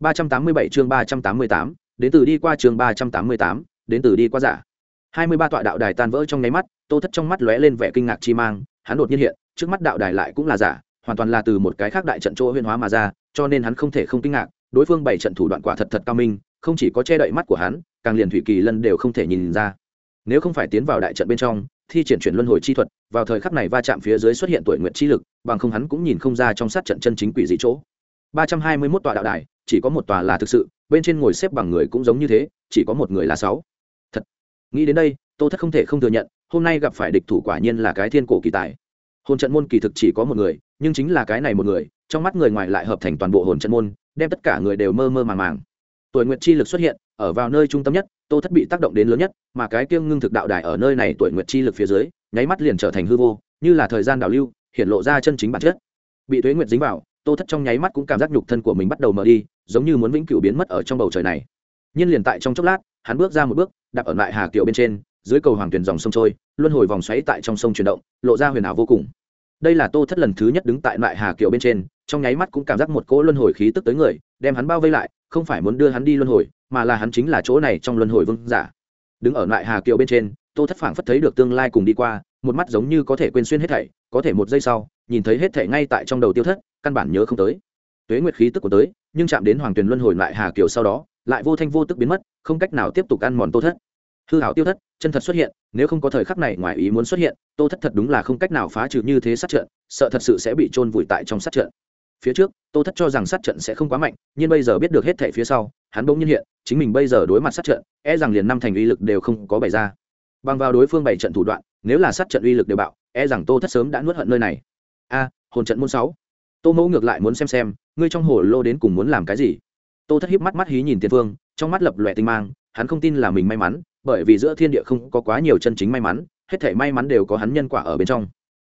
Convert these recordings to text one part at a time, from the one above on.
387 chương 388, đến từ đi qua chương 388, đến từ đi qua giả. 23 tọa đạo đài tan vỡ trong nháy mắt, Tô Thất trong mắt lóe lên vẻ kinh ngạc chi mang, hắn đột nhiên hiện, trước mắt đạo đài lại cũng là giả, hoàn toàn là từ một cái khác đại trận chỗ huyễn hóa mà ra, cho nên hắn không thể không kinh ngạc, đối phương bảy trận thủ đoạn quả thật thật cao minh, không chỉ có che đậy mắt của hắn, càng liền thủy kỳ lân đều không thể nhìn ra. Nếu không phải tiến vào đại trận bên trong, thi triển chuyển luân hồi chi thuật, vào thời khắc này va chạm phía dưới xuất hiện tuổi nguyện chi lực, bằng không hắn cũng nhìn không ra trong sát trận chân chính quỷ dị chỗ. 321 tọa đạo đài, chỉ có một tòa là thực sự, bên trên ngồi xếp bằng người cũng giống như thế, chỉ có một người là sáu. Thật. Nghĩ đến đây, Tô Thất không thể không thừa nhận, hôm nay gặp phải địch thủ quả nhiên là cái thiên cổ kỳ tài. Hồn trận môn kỳ thực chỉ có một người, nhưng chính là cái này một người, trong mắt người ngoài lại hợp thành toàn bộ hồn trận môn, đem tất cả người đều mơ mơ màng màng. Tuổi Nguyệt chi lực xuất hiện, ở vào nơi trung tâm nhất, Tô Thất bị tác động đến lớn nhất, mà cái kiêng ngưng thực đạo đài ở nơi này tuổi Nguyệt chi lực phía dưới, nháy mắt liền trở thành hư vô, như là thời gian đảo lưu, hiện lộ ra chân chính bản chất. Bị tuế nguyệt dính vào, tô thất trong nháy mắt cũng cảm giác nhục thân của mình bắt đầu mở đi, giống như muốn vĩnh cửu biến mất ở trong bầu trời này. Nhiên liền tại trong chốc lát, hắn bước ra một bước, đạp ở lại hà kiều bên trên, dưới cầu hoàng tuyền dòng sông trôi, luân hồi vòng xoáy tại trong sông chuyển động, lộ ra huyền ảo vô cùng. Đây là tô thất lần thứ nhất đứng tại lại hà kiều bên trên, trong nháy mắt cũng cảm giác một cỗ luân hồi khí tức tới người, đem hắn bao vây lại, không phải muốn đưa hắn đi luân hồi, mà là hắn chính là chỗ này trong luân hồi vương giả. Đứng ở lại hà kiều bên trên, tô thất phảng phất thấy được tương lai cùng đi qua, một mắt giống như có thể quên xuyên hết thảy, có thể một giây sau, nhìn thấy hết thảy ngay tại trong đầu tiêu thất căn bản nhớ không tới. Tuế nguyệt khí tức của tới, nhưng chạm đến hoàng tuyền luân hồi lại hà kiều sau đó, lại vô thanh vô tức biến mất, không cách nào tiếp tục ăn mòn tô thất. Hư hảo tiêu thất, chân thật xuất hiện, nếu không có thời khắc này ngoài ý muốn xuất hiện, tô thất thật đúng là không cách nào phá trừ như thế sát trận, sợ thật sự sẽ bị trôn vùi tại trong sát trận. Phía trước, tô thất cho rằng sát trận sẽ không quá mạnh, nhưng bây giờ biết được hết thảy phía sau, hắn bỗng nhiên hiện, chính mình bây giờ đối mặt sát trận e rằng liền năm thành uy lực đều không có bày ra. Bằng vào đối phương bày trận thủ đoạn, nếu là sát trận uy lực đều bạo e rằng tô thất sớm đã nuốt hận nơi này. A, hồn trận môn sáu tô mẫu ngược lại muốn xem xem, ngươi trong hồ lô đến cùng muốn làm cái gì? Tô thất hiếp mắt mắt hí nhìn tiền phương, trong mắt lập lòe tinh mang, hắn không tin là mình may mắn, bởi vì giữa thiên địa không có quá nhiều chân chính may mắn, hết thể may mắn đều có hắn nhân quả ở bên trong.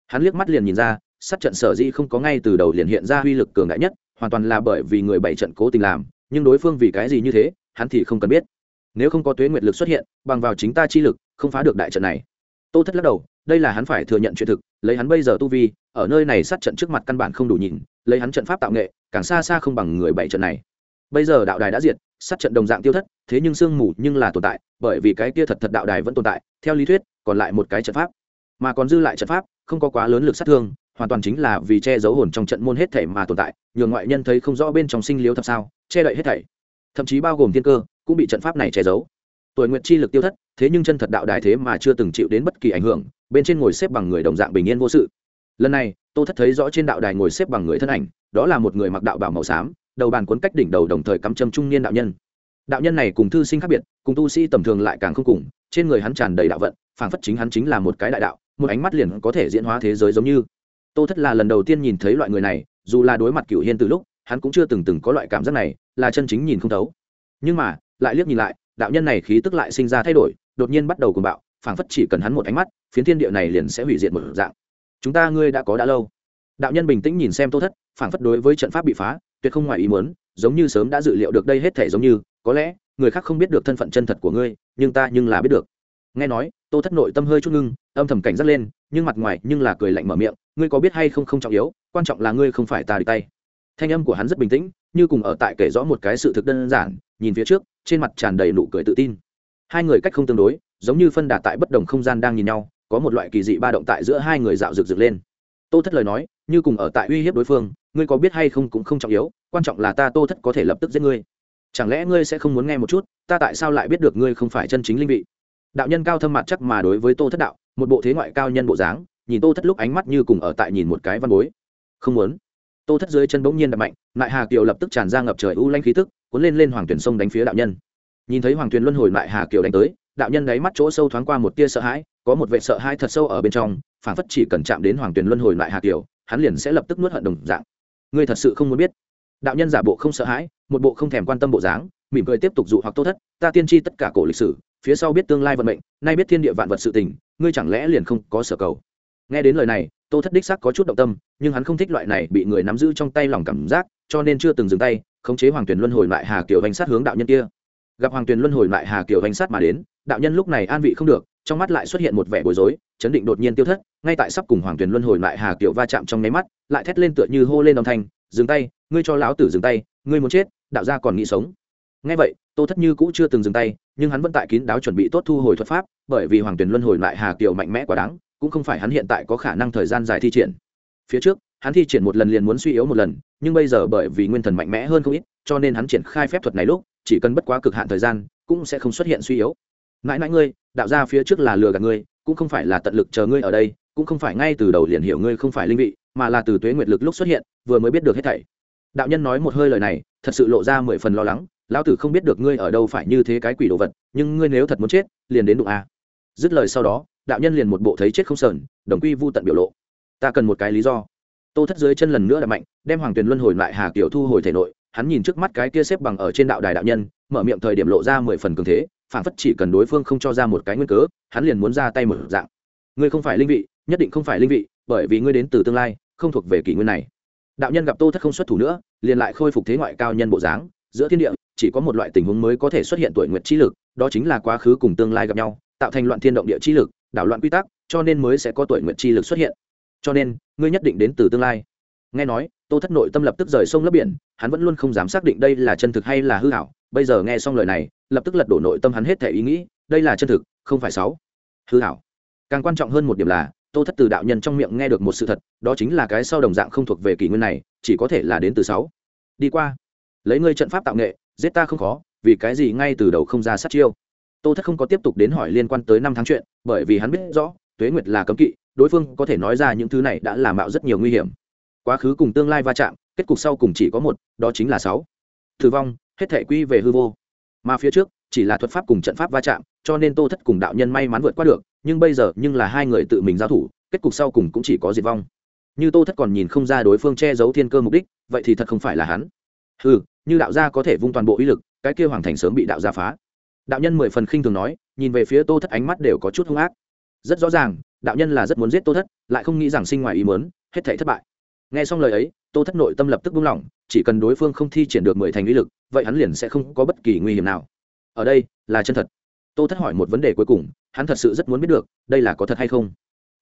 Hắn liếc mắt liền nhìn ra, sát trận sở di không có ngay từ đầu liền hiện ra uy lực cường đại nhất, hoàn toàn là bởi vì người bảy trận cố tình làm, nhưng đối phương vì cái gì như thế, hắn thì không cần biết. Nếu không có tuế nguyệt lực xuất hiện, bằng vào chính ta chi lực, không phá được đại trận này. Tô thất lắc đầu đây là hắn phải thừa nhận chuyện thực, lấy hắn bây giờ tu vi, ở nơi này sát trận trước mặt căn bản không đủ nhìn, lấy hắn trận pháp tạo nghệ, càng xa xa không bằng người bảy trận này. Bây giờ đạo đài đã diệt, sát trận đồng dạng tiêu thất, thế nhưng sương mù nhưng là tồn tại, bởi vì cái kia thật thật đạo đài vẫn tồn tại, theo lý thuyết, còn lại một cái trận pháp. Mà còn dư lại trận pháp, không có quá lớn lực sát thương, hoàn toàn chính là vì che giấu hồn trong trận môn hết thảy mà tồn tại, nhường ngoại nhân thấy không rõ bên trong sinh liếu thập sao, che đậy hết thảy. Thậm chí bao gồm thiên cơ, cũng bị trận pháp này che giấu tuổi nguyện chi lực tiêu thất, thế nhưng chân thật đạo đài thế mà chưa từng chịu đến bất kỳ ảnh hưởng, bên trên ngồi xếp bằng người đồng dạng bình yên vô sự. Lần này, tô thất thấy rõ trên đạo đài ngồi xếp bằng người thân ảnh, đó là một người mặc đạo bảo màu xám, đầu bàn cuốn cách đỉnh đầu đồng thời cắm châm trung niên đạo nhân. Đạo nhân này cùng thư sinh khác biệt, cùng tu sĩ tầm thường lại càng không cùng, trên người hắn tràn đầy đạo vận, phảng phất chính hắn chính là một cái đại đạo, một ánh mắt liền có thể diễn hóa thế giới giống như. Tô thất là lần đầu tiên nhìn thấy loại người này, dù là đối mặt cựu hiên từ lúc, hắn cũng chưa từng từng có loại cảm giác này, là chân chính nhìn không thấu. Nhưng mà, lại liếc nhìn lại đạo nhân này khí tức lại sinh ra thay đổi, đột nhiên bắt đầu cùng bạo, phảng phất chỉ cần hắn một ánh mắt, phiến thiên địa này liền sẽ hủy diệt một dạng. Chúng ta ngươi đã có đã lâu. Đạo nhân bình tĩnh nhìn xem tô thất, phảng phất đối với trận pháp bị phá, tuyệt không ngoài ý muốn, giống như sớm đã dự liệu được đây hết thể giống như, có lẽ, người khác không biết được thân phận chân thật của ngươi, nhưng ta nhưng là biết được. Nghe nói, tô thất nội tâm hơi chút ngưng, âm thầm cảnh giác lên, nhưng mặt ngoài nhưng là cười lạnh mở miệng, ngươi có biết hay không không trọng yếu, quan trọng là ngươi không phải ta đi tay. Thanh âm của hắn rất bình tĩnh như cùng ở tại kể rõ một cái sự thực đơn giản, nhìn phía trước, trên mặt tràn đầy nụ cười tự tin. Hai người cách không tương đối, giống như phân đà tại bất đồng không gian đang nhìn nhau, có một loại kỳ dị ba động tại giữa hai người dạo rực rực lên. Tô thất lời nói, như cùng ở tại uy hiếp đối phương, ngươi có biết hay không cũng không trọng yếu, quan trọng là ta tô thất có thể lập tức giết ngươi. Chẳng lẽ ngươi sẽ không muốn nghe một chút, ta tại sao lại biết được ngươi không phải chân chính linh vị? Đạo nhân cao thâm mặt chắc mà đối với tô thất đạo, một bộ thế ngoại cao nhân bộ dáng, nhìn tô thất lúc ánh mắt như cùng ở tại nhìn một cái văn bối. Không muốn tô thất dưới chân bỗng nhiên đập mạnh lại hà kiều lập tức tràn ra ngập trời u lanh khí tức, cuốn lên lên hoàng tuyển sông đánh phía đạo nhân. Nhìn thấy hoàng tuyền luân hồi lại hà kiều đánh tới, đạo nhân đáy mắt chỗ sâu thoáng qua một tia sợ hãi, có một vệ sợ hãi thật sâu ở bên trong phản phất chỉ cần chạm đến hoàng tuyền luân hồi lại hà kiều, hắn liền sẽ lập tức nuốt hận đồng dạng. Ngươi thật sự không muốn biết. Đạo nhân giả bộ không sợ hãi, một bộ không thèm quan tâm bộ dáng, mỉm cười tiếp tục dụ hoặc tô thất, ta tiên tri tất cả cổ lịch sử, phía sau biết tương lai vận mệnh, nay biết thiên địa vạn vật sự tình, ngươi chẳng lẽ liền không có sở cầu? Nghe đến lời này tô thất đích sắc có chút động tâm, nhưng hắn không thích loại này bị người nắm giữ trong tay lòng cảm giác, cho nên chưa từng dừng tay, khống chế hoàng tuyền luân hồi lại hà kiều hành sát hướng đạo nhân kia. Gặp hoàng tuyền luân hồi lại hà kiều hành sát mà đến, đạo nhân lúc này an vị không được, trong mắt lại xuất hiện một vẻ bối rối, chấn định đột nhiên tiêu thất, ngay tại sắp cùng hoàng tuyền luân hồi lại hà kiều va chạm trong nháy mắt, lại thét lên tựa như hô lên âm thanh, dừng tay, ngươi cho lão tử dừng tay, ngươi muốn chết, đạo gia còn nghĩ sống. Ngay vậy, tô thất như cũ chưa từng dừng tay, nhưng hắn vẫn tại kín đáo chuẩn bị tốt thu hồi thuật pháp, bởi vì hoàng tuyền luân hồi lại hà kiều mạnh mẽ quá đáng cũng không phải hắn hiện tại có khả năng thời gian dài thi triển. Phía trước, hắn thi triển một lần liền muốn suy yếu một lần, nhưng bây giờ bởi vì nguyên thần mạnh mẽ hơn không ít, cho nên hắn triển khai phép thuật này lúc, chỉ cần bất quá cực hạn thời gian, cũng sẽ không xuất hiện suy yếu. Mãi mãi ngươi, đạo ra phía trước là lừa gạt ngươi, cũng không phải là tận lực chờ ngươi ở đây, cũng không phải ngay từ đầu liền hiểu ngươi không phải linh vị, mà là từ tuế nguyệt lực lúc xuất hiện, vừa mới biết được hết thảy. Đạo nhân nói một hơi lời này, thật sự lộ ra mười phần lo lắng, lão tử không biết được ngươi ở đâu phải như thế cái quỷ đồ vật, nhưng ngươi nếu thật muốn chết, liền đến đụng a. Dứt lời sau đó đạo nhân liền một bộ thấy chết không sờn, đồng quy vu tận biểu lộ. Ta cần một cái lý do. Tô thất dưới chân lần nữa đập mạnh, đem hoàng tuyền luân hồi lại hà kiểu thu hồi thể nội, hắn nhìn trước mắt cái kia xếp bằng ở trên đạo đài đạo nhân, mở miệng thời điểm lộ ra mười phần cường thế, phản phất chỉ cần đối phương không cho ra một cái nguyên cớ, hắn liền muốn ra tay mở dạng. Ngươi không phải linh vị, nhất định không phải linh vị, bởi vì ngươi đến từ tương lai, không thuộc về kỷ nguyên này. Đạo nhân gặp tô thất không xuất thủ nữa, liền lại khôi phục thế ngoại cao nhân bộ dáng, giữa thiên địa, chỉ có một loại tình huống mới có thể xuất hiện tuổi nguyệt chi lực, đó chính là quá khứ cùng tương lai gặp nhau, tạo thành loạn thiên động địa chi lực đảo loạn quy tắc, cho nên mới sẽ có tuổi nguyện chi lực xuất hiện. Cho nên, ngươi nhất định đến từ tương lai. Nghe nói, tô thất nội tâm lập tức rời sông lấp biển, hắn vẫn luôn không dám xác định đây là chân thực hay là hư hảo bây giờ nghe xong lời này, lập tức lật đổ nội tâm hắn hết thể ý nghĩ, đây là chân thực, không phải sáu hư hảo càng quan trọng hơn một điểm là, tô thất từ đạo nhân trong miệng nghe được một sự thật, đó chính là cái sau đồng dạng không thuộc về kỷ nguyên này, chỉ có thể là đến từ sáu đi qua, lấy ngươi trận pháp tạo nghệ, giết ta không khó, vì cái gì ngay từ đầu không ra sát chiêu? Tô thất không có tiếp tục đến hỏi liên quan tới năm tháng chuyện bởi vì hắn biết rõ, tuế nguyệt là cấm kỵ, đối phương có thể nói ra những thứ này đã làm mạo rất nhiều nguy hiểm. Quá khứ cùng tương lai va chạm, kết cục sau cùng chỉ có một, đó chính là sáu. Thử vong, hết thể quy về hư vô. Mà phía trước, chỉ là thuật pháp cùng trận pháp va chạm, cho nên tô thất cùng đạo nhân may mắn vượt qua được, nhưng bây giờ nhưng là hai người tự mình giao thủ, kết cục sau cùng cũng chỉ có diệt vong. Như tô thất còn nhìn không ra đối phương che giấu thiên cơ mục đích, vậy thì thật không phải là hắn. Ừ như đạo gia có thể vung toàn bộ uy lực, cái kia hoàng thành sớm bị đạo gia phá. Đạo nhân mười phần khinh thường nói nhìn về phía tô thất ánh mắt đều có chút hung ác. Rất rõ ràng, đạo nhân là rất muốn giết tô thất, lại không nghĩ rằng sinh ngoài ý muốn, hết thảy thất bại. Nghe xong lời ấy, tô thất nội tâm lập tức buông lỏng, chỉ cần đối phương không thi triển được mười thành uy lực, vậy hắn liền sẽ không có bất kỳ nguy hiểm nào. Ở đây, là chân thật. Tô thất hỏi một vấn đề cuối cùng, hắn thật sự rất muốn biết được, đây là có thật hay không?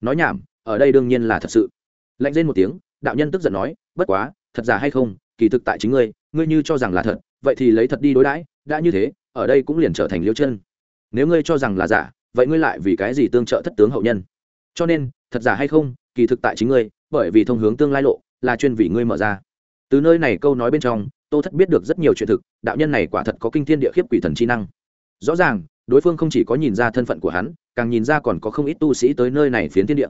Nói nhảm, ở đây đương nhiên là thật sự. Lạnh lên một tiếng, đạo nhân tức giận nói, bất quá, thật giả hay không? Kỳ thực tại chính ngươi ngươi như cho rằng là thật, vậy thì lấy thật đi đối đãi, đã như thế, ở đây cũng liền trở thành liêu chân nếu ngươi cho rằng là giả, vậy ngươi lại vì cái gì tương trợ thất tướng hậu nhân? Cho nên, thật giả hay không, kỳ thực tại chính ngươi, bởi vì thông hướng tương lai lộ, là chuyên vì ngươi mở ra. Từ nơi này câu nói bên trong, tô thất biết được rất nhiều chuyện thực, đạo nhân này quả thật có kinh thiên địa khiếp quỷ thần chi năng. Rõ ràng, đối phương không chỉ có nhìn ra thân phận của hắn, càng nhìn ra còn có không ít tu sĩ tới nơi này phiến thiên địa.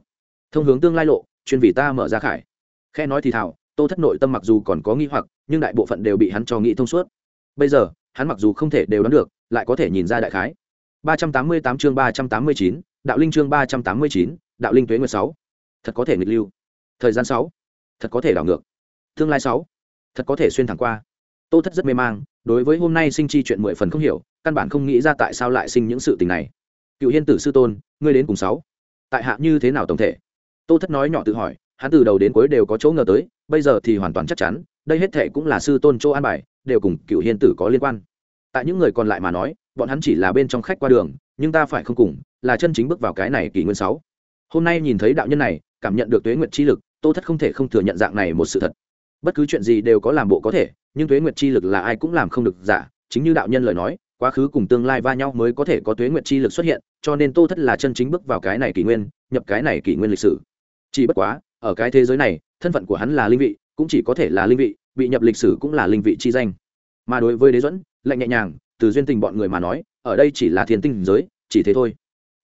Thông hướng tương lai lộ, chuyên vì ta mở ra khải. Khe nói thì thảo tô thất nội tâm mặc dù còn có nghi hoặc, nhưng đại bộ phận đều bị hắn cho nghĩ thông suốt. Bây giờ, hắn mặc dù không thể đều đoán được, lại có thể nhìn ra đại khái. 388 chương 389, đạo linh chương 389, đạo linh tuế nguyệt 6. thật có thể nghịch lưu. Thời gian 6. thật có thể đảo ngược. Tương lai 6. thật có thể xuyên thẳng qua. Tô thất rất mê mang đối với hôm nay sinh chi chuyện mười phần không hiểu căn bản không nghĩ ra tại sao lại sinh những sự tình này. Cựu hiên tử sư tôn ngươi đến cùng sáu. Tại hạ như thế nào tổng thể? Tô thất nói nhỏ tự hỏi hắn từ đầu đến cuối đều có chỗ ngờ tới bây giờ thì hoàn toàn chắc chắn đây hết thệ cũng là sư tôn chỗ an bài đều cùng cựu hiên tử có liên quan. Tại những người còn lại mà nói bọn hắn chỉ là bên trong khách qua đường, nhưng ta phải không cùng, là chân chính bước vào cái này kỷ nguyên sáu. Hôm nay nhìn thấy đạo nhân này, cảm nhận được tuế nguyệt chi lực, tô thất không thể không thừa nhận dạng này một sự thật. Bất cứ chuyện gì đều có làm bộ có thể, nhưng tuế nguyệt chi lực là ai cũng làm không được giả, chính như đạo nhân lời nói, quá khứ cùng tương lai va nhau mới có thể có tuế nguyệt chi lực xuất hiện, cho nên tô thất là chân chính bước vào cái này kỷ nguyên, nhập cái này kỷ nguyên lịch sử. Chỉ bất quá, ở cái thế giới này, thân phận của hắn là linh vị, cũng chỉ có thể là linh vị, bị nhập lịch sử cũng là linh vị chi danh. Mà đối với đế dẫn lạnh nhẹ nhàng từ duyên tình bọn người mà nói, ở đây chỉ là thiên tinh giới, chỉ thế thôi.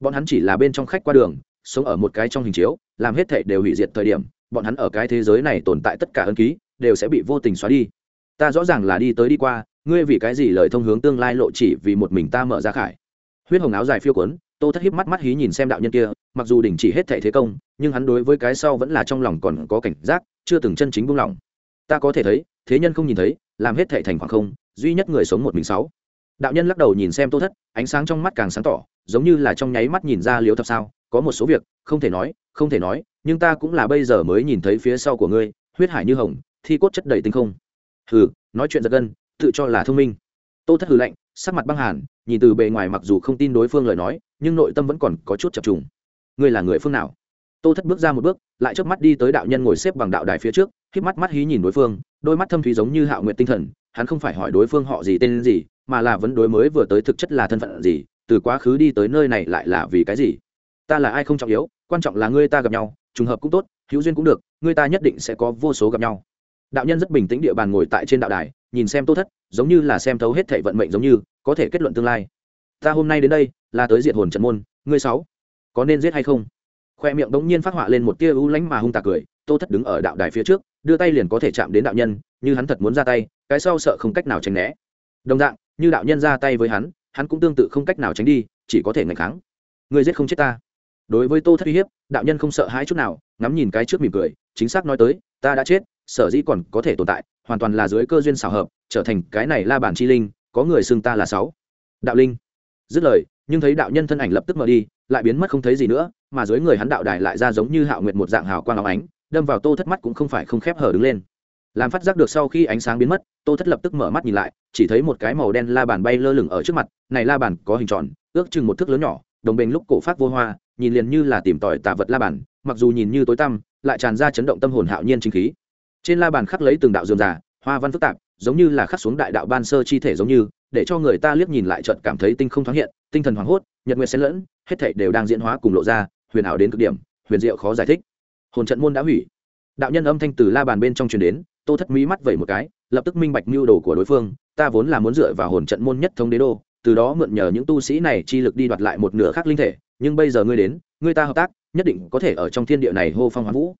Bọn hắn chỉ là bên trong khách qua đường, sống ở một cái trong hình chiếu, làm hết thệ đều hủy diệt thời điểm, bọn hắn ở cái thế giới này tồn tại tất cả ân ký, đều sẽ bị vô tình xóa đi. Ta rõ ràng là đi tới đi qua, ngươi vì cái gì lời thông hướng tương lai lộ chỉ vì một mình ta mở ra khải. Huyết hồng áo dài phiêu quấn tô thất hiếp mắt mắt hí nhìn xem đạo nhân kia, mặc dù đình chỉ hết thệ thế công, nhưng hắn đối với cái sau vẫn là trong lòng còn có cảnh giác, chưa từng chân chính buông lỏng. Ta có thể thấy, thế nhân không nhìn thấy, làm hết thệ thành khoảng không, duy nhất người sống một mình sáu đạo nhân lắc đầu nhìn xem tô thất, ánh sáng trong mắt càng sáng tỏ, giống như là trong nháy mắt nhìn ra liếu thập sao, có một số việc, không thể nói, không thể nói, nhưng ta cũng là bây giờ mới nhìn thấy phía sau của ngươi, huyết hải như hồng, thi cốt chất đầy tinh không. Hừ, nói chuyện giật gân, tự cho là thông minh. Tô thất hừ lạnh, sắc mặt băng hàn, nhìn từ bề ngoài mặc dù không tin đối phương lời nói, nhưng nội tâm vẫn còn có chút chập trùng. Ngươi là người phương nào? Tô thất bước ra một bước, lại chớp mắt đi tới đạo nhân ngồi xếp bằng đạo đài phía trước khiếp mắt mắt hí nhìn đối phương, đôi mắt thâm thúy giống như hạo nguyện tinh thần, hắn không phải hỏi đối phương họ gì tên gì mà là vấn đối mới vừa tới thực chất là thân phận gì, từ quá khứ đi tới nơi này lại là vì cái gì? Ta là ai không trọng yếu, quan trọng là ngươi ta gặp nhau, trùng hợp cũng tốt, hữu duyên cũng được, ngươi ta nhất định sẽ có vô số gặp nhau. Đạo nhân rất bình tĩnh địa bàn ngồi tại trên đạo đài, nhìn xem tô thất, giống như là xem thấu hết thể vận mệnh giống như, có thể kết luận tương lai. Ta hôm nay đến đây, là tới diệt hồn trận môn, ngươi sáu, có nên giết hay không? Khoe miệng đống nhiên phát họa lên một tia u lánh mà hung tà cười, tô thất đứng ở đạo đài phía trước, đưa tay liền có thể chạm đến đạo nhân, như hắn thật muốn ra tay, cái sau sợ không cách nào tránh né. Đồng dạng như đạo nhân ra tay với hắn hắn cũng tương tự không cách nào tránh đi, chỉ có thể ngạch kháng. Ngươi giết không chết ta. Đối với tô thất uy hiếp, đạo nhân không sợ hãi chút nào, ngắm nhìn cái trước mỉm cười, chính xác nói tới, ta đã chết, sở dĩ còn có thể tồn tại, hoàn toàn là dưới cơ duyên xảo hợp, trở thành cái này la bản chi linh, có người xưng ta là sáu. Đạo linh. Dứt lời, nhưng thấy đạo nhân thân ảnh lập tức mở đi, lại biến mất không thấy gì nữa, mà dưới người hắn đạo đài lại ra giống như hạo nguyệt một dạng hào quang áo ánh, đâm vào tô thất mắt cũng không phải không khép hở đứng lên làm phát giác được sau khi ánh sáng biến mất, tô thất lập tức mở mắt nhìn lại, chỉ thấy một cái màu đen la bàn bay lơ lửng ở trước mặt, này la bàn có hình tròn, ước chừng một thước lớn nhỏ, đồng bền lúc cổ phát vô hoa, nhìn liền như là tìm tòi tạ vật la bàn, mặc dù nhìn như tối tăm, lại tràn ra chấn động tâm hồn hạo nhiên chính khí. Trên la bàn khắc lấy từng đạo dườm già hoa văn phức tạp, giống như là khắc xuống đại đạo ban sơ chi thể giống như, để cho người ta liếc nhìn lại chợt cảm thấy tinh không thoáng hiện, tinh thần hoảng hốt, nhật nguyệt xen lẫn, hết thảy đều đang diễn hóa cùng lộ ra, huyền ảo đến cực điểm, huyền diệu khó giải thích. Hồn trận môn đã hủy. Đạo nhân âm thanh từ la bàn bên trong truyền đến tô thất mí mắt vẩy một cái, lập tức minh bạch mưu đồ của đối phương, ta vốn là muốn dựa vào hồn trận môn nhất thống đế đô, từ đó mượn nhờ những tu sĩ này chi lực đi đoạt lại một nửa khác linh thể, nhưng bây giờ ngươi đến, ngươi ta hợp tác, nhất định có thể ở trong thiên địa này hô phong hoán vũ.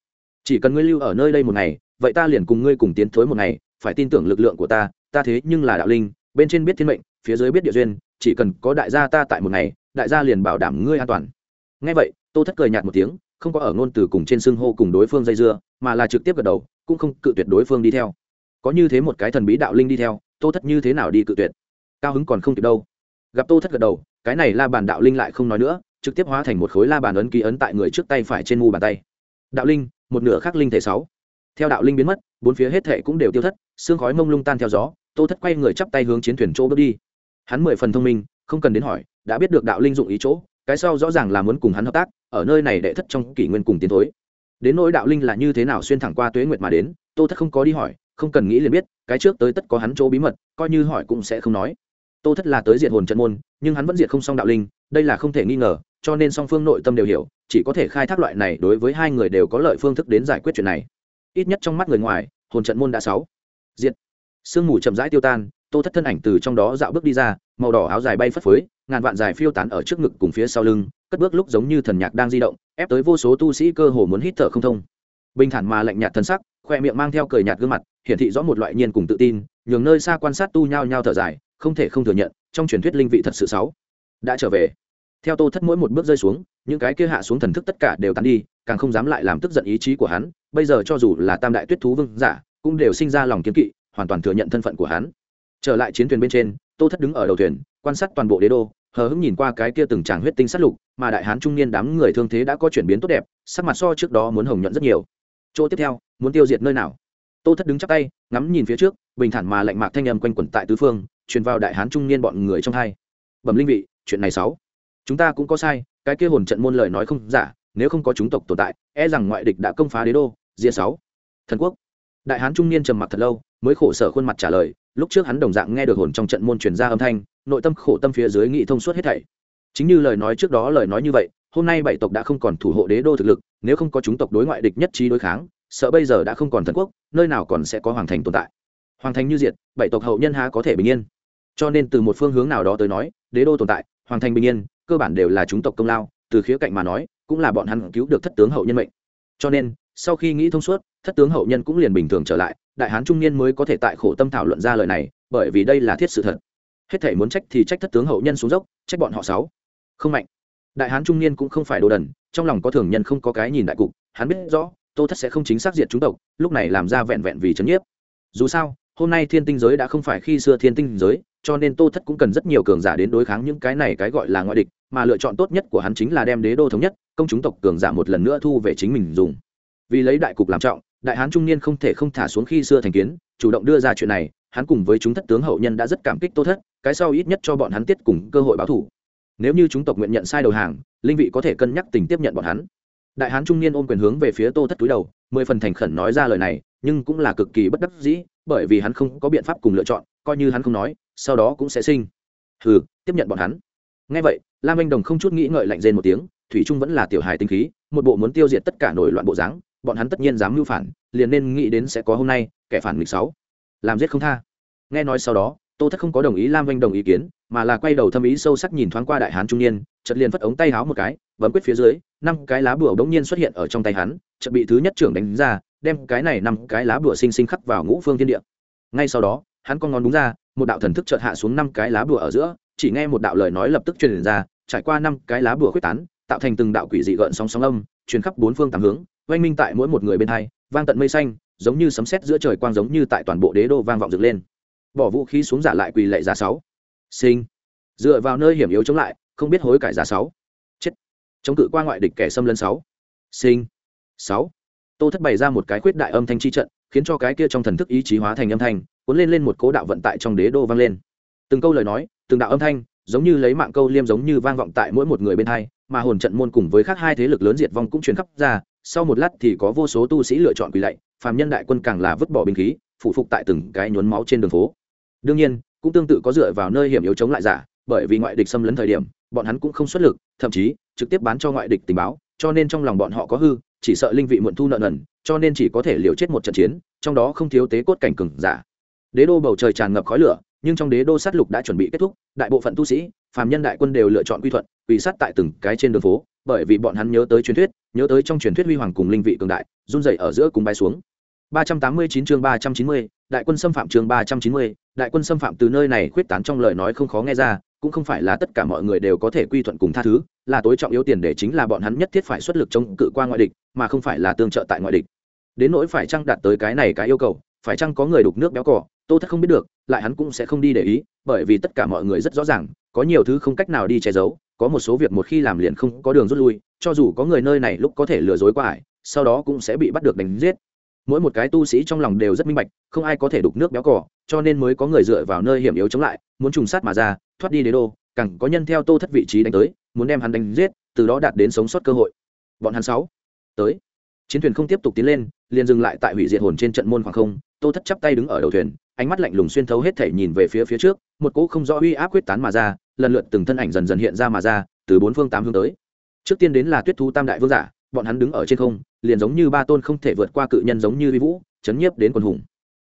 Chỉ cần ngươi lưu ở nơi đây một ngày, vậy ta liền cùng ngươi cùng tiến thối một ngày, phải tin tưởng lực lượng của ta ta thế nhưng là đạo linh, bên trên biết thiên mệnh, phía dưới biết địa duyên, chỉ cần có đại gia ta tại một ngày, đại gia liền bảo đảm ngươi an toàn. Ngay vậy, tô thất cười nhạt một tiếng không có ở ngôn từ cùng trên xưng hô cùng đối phương dây dưa, mà là trực tiếp gật đầu, cũng không cự tuyệt đối phương đi theo. Có như thế một cái thần bí đạo linh đi theo, tô thất như thế nào đi cự tuyệt? Cao hứng còn không kịp đâu. Gặp tô thất gật đầu, cái này la bàn đạo linh lại không nói nữa, trực tiếp hóa thành một khối la bàn ấn ký ấn tại người trước tay phải trên mu bàn tay. Đạo linh, một nửa khác linh thể sáu. Theo đạo linh biến mất, bốn phía hết thệ cũng đều tiêu thất xương khói mông lung tan theo gió, tô thất quay người chắp tay hướng chiến thuyền chỗ bước đi. Hắn mười phần thông minh, không cần đến hỏi, đã biết được đạo linh dụng ý chỗ cái sau rõ ràng là muốn cùng hắn hợp tác, ở nơi này đệ thất trong kỷ nguyên cùng tiến thối. Đến nỗi đạo linh là như thế nào xuyên thẳng qua tuế nguyệt mà đến, tô thất không có đi hỏi, không cần nghĩ liền biết, cái trước tới tất có hắn chỗ bí mật, coi như hỏi cũng sẽ không nói. Tô thất là tới diệt hồn trận môn, nhưng hắn vẫn diệt không xong đạo linh, đây là không thể nghi ngờ, cho nên song phương nội tâm đều hiểu, chỉ có thể khai thác loại này đối với hai người đều có lợi phương thức đến giải quyết chuyện này. Ít nhất trong mắt người ngoài, hồn trận môn đã sáu. Diệt. Sương mù chậm rãi tiêu tan tô thất thân ảnh từ trong đó dạo bước đi ra, màu đỏ áo dài bay phất phới, ngàn vạn dài phiêu tán ở trước ngực cùng phía sau lưng, cất bước lúc giống như thần nhạc đang di động, ép tới vô số tu sĩ cơ hồ muốn hít thở không thông. Bình thản mà lạnh nhạt thân sắc, khoe miệng mang theo cười nhạt gương mặt, hiển thị rõ một loại nhiên cùng tự tin, nhường nơi xa quan sát tu nhao nhao thở dài, không thể không thừa nhận, trong truyền thuyết linh vị thật sự xấu đã trở về. Theo tô thất mỗi một bước rơi xuống, những cái kia hạ xuống thần thức tất cả đều tán đi, càng không dám lại làm tức giận ý chí của hắn, bây giờ cho dù là tam đại tuyết thú vương giả, cũng đều sinh ra lòng kiến kỵ, hoàn toàn thừa nhận thân phận của hắn trở lại chiến thuyền bên trên, tô thất đứng ở đầu thuyền, quan sát toàn bộ đế đô, hờ hững nhìn qua cái kia từng tràng huyết tinh sát lục, mà đại hán trung niên đám người thương thế đã có chuyển biến tốt đẹp, sắc mặt so trước đó muốn hồng nhuận rất nhiều. Chỗ tiếp theo, muốn tiêu diệt nơi nào? Tô thất đứng chắp tay, ngắm nhìn phía trước, bình thản mà lạnh mạc thanh âm quanh quẩn tại tứ phương, truyền vào đại hán trung niên bọn người trong hai. Bẩm linh vị, chuyện này sáu chúng ta cũng có sai, cái kia hồn trận môn lời nói không giả, nếu không có chúng tộc tồn tại e rằng ngoại địch đã công phá đế đô, diệt sáu. Thần quốc. Đại hán trung niên trầm mặc thật lâu, mới khổ sở khuôn mặt trả lời lúc trước hắn đồng dạng nghe được hồn trong trận môn truyền ra âm thanh, nội tâm khổ tâm phía dưới nghị thông suốt hết thảy. Chính như lời nói trước đó lời nói như vậy, hôm nay bảy tộc đã không còn thủ hộ đế đô thực lực, nếu không có chúng tộc đối ngoại địch nhất trí đối kháng, sợ bây giờ đã không còn thần quốc, nơi nào còn sẽ có hoàng thành tồn tại. Hoàng thành như diệt, bảy tộc hậu nhân há có thể bình yên? Cho nên từ một phương hướng nào đó tới nói, đế đô tồn tại, hoàng thành bình yên, cơ bản đều là chúng tộc công lao, từ khía cạnh mà nói, cũng là bọn hắn cứu được thất tướng hậu nhân mệnh. Cho nên, sau khi nghĩ thông suốt, thất tướng hậu nhân cũng liền bình thường trở lại đại hán trung niên mới có thể tại khổ tâm thảo luận ra lời này, bởi vì đây là thiết sự thật. Hết thể muốn trách thì trách thất tướng hậu nhân xuống dốc, trách bọn họ sáu. Không mạnh. Đại hán trung niên cũng không phải đồ đần, trong lòng có thường nhân không có cái nhìn đại cục, hắn biết rõ, tô thất sẽ không chính xác diệt chúng tộc, lúc này làm ra vẹn vẹn vì chấn nhiếp. Dù sao, hôm nay thiên tinh giới đã không phải khi xưa thiên tinh giới, cho nên tô thất cũng cần rất nhiều cường giả đến đối kháng những cái này cái gọi là ngoại địch, mà lựa chọn tốt nhất của hắn chính là đem đế đô thống nhất, công chúng tộc cường giả một lần nữa thu về chính mình dùng. Vì lấy đại cục làm trọng đại hán trung niên không thể không thả xuống khi xưa thành kiến, chủ động đưa ra chuyện này, hắn cùng với chúng thất tướng hậu nhân đã rất cảm kích tô thất, cái sau ít nhất cho bọn hắn tiết cùng cơ hội báo thủ nếu như chúng tộc nguyện nhận sai đầu hàng, linh vị có thể cân nhắc tình tiếp nhận bọn hắn. Đại hán trung niên ôm quyền hướng về phía tô thất túi đầu, mười phần thành khẩn nói ra lời này, nhưng cũng là cực kỳ bất đắc dĩ, bởi vì hắn không có biện pháp cùng lựa chọn, coi như hắn không nói, sau đó cũng sẽ sinh. Hừ, tiếp nhận bọn hắn. Ngay vậy, lam anh đồng không chút nghĩ ngợi lạnh rên một tiếng, thủy trung vẫn là tiểu hài tinh khí, một bộ muốn tiêu diệt tất cả nổi loạn bộ dáng bọn hắn tất nhiên dám mưu phản, liền nên nghĩ đến sẽ có hôm nay, kẻ phản nghịch sáu. Làm giết không tha. Nghe nói sau đó, tô thất không có đồng ý lam vanh đồng ý kiến, mà là quay đầu thâm ý sâu sắc nhìn thoáng qua đại hán trung niên, chợt liền phất ống tay háo một cái, bấm quyết phía dưới, năm cái lá bùa bỗng nhiên xuất hiện ở trong tay hắn, chợt bị thứ nhất trưởng đánh ra, đem cái này năm cái lá bùa sinh sinh khắc vào ngũ phương thiên địa. Ngay sau đó, hắn con ngón đúng ra, một đạo thần thức chợt hạ xuống năm cái lá bùa ở giữa, chỉ nghe một đạo lời nói lập tức truyền ra, trải qua năm cái lá bùa quyết tán, tạo thành từng đạo quỷ dị gợn sóng sóng âm, truyền khắp bốn phương tám hướng oanh minh tại mỗi một người bên hai, vang tận mây xanh, giống như sấm sét giữa trời quang giống như tại toàn bộ đế đô vang vọng dựng lên. Bỏ vũ khí xuống giả lại quỳ lệ giả sáu. Sinh. Dựa vào nơi hiểm yếu chống lại, không biết hối cải giả sáu. Chết. Chống cự qua ngoại địch kẻ xâm lấn sáu. Sinh. Sáu. Tô thất bày ra một cái khuyết đại âm thanh chi trận, khiến cho cái kia trong thần thức ý chí hóa thành âm thanh, cuốn lên lên một cố đạo vận tại trong đế đô vang lên. Từng câu lời nói, từng đạo âm thanh, giống như lấy mạng câu liêm giống như vang vọng tại mỗi một người bên hai mà hồn trận môn cùng với khác hai thế lực lớn diệt vong cũng truyền khắp ra, sau một lát thì có vô số tu sĩ lựa chọn quỳ lạy, phàm nhân đại quân càng là vứt bỏ binh khí phụ phục tại từng cái nhuốm máu trên đường phố. Đương nhiên, cũng tương tự có dựa vào nơi hiểm yếu chống lại giả, bởi vì ngoại địch xâm lấn thời điểm, bọn hắn cũng không xuất lực, thậm chí trực tiếp bán cho ngoại địch tình báo, cho nên trong lòng bọn họ có hư, chỉ sợ linh vị muộn thu nợ nần, cho nên chỉ có thể liều chết một trận chiến, trong đó không thiếu tế cốt cảnh cừng giả. Đế đô bầu trời tràn ngập khói lửa, nhưng trong đế đô sát lục đã chuẩn bị kết thúc, đại bộ phận tu sĩ phàm nhân đại quân đều lựa chọn quy thuận quỳ sát tại từng cái trên đường phố bởi vì bọn hắn nhớ tới truyền thuyết nhớ tới trong truyền thuyết huy hoàng cùng linh vị cường đại run rẩy ở giữa cùng bay xuống 389 chương 390, đại quân xâm phạm chương 390, đại quân xâm phạm từ nơi này khuyết tán trong lời nói không khó nghe ra, cũng không phải là tất cả mọi người đều có thể quy thuận cùng tha thứ, là tối trọng yếu tiền để chính là bọn hắn nhất thiết phải xuất lực chống cự qua ngoại địch, mà không phải là tương trợ tại ngoại địch. Đến nỗi phải chăng đạt tới cái này cái yêu cầu, phải chăng có người đục nước béo cỏ, Tô Thất không biết được, lại hắn cũng sẽ không đi để ý, bởi vì tất cả mọi người rất rõ ràng, có nhiều thứ không cách nào đi che giấu, có một số việc một khi làm liền không có đường rút lui, cho dù có người nơi này lúc có thể lừa dối qua ải, sau đó cũng sẽ bị bắt được đánh giết. Mỗi một cái tu sĩ trong lòng đều rất minh bạch không ai có thể đục nước béo cỏ cho nên mới có người dựa vào nơi hiểm yếu chống lại muốn trùng sát mà ra thoát đi đế đô càng có nhân theo tô thất vị trí đánh tới muốn đem hắn đánh giết từ đó đạt đến sống sót cơ hội. Bọn hắn sáu tới. Chiến thuyền không tiếp tục tiến lên liền dừng lại tại hủy diệt hồn trên trận môn khoảng không tô thất chắp tay đứng ở đầu thuyền ánh mắt lạnh lùng xuyên thấu hết thể nhìn về phía phía trước, một cỗ không rõ uy áp quyết tán mà ra, lần lượt từng thân ảnh dần dần hiện ra mà ra, từ bốn phương tám hướng tới. Trước tiên đến là tuyết thú tam đại vương giả, bọn hắn đứng ở trên không, liền giống như ba tôn không thể vượt qua cự nhân giống như vi vũ, chấn nhiếp đến quần hùng.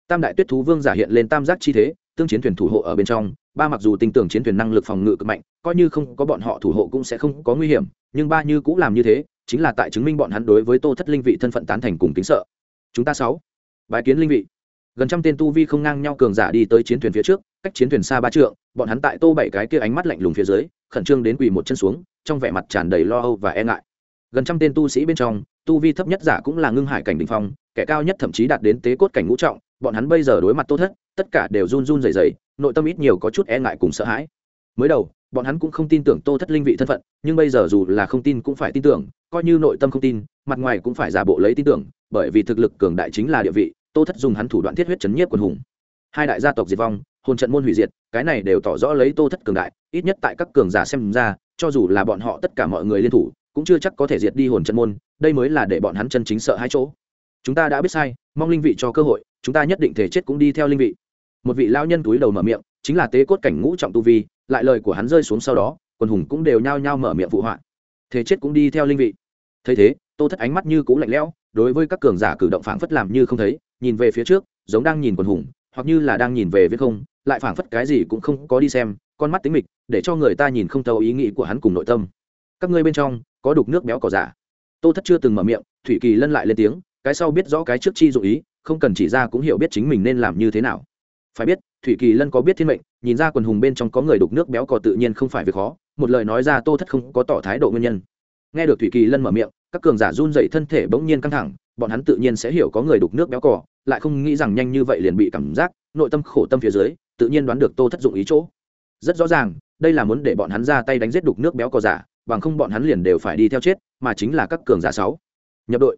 Tam đại tuyết thú vương giả hiện lên tam giác chi thế, tương chiến thuyền thủ hộ ở bên trong, ba mặc dù tin tưởng chiến thuyền năng lực phòng ngự cực mạnh, coi như không có bọn họ thủ hộ cũng sẽ không có nguy hiểm, nhưng ba như cũng làm như thế, chính là tại chứng minh bọn hắn đối với tô thất linh vị thân phận tán thành cùng kính sợ. Chúng ta sáu. Bài kiến linh vị gần trăm tên tu vi không ngang nhau cường giả đi tới chiến thuyền phía trước, cách chiến thuyền xa ba trượng, bọn hắn tại tô bảy cái kia ánh mắt lạnh lùng phía dưới, khẩn trương đến quỳ một chân xuống, trong vẻ mặt tràn đầy lo âu và e ngại. Gần trăm tên tu sĩ bên trong, tu vi thấp nhất giả cũng là ngưng hải cảnh đình phong, kẻ cao nhất thậm chí đạt đến tế cốt cảnh ngũ trọng, bọn hắn bây giờ đối mặt tốt thất, tất cả đều run run rẩy rẩy, nội tâm ít nhiều có chút e ngại cùng sợ hãi. Mới đầu, bọn hắn cũng không tin tưởng tô thất linh vị thân phận, nhưng bây giờ dù là không tin cũng phải tin tưởng, coi như nội tâm không tin, mặt ngoài cũng phải giả bộ lấy tin tưởng, bởi vì thực lực cường đại chính là địa vị tô thất dùng hắn thủ đoạn thiết huyết chấn nhiếp quân hùng. Hai đại gia tộc diệt vong, hồn trận môn hủy diệt, cái này đều tỏ rõ lấy tô thất cường đại, ít nhất tại các cường giả xem ra, cho dù là bọn họ tất cả mọi người liên thủ, cũng chưa chắc có thể diệt đi hồn trận môn, đây mới là để bọn hắn chân chính sợ hai chỗ. Chúng ta đã biết sai, mong linh vị cho cơ hội, chúng ta nhất định thể chết cũng đi theo linh vị. Một vị lao nhân túi đầu mở miệng, chính là tế cốt cảnh ngũ trọng tu vi, lại lời của hắn rơi xuống sau đó, quần hùng cũng đều nhao nhao mở miệng phụ họa. Thế chết cũng đi theo linh vị. Thấy thế, tô thất ánh mắt như cũ lạnh lẽo, đối với các cường giả cử động phảng phất làm như không thấy nhìn về phía trước, giống đang nhìn quần hùng, hoặc như là đang nhìn về viết không, lại phảng phất cái gì cũng không có đi xem, con mắt tính mịch, để cho người ta nhìn không thấu ý nghĩ của hắn cùng nội tâm. Các ngươi bên trong, có đục nước béo cỏ giả. Tô thất chưa từng mở miệng, thủy kỳ lân lại lên tiếng, cái sau biết rõ cái trước chi dụ ý, không cần chỉ ra cũng hiểu biết chính mình nên làm như thế nào. Phải biết, thủy kỳ lân có biết thiên mệnh, nhìn ra quần hùng bên trong có người đục nước béo cỏ tự nhiên không phải việc khó, một lời nói ra tô thất không có tỏ thái độ nguyên nhân. Nghe được thủy kỳ lân mở miệng, các cường giả run dậy thân thể bỗng nhiên căng thẳng bọn hắn tự nhiên sẽ hiểu có người đục nước béo cỏ lại không nghĩ rằng nhanh như vậy liền bị cảm giác nội tâm khổ tâm phía dưới, tự nhiên đoán được tô thất dụng ý chỗ. Rất rõ ràng, đây là muốn để bọn hắn ra tay đánh giết đục nước béo cỏ giả, bằng không bọn hắn liền đều phải đi theo chết, mà chính là các cường giả sáu. Nhập đội.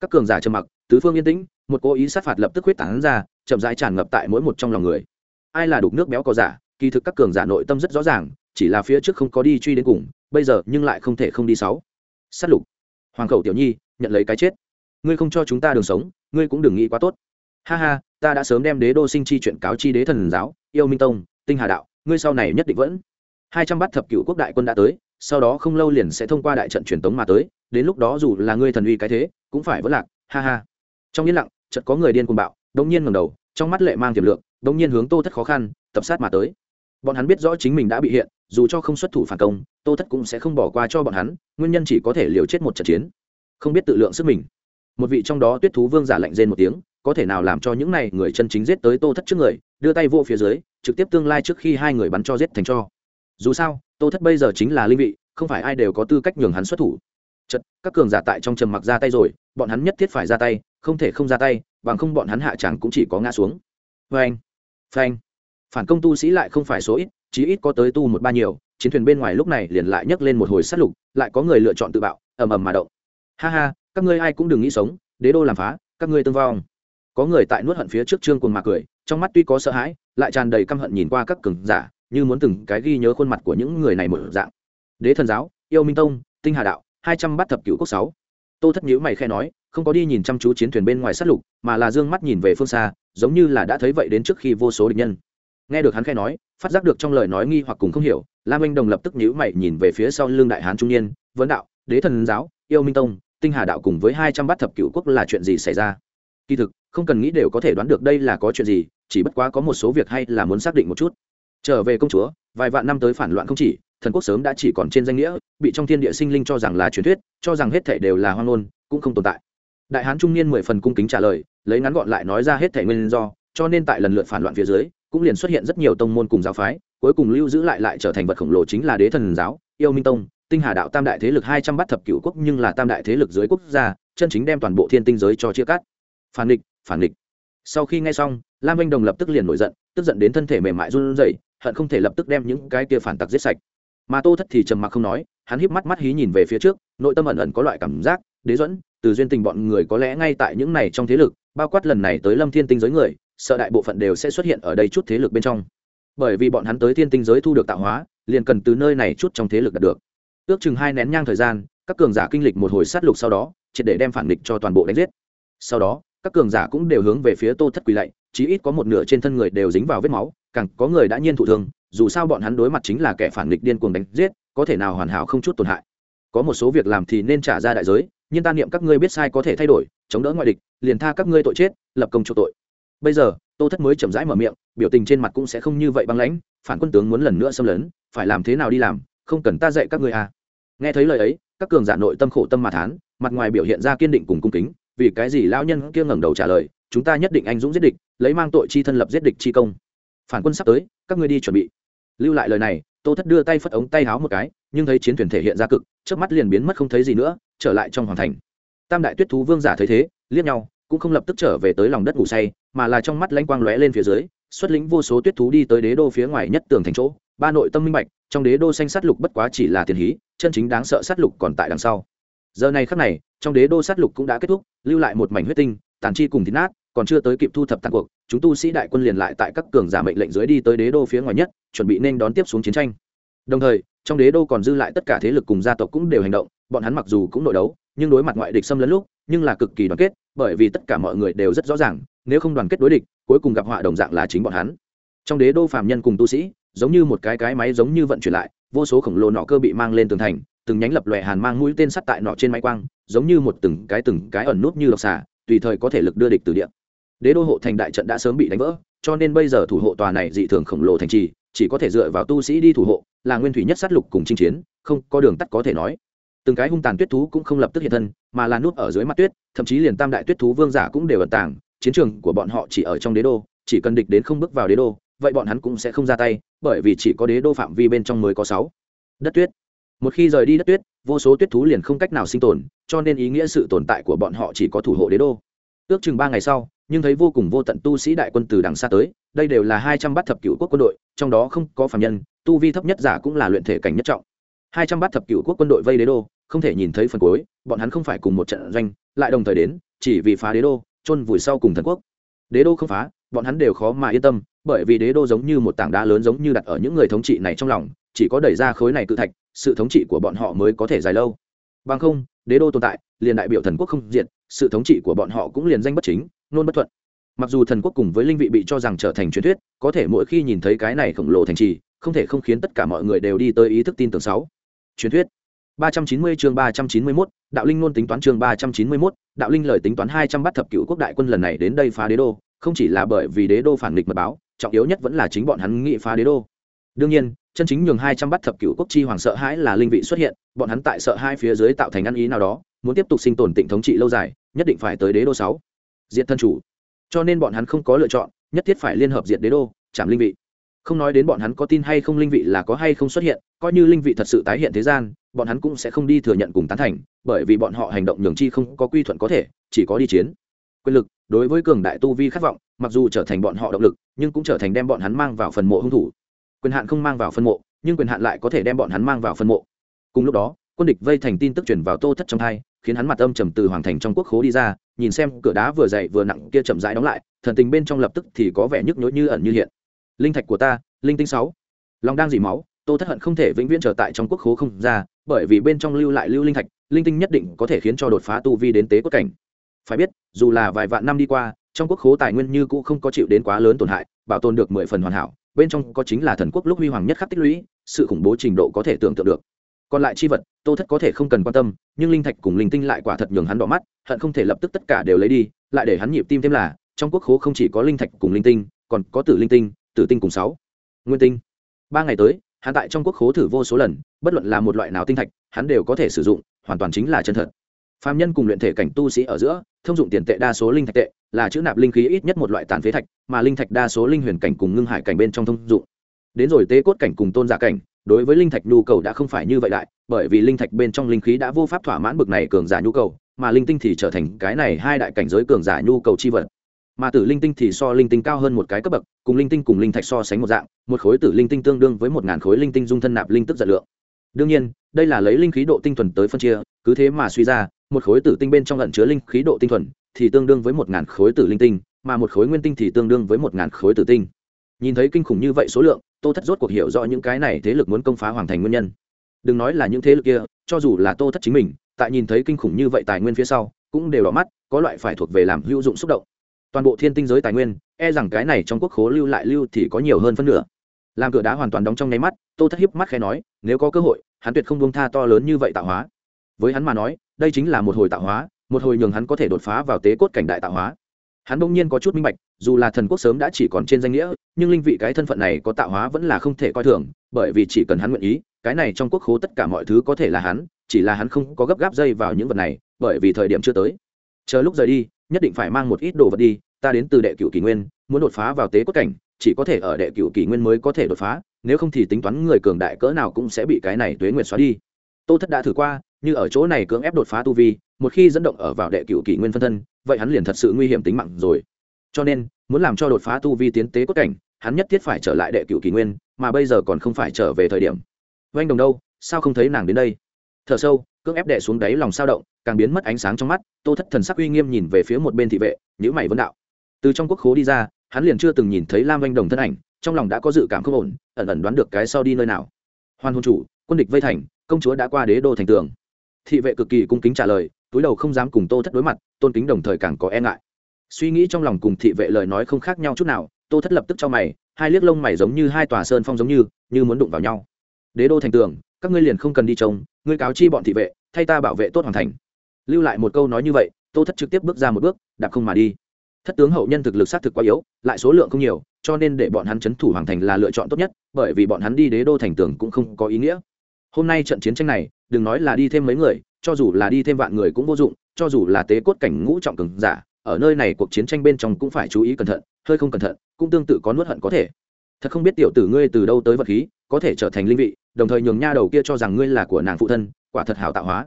Các cường giả trầm mặc, tứ phương yên tĩnh, một cố ý sát phạt lập tức huyết tán ra, chậm rãi tràn ngập tại mỗi một trong lòng người. Ai là đục nước béo cỏ giả? Kỳ thực các cường giả nội tâm rất rõ ràng, chỉ là phía trước không có đi truy đến cùng, bây giờ nhưng lại không thể không đi sáu. Sát lục. Hoàng khẩu tiểu nhi, nhận lấy cái chết ngươi không cho chúng ta đường sống, ngươi cũng đừng nghĩ quá tốt. Ha ha, ta đã sớm đem đế đô sinh chi chuyện cáo chi đế thần giáo, yêu minh tông, tinh hà đạo, ngươi sau này nhất định vẫn. Hai trăm bát thập cựu quốc đại quân đã tới, sau đó không lâu liền sẽ thông qua đại trận truyền tống mà tới, đến lúc đó dù là ngươi thần uy cái thế, cũng phải vất lạc, ha ha. Trong yên lặng, chợt có người điên cuồng bạo, đống nhiên ngẩng đầu, trong mắt lệ mang tiềm lượng, đống nhiên hướng tô thất khó khăn, tập sát mà tới. Bọn hắn biết rõ chính mình đã bị hiện, dù cho không xuất thủ phản công, tô thất cũng sẽ không bỏ qua cho bọn hắn, nguyên nhân chỉ có thể liều chết một trận chiến, không biết tự lượng sức mình một vị trong đó tuyết thú vương giả lạnh rên một tiếng, có thể nào làm cho những này người chân chính giết tới tô thất trước người, đưa tay vô phía dưới, trực tiếp tương lai trước khi hai người bắn cho giết thành cho. Dù sao, tô thất bây giờ chính là linh vị, không phải ai đều có tư cách nhường hắn xuất thủ. Chật, các cường giả tại trong trầm mặc ra tay rồi, bọn hắn nhất thiết phải ra tay, không thể không ra tay, bằng không bọn hắn hạ chẳng cũng chỉ có ngã xuống. Phanh phanh. Phản công tu sĩ lại không phải số ít, chí ít có tới tu một ba nhiều, chiến thuyền bên ngoài lúc này liền lại nhấc lên một hồi sát lục, lại có người lựa chọn tự bạo, ầm ầm mà động. Ha ha các ngươi ai cũng đừng nghĩ sống, đế đô làm phá, các ngươi tương vong. Có người tại nuốt hận phía trước trương cuồng mà cười, trong mắt tuy có sợ hãi, lại tràn đầy căm hận nhìn qua các cường giả, như muốn từng cái ghi nhớ khuôn mặt của những người này một dạng. Đế thần giáo, yêu minh tông, tinh hà đạo, hai trăm bát thập cửu quốc sáu. Tô thất nhữ mày khe nói, không có đi nhìn chăm chú chiến thuyền bên ngoài sát lục, mà là dương mắt nhìn về phương xa, giống như là đã thấy vậy đến trước khi vô số địch nhân. Nghe được hắn khe nói, phát giác được trong lời nói nghi hoặc cùng không hiểu, lam anh đồng lập tức nhữ mày nhìn về phía sau lưng đại hán trung niên, vấn đạo, đế thần giáo, yêu minh tông tinh hà đạo cùng với hai trăm bát thập cửu quốc là chuyện gì xảy ra? Kỳ thực, không cần nghĩ đều có thể đoán được đây là có chuyện gì, chỉ bất quá có một số việc hay là muốn xác định một chút. Trở về công chúa, vài vạn năm tới phản loạn không chỉ, thần quốc sớm đã chỉ còn trên danh nghĩa, bị trong thiên địa sinh linh cho rằng là truyền thuyết, cho rằng hết thể đều là hoang ngôn, cũng không tồn tại. Đại hán trung niên mười phần cung kính trả lời, lấy ngắn gọn lại nói ra hết thể nguyên do, cho nên tại lần lượt phản loạn phía dưới, cũng liền xuất hiện rất nhiều tông môn cùng giáo phái, cuối cùng lưu giữ lại lại trở thành vật khổng lồ chính là đế thần giáo, yêu minh tông tinh hà đạo tam đại thế lực hai trăm bát thập cựu quốc nhưng là tam đại thế lực dưới quốc gia, chân chính đem toàn bộ thiên tinh giới cho chia cắt. Phản địch phản địch sau khi nghe xong, lam anh đồng lập tức liền nổi giận, tức giận đến thân thể mềm mại run rẩy, hận không thể lập tức đem những cái kia phản tặc giết sạch. Mà tô thất thì trầm mặc không nói, hắn híp mắt mắt hí nhìn về phía trước, nội tâm ẩn ẩn có loại cảm giác, đế dẫn từ duyên tình bọn người có lẽ ngay tại những này trong thế lực, bao quát lần này tới lâm thiên tinh giới người, sợ đại bộ phận đều sẽ xuất hiện ở đây chút thế lực bên trong. Bởi vì bọn hắn tới thiên tinh giới thu được tạo hóa, liền cần từ nơi này chút trong thế lực đạt được ước chừng hai nén nhang thời gian, các cường giả kinh lịch một hồi sát lục sau đó, triệt để đem phản địch cho toàn bộ đánh giết. Sau đó, các cường giả cũng đều hướng về phía tô thất quỳ lạy, chí ít có một nửa trên thân người đều dính vào vết máu, càng có người đã nhiên thụ thương, dù sao bọn hắn đối mặt chính là kẻ phản nghịch điên cuồng đánh giết, có thể nào hoàn hảo không chút tổn hại. Có một số việc làm thì nên trả ra đại giới, nhưng ta niệm các ngươi biết sai có thể thay đổi, chống đỡ ngoại địch, liền tha các ngươi tội chết, lập công chỗ tội. Bây giờ, tô thất mới chậm rãi mở miệng, biểu tình trên mặt cũng sẽ không như vậy băng lãnh, phản quân tướng muốn lần nữa xâm lấn, phải làm thế nào đi làm, không cần ta dạy các ngươi à nghe thấy lời ấy, các cường giả nội tâm khổ tâm mà thán, mặt ngoài biểu hiện ra kiên định cùng cung kính, vì cái gì lão nhân kia ngẩng đầu trả lời, chúng ta nhất định anh dũng giết địch, lấy mang tội chi thân lập giết địch chi công. Phản quân sắp tới, các ngươi đi chuẩn bị. Lưu lại lời này, tô thất đưa tay phất ống tay háo một cái, nhưng thấy chiến thuyền thể hiện ra cực trước mắt liền biến mất không thấy gì nữa, trở lại trong hoàng thành. Tam đại tuyết thú vương giả thấy thế, liếc nhau, cũng không lập tức trở về tới lòng đất ngủ say, mà là trong mắt lanh quang lóe lên phía dưới, xuất lĩnh vô số tuyết thú đi tới đế đô phía ngoài nhất tường thành chỗ, ba nội tâm minh bạch trong đế đô xanh sát lục bất quá chỉ là tiền hí, chân chính đáng sợ sát lục còn tại đằng sau. Giờ này khắc này, trong đế đô sát lục cũng đã kết thúc, lưu lại một mảnh huyết tinh, tàn chi cùng thịt nát, còn chưa tới kịp thu thập tàn cuộc, chúng tu sĩ đại quân liền lại tại các cường giả mệnh lệnh dưới đi tới đế đô phía ngoài nhất, chuẩn bị nên đón tiếp xuống chiến tranh. Đồng thời, trong đế đô còn dư lại tất cả thế lực cùng gia tộc cũng đều hành động, bọn hắn mặc dù cũng nội đấu, nhưng đối mặt ngoại địch xâm lấn lúc, nhưng là cực kỳ đoàn kết, bởi vì tất cả mọi người đều rất rõ ràng, nếu không đoàn kết đối địch, cuối cùng gặp họa đồng dạng là chính bọn hắn. Trong đế đô phàm nhân cùng tu sĩ giống như một cái cái máy giống như vận chuyển lại, vô số khổng lồ nọ cơ bị mang lên tường thành, từng nhánh lập lòe hàn mang mũi tên sắt tại nọ trên máy quang, giống như một từng cái từng cái ẩn nút như độc xà, tùy thời có thể lực đưa địch từ địa. Đế đô hộ thành đại trận đã sớm bị đánh vỡ, cho nên bây giờ thủ hộ tòa này dị thường khổng lồ thành trì, chỉ có thể dựa vào tu sĩ đi thủ hộ, là nguyên thủy nhất sát lục cùng chinh chiến, không có đường tắt có thể nói. Từng cái hung tàn tuyết thú cũng không lập tức hiện thân, mà là núp ở dưới mặt tuyết, thậm chí liền tam đại tuyết thú vương giả cũng đều ẩn tàng, chiến trường của bọn họ chỉ ở trong đế đô, chỉ cần địch đến không bước vào đế đô, vậy bọn hắn cũng sẽ không ra tay bởi vì chỉ có đế đô phạm vi bên trong mới có sáu. Đất tuyết. Một khi rời đi đất tuyết, vô số tuyết thú liền không cách nào sinh tồn, cho nên ý nghĩa sự tồn tại của bọn họ chỉ có thủ hộ đế đô. Ước chừng ba ngày sau, nhưng thấy vô cùng vô tận tu sĩ đại quân từ đằng xa tới, đây đều là hai trăm bát thập cựu quốc quân đội, trong đó không có phạm nhân, tu vi thấp nhất giả cũng là luyện thể cảnh nhất trọng. Hai trăm bát thập cựu quốc quân đội vây đế đô, không thể nhìn thấy phần cuối, bọn hắn không phải cùng một trận doanh, lại đồng thời đến, chỉ vì phá đế đô, chôn vùi sau cùng thần quốc. Đế đô không phá, bọn hắn đều khó mà yên tâm bởi vì đế đô giống như một tảng đá lớn giống như đặt ở những người thống trị này trong lòng chỉ có đẩy ra khối này cự thạch sự thống trị của bọn họ mới có thể dài lâu. Bằng không đế đô tồn tại liền đại biểu thần quốc không diện sự thống trị của bọn họ cũng liền danh bất chính nôn bất thuận. Mặc dù thần quốc cùng với linh vị bị cho rằng trở thành truyền thuyết có thể mỗi khi nhìn thấy cái này khổng lồ thành trì không thể không khiến tất cả mọi người đều đi tới ý thức tin tưởng sáu. Truyền thuyết. 390 chương 391, đạo linh luôn tính toán chương 391, đạo linh lời tính toán 200 bắt thập cựu quốc đại quân lần này đến đây phá đế đô, không chỉ là bởi vì đế đô phản nghịch mật báo, trọng yếu nhất vẫn là chính bọn hắn nghị phá đế đô. Đương nhiên, chân chính nhường 200 bắt thập cựu quốc chi hoàng sợ hãi là linh vị xuất hiện, bọn hắn tại sợ hai phía dưới tạo thành ăn ý nào đó, muốn tiếp tục sinh tồn tịnh thống trị lâu dài, nhất định phải tới đế đô sáu diện thân chủ. Cho nên bọn hắn không có lựa chọn, nhất thiết phải liên hợp diệt đế đô, chạm linh vị không nói đến bọn hắn có tin hay không linh vị là có hay không xuất hiện coi như linh vị thật sự tái hiện thế gian bọn hắn cũng sẽ không đi thừa nhận cùng tán thành bởi vì bọn họ hành động nhường chi không có quy thuận có thể chỉ có đi chiến quyền lực đối với cường đại tu vi khát vọng mặc dù trở thành bọn họ động lực, nhưng cũng trở thành đem bọn hắn mang vào phần mộ hung thủ. Quyền hạn không mang vào phân mộ, nhưng quyền hạn lại có thể đem bọn hắn mang vào phân mộ. Cùng lúc đó, quân địch vây thành tin tức truyền vào tô thất trong thai khiến hắn mặt âm trầm từ hoàng thành trong quốc khố đi ra, nhìn xem cửa đá vừa dày vừa nặng kia chậm rãi đóng lại, thần tình bên trong lập tức thì có vẻ nhức nhối như ẩn như hiện. Linh thạch của ta, linh tinh sáu. Lòng đang dỉ máu, tô thất hận không thể vĩnh viễn trở tại trong quốc khố không ra, bởi vì bên trong lưu lại lưu linh thạch, linh tinh nhất định có thể khiến cho đột phá tu vi đến tế quốc cảnh. Phải biết, dù là vài vạn năm đi qua trong quốc khố tài nguyên như cũ không có chịu đến quá lớn tổn hại, bảo tồn được mười phần hoàn hảo, bên trong có chính là thần quốc lúc huy hoàng nhất khắc tích lũy, sự khủng bố trình độ có thể tưởng tượng được. Còn lại chi vật, tô thất có thể không cần quan tâm, nhưng linh thạch cùng linh tinh lại quả thật nhường hắn đỏ mắt, hận không thể lập tức tất cả đều lấy đi, lại để hắn nhịp tim thêm là, trong quốc khố không chỉ có linh thạch cùng linh tinh, còn có tử linh tinh, tử tinh cùng sáu. Nguyên tinh. Ba ngày tới, hắn tại trong quốc khố thử vô số lần, bất luận là một loại nào tinh thạch, hắn đều có thể sử dụng, hoàn toàn chính là chân thật. Phạm nhân cùng luyện thể cảnh tu sĩ ở giữa, thông dụng tiền tệ đa số linh thạch tệ là chữ nạp linh khí ít nhất một loại tàn phế thạch, mà linh thạch đa số linh huyền cảnh cùng ngưng hải cảnh bên trong thông dụng. Đến rồi tế cốt cảnh cùng tôn giả cảnh, đối với linh thạch nhu cầu đã không phải như vậy đại, bởi vì linh thạch bên trong linh khí đã vô pháp thỏa mãn bực này cường giả nhu cầu, mà linh tinh thì trở thành cái này hai đại cảnh giới cường giả nhu cầu chi vật. Mà tử linh tinh thì so linh tinh cao hơn một cái cấp bậc, cùng linh tinh cùng linh thạch so sánh một dạng, một khối tử linh tinh tương đương với một ngàn khối linh tinh dung thân nạp linh tức giật lượng. Đương nhiên, đây là lấy linh khí độ tinh thuần tới phân chia, cứ thế mà suy ra, một khối tử tinh bên trong ẩn chứa linh khí độ tinh thuần thì tương đương với một ngàn khối tử linh tinh, mà một khối nguyên tinh thì tương đương với một ngàn khối tử tinh. Nhìn thấy kinh khủng như vậy số lượng, tô thất rốt cuộc hiểu rõ những cái này thế lực muốn công phá hoàng thành nguyên nhân. Đừng nói là những thế lực kia, cho dù là tô thất chính mình, tại nhìn thấy kinh khủng như vậy tài nguyên phía sau, cũng đều đỏ mắt, có loại phải thuộc về làm hữu dụng xúc động. Toàn bộ thiên tinh giới tài nguyên e rằng cái này trong quốc khố lưu lại lưu thì có nhiều hơn phân nửa. Làm cửa đá hoàn toàn đóng trong nháy mắt, tô thất hiếp mắt khẽ nói, nếu có cơ hội, hắn tuyệt không buông tha to lớn như vậy tạo hóa. Với hắn mà nói, đây chính là một hồi tạo hóa một hồi nhường hắn có thể đột phá vào tế cốt cảnh đại tạo hóa. Hắn bỗng nhiên có chút minh bạch, dù là thần quốc sớm đã chỉ còn trên danh nghĩa, nhưng linh vị cái thân phận này có tạo hóa vẫn là không thể coi thường, bởi vì chỉ cần hắn nguyện ý, cái này trong quốc khố tất cả mọi thứ có thể là hắn, chỉ là hắn không có gấp gáp dây vào những vật này, bởi vì thời điểm chưa tới. Chờ lúc rời đi, nhất định phải mang một ít đồ vật đi, ta đến từ đệ cửu kỷ nguyên, muốn đột phá vào tế cốt cảnh, chỉ có thể ở đệ cửu kỷ nguyên mới có thể đột phá, nếu không thì tính toán người cường đại cỡ nào cũng sẽ bị cái này tuế nguyệt xóa đi. Tô thất đã thử qua như ở chỗ này cưỡng ép đột phá tu vi, một khi dẫn động ở vào đệ cửu kỷ nguyên phân thân, vậy hắn liền thật sự nguy hiểm tính mạng rồi. Cho nên, muốn làm cho đột phá tu vi tiến tế cốt cảnh, hắn nhất thiết phải trở lại đệ cửu kỷ nguyên, mà bây giờ còn không phải trở về thời điểm. Vanh đồng đâu, sao không thấy nàng đến đây? Thở sâu, cưỡng ép đệ xuống đáy lòng sao động, càng biến mất ánh sáng trong mắt, tô thất thần sắc uy nghiêm nhìn về phía một bên thị vệ nhữ mày vấn đạo. Từ trong quốc khố đi ra, hắn liền chưa từng nhìn thấy lam anh đồng thân ảnh, trong lòng đã có dự cảm không ổn, ẩn ẩn đoán được cái sau đi nơi nào. Hoan hôn chủ, quân địch vây thành, công chúa đã qua đế đô thành tường thị vệ cực kỳ cung kính trả lời, túi đầu không dám cùng tô thất đối mặt, tôn kính đồng thời càng có e ngại. Suy nghĩ trong lòng cùng thị vệ lời nói không khác nhau chút nào, tô thất lập tức cho mày, hai liếc lông mày giống như hai tòa sơn phong giống như như muốn đụng vào nhau. Đế đô thành tường, các ngươi liền không cần đi trông, ngươi cáo chi bọn thị vệ, thay ta bảo vệ tốt hoàn thành. Lưu lại một câu nói như vậy, tô thất trực tiếp bước ra một bước, đạp không mà đi. Thất tướng hậu nhân thực lực sát thực quá yếu, lại số lượng không nhiều, cho nên để bọn hắn chấn thủ hoàng thành là lựa chọn tốt nhất, bởi vì bọn hắn đi đế đô thành tường cũng không có ý nghĩa hôm nay trận chiến tranh này, đừng nói là đi thêm mấy người, cho dù là đi thêm vạn người cũng vô dụng, cho dù là tế cốt cảnh ngũ trọng cường giả, ở nơi này cuộc chiến tranh bên trong cũng phải chú ý cẩn thận, hơi không cẩn thận, cũng tương tự có nuốt hận có thể. Thật không biết tiểu tử ngươi từ đâu tới vật khí, có thể trở thành linh vị, đồng thời nhường nha đầu kia cho rằng ngươi là của nàng phụ thân, quả thật hảo tạo hóa.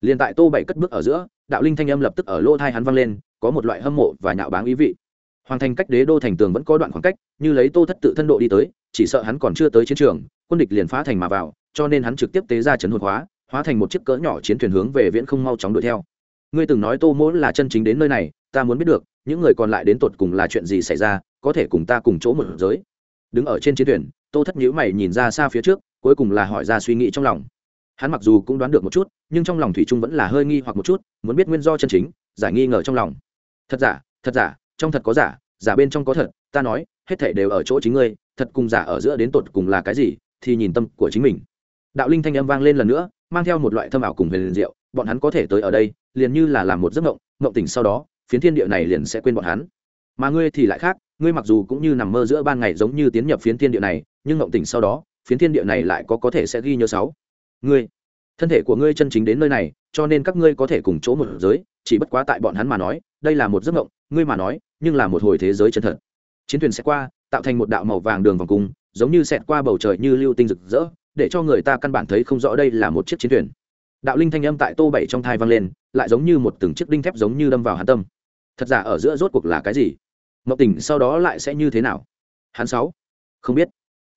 Liền tại tô bảy cất bước ở giữa, đạo linh thanh âm lập tức ở lô thai hắn vang lên, có một loại hâm mộ và nhạo báng ý vị. Hoàng thành cách đế đô thành tường vẫn có đoạn khoảng cách, như lấy tô thất tự thân độ đi tới, chỉ sợ hắn còn chưa tới chiến trường, quân địch liền phá thành mà vào cho nên hắn trực tiếp tế ra chấn hồn hóa hóa thành một chiếc cỡ nhỏ chiến thuyền hướng về viễn không mau chóng đuổi theo. Ngươi từng nói tô mỗ là chân chính đến nơi này, ta muốn biết được, những người còn lại đến tột cùng là chuyện gì xảy ra, có thể cùng ta cùng chỗ một giới. Đứng ở trên chiến thuyền, tô thất nhíu mày nhìn ra xa phía trước, cuối cùng là hỏi ra suy nghĩ trong lòng. Hắn mặc dù cũng đoán được một chút, nhưng trong lòng thủy trung vẫn là hơi nghi hoặc một chút, muốn biết nguyên do chân chính, giải nghi ngờ trong lòng. Thật giả thật giả, trong thật có giả giả bên trong có thật, ta nói, hết thể đều ở chỗ chính ngươi, thật cùng giả ở giữa đến tột cùng là cái gì, thì nhìn tâm của chính mình đạo linh thanh âm vang lên lần nữa, mang theo một loại thâm ảo cùng huyền liền diệu, bọn hắn có thể tới ở đây, liền như là làm một giấc mộng mộng tỉnh sau đó, phiến thiên địa này liền sẽ quên bọn hắn. Mà ngươi thì lại khác, ngươi mặc dù cũng như nằm mơ giữa ban ngày giống như tiến nhập phiến thiên địa này, nhưng mộng tỉnh sau đó, phiến thiên địa này lại có có thể sẽ ghi nhớ sáu. Ngươi, thân thể của ngươi chân chính đến nơi này, cho nên các ngươi có thể cùng chỗ một giới, chỉ bất quá tại bọn hắn mà nói, đây là một giấc mộng, ngươi mà nói, nhưng là một hồi thế giới chân thật. Chiến thuyền sẽ qua, tạo thành một đạo màu vàng đường vòng cung, giống như xẹt qua bầu trời như lưu tinh rực rỡ để cho người ta căn bản thấy không rõ đây là một chiếc chiến thuyền. Đạo linh thanh âm tại tô bảy trong thai vang lên, lại giống như một từng chiếc đinh thép giống như đâm vào hắn tâm. Thật giả ở giữa rốt cuộc là cái gì? Mộng tỉnh sau đó lại sẽ như thế nào? Hắn sáu? Không biết.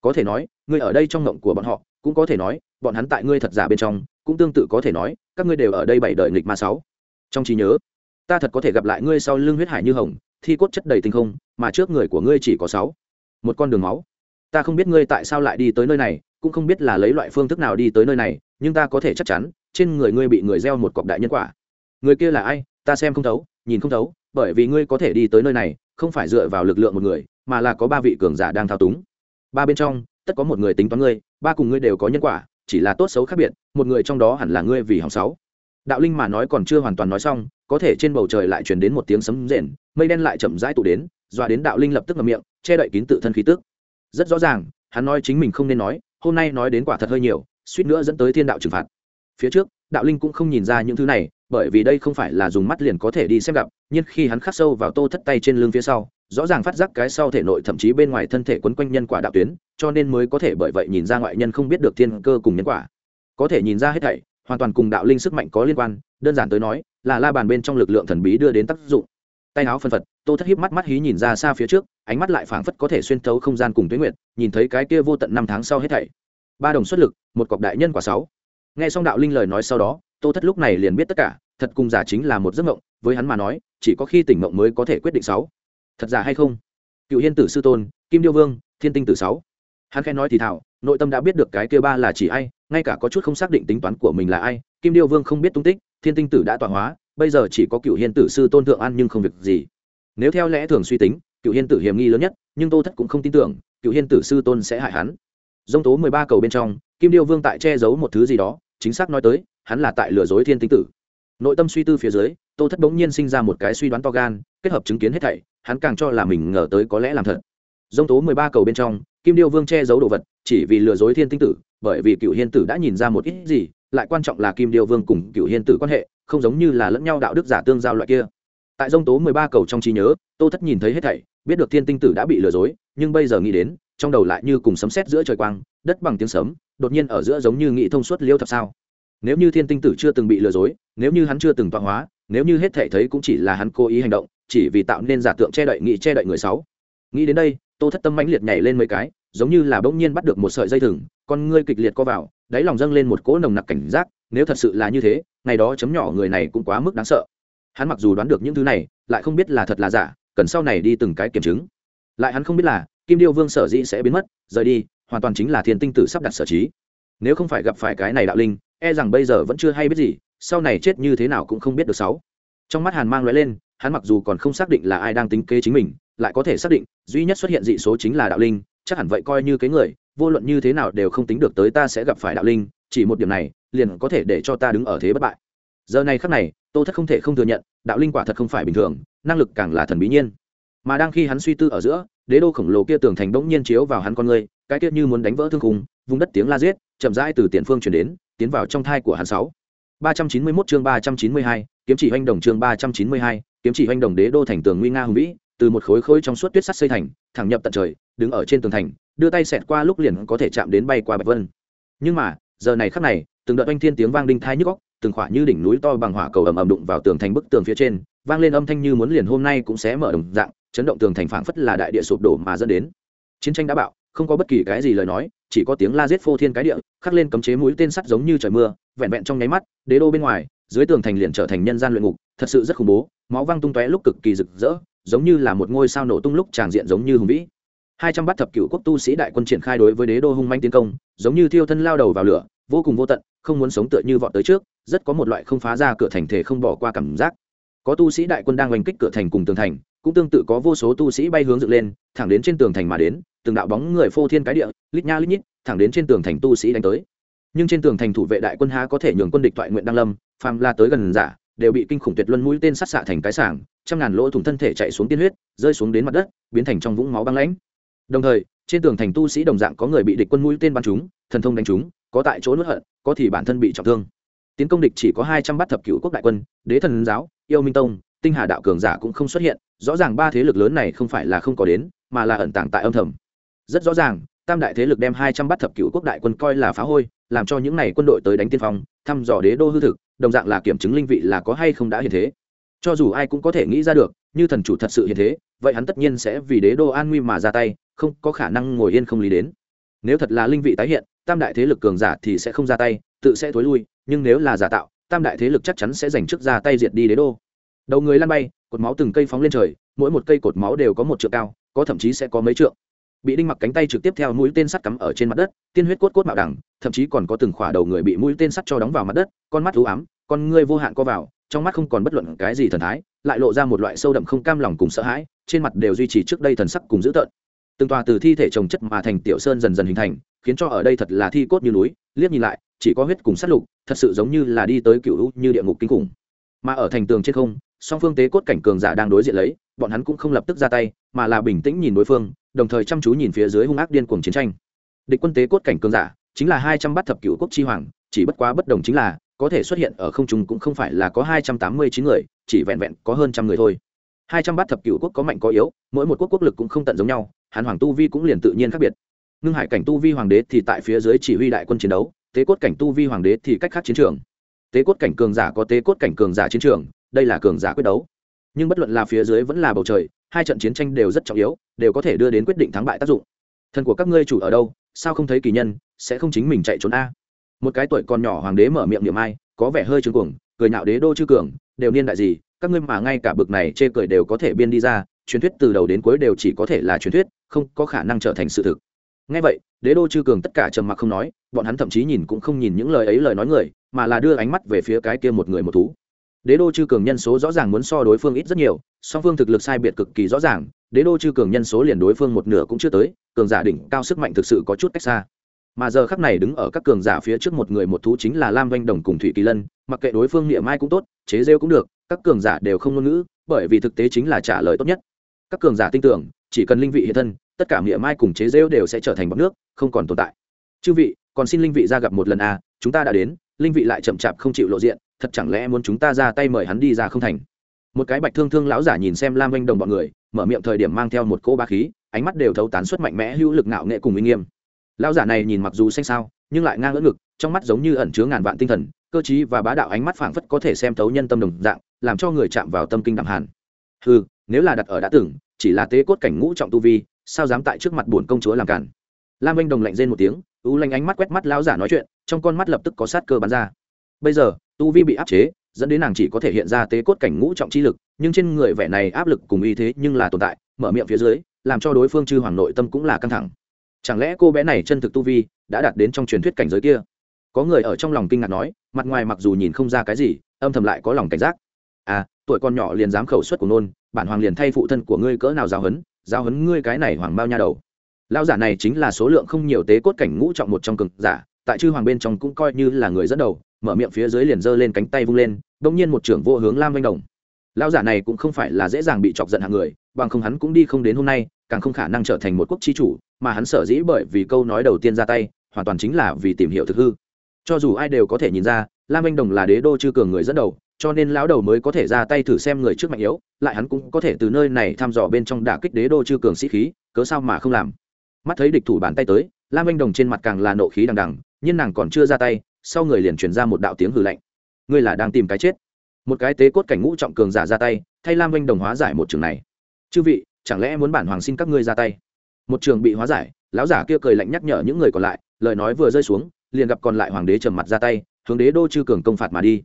Có thể nói, ngươi ở đây trong mộng của bọn họ, cũng có thể nói, bọn hắn tại ngươi thật giả bên trong, cũng tương tự có thể nói, các ngươi đều ở đây bảy đời nghịch ma sáu. Trong trí nhớ, ta thật có thể gặp lại ngươi sau lưng huyết hải như hồng, thi cốt chất đầy tinh không, mà trước người của ngươi chỉ có sáu. Một con đường máu. Ta không biết ngươi tại sao lại đi tới nơi này cũng không biết là lấy loại phương thức nào đi tới nơi này, nhưng ta có thể chắc chắn, trên người ngươi bị người gieo một cọc đại nhân quả. Người kia là ai, ta xem không thấu, nhìn không thấu, bởi vì ngươi có thể đi tới nơi này, không phải dựa vào lực lượng một người, mà là có ba vị cường giả đang thao túng. Ba bên trong, tất có một người tính toán ngươi, ba cùng ngươi đều có nhân quả, chỉ là tốt xấu khác biệt, một người trong đó hẳn là ngươi vì hỏng sáu. Đạo linh mà nói còn chưa hoàn toàn nói xong, có thể trên bầu trời lại truyền đến một tiếng sấm rền, mây đen lại chậm rãi tụ đến, dọa đến đạo linh lập tức ngậm miệng, che đậy kín tự thân khí tức. Rất rõ ràng, hắn nói chính mình không nên nói hôm nay nói đến quả thật hơi nhiều, suýt nữa dẫn tới thiên đạo trừng phạt. Phía trước, đạo linh cũng không nhìn ra những thứ này, bởi vì đây không phải là dùng mắt liền có thể đi xem gặp, nhưng khi hắn khắc sâu vào tô thất tay trên lưng phía sau, rõ ràng phát giác cái sau thể nội thậm chí bên ngoài thân thể quấn quanh nhân quả đạo tuyến, cho nên mới có thể bởi vậy nhìn ra ngoại nhân không biết được thiên cơ cùng nhân quả. Có thể nhìn ra hết thảy, hoàn toàn cùng đạo linh sức mạnh có liên quan, đơn giản tới nói, là la bàn bên trong lực lượng thần bí đưa đến tác dụng tay áo phân phật tô thất hiếp mắt mắt hí nhìn ra xa phía trước ánh mắt lại phảng phất có thể xuyên thấu không gian cùng tuyến nguyện, nhìn thấy cái kia vô tận năm tháng sau hết thảy. Ba đồng xuất lực một cọc đại nhân quả sáu. Nghe xong đạo linh lời nói sau đó tô thất lúc này liền biết tất cả thật cùng giả chính là một giấc mộng với hắn mà nói chỉ có khi tỉnh mộng mới có thể quyết định sáu. Thật giả hay không? Cựu hiên tử sư tôn kim điêu vương thiên tinh tử sáu. Hắn khẽ nói thì thảo nội tâm đã biết được cái kia ba là chỉ ai ngay cả có chút không xác định tính toán của mình là ai kim điêu vương không biết tung tích thiên tinh tử đã tọa hóa bây giờ chỉ có cựu hiên tử sư tôn thượng an nhưng không việc gì. Nếu theo lẽ thường suy tính, cựu hiên tử hiểm nghi lớn nhất, nhưng tô thất cũng không tin tưởng, cựu hiên tử sư tôn sẽ hại hắn. Dông tố mười ba cầu bên trong, kim điêu vương tại che giấu một thứ gì đó, chính xác nói tới, hắn là tại lừa dối thiên tinh tử. Nội tâm suy tư phía dưới, tô thất bỗng nhiên sinh ra một cái suy đoán to gan, kết hợp chứng kiến hết thảy, hắn càng cho là mình ngờ tới có lẽ làm thật. Dông tố mười ba cầu bên trong, kim điêu vương che giấu đồ vật, chỉ vì lừa dối thiên tinh tử bởi vì cựu hiên tử đã nhìn ra một ít gì, lại quan trọng là kim điêu vương cùng cựu hiên tử quan hệ, không giống như là lẫn nhau đạo đức giả tương giao loại kia. Tại dông tố mười ba cầu trong trí nhớ, tô thất nhìn thấy hết thảy, biết được thiên tinh tử đã bị lừa dối, nhưng bây giờ nghĩ đến, trong đầu lại như cùng sấm sét giữa trời quang, đất bằng tiếng sấm, đột nhiên ở giữa giống như nghĩ thông suốt liêu thật sao. Nếu như thiên tinh tử chưa từng bị lừa dối, nếu như hắn chưa từng tọa hóa, nếu như hết thể thấy cũng chỉ là hắn cố ý hành động, chỉ vì tạo nên giả tượng che đậy nghị che đậy người sáu nghĩ đến đây, tô thất tâm mãnh liệt nhảy lên mấy cái, giống như là bỗng nhiên bắt được một sợi dây thừng con ngươi kịch liệt co vào, đáy lòng dâng lên một cỗ nồng nặc cảnh giác, nếu thật sự là như thế, ngày đó chấm nhỏ người này cũng quá mức đáng sợ. Hắn mặc dù đoán được những thứ này, lại không biết là thật là giả, cần sau này đi từng cái kiểm chứng. Lại hắn không biết là, kim điêu vương sở dĩ sẽ biến mất, rời đi, hoàn toàn chính là thiên tinh tử sắp đặt sở trí. Nếu không phải gặp phải cái này đạo linh e rằng bây giờ vẫn chưa hay biết gì, sau này chết như thế nào cũng không biết được sáu. Trong mắt hàn mang loại lên, hắn mặc dù còn không xác định là ai đang tính kế chính mình, lại có thể xác định, duy nhất xuất hiện dị số chính là đạo linh, chắc hẳn vậy coi như cái người vô luận như thế nào đều không tính được tới ta sẽ gặp phải đạo linh, chỉ một điểm này, liền có thể để cho ta đứng ở thế bất bại. Giờ này khắc này, tô thất không thể không thừa nhận, đạo linh quả thật không phải bình thường, năng lực càng là thần bí nhiên. Mà đang khi hắn suy tư ở giữa, đế đô khổng lồ kia tường thành bỗng nhiên chiếu vào hắn con người, cái kia như muốn đánh vỡ thương khùng vùng đất tiếng la giết, chậm rãi từ tiền phương chuyển đến, tiến vào trong thai của hắn sáu. ba trăm chín mươi 391 chương ba trăm chín mươi hai, kiếm chỉ hoành đồng chương ba trăm chín mươi hai, kiếm chỉ hoành đồng đế đô thành tường nguy nga hùng vĩ, từ một khối khối trong suốt tuyết sắt xây thành, thẳng nhập tận trời, đứng ở trên tường thành đưa tay xẹt qua lúc liền có thể chạm đến bay qua bạch vân. Nhưng mà, giờ này khắc này, từng đợt oanh thiên tiếng vang đinh thai nhức góc từng khỏa như đỉnh núi to bằng hỏa cầu ầm ầm đụng vào tường thành bức tường phía trên, vang lên âm thanh như muốn liền hôm nay cũng sẽ mở đồng dạng, chấn động tường thành phảng phất là đại địa sụp đổ mà dẫn đến. Chiến tranh đã bạo, không có bất kỳ cái gì lời nói, chỉ có tiếng la giết phô thiên cái địa, khắc lên cấm chế mũi tên sắt giống như trời mưa, vẹn vẹn trong nháy mắt, đế đô bên ngoài, dưới tường thành liền trở thành nhân gian luyện ngục, thật sự rất khủng bố, máu văng tung tóe lúc cực kỳ rực rỡ, giống như là một ngôi sao nổ tung lúc tràng diện giống như hùng vĩ hai trăm bát thập cựu quốc tu sĩ đại quân triển khai đối với đế đô hung manh tiến công, giống như thiêu thân lao đầu vào lửa, vô cùng vô tận, không muốn sống tựa như vọt tới trước, rất có một loại không phá ra cửa thành thể không bỏ qua cảm giác. Có tu sĩ đại quân đang oanh kích cửa thành cùng tường thành, cũng tương tự có vô số tu sĩ bay hướng dựng lên, thẳng đến trên tường thành mà đến, từng đạo bóng người phô thiên cái địa, lít nha lít nhít, thẳng đến trên tường thành tu sĩ đánh tới. Nhưng trên tường thành thủ vệ đại quân há có thể nhường quân địch thoại nguyện đăng lâm, phàm la tới gần giả, đều bị kinh khủng tuyệt luân mũi tên sát xạ thành cái sảng, trăm ngàn lỗ thủng thân thể chạy xuống tiên huyết, rơi xuống đến mặt đất, biến thành trong vũng máu băng lãnh đồng thời, trên tường thành tu sĩ đồng dạng có người bị địch quân mũi tên bắn trúng, thần thông đánh trúng, có tại chỗ nuốt hận, có thì bản thân bị trọng thương. Tiến công địch chỉ có hai trăm bát thập cựu quốc đại quân, đế thần giáo, yêu minh tông, tinh hà đạo cường giả cũng không xuất hiện, rõ ràng ba thế lực lớn này không phải là không có đến, mà là ẩn tàng tại âm thầm. Rất rõ ràng, tam đại thế lực đem hai trăm bát thập cựu quốc đại quân coi là phá hôi, làm cho những n à y quân đội tới đánh tiên phong, thăm dò đế đô hư thực, đồng dạng là kiểm chứng linh vị là có hay không đã hiện thế. Cho dù ai cũng có thể nghĩ ra được, như thần chủ thật sự hiện thế, vậy hắn tất nhiên sẽ vì đế đô an nguy mà ra tay không có khả năng ngồi yên không lý đến. Nếu thật là linh vị tái hiện, tam đại thế lực cường giả thì sẽ không ra tay, tự sẽ thối lui, nhưng nếu là giả tạo, tam đại thế lực chắc chắn sẽ giành chức ra tay diệt đi đế đô. Đầu người lăn bay, cột máu từng cây phóng lên trời, mỗi một cây cột máu đều có một trượng cao, có thậm chí sẽ có mấy trượng. Bị đinh mặc cánh tay trực tiếp theo mũi tên sắt cắm ở trên mặt đất, tiên huyết cốt cốt mạo đẳng, thậm chí còn có từng khỏa đầu người bị mũi tên sắt cho đóng vào mặt đất, con mắt u ám, con ngươi vô hạn co vào, trong mắt không còn bất luận cái gì thần thái, lại lộ ra một loại sâu đậm không cam lòng cùng sợ hãi, trên mặt đều duy trì trước đây thần sắc cùng dữ tợn từng tòa từ thi thể trồng chất mà thành tiểu sơn dần dần hình thành, khiến cho ở đây thật là thi cốt như núi, liếc nhìn lại, chỉ có huyết cùng sát lục, thật sự giống như là đi tới cựu như địa ngục kinh khủng. Mà ở thành tường trên không, song phương tế cốt cảnh cường giả đang đối diện lấy, bọn hắn cũng không lập tức ra tay, mà là bình tĩnh nhìn đối phương, đồng thời chăm chú nhìn phía dưới hung ác điên cuồng chiến tranh. Địch quân tế cốt cảnh cường giả, chính là hai trăm bát thập cựu quốc chi hoàng, chỉ bất quá bất đồng chính là, có thể xuất hiện ở không trung cũng không phải là có hai trăm tám mươi chín người, chỉ vẹn vẹn có hơn trăm người thôi. Hai trăm bát thập cựu quốc có mạnh có yếu, mỗi một quốc quốc lực cũng không tận giống nhau hàn hoàng tu vi cũng liền tự nhiên khác biệt. Ngưng hải cảnh tu vi hoàng đế thì tại phía dưới chỉ huy đại quân chiến đấu, tế cốt cảnh tu vi hoàng đế thì cách khác chiến trường. Tế cốt cảnh cường giả có tế cốt cảnh cường giả chiến trường, đây là cường giả quyết đấu. Nhưng bất luận là phía dưới vẫn là bầu trời, hai trận chiến tranh đều rất trọng yếu, đều có thể đưa đến quyết định thắng bại tác dụng. Thần của các ngươi chủ ở đâu, sao không thấy kỳ nhân, sẽ không chính mình chạy trốn a? Một cái tuổi còn nhỏ hoàng đế mở miệng niệm ai, có vẻ hơi trương cuồng, cười nhạo đế đô chư cường, đều niên đại gì, các ngươi mà ngay cả bực này chê cười đều có thể biên đi ra, truyền thuyết từ đầu đến cuối đều chỉ có thể là truyền thuyết không có khả năng trở thành sự thực. Ngay vậy, đế đô chư cường tất cả trầm mặc không nói, bọn hắn thậm chí nhìn cũng không nhìn những lời ấy lời nói người, mà là đưa ánh mắt về phía cái kia một người một thú. Đế đô chư cường nhân số rõ ràng muốn so đối phương ít rất nhiều, song phương thực lực sai biệt cực kỳ rõ ràng, đế đô chư cường nhân số liền đối phương một nửa cũng chưa tới, cường giả đỉnh cao sức mạnh thực sự có chút cách xa. Mà giờ khắc này đứng ở các cường giả phía trước một người một thú chính là lam vanh đồng cùng thủy kỳ lân, mặc kệ đối phương niệm mai cũng tốt, chế rêu cũng được, các cường giả đều không ngôn ngữ, bởi vì thực tế chính là trả lời tốt nhất. Các cường giả tin tưởng chỉ cần linh vị hiện thân, tất cả nghĩa mai cùng chế rêu đều sẽ trở thành bọc nước, không còn tồn tại. Chư vị, còn xin linh vị ra gặp một lần à chúng ta đã đến, linh vị lại chậm chạp không chịu lộ diện, thật chẳng lẽ muốn chúng ta ra tay mời hắn đi ra không thành? Một cái bạch thương thương lão giả nhìn xem lam vinh đồng bọn người, mở miệng thời điểm mang theo một cỗ ba khí, ánh mắt đều thấu tán suất mạnh mẽ hữu lực ngạo nghệ cùng uy nghiêm. Lão giả này nhìn mặc dù xanh sao nhưng lại ngang ngỡ ngực, trong mắt giống như ẩn chứa ngàn vạn tinh thần, cơ trí và bá đạo ánh mắt phảng phất có thể xem thấu nhân tâm đồng dạng, làm cho người chạm vào tâm kinh đạm hàn. Ừ nếu là đặt ở đã tưởng chỉ là tế cốt cảnh ngũ trọng tu vi, sao dám tại trước mặt bổn công chúa làm cản? Lam anh đồng lạnh rên một tiếng u lanh ánh mắt quét mắt lão giả nói chuyện, trong con mắt lập tức có sát cơ bắn ra. Bây giờ, tu vi bị áp chế, dẫn đến nàng chỉ có thể hiện ra tế cốt cảnh ngũ trọng chi lực, nhưng trên người vẻ này áp lực cùng y thế nhưng là tồn tại, mở miệng phía dưới, làm cho đối phương chư hoàng nội tâm cũng là căng thẳng. Chẳng lẽ cô bé này chân thực tu vi đã đạt đến trong truyền thuyết cảnh giới kia? Có người ở trong lòng kinh ngạc nói, mặt ngoài mặc dù nhìn không ra cái gì, âm thầm lại có lòng cảnh giác. À tuổi con nhỏ liền dám khẩu suất của nôn bản hoàng liền thay phụ thân của ngươi cỡ nào giáo hấn giáo hấn ngươi cái này hoàng bao nha đầu. Lao giả này chính là số lượng không nhiều tế cốt cảnh ngũ trọng một trong cực giả, tại chư hoàng bên trong cũng coi như là người dẫn đầu, mở miệng phía dưới liền giơ lên cánh tay vung lên, bỗng nhiên một trưởng vô hướng lam vanh đồng. Lao giả này cũng không phải là dễ dàng bị chọc giận hạng người, bằng không hắn cũng đi không đến hôm nay, càng không khả năng trở thành một quốc chi chủ, mà hắn sở dĩ bởi vì câu nói đầu tiên ra tay, hoàn toàn chính là vì tìm hiểu thực hư. Cho dù ai đều có thể nhìn ra, lam anh đồng là đế đô chư cường người dẫn đầu cho nên lão đầu mới có thể ra tay thử xem người trước mạnh yếu, lại hắn cũng có thể từ nơi này thăm dò bên trong đả kích đế đô chư cường sĩ khí, cớ sao mà không làm. Mắt thấy địch thủ bàn tay tới, lam anh đồng trên mặt càng là nộ khí đằng đằng, nhưng nàng còn chưa ra tay, sau người liền truyền ra một đạo tiếng hừ lạnh. Ngươi là đang tìm cái chết. Một cái tế cốt cảnh ngũ trọng cường giả ra tay, thay lam anh đồng hóa giải một trường này. Chư vị, chẳng lẽ muốn bản hoàng xin các ngươi ra tay? Một trường bị hóa giải, lão giả kia cười lạnh nhắc nhở những người còn lại, lời nói vừa rơi xuống, liền gặp còn lại hoàng đế trầm mặt ra tay, hướng đế đô chư cường công phạt mà đi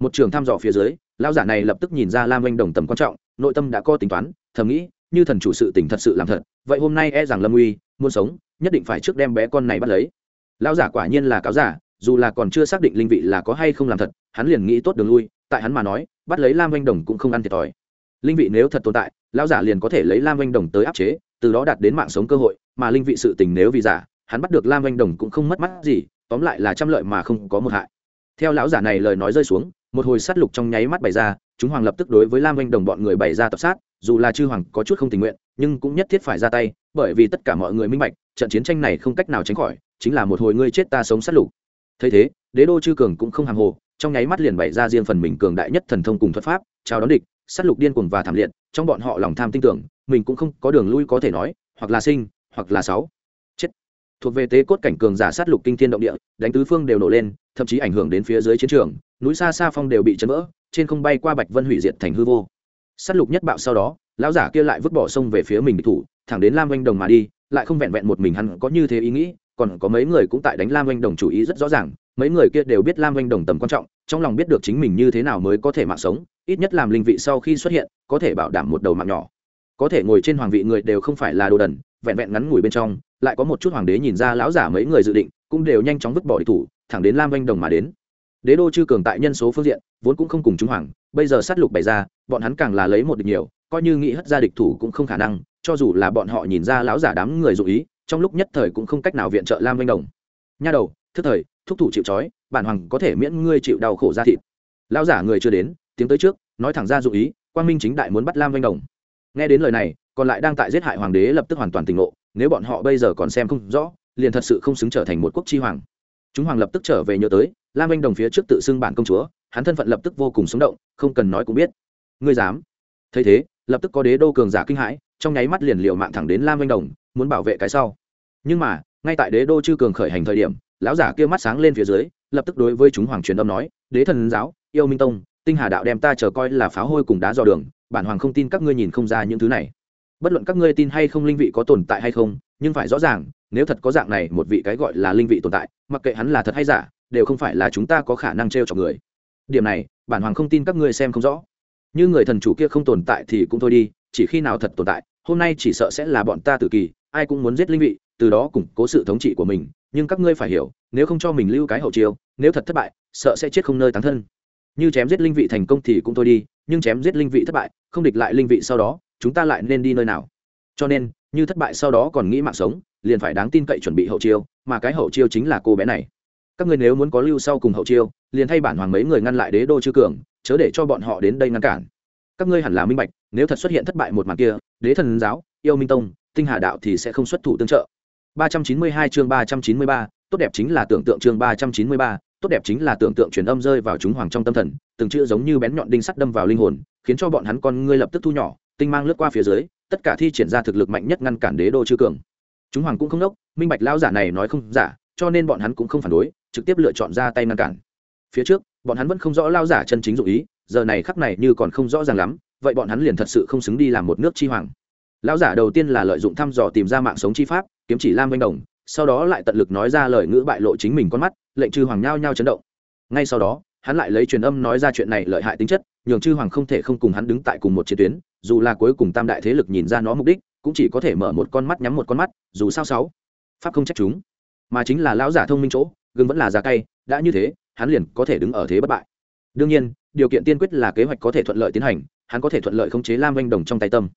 một trường thăm dò phía dưới, lão giả này lập tức nhìn ra lam anh đồng tầm quan trọng, nội tâm đã có tính toán, thầm nghĩ, như thần chủ sự tình thật sự làm thật, vậy hôm nay e rằng lâm uy, muốn sống, nhất định phải trước đem bé con này bắt lấy. Lão giả quả nhiên là cáo giả, dù là còn chưa xác định linh vị là có hay không làm thật, hắn liền nghĩ tốt đường lui, tại hắn mà nói, bắt lấy lam anh đồng cũng không ăn thiệt thòi. Linh vị nếu thật tồn tại, lão giả liền có thể lấy lam anh đồng tới áp chế, từ đó đạt đến mạng sống cơ hội, mà linh vị sự tình nếu vì giả, hắn bắt được lam anh đồng cũng không mất mắt gì, tóm lại là trăm lợi mà không có một hại. Theo lão giả này lời nói rơi xuống một hồi sát lục trong nháy mắt bày ra, chúng hoàng lập tức đối với lam anh đồng bọn người bày ra tập sát, dù là chư hoàng có chút không tình nguyện, nhưng cũng nhất thiết phải ra tay, bởi vì tất cả mọi người minh bạch, trận chiến tranh này không cách nào tránh khỏi, chính là một hồi ngươi chết ta sống sát lục. Thấy thế, đế đô chư cường cũng không hàng hồ, trong nháy mắt liền bày ra riêng phần mình cường đại nhất thần thông cùng thuật pháp, chào đón địch, sát lục điên cuồng và thảm liệt, trong bọn họ lòng tham tin tưởng, mình cũng không có đường lui có thể nói, hoặc là sinh, hoặc là sáu thuộc về tế cốt cảnh cường giả sát lục kinh thiên động địa, đánh tứ phương đều nổ lên, thậm chí ảnh hưởng đến phía dưới chiến trường, núi xa xa phong đều bị chấn vỡ, trên không bay qua bạch vân hủy diệt thành hư vô. Sát lục nhất bạo sau đó, lão giả kia lại vứt bỏ sông về phía mình thủ, thẳng đến lam oanh đồng mà đi, lại không vẹn vẹn một mình hắn có như thế ý nghĩ, còn có mấy người cũng tại đánh lam oanh đồng chủ ý rất rõ ràng, mấy người kia đều biết lam oanh đồng tầm quan trọng, trong lòng biết được chính mình như thế nào mới có thể mạng sống, ít nhất làm linh vị sau khi xuất hiện, có thể bảo đảm một đầu mạng nhỏ. Có thể ngồi trên hoàng vị người đều không phải là đồ đần vẹn vẹn ngắn ngủi bên trong, lại có một chút hoàng đế nhìn ra lão giả mấy người dự định, cũng đều nhanh chóng vứt bỏ địch thủ, thẳng đến lam vanh đồng mà đến. Đế đô chư cường tại nhân số phương diện, vốn cũng không cùng chúng hoàng, bây giờ sát lục bày ra, bọn hắn càng là lấy một địch nhiều, coi như nghĩ hất ra địch thủ cũng không khả năng, cho dù là bọn họ nhìn ra lão giả đám người dụ ý, trong lúc nhất thời cũng không cách nào viện trợ lam vanh đồng. Nha đầu, thức thời, thúc thủ chịu trói, bản hoàng có thể miễn ngươi chịu đau khổ ra thịt. Lão giả người chưa đến, tiếng tới trước, nói thẳng ra dụ ý, quang minh chính đại muốn bắt lam vanh đồng nghe đến lời này, còn lại đang tại giết hại hoàng đế lập tức hoàn toàn tỉnh ngộ, nếu bọn họ bây giờ còn xem không rõ, liền thật sự không xứng trở thành một quốc chi hoàng. Chúng hoàng lập tức trở về nhớ tới, lam anh đồng phía trước tự xưng bản công chúa, hắn thân phận lập tức vô cùng sống động, không cần nói cũng biết. Ngươi dám? Thấy thế, lập tức có đế đô cường giả kinh hãi, trong nháy mắt liền liệu mạng thẳng đến lam anh đồng, muốn bảo vệ cái sau. Nhưng mà, ngay tại đế đô chư cường khởi hành thời điểm, lão giả kia mắt sáng lên phía dưới, lập tức đối với chúng hoàng truyền âm nói, đế thần giáo, yêu minh tông, tinh hà đạo đem ta chờ coi là pháo hôi cùng đá dò đường bản hoàng không tin các ngươi nhìn không ra những thứ này. Bất luận các ngươi tin hay không linh vị có tồn tại hay không, nhưng phải rõ ràng, nếu thật có dạng này một vị cái gọi là linh vị tồn tại, mặc kệ hắn là thật hay giả, đều không phải là chúng ta có khả năng t r e o chọc người. Điểm này, bản hoàng không tin các ngươi xem không rõ. Như người thần chủ kia không tồn tại thì cũng thôi đi, chỉ khi nào thật tồn tại, hôm nay chỉ sợ sẽ là bọn ta tự kỳ, ai cũng muốn giết linh vị, từ đó củng cố sự thống trị của mình, nhưng các ngươi phải hiểu, nếu không cho mình lưu cái hậu chiêu, nếu thật thất bại, sợ sẽ chết không nơi tán thân như chém giết linh vị thành công thì cũng thôi đi nhưng chém giết linh vị thất bại không địch lại linh vị sau đó chúng ta lại nên đi nơi nào? Cho nên như thất bại sau đó còn nghĩ mạng sống liền phải đáng tin cậy chuẩn bị hậu chiêu mà cái hậu chiêu chính là cô bé này. Các người nếu muốn có lưu sau cùng hậu chiêu liền thay bản hoàng mấy người ngăn lại đế đô chư cường chớ để cho bọn họ đến đây ngăn cản. Các ngươi hẳn là minh bạch nếu thật xuất hiện thất bại một màn kia đế thần giáo yêu minh tông tinh hà đạo thì sẽ không xuất thủ tương trợ. 392 chương 393, tốt đẹp chính là tưởng tượng chương 393, tốt đẹp chính là tưởng tượng truyền âm rơi vào chúng hoàng trong tâm thần, từng chữ giống như bén nhọn đinh sắt đâm vào linh hồn, khiến cho bọn hắn con ngươi lập tức thu nhỏ, tinh mang lướt qua phía dưới, tất cả thi triển ra thực lực mạnh nhất ngăn cản đế đô chư cường. Chúng hoàng cũng không đốc, minh bạch lão giả này nói không giả, cho nên bọn hắn cũng không phản đối, trực tiếp lựa chọn ra tay ngăn cản. Phía trước, bọn hắn vẫn không rõ lao giả chân chính dụ ý, giờ này khắc này như còn không rõ ràng lắm, vậy bọn hắn liền thật sự không xứng đi làm một nước chi hoàng. Lão giả đầu tiên là lợi dụng thăm dò tìm ra mạng sống chi pháp, kiếm chỉ lam manh đồng sau đó lại tận lực nói ra lời ngữ bại lộ chính mình con mắt, lệnh chư hoàng nhao nhao chấn động. Ngay sau đó, hắn lại lấy truyền âm nói ra chuyện này lợi hại tính chất, nhường chư hoàng không thể không cùng hắn đứng tại cùng một chiến tuyến, dù là cuối cùng tam đại thế lực nhìn ra nó mục đích, cũng chỉ có thể mở một con mắt nhắm một con mắt, dù sao sáu pháp không trách chúng. Mà chính là lão giả thông minh chỗ gừng vẫn là già cay, đã như thế, hắn liền có thể đứng ở thế bất bại. Đương nhiên, điều kiện tiên quyết là kế hoạch có thể thuận lợi tiến hành, hắn có thể thuận lợi khống chế lam anh đồng trong tay tâm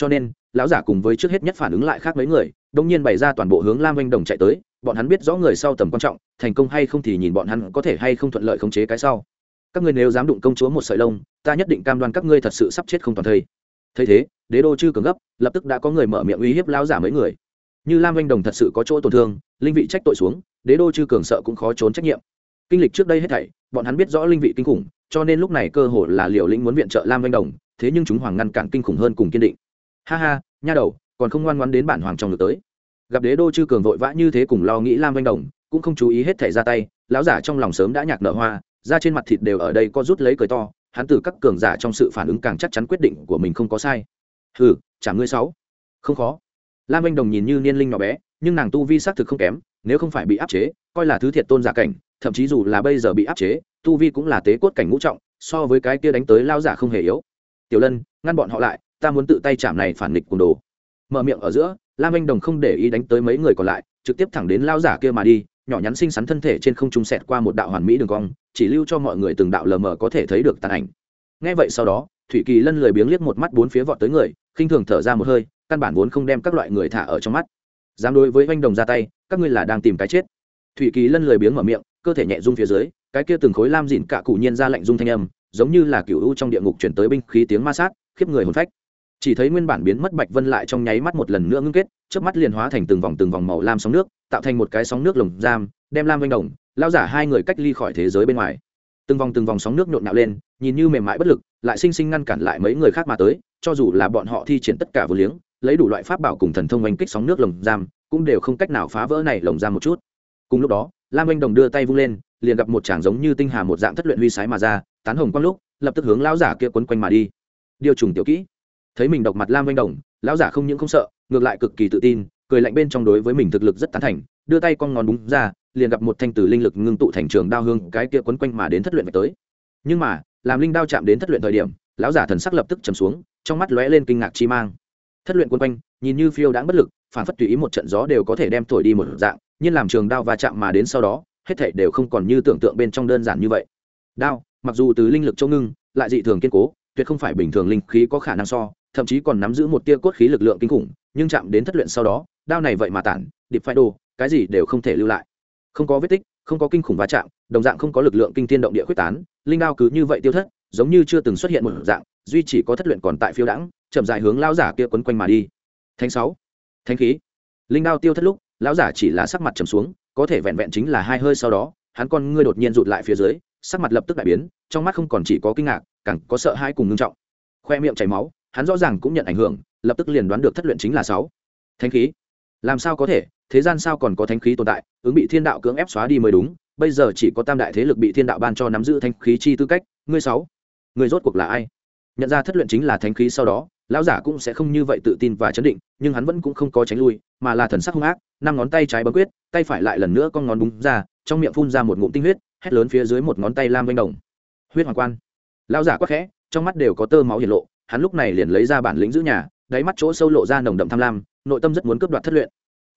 cho nên, lão giả cùng với trước hết nhất phản ứng lại khác mấy người đông nhiên bày ra toàn bộ hướng lam oanh đồng chạy tới, bọn hắn biết rõ người sau tầm quan trọng, thành công hay không thì nhìn bọn hắn có thể hay không thuận lợi khống chế cái sau. Các ngươi nếu dám đụng công chúa một sợi lông, ta nhất định cam đoan các ngươi thật sự sắp chết không toàn thây. Thấy thế, đế đô chư cường gấp, lập tức đã có người mở miệng uy hiếp lão giả mấy người. Như lam oanh đồng thật sự có chỗ tổn thương, linh vị trách tội xuống, đế đô chư cường sợ cũng khó trốn trách nhiệm. Kinh lịch trước đây hết thảy, bọn hắn biết rõ linh vị kinh khủng, cho nên lúc này cơ hội là liều lĩnh muốn viện trợ lam oanh đồng, thế nhưng chúng hoàng ngăn cản kinh khủng hơn cùng kiên định ha ha, nha đầu, còn không ngoan ngoan đến bản hoàng trong ngược tới. Gặp đế đô chư cường vội vã như thế cùng lo nghĩ lam oanh đồng, cũng không chú ý hết thảy ra tay, lão giả trong lòng sớm đã nhạc nở hoa ra trên mặt thịt đều ở đây có rút lấy cười to, hắn từ các cường giả trong sự phản ứng càng chắc chắn quyết định của mình không có sai. Hừ, chả ngươi sáu không khó. Lam anh đồng nhìn như niên linh nhỏ bé, nhưng nàng tu vi xác thực không kém, nếu không phải bị áp chế, coi là thứ thiệt tôn giả cảnh, thậm chí dù là bây giờ bị áp chế, tu vi cũng là tế cốt cảnh ngũ trọng, so với cái kia đánh tới lao giả không hề yếu. Tiểu lân, ngăn bọn họ lại ta muốn tự tay chạm này phản nghịch cùng đồ. Mở miệng ở giữa, lam anh đồng không để ý đánh tới mấy người còn lại, trực tiếp thẳng đến lao giả kia mà đi, nhỏ nhắn xinh xắn thân thể trên không trung sẹt qua một đạo hoàn mỹ đường cong, chỉ lưu cho mọi người từng đạo lờ mờ có thể thấy được tàn ảnh. Ngay vậy sau đó, thủy kỳ lân lười biếng liếc một mắt bốn phía vọt tới người, khinh thường thở ra một hơi, căn bản vốn không đem các loại người thả ở trong mắt. Dám đối với oanh đồng ra tay, các ngươi là đang tìm cái chết. Thủy kỳ lân lười biếng mở miệng, cơ thể nhẹ rung phía dưới, cái kia từng khối lam dịn cả cụ nhiên ra lạnh rung thanh âm, giống như là cựu u trong địa ngục chuyển tới binh khí tiếng ma sát, khiếp người hồn phách chỉ thấy nguyên bản biến mất bạch vân lại trong nháy mắt một lần nữa ngưng kết trước mắt liền hóa thành từng vòng từng vòng màu lam sóng nước, tạo thành một cái sóng nước lồng giam, đem lam oanh đồng, lao giả hai người cách ly khỏi thế giới bên ngoài. Từng vòng từng vòng sóng nước nhộn nhạo lên, nhìn như mềm mại bất lực, lại sinh sinh ngăn cản lại mấy người khác mà tới, cho dù là bọn họ thi triển tất cả vô liếng, lấy đủ loại pháp bảo cùng thần thông oanh kích sóng nước lồng giam, cũng đều không cách nào phá vỡ này lồng giam một chút. Cùng lúc đó, lam oanh đồng đưa tay vung lên, liền gặp một chàng giống như tinh hà một dạng thất luyện huy sái mà ra, tán hồng quang lúc, lập tức hướng lão giả kia quấn quanh mà đi. Điều trùng tiểu kỹ thấy mình độc mặt lam oanh đồng, lão giả không những không sợ, ngược lại cực kỳ tự tin, cười lạnh bên trong đối với mình thực lực rất tán thành, đưa tay con ngón đúng ra, liền gặp một thanh tử linh lực ngưng tụ thành trường đao hương, cái kia quấn quanh mà đến thất luyện về tới. Nhưng mà, làm linh đao chạm đến thất luyện thời điểm, lão giả thần sắc lập tức trầm xuống, trong mắt lóe lên kinh ngạc chi mang. Thất luyện quấn quanh, nhìn như phiêu đãng bất lực, phản phất tùy ý một trận gió đều có thể đem thổi đi một dạng, nhưng làm trường đao va chạm mà đến sau đó, hết thảy đều không còn như tưởng tượng bên trong đơn giản như vậy. Đao, mặc dù từ linh lực châu ngưng, lại dị thường kiên cố, tuyệt không phải bình thường linh khí có khả năng so thậm chí còn nắm giữ một tia cốt khí lực lượng kinh khủng, nhưng chạm đến thất luyện sau đó, đao này vậy mà tản, điệp phai đồ, cái gì đều không thể lưu lại. Không có vết tích, không có kinh khủng va chạm, đồng dạng không có lực lượng kinh thiên động địa quyết tán, linh đao cứ như vậy tiêu thất, giống như chưa từng xuất hiện một dạng, duy chỉ có thất luyện còn tại phiêu đãng, chậm dài hướng lao giả kia quấn quanh mà đi. Thánh sáu, thánh khí. Linh đao tiêu thất lúc, lão giả chỉ là sắc mặt trầm xuống, có thể vẹn vẹn chính là hai hơi sau đó, hắn con ngươi đột nhiên rụt lại phía dưới, sắc mặt lập tức đại biến, trong mắt không còn chỉ có kinh ngạc, càng có sợ hãi cùng ngưng trọng. Khoe miệng chảy máu hắn rõ ràng cũng nhận ảnh hưởng, lập tức liền đoán được thất luyện chính là sáu. Thánh khí. Làm sao có thể? Thế gian sao còn có thánh khí tồn tại? Ứng bị thiên đạo cưỡng ép xóa đi mới đúng, bây giờ chỉ có tam đại thế lực bị thiên đạo ban cho nắm giữ thánh khí chi tư cách. Ngươi sáu. Người rốt cuộc là ai? Nhận ra thất luyện chính là thánh khí sau đó, lão giả cũng sẽ không như vậy tự tin và chấn định, nhưng hắn vẫn cũng không có tránh lui, mà là thần sắc hung ác, năm ngón tay trái bấm quyết, tay phải lại lần nữa con ngón búng ra, trong miệng phun ra một ngụm tinh huyết, hét lớn phía dưới một ngón tay lam vanh đồng. Huyết hoàng quan. Lão giả quắc khẽ, trong mắt đều có tơ máu hiển lộ hắn lúc này liền lấy ra bản lĩnh giữ nhà, đáy mắt chỗ sâu lộ ra nồng đậm tham lam, nội tâm rất muốn cướp đoạt thất luyện.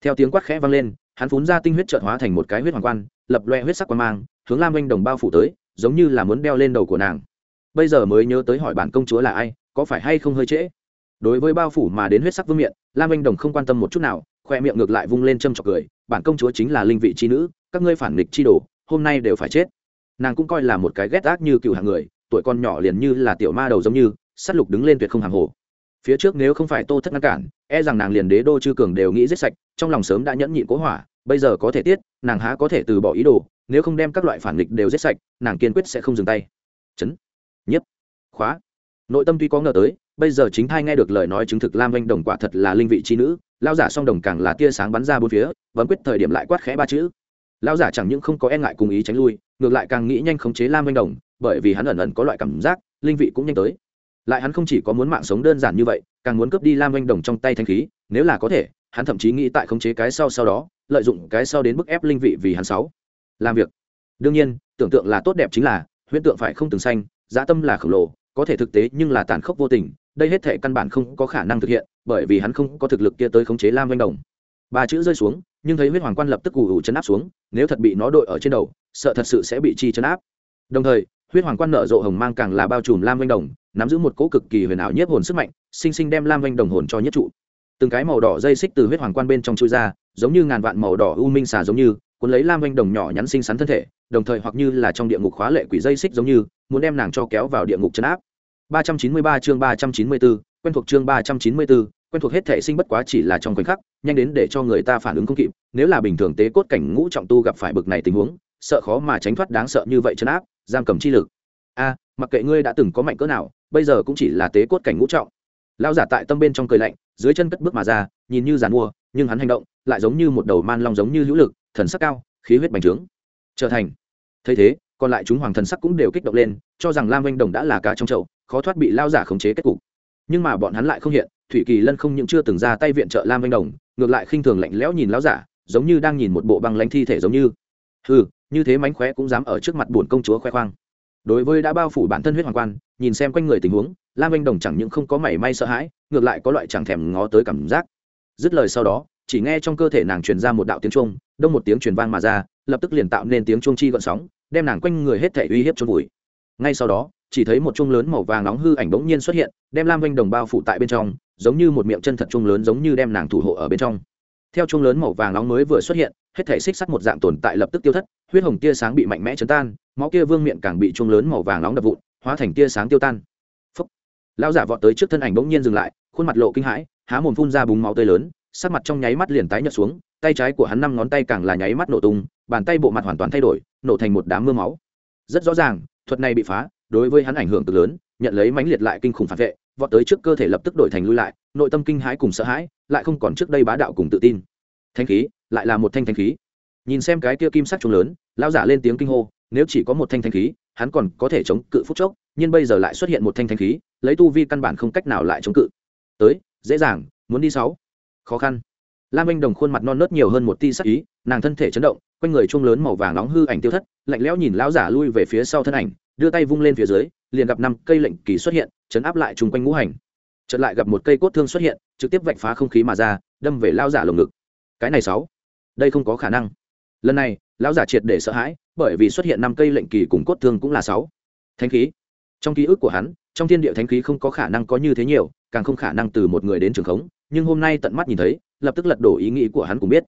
Theo tiếng quát khẽ vang lên, hắn phun ra tinh huyết trợt hóa thành một cái huyết hoàng quan, lập loe huyết sắc quan mang, hướng lam anh đồng bao phủ tới, giống như là muốn đeo lên đầu của nàng. Bây giờ mới nhớ tới hỏi bản công chúa là ai, có phải hay không hơi trễ? Đối với bao phủ mà đến huyết sắc vương miện, lam anh đồng không quan tâm một chút nào, khoe miệng ngược lại vung lên châm trọc cười, bản công chúa chính là linh vị c h i nữ, các ngươi phản nghịch chi đồ, hôm nay đều phải chết. Nàng cũng coi là một cái ghét ác như cựu hạng người, tuổi con nhỏ liền như là tiểu ma đầu giống như s á t lục đứng lên tuyệt không hàng hồ. Phía trước nếu không phải tô thất ngăn cản e rằng nàng liền đế đô chư cường đều nghĩ giết sạch, trong lòng sớm đã nhẫn nhịn cố hỏa, bây giờ có thể tiết, nàng há có thể từ bỏ ý đồ, nếu không đem các loại phản nghịch đều giết sạch, nàng kiên quyết sẽ không dừng tay. Chấn. Nhiếp. Khóa. Nội tâm tuy có ngờ tới, bây giờ chính thai nghe được lời nói chứng thực lam anh đồng quả thật là linh vị trí nữ lao giả song đồng càng là tia sáng bắn ra bốn phía, vẫn quyết thời điểm lại quát khẽ ba chữ. Lao giả chẳng những không có e ngại cùng ý tránh lui, ngược lại càng nghĩ nhanh khống chế lam anh đồng, bởi vì hắn ẩn ẩn có loại cảm giác, linh vị cũng nhanh tới lại hắn không chỉ có muốn mạng sống đơn giản như vậy, càng muốn cướp đi lam oanh đồng trong tay thanh khí, nếu là có thể, hắn thậm chí nghĩ tại khống chế cái sau sau đó, lợi dụng cái sau đến bức ép linh vị vì hắn sáu. Làm việc. Đương nhiên, tưởng tượng là tốt đẹp chính là, huyễn tượng phải không từng xanh, dã tâm là khổng lồ, có thể thực tế nhưng là tàn khốc vô tình, đây hết thể căn bản không có khả năng thực hiện, bởi vì hắn không có thực lực kia tới khống chế lam Anh đồng. Ba chữ rơi xuống, nhưng thấy huyết hoàng quan lập tức ù ù chấn áp xuống, nếu thật bị nó đội ở trên đầu, sợ thật sự sẽ bị chi chấn áp. Đồng thời huyết hoàng quan nở rộ hồng mang càng là bao trùm lam vanh đồng nắm giữ một cỗ cực kỳ huyền ảo nhiếp hồn sức mạnh sinh sinh đem lam vanh đồng hồn cho nhất trụ. Từng cái màu đỏ dây xích từ huyết hoàng quan bên trong chui ra giống như ngàn vạn màu đỏ u minh xà giống như cuốn lấy lam vanh đồng nhỏ nhắn xinh xắn thân thể đồng thời hoặc như là trong địa ngục khóa lệ quỷ dây xích giống như muốn đem nàng cho kéo vào địa ngục chấn áp. 393 chương 394, quen thuộc chương 394, quen thuộc hết thể sinh bất quá chỉ là trong khoảnh khắc, nhanh đến để cho người ta phản ứng không kịp, nếu là bình thường tế cốt cảnh ngũ trọng tu gặp phải bực này tình huống, sợ khó mà tránh thoát đáng sợ như vậy chân áp, giam cầm chi lực. A, mặc kệ ngươi đã từng có mạnh cỡ nào, bây giờ cũng chỉ là tế cốt cảnh ngũ trọng. Lão giả tại tâm bên trong cười lạnh, dưới chân cất bước mà ra, nhìn như giàn mua, nhưng hắn hành động lại giống như một đầu man long giống như hữu lực, thần sắc cao, khí huyết bành trướng. Trở thành. Thấy thế, còn lại chúng hoàng thần sắc cũng đều kích động lên, cho rằng Lam Vinh Đồng đã là cá trong chậu, khó thoát bị lao giả khống chế kết cục nhưng mà bọn hắn lại không hiện thủy kỳ lân không những chưa từng ra tay viện trợ lam vanh đồng ngược lại khinh thường lạnh lẽo nhìn lao giả giống như đang nhìn một bộ băng lãnh thi thể giống như ừ như thế mánh khóe cũng dám ở trước mặt bổn công chúa khoe khoang. Đối với đã bao phủ bản thân huyết hoàng quan, nhìn xem quanh người tình huống, lam anh đồng chẳng những không có mảy may sợ hãi, ngược lại có loại chẳng thèm ngó tới cảm giác. Dứt lời sau đó, chỉ nghe trong cơ thể nàng truyền ra một đạo tiếng trung đông một tiếng truyền vang mà ra, lập tức liền tạo nên tiếng trung chi gọn sóng, đem nàng quanh người hết thể uy hiếp chôn vùi. Ngay sau đó, chỉ thấy một chung lớn màu vàng nóng hư ảnh bỗng nhiên xuất hiện, đem lam anh đồng bao phủ tại bên trong, giống như một miệng chân thật chuông lớn giống như đem nàng thủ hộ ở bên trong. Theo chuông lớn màu vàng nóng mới vừa xuất hiện hết thể xích sắt một dạng tồn tại lập tức tiêu thất, huyết hồng tia sáng bị mạnh mẽ chấn tan, máu kia vương miệng càng bị chuông lớn màu vàng nóng đập vụn, hóa thành tia sáng tiêu tan. Phấp lão giả vọt tới trước thân ảnh bỗng nhiên dừng lại, khuôn mặt lộ kinh hãi, há mồm phun ra búng máu tươi lớn, sắc mặt trong nháy mắt liền tái nhợt xuống, tay trái của hắn năm ngón tay càng là nháy mắt nổ tung, bàn tay bộ mặt hoàn toàn thay đổi, nổ thành một đám mưa máu. Rất rõ ràng, thuật này bị phá, đối với hắn ảnh hưởng cực lớn, nhận lấy mãnh liệt lại kinh khủng phản vệ, vọt tới trước cơ thể lập tức đổi thành lui lại, nội tâm kinh hãi cùng sợ hãi, lại không còn trước đây bá đạo cùng tự tin. Thanh khí lại là một thanh thanh khí. Nhìn xem cái kia kim sắc trùng lớn lao giả lên tiếng kinh hô, nếu chỉ có một thanh thanh khí, hắn còn có thể chống cự phút chốc, nhưng bây giờ lại xuất hiện một thanh thanh khí, lấy tu vi căn bản không cách nào lại chống cự. Tới, dễ dàng, muốn đi sáu. Khó khăn. Lam anh đồng khuôn mặt non nớt nhiều hơn một ti sắc ý, nàng thân thể chấn động, quanh người chuông lớn màu vàng nóng hư ảnh tiêu thất, lạnh lẽo nhìn lão giả lui về phía sau thân ảnh, đưa tay vung lên phía dưới, liền gặp năm cây lệnh kỳ xuất hiện, chấn áp lại chung quanh ngũ hành. Chợt lại gặp một cây cốt thương xuất hiện, trực tiếp vạch phá không khí mà ra, đâm về lão giả lồng ngực. Cái này sáu đây không có khả năng. Lần này, lão giả triệt để sợ hãi, bởi vì xuất hiện năm cây lệnh kỳ cùng cốt thương cũng là sáu. Thánh khí. Trong ký ức của hắn, trong thiên địa thánh khí không có khả năng có như thế nhiều, càng không khả năng từ một người đến trường khống, nhưng hôm nay tận mắt nhìn thấy, lập tức lật đổ ý nghĩ của hắn cũng biết.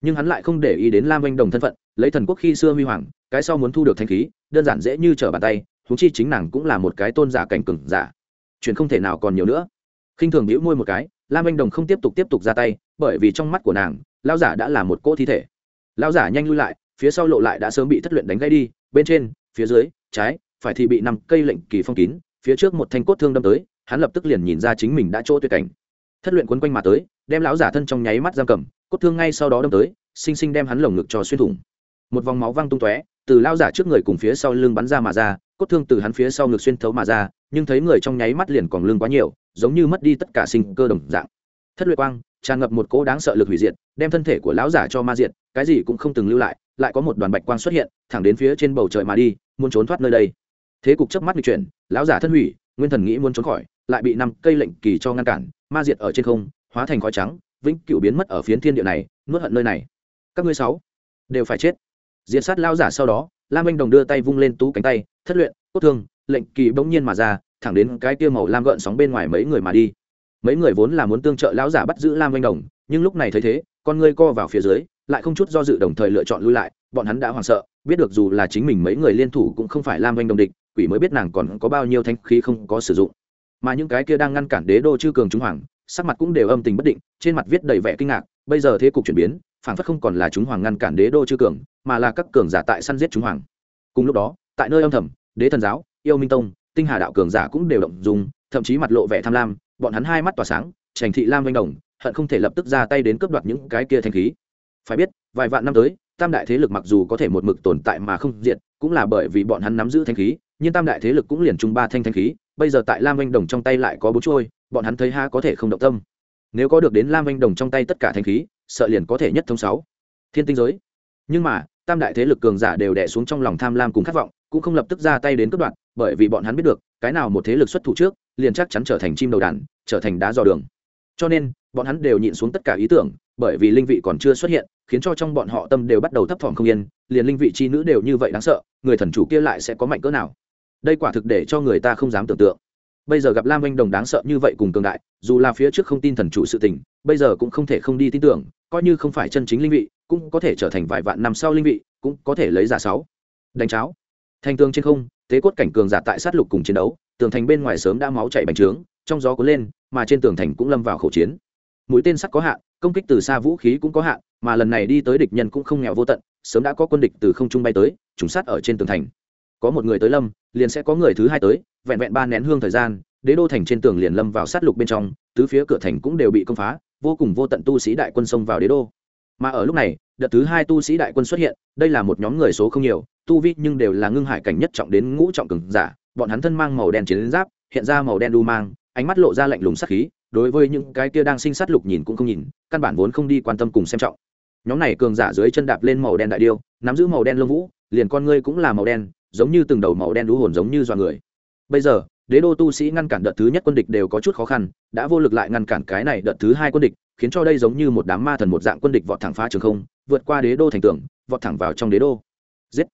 Nhưng hắn lại không để ý đến lam anh đồng thân phận, lấy thần quốc khi xưa huy hoàng, cái sau muốn thu được thanh khí, đơn giản dễ như trở bàn tay thú chi chính nàng cũng là một cái tôn giả cảnh cừng giả. Chuyện không thể nào còn nhiều nữa. Khinh thường bĩu môi một cái lam anh đồng không tiếp tục tiếp tục ra tay, bởi vì trong mắt của nàng lao giả đã là một cỗ thi thể. Lao giả nhanh lui lại, phía sau lộ lại đã sớm bị thất luyện đánh gây đi, bên trên, phía dưới, trái, phải thì bị năm cây lệnh kỳ phong kín, phía trước một thanh cốt thương đâm tới, hắn lập tức liền nhìn ra chính mình đã chỗ tuyệt cảnh. Thất luyện quấn quanh mà tới, đem lão giả thân trong nháy mắt giam cầm, cốt thương ngay sau đó đâm tới xinh xinh đem hắn lồng ngực cho xuyên thủng. Một vòng máu văng tung tóe, từ lao giả trước người cùng phía sau lưng bắn ra mà ra, cốt thương từ hắn phía sau ngực xuyên thấu mà ra, nhưng thấy người trong nháy mắt liền còn lưng quá nhiều giống như mất đi tất cả sinh cơ đồng dạng. Thất luyện quang, tràn ngập một cỗ đáng sợ lực hủy diệt, đem thân thể của lão giả cho ma diệt, cái gì cũng không từng lưu lại lại có một đoàn bạch quang xuất hiện, thẳng đến phía trên bầu trời mà đi, muốn trốn thoát nơi đây. Thế cục chớp mắt bị chuyển, lão giả thân hủy, nguyên thần nghĩ muốn trốn khỏi, lại bị năm cây lệnh kỳ cho ngăn cản, ma diệt ở trên không, hóa thành khói trắng, vĩnh cửu biến mất ở phiến thiên địa này, nuốt hận nơi này. Các ngươi sáu đều phải chết. Diệt sát lão giả sau đó, lam anh đồng đưa tay vung lên tú cánh tay, thất luyện, cốt thương, lệnh kỳ bỗng nhiên mà ra thẳng đến cái kia màu lam gợn sóng bên ngoài mấy người mà đi. Mấy người vốn là muốn tương trợ lão giả bắt giữ lam anh đồng, nhưng lúc này thấy thế, con ngươi co vào phía dưới, lại không chút do dự đồng thời lựa chọn lui lại, bọn hắn đã hoảng sợ, biết được dù là chính mình mấy người liên thủ cũng không phải lam anh đồng địch, quỷ mới biết nàng còn có bao nhiêu thanh khí không có sử dụng. Mà những cái kia đang ngăn cản đế đô chư cường chúng hoàng, sắc mặt cũng đều âm tình bất định, trên mặt viết đầy vẻ kinh ngạc, bây giờ thế cục chuyển biến phản phất không còn là chúng hoàng ngăn cản đế đô chư cường, mà là các cường giả tại săn giết chúng hoàng. Cùng lúc đó, tại nơi âm thầm, đế thần giáo, yêu minh tông tinh hà đạo cường giả cũng đều động dùng thậm chí mặt lộ vẻ tham lam, bọn hắn hai mắt tỏa sáng trành thị lam vanh đồng, hận không thể lập tức ra tay đến cướp đoạt những cái kia thanh khí. Phải biết, vài vạn năm tới, tam đại thế lực mặc dù có thể một mực tồn tại mà không diệt, cũng là bởi vì bọn hắn nắm giữ thanh khí, nhưng tam đại thế lực cũng liền chung ba thanh thanh khí, bây giờ tại lam vanh đồng trong tay lại có bốn trôi bọn hắn thấy ha có thể không động tâm. Nếu có được đến lam vanh đồng trong tay tất cả thanh khí, sợ liền có thể nhất thông sáu. Thiên tinh giới. Nhưng mà, tam đại thế lực cường giả đều đẻ xuống trong lòng tham lam cùng khát vọng, cũng không lập tức ra tay đến cướp đoạt bởi vì bọn hắn biết được, cái nào một thế lực xuất thủ trước, liền chắc chắn trở thành chim đầu đàn, trở thành đá dò đường. Cho nên, bọn hắn đều nhịn xuống tất cả ý tưởng, bởi vì linh vị còn chưa xuất hiện, khiến cho trong bọn họ tâm đều bắt đầu thấp thỏm không yên, liền linh vị chi nữ đều như vậy đáng sợ, người thần chủ kia lại sẽ có mạnh cỡ nào? Đây quả thực để cho người ta không dám tưởng tượng. Bây giờ gặp lam anh đồng đáng sợ như vậy cùng cường đại, dù là phía trước không tin thần chủ sự tình, bây giờ cũng không thể không đi tin tưởng, coi như không phải chân chính linh vị, cũng có thể trở thành vài vạn năm sau linh vị, cũng có thể lấy giả sáu. Đánh cháo. Thành tường trên không tế cốt cảnh cường giả tại sát lục cùng chiến đấu, tường thành bên ngoài sớm đã máu chảy bành trướng, trong gió cuốn lên, mà trên tường thành cũng lâm vào khẩu chiến. Mũi tên sắt có hạn, công kích từ xa vũ khí cũng có hạn, mà lần này đi tới địch nhân cũng không nghèo vô tận, sớm đã có quân địch từ không trung bay tới, trùng sát ở trên tường thành. Có một người tới lâm, liền sẽ có người thứ hai tới, vẹn vẹn ba nén hương thời gian, đế đô thành trên tường liền lâm vào sát lục bên trong, tứ phía cửa thành cũng đều bị công phá, vô cùng vô tận tu sĩ đại quân xông vào đế đô. Mà ở lúc này, đợt thứ hai tu sĩ đại quân xuất hiện, đây là một nhóm người số không nhiều tu vi nhưng đều là ngưng hải cảnh nhất trọng đến ngũ trọng cường giả, bọn hắn thân mang màu đen chiến giáp, hiện ra màu đen đu mang, ánh mắt lộ ra lạnh lùng sắc khí, đối với những cái kia đang sinh sát lục nhìn cũng không nhìn, căn bản vốn không đi quan tâm cùng xem trọng. Nhóm này cường giả dưới chân đạp lên màu đen đại điêu, nắm giữ màu đen lông vũ, liền con ngươi cũng là màu đen, giống như từng đầu màu đen đú hồn giống như dọa người. Bây giờ, đế đô tu sĩ ngăn cản đợt thứ nhất quân địch đều có chút khó khăn, đã vô lực lại ngăn cản cái này đợt thứ hai quân địch, khiến cho đây giống như một đám ma thần một dạng quân địch vọt thẳng phá trường không, vượt qua đế đô thành tường, vọt thẳng vào trong đế đô. Giết!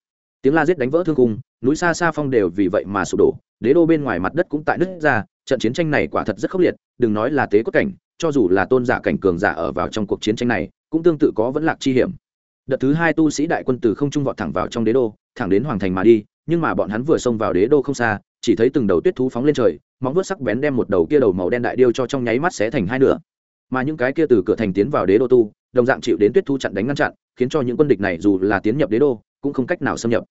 Tiếng la giết đánh vỡ thương cung núi xa xa phong đều vì vậy mà sụp đổ, đế đô bên ngoài mặt đất cũng tại nứt ra, trận chiến tranh này quả thật rất khốc liệt, đừng nói là tế cốt cảnh, cho dù là tôn giả cảnh cường giả ở vào trong cuộc chiến tranh này, cũng tương tự có vẫn lạc chi hiểm. Đợt thứ hai tu sĩ đại quân từ không trung vọt thẳng vào trong đế đô, thẳng đến hoàng thành mà đi, nhưng mà bọn hắn vừa xông vào đế đô không xa, chỉ thấy từng đầu tuyết thú phóng lên trời, móng vuốt sắc bén đem một đầu kia đầu màu đen đại điêu cho trong nháy mắt xé thành hai nửa. Mà những cái kia từ cửa thành tiến vào đế đô tu, đồng dạng chịu đến tuyết thú chặn đánh ngăn chặn, khiến cho những quân địch này dù là tiến nhập đế đô, cũng không cách nào xâm nhập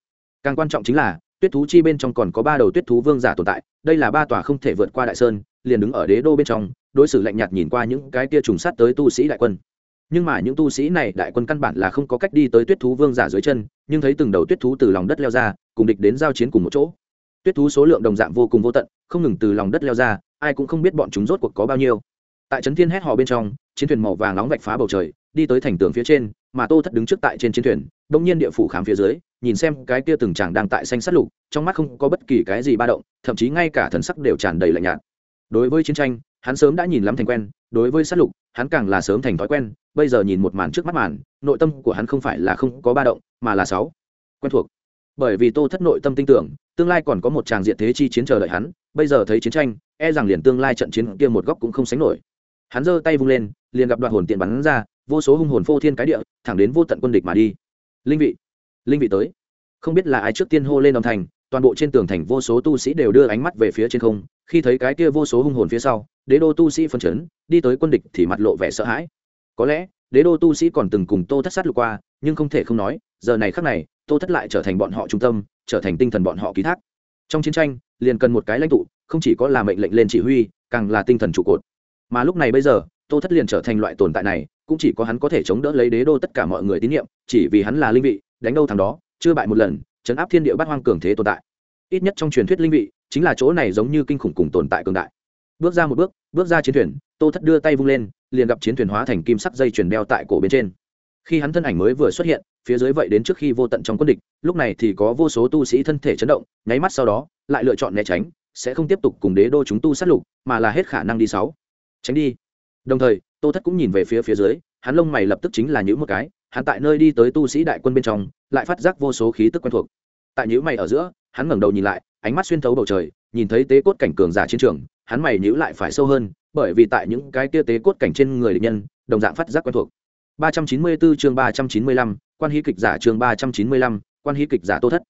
càng quan trọng chính là, tuyết thú chi bên trong còn có ba đầu tuyết thú vương giả tồn tại, đây là ba tòa không thể vượt qua đại sơn, liền đứng ở đế đô bên trong, đối xử lạnh nhạt nhìn qua những cái tia trùng sát tới tu sĩ đại quân. Nhưng mà những tu sĩ này đại quân căn bản là không có cách đi tới tuyết thú vương giả dưới chân, nhưng thấy từng đầu tuyết thú từ lòng đất leo ra, cùng địch đến giao chiến cùng một chỗ. Tuyết thú số lượng đồng dạng vô cùng vô tận, không ngừng từ lòng đất leo ra, ai cũng không biết bọn chúng rốt cuộc có bao nhiêu. Tại trấn thiên hét hò bên trong, chiến thuyền màu vàng nóng vạch phá bầu trời đi tới thành tường phía trên, mà tô thất đứng trước tại trên chiến thuyền đông nhiên địa phủ khám phía dưới, nhìn xem cái kia từng chàng đang tại xanh sát lục, trong mắt không có bất kỳ cái gì ba động, thậm chí ngay cả thần sắc đều tràn đầy lạnh nhạt. Đối với chiến tranh, hắn sớm đã nhìn lắm thành quen, đối với sát lục, hắn càng là sớm thành thói quen, bây giờ nhìn một màn trước mắt màn, nội tâm của hắn không phải là không có ba động, mà là sáu. Quen thuộc. Bởi vì tô thất nội tâm tin tưởng, tương lai còn có một tràng diện thế chi chiến chờ đợi hắn, bây giờ thấy chiến tranh e rằng liền tương lai trận chiến kia một góc cũng không sánh nổi. Hắn giơ tay vung lên, liền gặp đoạn hồn tiện bắn ra vô số hung hồn phô thiên cái địa, thẳng đến vô tận quân địch mà đi. Linh vị linh vị tới. Không biết là ai trước tiên hô lên đồng thành toàn bộ trên tường thành vô số tu sĩ đều đưa ánh mắt về phía trên không, khi thấy cái kia vô số hung hồn phía sau, đế đô tu sĩ phân chấn, đi tới quân địch thì mặt lộ vẻ sợ hãi. Có lẽ, đế đô tu sĩ còn từng cùng tô thất sát lục qua, nhưng không thể không nói, giờ này khắc này, tô thất lại trở thành bọn họ trung tâm, trở thành tinh thần bọn họ ký thác. Trong chiến tranh, liền cần một cái lãnh tụ, không chỉ có là mệnh lệnh lên chỉ huy, càng là tinh thần trụ cột. Mà lúc này bây giờ, tô thất liền trở thành loại tồn tại này cũng chỉ có hắn có thể chống đỡ lấy đế đô tất cả mọi người tín nhiệm, chỉ vì hắn là linh vị, đánh đâu thằng đó, chưa bại một lần, chấn áp thiên địa bát hoang cường thế tồn tại. Ít nhất trong truyền thuyết linh vị, chính là chỗ này giống như kinh khủng cùng tồn tại cường đại. Bước ra một bước bước ra chiến thuyền, tô thất đưa tay vung lên, liền gặp chiến thuyền hóa thành kim sắc dây chuyền đeo tại cổ bên trên. Khi hắn thân ảnh mới vừa xuất hiện, phía dưới vậy đến trước khi vô tận trong quân địch, lúc này thì có vô số tu sĩ thân thể chấn động, nháy mắt sau đó, lại lựa chọn né tránh, sẽ không tiếp tục cùng đế đô chúng tu sát lục, mà là hết khả năng đi sáu. Tránh đi. Đồng thời tô thất cũng nhìn về phía phía dưới hắn lông mày lập tức chính là những một cái hắn tại nơi đi tới tu sĩ đại quân bên trong lại phát giác vô số khí tức quen thuộc tại những mày ở giữa hắn ngẩng đầu nhìn lại ánh mắt xuyên thấu bầu trời nhìn thấy tế cốt cảnh cường giả chiến trường hắn mày nhíu lại phải sâu hơn bởi vì tại những cái kia tế cốt cảnh trên người địch nhân đồng dạng phát giác quen thuộc 394 chương 395, quan hí kịch giả chương 395, quan hí kịch giả Tô Thất.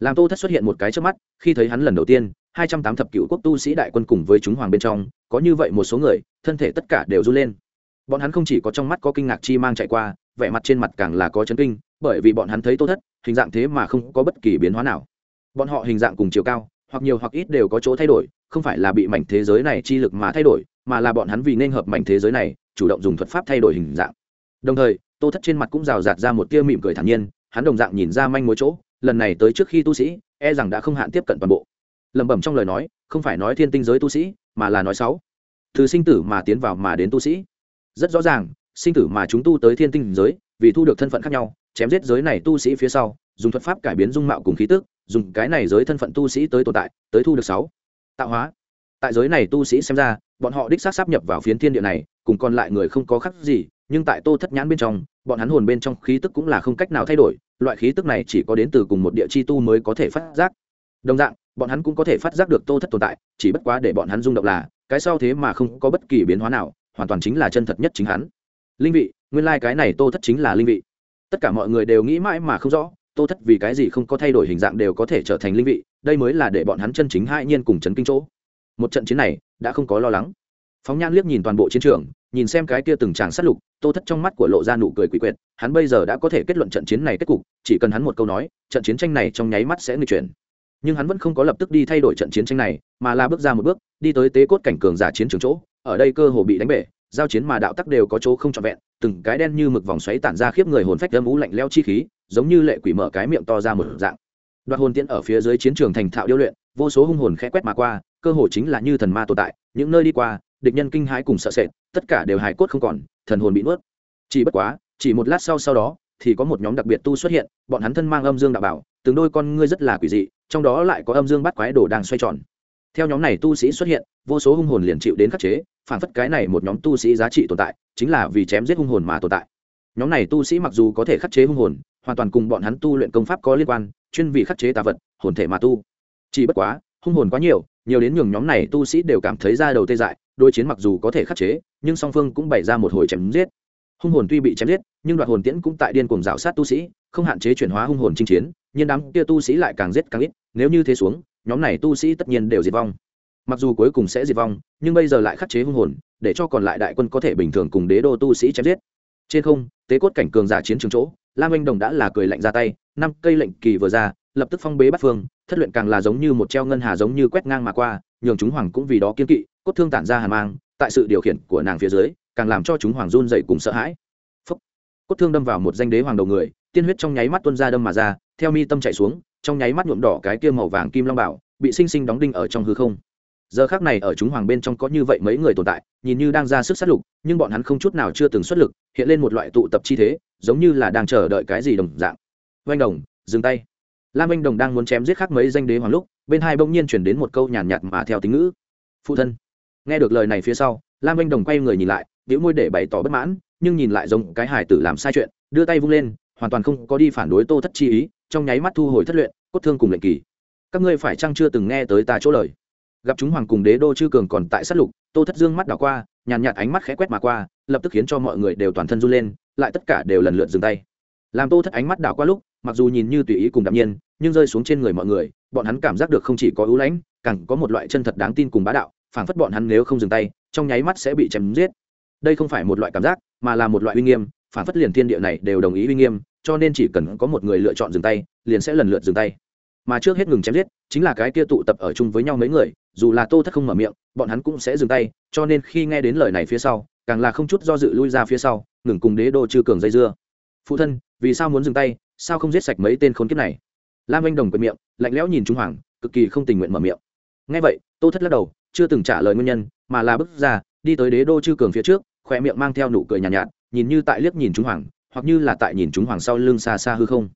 Làm Tô Thất xuất hiện một cái trước mắt, khi thấy hắn lần đầu tiên, 208 thập cựu quốc tu sĩ đại quân cùng với chúng hoàng bên trong, có như vậy một số người, thân thể tất cả đều run lên. Bọn hắn không chỉ có trong mắt có kinh ngạc chi mang chạy qua, vẻ mặt trên mặt càng là có chấn kinh, bởi vì bọn hắn thấy Tô Thất, hình dạng thế mà không có bất kỳ biến hóa nào. Bọn họ hình dạng cùng chiều cao, hoặc nhiều hoặc ít đều có chỗ thay đổi, không phải là bị mảnh thế giới này chi lực mà thay đổi, mà là bọn hắn vì nên hợp mảnh thế giới này, chủ động dùng thuật pháp thay đổi hình dạng. Đồng thời tô thất trên mặt cũng rào rạt ra một tia mỉm cười thản nhiên hắn đồng dạng nhìn ra manh mối chỗ lần này tới trước khi tu sĩ e rằng đã không hạn tiếp cận toàn bộ. Lẩm bẩm trong lời nói không phải nói thiên tinh giới tu sĩ mà là nói sáu. Từ sinh tử mà tiến vào mà đến tu sĩ rất rõ ràng, sinh tử mà chúng tu tới thiên tinh giới, vì thu được thân phận khác nhau, chém giết giới này tu sĩ phía sau, dùng thuật pháp cải biến dung mạo cùng khí tức, dùng cái này giới thân phận tu sĩ tới tồn tại, tới thu được sáu. Tạo hóa. Tại giới này tu sĩ xem ra, bọn họ đích xác sắp nhập vào phiến thiên địa này, cùng còn lại người không có khác gì, nhưng tại tô thất nhãn bên trong, bọn hắn hồn bên trong khí tức cũng là không cách nào thay đổi, loại khí tức này chỉ có đến từ cùng một địa chi tu mới có thể phát giác. Đồng dạng, bọn hắn cũng có thể phát giác được tô thất tồn tại, chỉ bất quá để bọn hắn rung động là, cái sau thế mà không có bất kỳ biến hóa nào hoàn toàn chính là chân thật nhất chính hắn. Linh vị, nguyên lai like cái này tô thất chính là linh vị. Tất cả mọi người đều nghĩ mãi mà không rõ, tô thất vì cái gì không có thay đổi hình dạng đều có thể trở thành linh vị, đây mới là để bọn hắn chân chính hai nhiên cùng chấn kinh chỗ. Một trận chiến này, đã không có lo lắng. Phóng nhan liếc nhìn toàn bộ chiến trường, nhìn xem cái kia từng tràng sát lục, tô thất trong mắt của lộ ra nụ cười quỷ quyệt, hắn bây giờ đã có thể kết luận trận chiến này kết cục, chỉ cần hắn một câu nói, trận chiến tranh này trong nháy mắt sẽ nghịch chuyển. Nhưng hắn vẫn không có lập tức đi thay đổi trận chiến tranh này, mà là bước ra một bước, đi tới tế cốt cảnh cường giả chiến trường chỗ ở đây cơ hồ bị đánh bể, giao chiến mà đạo tắc đều có chỗ không trọn vẹn, từng cái đen như mực vòng xoáy tản ra khiếp người hồn phách âm ú lạnh leo chi khí, giống như lệ quỷ mở cái miệng to ra một dạng. Đoạt hồn tiễn ở phía dưới chiến trường thành thạo điêu luyện, vô số hung hồn khẽ quét mà qua, cơ hồ chính là như thần ma tồn tại, những nơi đi qua, địch nhân kinh hãi cùng sợ sệt, tất cả đều hài cốt không còn, thần hồn bị nuốt. Chỉ bất quá, chỉ một lát sau sau đó, thì có một nhóm đặc biệt tu xuất hiện, bọn hắn thân mang âm dương đạo bảo, từng đôi con ngươi rất là quỷ dị, trong đó lại có âm dương bắt quái đồ đang xoay tròn. Theo nhóm này tu sĩ xuất hiện, vô số hung hồn liền chịu đến khắc chế phản phất cái này một nhóm tu sĩ giá trị tồn tại, chính là vì chém giết hung hồn mà tồn tại. Nhóm này tu sĩ mặc dù có thể khắc chế hung hồn, hoàn toàn cùng bọn hắn tu luyện công pháp có liên quan, chuyên vì khắc chế tà vật, hồn thể mà tu. Chỉ bất quá, hung hồn quá nhiều nhiều đến nhường nhóm này tu sĩ đều cảm thấy ra đầu tê dại đôi chiến mặc dù có thể khắc chế, nhưng song phương cũng bày ra một hồi chém giết. Hung hồn tuy bị chém giết, nhưng đoạt hồn tiễn cũng tại điên cuồng rào sát tu sĩ, không hạn chế chuyển hóa hung hồn chinh chiến, nhưng đám kia tu sĩ lại càng giết càng ít, nếu như thế xuống, nhóm này tu sĩ tất nhiên đều diệt vong mặc dù cuối cùng sẽ diệt vong, nhưng bây giờ lại khắc chế hung hồn, để cho còn lại đại quân có thể bình thường cùng đế đô tu sĩ chém giết. Trên không, tế cốt cảnh cường giả chiến trường chỗ, lam anh đồng đã là cười lạnh ra tay, năm cây lệnh kỳ vừa ra, lập tức phong bế bắt phương, thất luyện càng là giống như một treo ngân hà giống như quét ngang mà qua, nhường chúng hoàng cũng vì đó kiên kỵ, cốt thương tản ra hàn mang, tại sự điều khiển của nàng phía dưới, càng làm cho chúng hoàng run dậy cùng sợ hãi. Phúc. cốt thương đâm vào một danh đế hoàng đầu người, tiên huyết trong nháy mắt tuôn ra đâm mà ra, theo mi tâm chạy xuống, trong nháy mắt nhuộm đỏ cái kia màu vàng kim long bảo, bị sinh sinh đóng đinh ở trong hư không giờ khác này ở chúng hoàng bên trong có như vậy mấy người tồn tại nhìn như đang ra sức sát lục nhưng bọn hắn không chút nào chưa từng xuất lực hiện lên một loại tụ tập chi thế giống như là đang chờ đợi cái gì đồng dạng. Oanh đồng dừng tay. Lam anh đồng đang muốn chém giết khác mấy danh đế hoàng lúc bên hai bỗng nhiên chuyển đến một câu nhàn nhạt, nhạt mà theo tính ngữ. Phụ thân. Nghe được lời này phía sau lam anh đồng quay người nhìn lại biểu môi để bày tỏ bất mãn nhưng nhìn lại giống cái hải tử làm sai chuyện đưa tay vung lên hoàn toàn không có đi phản đối tô thất chi ý trong nháy mắt thu hồi thất luyện cốt thương cùng lệnh kỳ. Các ngươi phải chăng chưa từng nghe tới ta chỗ lời? Gặp chúng hoàng cùng đế đô chư cường còn tại sát lục, tô thất dương mắt đảo qua, nhàn nhạt ánh mắt khẽ quét mà qua, lập tức khiến cho mọi người đều toàn thân run lên, lại tất cả đều lần lượt dừng tay. Làm tô thất ánh mắt đảo qua lúc, mặc dù nhìn như tùy ý cùng đạm nhiên, nhưng rơi xuống trên người mọi người, bọn hắn cảm giác được không chỉ có ưu lãnh, càng có một loại chân thật đáng tin cùng bá đạo, phảng phất bọn hắn nếu không dừng tay, trong nháy mắt sẽ bị chém giết. Đây không phải một loại cảm giác, mà là một loại uy nghiêm, phảng phất liền thiên địa này đều đồng ý uy nghiêm, cho nên chỉ cần có một người lựa chọn dừng tay, liền sẽ lần lượt dừng tay. Mà trước hết ngừng chém giết, chính là cái kia tụ tập ở chung với nhau mấy người dù là tô thất không mở miệng bọn hắn cũng sẽ dừng tay cho nên khi nghe đến lời này phía sau càng là không chút do dự lui ra phía sau ngừng cùng đế đô chư cường dây dưa. Phụ thân vì sao muốn dừng tay sao không giết sạch mấy tên khốn kiếp này? Lam anh đồng quệt miệng lạnh lẽo nhìn trung hoàng cực kỳ không tình nguyện mở miệng. Ngay vậy tô thất lắc đầu chưa từng trả lời nguyên nhân mà là bước ra đi tới đế đô chư cường phía trước khỏe miệng mang theo nụ cười nhàn nhạt, nhạt nhìn như tại liếc nhìn trung hoàng hoặc như là tại nhìn chúng hoàng sau lưng xa xa hư không.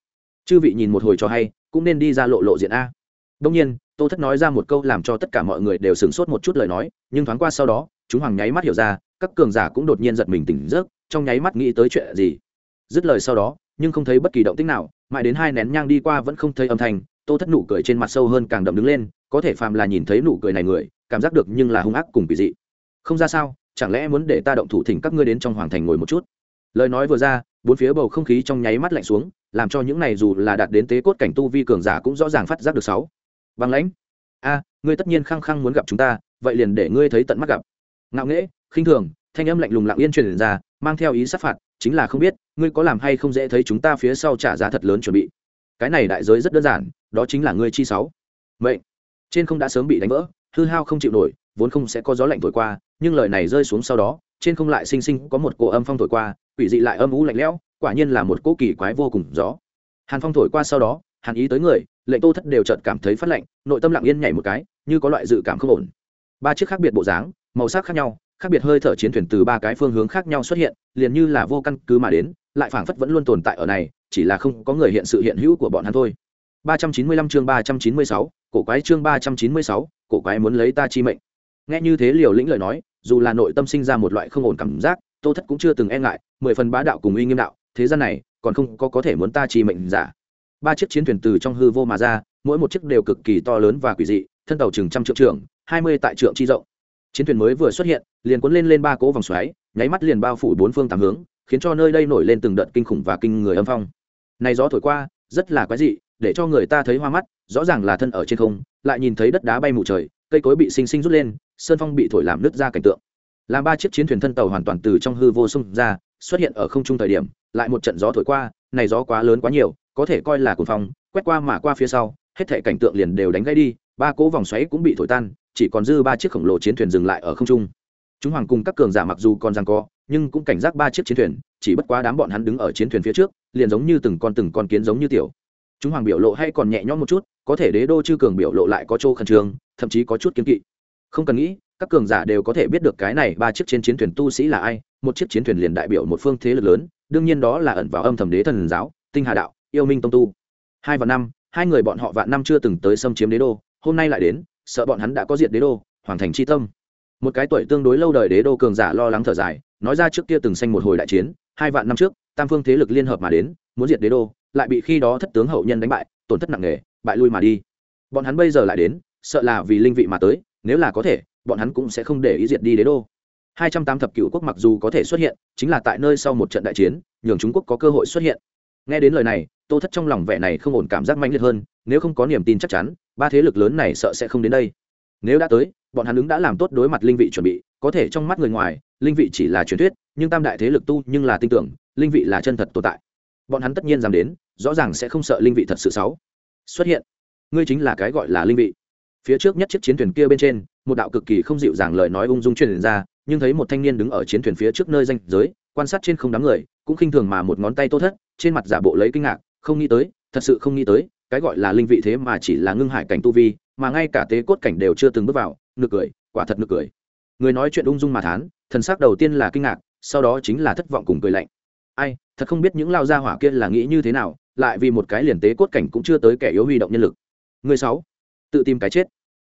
Chư vị nhìn một hồi cho hay cũng nên đi ra lộ lộ diện a. Đông nhiên tô thất nói ra một câu làm cho tất cả mọi người đều sửng sốt một chút lời nói, nhưng thoáng qua sau đó, chúng hoàng nháy mắt hiểu ra, các cường giả cũng đột nhiên giật mình tỉnh giấc, trong nháy mắt nghĩ tới chuyện gì. Dứt lời sau đó, nhưng không thấy bất kỳ động tích nào, mãi đến hai nén nhang đi qua vẫn không thấy âm thanh, tô thất nụ cười trên mặt sâu hơn càng đậm đứng lên, có thể phàm là nhìn thấy nụ cười này người, cảm giác được nhưng là hung ác cùng kỳ dị. Không ra sao, chẳng lẽ muốn để ta động thủ thỉnh các ngươi đến trong hoàng thành ngồi một chút? Lời nói vừa ra, bốn phía bầu không khí trong nháy mắt lạnh xuống, làm cho những này dù là đạt đến tế cốt cảnh tu vi cường giả cũng rõ ràng phát giác được sáu băng lãnh. A, ngươi tất nhiên khăng khăng muốn gặp chúng ta, vậy liền để ngươi thấy tận mắt gặp. Ngạo nghễ, khinh thường, thanh âm lạnh lùng lặng yên truyền ra, mang theo ý sát phạt, chính là không biết, ngươi có làm hay không dễ thấy chúng ta phía sau trả giá thật lớn chuẩn bị. Cái này đại giới rất đơn giản, đó chính là ngươi chi sáu. Vậy trên không đã sớm bị đánh vỡ, hư hao không chịu nổi, vốn không sẽ có gió lạnh thổi qua, nhưng lời này rơi xuống sau đó, trên không lại sinh sinh có một cỗ âm phong thổi qua, quỷ dị lại âm ú lạnh lẽo, quả nhiên là một cỗ kỳ quái vô cùng gió. Hàn phong thổi qua sau đó, hàn ý tới người lệnh tô thất đều chợt cảm thấy phát lạnh nội tâm lặng yên nhảy một cái như có loại dự cảm không ổn. Ba chiếc khác biệt bộ dáng màu sắc khác nhau khác biệt hơi thở chiến thuyền từ ba cái phương hướng khác nhau xuất hiện liền như là vô căn cứ mà đến lại phảng phất vẫn luôn tồn tại ở này chỉ là không có người hiện sự hiện hữu của bọn hắn thôi. 395 chương 396, cổ quái chương 396, cổ quái muốn lấy ta chi mệnh. Nghe như thế liều lĩnh lời nói dù là nội tâm sinh ra một loại không ổn cảm giác tô thất cũng chưa từng e ngại mười phần bá đạo cùng uy nghiêm đạo thế gian này còn không có có thể muốn ta chi mệnh giả ba chiếc chiến thuyền từ trong hư vô mà ra, mỗi một chiếc đều cực kỳ to lớn và quỷ dị, thân tàu chừng trăm triệu trưởng, hai mươi tại trượng chi rộng. Chiến thuyền mới vừa xuất hiện, liền cuốn lên lên ba cỗ vòng xoáy, nháy mắt liền bao phủ bốn phương tám hướng, khiến cho nơi đây nổi lên từng đợt kinh khủng và kinh người âm phong. Này gió thổi qua, rất là quái dị, để cho người ta thấy hoa mắt, rõ ràng là thân ở trên không, lại nhìn thấy đất đá bay mù trời, cây cối bị xinh xinh rút lên, sơn phong bị thổi làm nứt ra cảnh tượng. Làm ba chiếc chiến thuyền thân tàu hoàn toàn từ trong hư vô xung ra, xuất hiện ở không trung thời điểm, lại một trận gió thổi qua, này gió quá lớn quá nhiều có thể coi là cuồng phong, quét qua mà qua phía sau, hết thể cảnh tượng liền đều đánh gãy đi, ba cỗ vòng xoáy cũng bị thổi tan, chỉ còn dư ba chiếc khổng lồ chiến thuyền dừng lại ở không trung. Chúng hoàng cùng các cường giả mặc dù còn giằng co, nhưng cũng cảnh giác ba chiếc chiến thuyền, chỉ bất quá đám bọn hắn đứng ở chiến thuyền phía trước, liền giống như từng con từng con kiến giống như tiểu. Chúng hoàng biểu lộ hay còn nhẹ nhõm một chút, có thể đế đô chư cường biểu lộ lại có chỗ khẩn trương, thậm chí có chút kiến kỵ. Không cần nghĩ, các cường giả đều có thể biết được cái này ba chiếc trên chiến thuyền tu sĩ là ai, một chiếc chiến thuyền liền đại biểu một phương thế lực lớn, đương nhiên đó là ẩn vào âm thầm đế thần giáo, tinh hà đạo yêu minh tông tu. Hai và năm, hai người bọn họ vạn năm chưa từng tới xâm chiếm đế đô, hôm nay lại đến, sợ bọn hắn đã có diệt đế đô hoàng thành c h i tâm. Một cái tuổi tương đối lâu đời đế đô cường giả lo lắng thở dài, nói ra trước kia từng sanh một hồi đại chiến, hai vạn năm trước, tam phương thế lực liên hợp mà đến, muốn diệt đế đô, lại bị khi đó thất tướng hậu nhân đánh bại, tổn thất nặng nề, bại lui mà đi. Bọn hắn bây giờ lại đến, sợ là vì linh vị mà tới, nếu là có thể, bọn hắn cũng sẽ không để ý diệt đi đế đô. Hai trăm tám thập cựu quốc mặc dù có thể xuất hiện, chính là tại nơi sau một trận đại chiến, nhường trung quốc có cơ hội xuất hiện nghe đến lời này, tô thất trong lòng vẻ này không ổn cảm giác mạnh liệt hơn, nếu không có niềm tin chắc chắn, ba thế lực lớn này sợ sẽ không đến đây. Nếu đã tới, bọn hắn ứng đã làm tốt đối mặt linh vị chuẩn bị, có thể trong mắt người ngoài, linh vị chỉ là truyền thuyết, nhưng tam đại thế lực tu nhưng là tin tưởng, linh vị là chân thật tồn tại. Bọn hắn tất nhiên dám đến, rõ ràng sẽ không sợ linh vị thật sự xấu. Xuất hiện. Ngươi chính là cái gọi là linh vị. Phía trước nhất chiếc chiến thuyền kia bên trên, một đạo cực kỳ không dịu dàng lời nói ung dung truyền ra, nhưng thấy một thanh niên đứng ở chiến thuyền phía trước nơi danh giới quan sát trên không đám người, cũng khinh thường mà một ngón tay tô thất, trên mặt giả bộ lấy kinh ngạc, không nghĩ tới, thật sự không nghĩ tới, cái gọi là linh vị thế mà chỉ là ngưng hải cảnh tu vi, mà ngay cả tế cốt cảnh đều chưa từng bước vào, nực cười, quả thật nực cười. Người nói chuyện ung dung mà thán, thần sắc đầu tiên là kinh ngạc, sau đó chính là thất vọng cùng cười lạnh. Ai, thật không biết những lao gia hỏa kia là nghĩ như thế nào, lại vì một cái liền tế cốt cảnh cũng chưa tới kẻ yếu huy động nhân lực. Người sáu, tự tìm cái chết.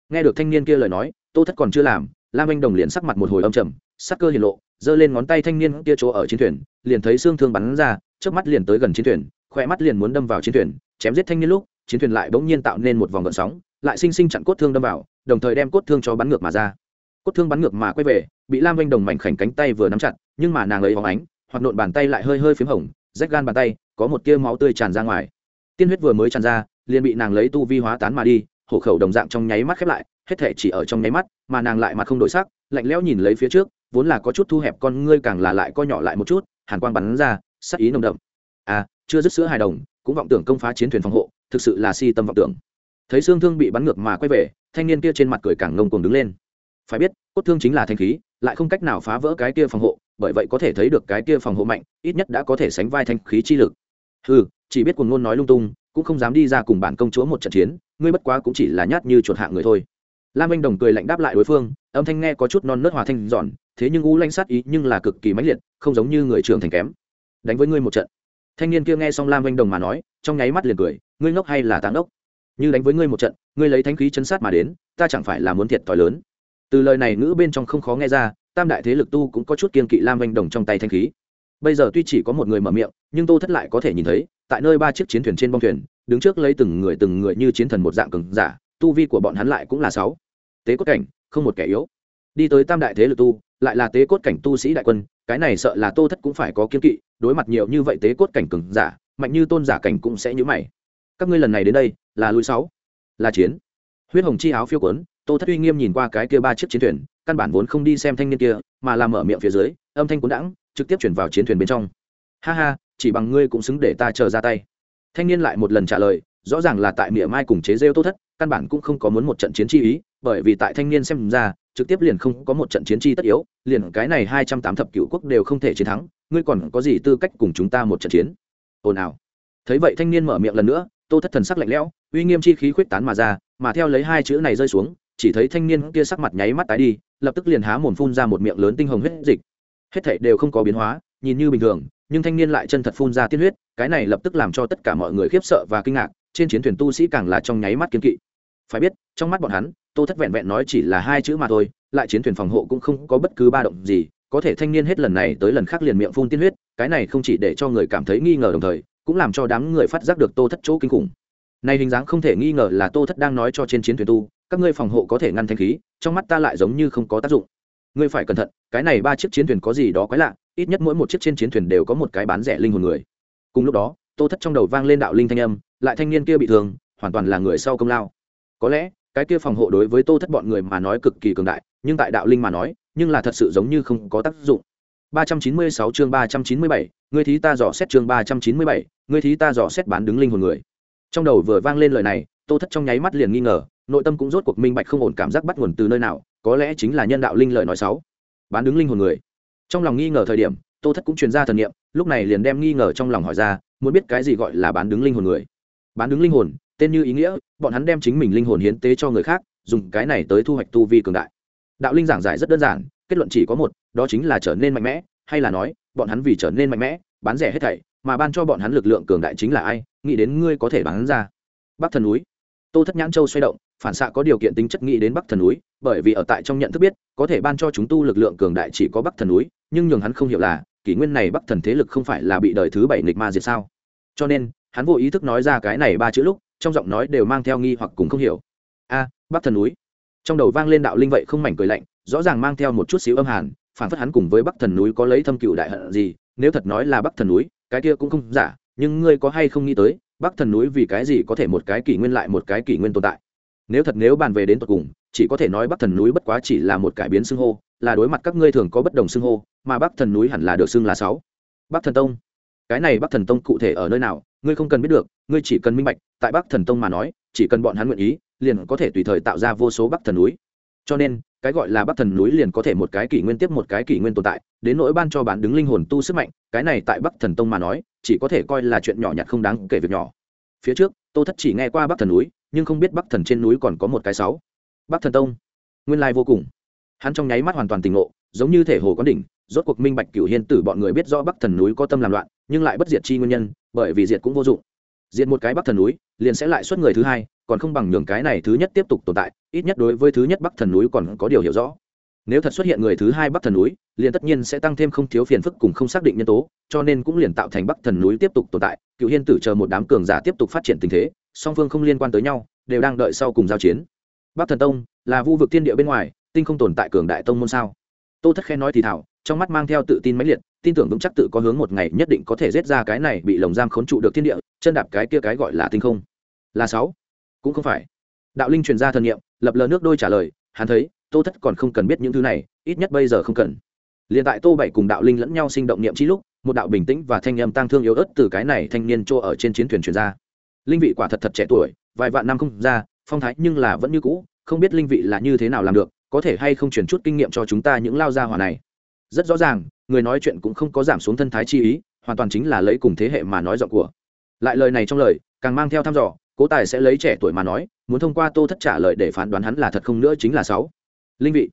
Nghe được thanh niên kia lời nói, tô thất còn chưa làm, lam anh đồng liền sắc mặt một hồi âm trầm, sắc cơ hiển lộ giơ lên ngón tay thanh niên kia chỗ ở chiến thuyền, liền thấy xương thương bắn ra trước mắt liền tới gần chiến thuyền, khỏe mắt liền muốn đâm vào chiến thuyền, chém giết thanh niên lúc, chiến thuyền lại bỗng nhiên tạo nên một vòng gợn sóng, lại sinh sinh chặn cốt thương đâm vào, đồng thời đem cốt thương cho bắn ngược mà ra. Cốt thương bắn ngược mà quay về, bị lam vinh đồng mảnh khảnh cánh tay vừa nắm chặt, nhưng mà nàng ấy hóng ánh hoặc nộn bàn tay lại hơi hơi p h í m hồng, rách gan bàn tay, có một tia máu tươi tràn ra ngoài. Tiên huyết vừa mới tràn ra, liền bị nàng lấy tu vi hóa tán mà đi, hổ khẩu đồng dạng trong nháy mắt khép lại, hết thể chỉ ở trong nháy mắt, mà nàng lại mặt không đổi sắc, lạnh lẽo nhìn lấy phía trước vốn là có chút thu hẹp con ngươi càng là lại co nhỏ lại một chút, hàn quang bắn ra sắc ý nồng đậm. À chưa dứt sữa hài đồng, cũng vọng tưởng công phá chiến thuyền phòng hộ, thực sự là si tâm vọng tưởng. Thấy xương thương bị bắn ngược mà quay về, thanh niên kia trên mặt cười càng ngông cuồng đứng lên. Phải biết, cốt thương chính là thanh khí, lại không cách nào phá vỡ cái kia phòng hộ, bởi vậy có thể thấy được cái kia phòng hộ mạnh, ít nhất đã có thể sánh vai thanh khí chi lực. Ừ chỉ biết cuồng ngôn nói lung tung, cũng không dám đi ra cùng bản công chúa một trận chiến, ngươi bất quá cũng chỉ là nhát như chuột hạ người thôi lam anh đồng cười lạnh đáp lại đối phương, âm thanh nghe có chút non nớt hòa thanh giòn, thế nhưng u lanh sát ý nhưng là cực kỳ mãnh liệt, không giống như người trưởng thành kém. Đánh với ngươi một trận. Thanh niên kia nghe xong lam anh đồng mà nói, trong nháy mắt liền cười, ngươi ngốc hay là táng ốc như đánh với ngươi một trận, ngươi lấy thanh khí chân sát mà đến, ta chẳng phải là muốn thiệt to lớn. Từ lời này ngữ bên trong không khó nghe ra, tam đại thế lực tu cũng có chút kiên kỵ lam anh đồng trong tay thanh khí. Bây giờ tuy chỉ có một người mở miệng, nhưng tô thất lại có thể nhìn thấy, tại nơi ba chiếc chiến thuyền trên bong thuyền, đứng trước lấy từng người từng người như chiến thần một dạng cường giả tu vi của bọn hắn lại cũng là sáu. Tế cốt cảnh, không một kẻ yếu. Đi tới tam đại thế lực tu, lại là tế cốt cảnh tu sĩ đại quân, cái này sợ là tô thất cũng phải có kiên kỵ, đối mặt nhiều như vậy tế cốt cảnh cường giả, mạnh như tôn giả cảnh cũng sẽ nhũ mày. Các ngươi lần này đến đây, là lui sáu. Là chiến. Huyết hồng chi áo phiêu quấn tô thất uy nghiêm nhìn qua cái kia ba chiếc chiến thuyền, căn bản vốn không đi xem thanh niên kia, mà làm mở miệng phía dưới, âm thanh cuốn đãng, trực tiếp chuyển vào chiến thuyền bên trong. Ha ha, chỉ bằng ngươi cũng xứng để ta chờ ra tay. Thanh niên lại một lần trả lời, rõ ràng là tại miệng mai cùng chế rêu tô thất căn bản cũng không có muốn một trận chiến chi ý, bởi vì tại thanh niên xem ra, trực tiếp liền không có một trận chiến chi tất yếu, liền cái này hai trăm tám thập cựu quốc đều không thể chiến thắng, ngươi còn có gì tư cách cùng chúng ta một trận chiến? Ồn ào. Thấy vậy thanh niên mở miệng lần nữa, tô thất thần sắc lạnh lẽo, uy nghiêm chi khí khuyết tán mà ra, mà theo lấy hai chữ này rơi xuống, chỉ thấy thanh niên kia sắc mặt nháy mắt tái đi, lập tức liền há mồm phun ra một miệng lớn tinh hồng huyết dịch. Hết thảy đều không có biến hóa, nhìn như bình thường, nhưng thanh niên lại chân thật phun ra tiên huyết, cái này lập tức làm cho tất cả mọi người khiếp sợ và kinh ngạc, trên chiến thuyền tu sĩ càng là trong nháy mắt kiên kỵ phải biết, trong mắt bọn hắn, tô thất vẹn vẹn nói chỉ là hai chữ mà thôi, lại chiến thuyền phòng hộ cũng không có bất cứ ba động gì, có thể thanh niên hết lần này tới lần khác liền miệng phun tiên huyết, cái này không chỉ để cho người cảm thấy nghi ngờ đồng thời, cũng làm cho đám người phát giác được tô thất chỗ kinh khủng. Này hình dáng không thể nghi ngờ là tô thất đang nói cho trên chiến thuyền tu, các ngươi phòng hộ có thể ngăn thanh khí, trong mắt ta lại giống như không có tác dụng. Ngươi phải cẩn thận, cái này ba chiếc chiến thuyền có gì đó quái lạ, ít nhất mỗi một chiếc trên chiến thuyền đều có một cái bán rẻ linh hồn người. Cùng lúc đó, tô thất trong đầu vang lên đạo linh thanh âm, lại thanh niên kia bị thương, hoàn toàn là người sau công lao có lẽ cái kia phòng hộ đối với tô thất bọn người mà nói cực kỳ cường đại nhưng tại đạo linh mà nói nhưng là thật sự giống như không có tác dụng. 396 chương 397, ngươi thí ta dò xét chương 397, ngươi thí ta dò xét bán đứng linh hồn người. Trong đầu vừa vang lên lời này tô thất trong nháy mắt liền nghi ngờ nội tâm cũng rốt cuộc minh bạch không ổn cảm giác bắt nguồn từ nơi nào có lẽ chính là nhân đạo linh lời nói xấu. Bán đứng linh hồn người. Trong lòng nghi ngờ thời điểm tô thất cũng truyền ra thần niệm lúc này liền đem nghi ngờ trong lòng hỏi ra muốn biết cái gì gọi là bán đứng linh hồn người. Bán đứng linh hồn tên như ý nghĩa, bọn hắn đem chính mình linh hồn hiến tế cho người khác, dùng cái này tới thu hoạch tu vi cường đại. Đạo linh giảng giải rất đơn giản, kết luận chỉ có một, đó chính là trở nên mạnh mẽ, hay là nói, bọn hắn vì trở nên mạnh mẽ, bán rẻ hết thảy, mà ban cho bọn hắn lực lượng cường đại chính là ai, nghĩ đến ngươi có thể bán ra. Bắc thần núi. Tô thất nhãn châu xoay động, phản xạ có điều kiện tính chất nghĩ đến bắc thần núi, bởi vì ở tại trong nhận thức biết, có thể ban cho chúng tu lực lượng cường đại chỉ có bắc thần núi, nhưng nhường hắn không hiểu là, kỷ nguyên này bắc thần thế lực không phải là bị đời thứ bảy nghịch ma diệt sao? Cho nên, hắn vô ý thức nói ra cái này ba chữ lúc trong giọng nói đều mang theo nghi hoặc cùng không hiểu. A, bắc thần núi. Trong đầu vang lên đạo linh vậy không mảnh cười lạnh, rõ ràng mang theo một chút xíu âm hàn phản phất hắn cùng với bắc thần núi có lấy thâm cựu đại hận gì, nếu thật nói là bắc thần núi, cái kia cũng không giả, nhưng ngươi có hay không nghĩ tới, bắc thần núi vì cái gì có thể một cái kỷ nguyên lại một cái kỷ nguyên tồn tại? Nếu thật nếu bàn về đến tận cùng, chỉ có thể nói bắc thần núi bất quá chỉ là một cải biến xưng hô, là đối mặt các ngươi thường có bất đồng xưng hô, mà bắc thần núi hẳn là được xưng là sáu. Bắc thần tông. Cái này bắc thần tông cụ thể ở nơi nào ngươi không cần biết được, ngươi chỉ cần minh bạch, tại bắc thần tông mà nói, chỉ cần bọn hắn nguyện ý, liền có thể tùy thời tạo ra vô số bắc thần núi. Cho nên, cái gọi là bắc thần núi liền có thể một cái kỷ nguyên tiếp một cái kỷ nguyên tồn tại, đến nỗi ban cho bán đứng linh hồn tu sức mạnh, cái này tại bắc thần tông mà nói, chỉ có thể coi là chuyện nhỏ nhặt không đáng kể việc nhỏ. Phía trước, tô thất chỉ nghe qua bắc thần núi, nhưng không biết bắc thần trên núi còn có một cái sáu. Bắc thần tông, nguyên lai vô cùng. Hắn trong nháy mắt hoàn toàn tỉnh ngộ, giống như thể hồ có đỉnh, rốt cuộc minh bạch cửu hiên tử bọn người biết rõ bắc thần núi có tâm làm loạn, nhưng lại bất diệt chi nguyên nhân bởi vì diệt cũng vô dụng. Diệt một cái bắc thần núi, liền sẽ lại xuất người thứ hai, còn không bằng nhường cái này thứ nhất tiếp tục tồn tại, ít nhất đối với thứ nhất bắc thần núi còn có điều hiểu rõ. Nếu thật xuất hiện người thứ hai bắc thần núi, liền tất nhiên sẽ tăng thêm không thiếu phiền phức cùng không xác định nhân tố, cho nên cũng liền tạo thành bắc thần núi tiếp tục tồn tại, cựu hiên tử chờ một đám cường giả tiếp tục phát triển tình thế, song phương không liên quan tới nhau, đều đang đợi sau cùng giao chiến. Bắc thần tông là vu vực thiên địa bên ngoài, tinh không tồn tại cường đại tông môn sao? Tô thất khen nói thì thảo trong mắt mang theo tự tin mãnh liệt, tin tưởng vững chắc tự có hướng một ngày nhất định có thể giết ra cái này bị lồng giam khốn trụ được thiên địa, chân đạp cái kia cái gọi là tinh không. Là sáu. Cũng không phải. Đạo linh truyền ra thần nghiệm lập lờ nước đôi trả lời, hắn thấy, tô thất còn không cần biết những thứ này, ít nhất bây giờ không cần. Liền tại tô bảy cùng đạo linh lẫn nhau sinh động niệm chi lúc, một đạo bình tĩnh và thanh âm tăng thương yếu ớt từ cái này thanh niên chỗ ở trên chiến thuyền truyền ra. Linh vị quả thật thật trẻ tuổi, vài vạn năm không ra, phong thái nhưng là vẫn như cũ, không biết linh vị là như thế nào làm được, có thể hay không truyền chút kinh nghiệm cho chúng ta những lao gia hỏa này rất rõ ràng, người nói chuyện cũng không có giảm xuống thân thái chi ý, hoàn toàn chính là lấy cùng thế hệ mà nói giọng của. Lại lời này trong lời, càng mang theo thăm dò, cố tài sẽ lấy trẻ tuổi mà nói, muốn thông qua tô thất trả lời để phán đoán hắn là thật không nữa chính là sáu. Linh vị,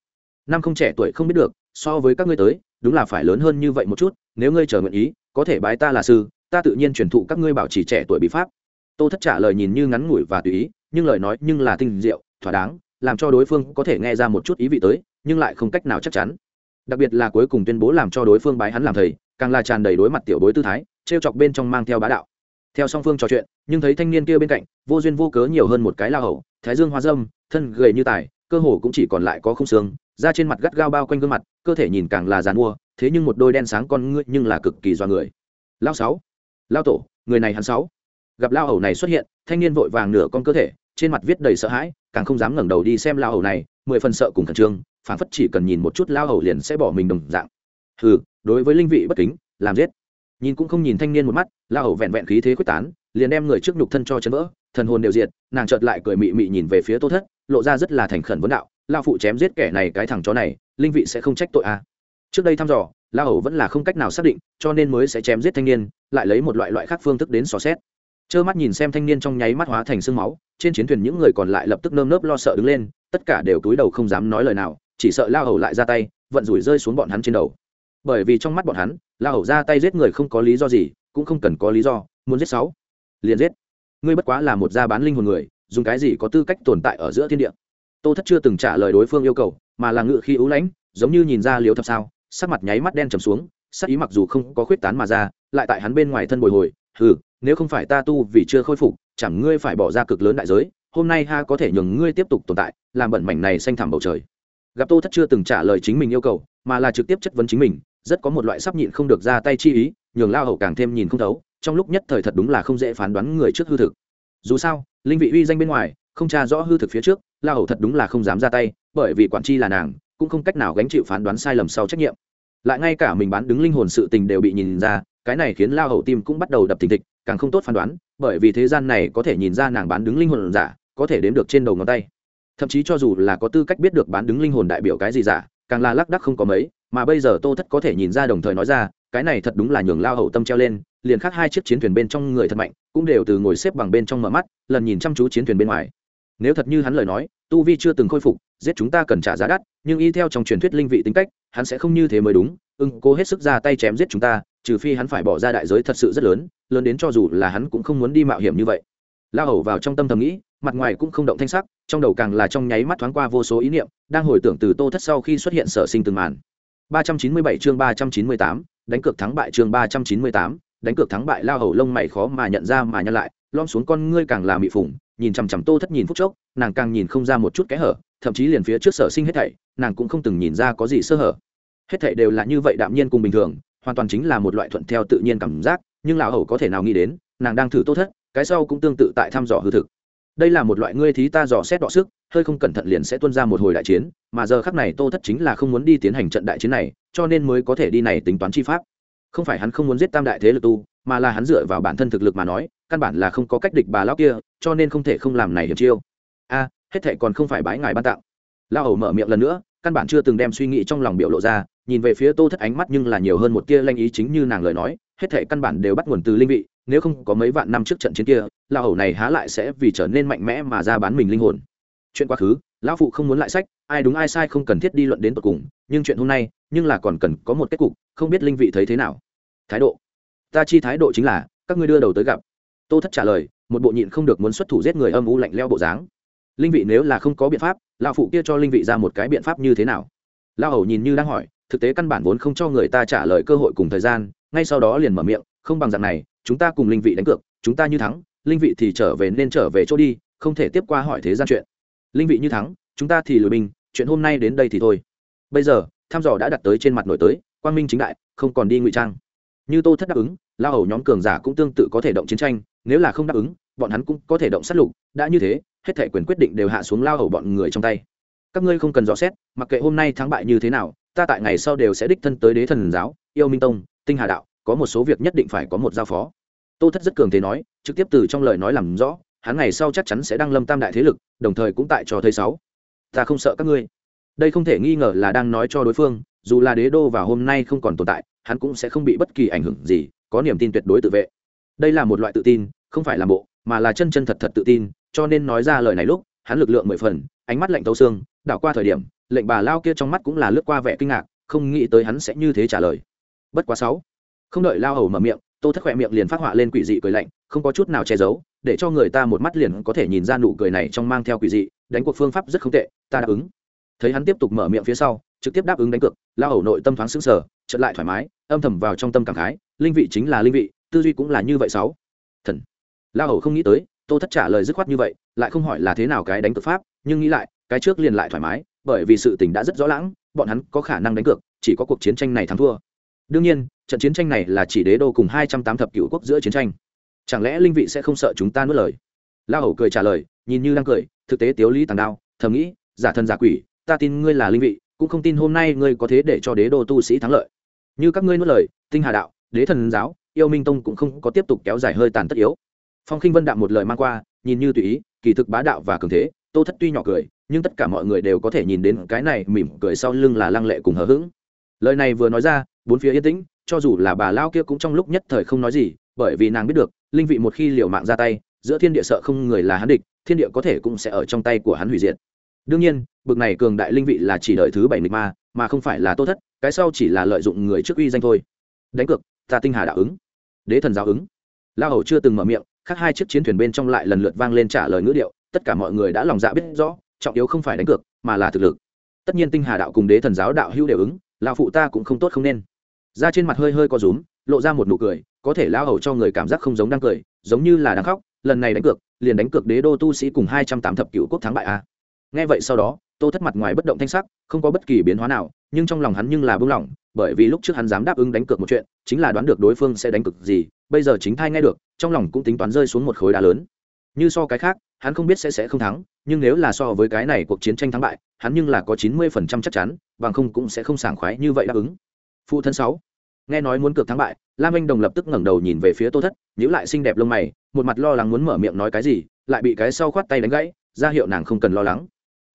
năm không trẻ tuổi không biết được, so với các ngươi tới, đúng là phải lớn hơn như vậy một chút, nếu ngươi chờ nguyện ý, có thể bái ta là sư, ta tự nhiên truyền thụ các ngươi bảo trì trẻ tuổi bí pháp. Tô thất trả lời nhìn như ngắn ngủi và tùy ý, nhưng lời nói nhưng là tinh diệu, thỏa đáng, làm cho đối phương có thể nghe ra một chút ý vị tới, nhưng lại không cách nào chắc chắn đặc biệt là cuối cùng tuyên bố làm cho đối phương bái hắn làm thầy, càng là tràn đầy đối mặt tiểu bối tư thái, trêu chọc bên trong mang theo bá đạo. Theo song phương trò chuyện, nhưng thấy thanh niên kia bên cạnh, vô duyên vô cớ nhiều hơn một cái la hầu, thái dương hoa dâm, thân gầy như tài, cơ hồ cũng chỉ còn lại có không xương, da trên mặt gắt gao bao quanh gương mặt, cơ thể nhìn càng là dàn mua, thế nhưng một đôi đen sáng con ngươi nhưng là cực kỳ do người. Lao sáu lao tổ, người này hắn sáu. Gặp lao hầu này xuất hiện, thanh niên vội vàng nửa con cơ thể, trên mặt viết đầy sợ hãi, càng không dám ngẩng đầu đi xem lao hầu này, mười phần sợ cùng khẩn trương phản phất chỉ cần nhìn một chút lao hầu liền sẽ bỏ mình đồng dạng. Hừ, đối với linh vị bất kính, làm giết. Nhìn cũng không nhìn thanh niên một mắt, lao hầu vẹn vẹn khí thế quyết tán, liền đem người trước nhục thân cho chấn vỡ, thần hồn đều diệt, nàng chợt lại cười mị mị nhìn về phía tô thất, lộ ra rất là thành khẩn vấn đạo, lao phụ chém giết kẻ này cái thằng chó này, linh vị sẽ không trách tội à. trước đây thăm dò, lao hầu vẫn là không cách nào xác định, cho nên mới sẽ chém giết thanh niên, lại lấy một loại loại khác phương thức đến xò xét. Trơ mắt nhìn xem thanh niên trong nháy mắt hóa thành sương máu, trên chiến thuyền những người còn lại lập tức nơm nớp lo sợ đứng lên, tất cả đều cúi đầu không dám nói lời nào chỉ sợ lao hầu lại ra tay, vận rủi rơi xuống bọn hắn trên đầu. Bởi vì trong mắt bọn hắn, lao hầu ra tay giết người không có lý do gì, cũng không cần có lý do, muốn giết sáu. Liền giết. Ngươi bất quá là một gia bán linh hồn người, dùng cái gì có tư cách tồn tại ở giữa thiên địa? Tô thất chưa từng trả lời đối phương yêu cầu, mà là ngự khi ưu lãnh, giống như nhìn ra liếu thập sao, sắc mặt nháy mắt đen trầm xuống, sắc ý mặc dù không có khuyết tán mà ra, lại tại hắn bên ngoài thân bồi hồi, hừ, nếu không phải ta tu vì chưa khôi phục, chẳng ngươi phải bỏ ra cực lớn đại giới, hôm nay ha có thể nhường ngươi tiếp tục tồn tại, làm bẩn mảnh này xanh thẳm bầu trời gặp tô thất chưa từng trả lời chính mình yêu cầu, mà là trực tiếp chất vấn chính mình, rất có một loại sắp nhịn không được ra tay chi ý, nhường lao hậu càng thêm nhìn không thấu, trong lúc nhất thời thật đúng là không dễ phán đoán người trước hư thực. Dù sao, linh vị uy danh bên ngoài, không tra rõ hư thực phía trước, lao hậu thật đúng là không dám ra tay, bởi vì quản chi là nàng, cũng không cách nào gánh chịu phán đoán sai lầm sau trách nhiệm. Lại ngay cả mình bán đứng linh hồn sự tình đều bị nhìn ra, cái này khiến lao hậu tim cũng bắt đầu đập thình thịch, càng không tốt phán đoán, bởi vì thế gian này có thể nhìn ra nàng bán đứng linh hồn giả, có thể đếm được trên đầu ngón tay thậm chí cho dù là có tư cách biết được bán đứng linh hồn đại biểu cái gì giả, càng là lác đắc không có mấy, mà bây giờ tô thất có thể nhìn ra đồng thời nói ra, cái này thật đúng là nhường lao hậu tâm treo lên, liền khác hai chiếc chiến thuyền bên trong người thật mạnh, cũng đều từ ngồi xếp bằng bên trong mở mắt, lần nhìn chăm chú chiến thuyền bên ngoài. Nếu thật như hắn lời nói, tu vi chưa từng khôi phục, giết chúng ta cần trả giá đắt, nhưng y theo trong truyền thuyết linh vị tính cách, hắn sẽ không như thế mới đúng, ưng cố hết sức ra tay chém giết chúng ta, trừ phi hắn phải bỏ ra đại giới thật sự rất lớn lớn đến cho dù là hắn cũng không muốn đi mạo hiểm như vậy. La hầu vào trong tâm thầm nghĩ mặt ngoài cũng không động thanh sắc trong đầu càng là trong nháy mắt thoáng qua vô số ý niệm đang hồi tưởng từ tô thất sau khi xuất hiện sở sinh từng màn. 397 chương 398, đánh cược thắng bại chương 398, đánh cược thắng bại lao hầu lông mày khó mà nhận ra mà nhăn lại lom xuống con ngươi càng là mị phủng nhìn chằm chằm tô thất nhìn phút chốc nàng càng nhìn không ra một chút kẽ hở thậm chí liền phía trước sở sinh hết thảy nàng cũng không từng nhìn ra có gì sơ hở. Hết thảy đều là như vậy đạm nhiên cùng bình thường hoàn toàn chính là một loại thuận theo tự nhiên cảm giác nhưng lão hầu có thể nào nghĩ đến nàng đang thử tô thất cái sau cũng tương tự tại thăm dò hư thực đây là một loại ngươi thí ta dò xét đọ sức, hơi không cẩn thận liền sẽ tuân ra một hồi đại chiến, mà giờ khắc này tô thất chính là không muốn đi tiến hành trận đại chiến này, cho nên mới có thể đi này tính toán chi pháp. Không phải hắn không muốn giết tam đại thế lực tu, mà là hắn dựa vào bản thân thực lực mà nói, căn bản là không có cách địch bà lão kia, cho nên không thể không làm này hiểm chiêu. A, hết thệ còn không phải bái ngài ban tặng. Lão hầu mở miệng lần nữa, căn bản chưa từng đem suy nghĩ trong lòng biểu lộ ra, nhìn về phía tô thất ánh mắt nhưng là nhiều hơn một tia lanh ý chính như nàng lời nói, hết thệ căn bản đều bắt nguồn từ linh vị nếu không có mấy vạn năm trước trận chiến kia lao hầu này há lại sẽ vì trở nên mạnh mẽ mà ra bán mình linh hồn. Chuyện quá khứ, lão phụ không muốn lại sách, ai đúng ai sai không cần thiết đi luận đến tận cùng, nhưng chuyện hôm nay, nhưng là còn cần có một kết cục, không biết linh vị thấy thế nào. Thái độ. Ta chi thái độ chính là, các ngươi đưa đầu tới gặp. Tô thất trả lời, một bộ nhịn không được muốn xuất thủ giết người âm u lạnh leo bộ dáng. Linh vị nếu là không có biện pháp, lão phụ kia cho linh vị ra một cái biện pháp như thế nào? Lão hầu nhìn như đang hỏi, thực tế căn bản vốn không cho người ta trả lời cơ hội cùng thời gian, ngay sau đó liền mở miệng, không bằng dạng này chúng ta cùng linh vị đánh cược, chúng ta như thắng, linh vị thì trở về nên trở về chỗ đi, không thể tiếp qua hỏi thế gian chuyện. Linh vị như thắng, chúng ta thì lùi binh, chuyện hôm nay đến đây thì thôi. Bây giờ, thăm dò đã đặt tới trên mặt nổi tới, quang minh chính đại, không còn đi ngụy trang. Như tô thất đáp ứng lao hầu nhóm cường giả cũng tương tự có thể động chiến tranh, nếu là không đáp ứng, bọn hắn cũng có thể động sát lục, đã như thế, hết thể quyền quyết định đều hạ xuống lao hầu bọn người trong tay. Các ngươi không cần rõ xét, mặc kệ hôm nay thắng bại như thế nào, ta tại ngày sau đều sẽ đích thân tới đế thần giáo, yêu minh tông, tinh hà đạo có một số việc nhất định phải có một giao phó. Tô thất rất cường thế nói, trực tiếp từ trong lời nói làm rõ, hắn ngày sau chắc chắn sẽ đăng lâm tam đại thế lực, đồng thời cũng tại cho thấy sáu. Ta không sợ các ngươi. Đây không thể nghi ngờ là đang nói cho đối phương, dù là đế đô vào hôm nay không còn tồn tại, hắn cũng sẽ không bị bất kỳ ảnh hưởng gì, có niềm tin tuyệt đối tự vệ. Đây là một loại tự tin, không phải là bộ, mà là chân chân thật thật tự tin, cho nên nói ra lời này lúc, hắn lực lượng mười phần, ánh mắt lạnh tấu xương, đảo qua thời điểm, lệnh bà lao kia trong mắt cũng là lướt qua vẻ kinh ngạc, không nghĩ tới hắn sẽ như thế trả lời. Bất quá sáu không đợi lao hầu mở miệng, tô thất khỏe miệng liền phát họa lên quỷ dị cười lạnh, không có chút nào che giấu, để cho người ta một mắt liền có thể nhìn ra nụ cười này trong mang theo quỷ dị, đánh cuộc phương pháp rất không tệ, ta đáp ứng. Thấy hắn tiếp tục mở miệng phía sau, trực tiếp đáp ứng đánh cược, lao hầu nội tâm thoáng sững sờ, chợt lại thoải mái, âm thầm vào trong tâm cảm khái, linh vị chính là linh vị, tư duy cũng là như vậy sáu. Thần. Lao hầu không nghĩ tới, tô thất trả lời dứt khoát như vậy, lại không hỏi là thế nào cái đánh cược pháp, nhưng nghĩ lại, cái trước liền lại thoải mái, bởi vì sự tình đã rất rõ lãng bọn hắn có khả năng đánh cược, chỉ có cuộc chiến tranh này thắng thua đương nhiên, trận chiến tranh này là chỉ đế đô cùng hai trăm tám thập cựu quốc giữa chiến tranh. Chẳng lẽ linh vị sẽ không sợ chúng ta nuốt lời? La hầu cười trả lời, nhìn như đang cười, thực tế tiếu lý tàng đao, thầm nghĩ, giả thân giả quỷ, ta tin ngươi là linh vị, cũng không tin hôm nay ngươi có thế để cho đế đô tu sĩ thắng lợi. Như các ngươi nuốt lời, tinh hà đạo, đế thần giáo, yêu minh tông cũng không có tiếp tục kéo dài hơi tàn tất yếu. Phong khinh vân đạm một lời mang qua, nhìn như tùy ý, kỳ thực bá đạo và cường thế, tô thất tuy nhỏ cười, nhưng tất cả mọi người đều có thể nhìn đến cái này mỉm cười sau lưng là lăng lệ cùng hờ hững. Lời này vừa nói ra bốn phía yên tĩnh, cho dù là bà lao kia cũng trong lúc nhất thời không nói gì, bởi vì nàng biết được, linh vị một khi liều mạng ra tay, giữa thiên địa sợ không người là hắn địch, thiên địa có thể cũng sẽ ở trong tay của hắn hủy diệt. Đương nhiên, bực này cường đại linh vị là chỉ đợi thứ bảy nghịch ma, mà không phải là tô thất, cái sau chỉ là lợi dụng người trước uy danh thôi. Đánh cược, ta tinh hà đạo ứng. Đế thần giáo ứng. La hầu chưa từng mở miệng khác hai chiếc chiến thuyền bên trong lại lần lượt vang lên trả lời ngữ điệu, tất cả mọi người đã lòng dạ biết rõ, trọng yếu không phải đánh cược, mà là thực lực. Tất nhiên tinh hà đạo cùng đế thần giáo đạo hữu đều ứng, lão phụ ta cũng không tốt không nên ra trên mặt hơi hơi có rúm, lộ ra một nụ cười, có thể lao hầu cho người cảm giác không giống đang cười, giống như là đang khóc, lần này đánh cược, liền đánh cược đế đô tu sĩ cùng hai trăm tám thập cựu quốc thắng bại a. Nghe vậy sau đó, tô thất mặt ngoài bất động thanh sắc, không có bất kỳ biến hóa nào, nhưng trong lòng hắn nhưng là bưng lỏng, bởi vì lúc trước hắn dám đáp ứng đánh cược một chuyện, chính là đoán được đối phương sẽ đánh cược gì, bây giờ chính thai nghe được, trong lòng cũng tính toán rơi xuống một khối đá lớn. Như so cái khác, hắn không biết sẽ sẽ không thắng, nhưng nếu là so với cái này cuộc chiến tranh thắng bại, hắn nhưng là có chín mươi phần trăm chắc chắn, bằng không cũng sẽ không sảng khoái như vậy đáp ứng. Phụ thân sáu nghe nói muốn cược thắng bại, lam anh đồng lập tức ngẩng đầu nhìn về phía tô thất nhữ lại xinh đẹp lông mày, một mặt lo lắng muốn mở miệng nói cái gì, lại bị cái sau khoát tay đánh gãy, ra hiệu nàng không cần lo lắng.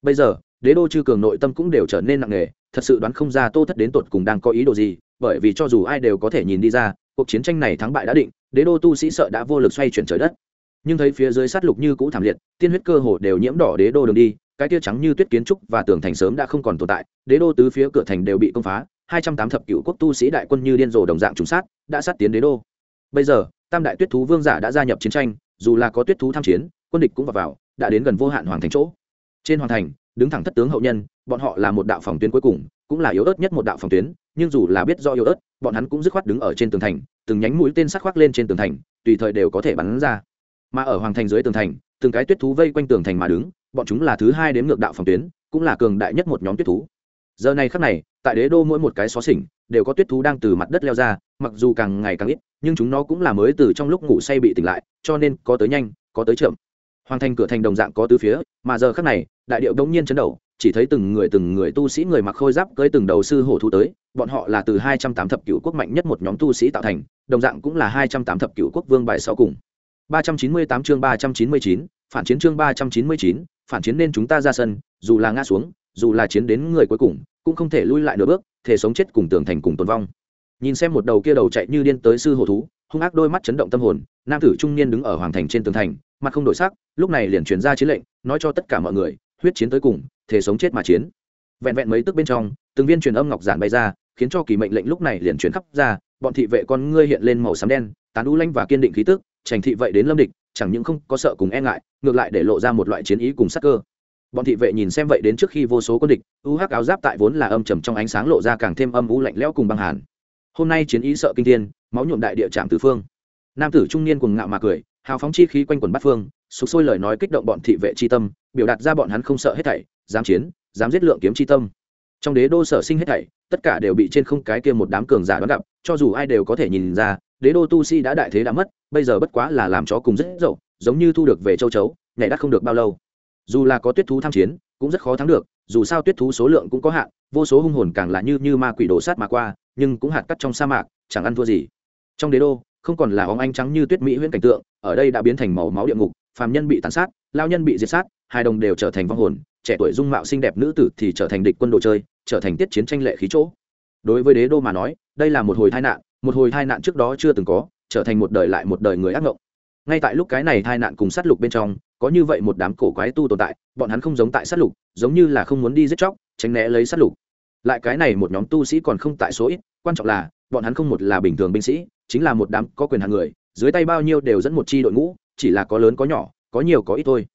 Bây giờ, đế đô chư cường nội tâm cũng đều trở nên nặng nề, thật sự đoán không ra tô thất đến tột cùng đang có ý đồ gì, bởi vì cho dù ai đều có thể nhìn đi ra, cuộc chiến tranh này thắng bại đã định, đế đô tu sĩ sợ đã vô lực xoay chuyển trời đất. Nhưng thấy phía dưới sát lục như cũ thảm liệt, tiên huyết cơ hồ đều nhiễm đỏ đế đô đường đi, cái tia trắng như tuyết kiến trúc và tường thành sớm đã không còn tồn tại, đế đô tứ phía cửa thành đều bị công phá hai trăm tám thập cựu quốc tu sĩ đại quân như điên rồ đồng dạng trùng sát đã sát tiến đế đô. Bây giờ tam đại tuyết thú vương giả đã gia nhập chiến tranh dù là có tuyết thú tham chiến quân địch cũng vào, vào đã đến gần vô hạn hoàng thành chỗ. Trên hoàng thành đứng thẳng thất tướng hậu nhân bọn họ là một đạo phòng tuyến cuối cùng cũng là yếu ớt nhất một đạo phòng tuyến nhưng dù là biết do yếu ớt bọn hắn cũng dứt khoát đứng ở trên tường thành từng nhánh mũi tên sắc khoác lên trên tường thành tùy thời đều có thể bắn ra. Mà ở hoàng thành dưới tường thành từng cái tuyết thú vây quanh tường thành mà đứng bọn chúng là thứ hai đến ngược đạo phòng tuyến cũng là cường đại nhất một nhóm tuyết thú giờ này khắc này, tại đế đô mỗi một cái xó xỉnh đều có tuyết thú đang từ mặt đất leo ra, mặc dù càng ngày càng ít, nhưng chúng nó cũng là mới từ trong lúc ngủ say bị tỉnh lại, cho nên có tới nhanh, có tới chậm. Hoàng thành cửa thành đồng dạng có tứ phía, mà giờ khắc này, đại điệu đông nhiên chấn đầu chỉ thấy từng người từng người tu sĩ người mặc khôi giáp cưới từng đầu sư hổ thú tới, bọn họ là từ hai trăm tám thập cựu quốc mạnh nhất một nhóm tu sĩ tạo thành, đồng dạng cũng là hai trăm tám thập cựu quốc vương bài sau cùng. Ba trăm chín mươi tám chương ba trăm chín mươi chín, phản chiến chương ba trăm chín mươi chín, phản chiến nên chúng ta ra sân, dù là ngã xuống dù là chiến đến người cuối cùng, cũng không thể lui lại nửa bước, thể sống chết cùng tường thành cùng tồn vong. Nhìn xem một đầu kia đầu chạy như điên tới sư hổ thú, hung ác đôi mắt chấn động tâm hồn, nam tử trung niên đứng ở hoàng thành trên tường thành, mặt không đổi sắc, lúc này liền truyền ra chiến lệnh, nói cho tất cả mọi người, huyết chiến tới cùng, thể sống chết mà chiến. Vẹn vẹn mấy tức bên trong, từng viên truyền âm ngọc giản bay ra, khiến cho kỳ mệnh lệnh lúc này liền truyền khắp ra, bọn thị vệ con ngươi hiện lên màu xám đen, tán u lanh và kiên định khí tức trành thị vậy đến lâm địch, chẳng những không có sợ cùng e ngại, ngược lại để lộ ra một loại chiến ý cùng sắc cơ bọn thị vệ nhìn xem vậy đến trước khi vô số quân địch, u hắc áo giáp tại vốn là âm trầm trong ánh sáng lộ ra càng thêm âm u lạnh lẽo cùng băng hàn. Hôm nay chiến ý sợ kinh thiên, máu nhuộm đại địa trạm tứ phương. Nam tử trung niên cùng ngạo mà cười, hào phóng chi khí quanh quần bát phương, sục sôi lời nói kích động bọn thị vệ chi tâm, biểu đạt ra bọn hắn không sợ hết thảy, dám chiến, dám giết lượng kiếm chi tâm. Trong đế đô sở sinh hết thảy, tất cả đều bị trên không cái kia một đám cường giả đón gặp, cho dù ai đều có thể nhìn ra, đế đô tu sĩ đã đại thế đã mất, bây giờ bất quá là làm chó cùng rất dậu, giống như thu được về châu chấu, nhảy đắt không được bao lâu dù là có tuyết thú tham chiến, cũng rất khó thắng được, dù sao tuyết thú số lượng cũng có hạn, vô số hung hồn càng là như như ma quỷ đổ sát mà qua, nhưng cũng hạt cắt trong sa mạc, chẳng ăn thua gì. Trong đế đô, không còn là óng ánh trắng như tuyết mỹ huyễn cảnh tượng, ở đây đã biến thành màu máu địa ngục, phàm nhân bị tàn sát, lao nhân bị diệt sát, hai đồng đều trở thành vong hồn, trẻ tuổi dung mạo xinh đẹp nữ tử thì trở thành địch quân đồ chơi, trở thành tiết chiến tranh lệ khí chỗ. Đối với đế đô mà nói, đây là một hồi tai nạn, một hồi tai nạn trước đó chưa từng có, trở thành một đời lại một đời người ác ngộng ngay tại lúc cái này tai nạn cùng sát lục bên trong, có như vậy một đám cổ quái tu tồn tại, bọn hắn không giống tại sát lục, giống như là không muốn đi giết chóc, tránh né lấy sát lục. Lại cái này một nhóm tu sĩ còn không tại số ít, quan trọng là, bọn hắn không một là bình thường binh sĩ, chính là một đám có quyền hàng người, dưới tay bao nhiêu đều dẫn một chi đội ngũ, chỉ là có lớn có nhỏ, có nhiều có ít thôi.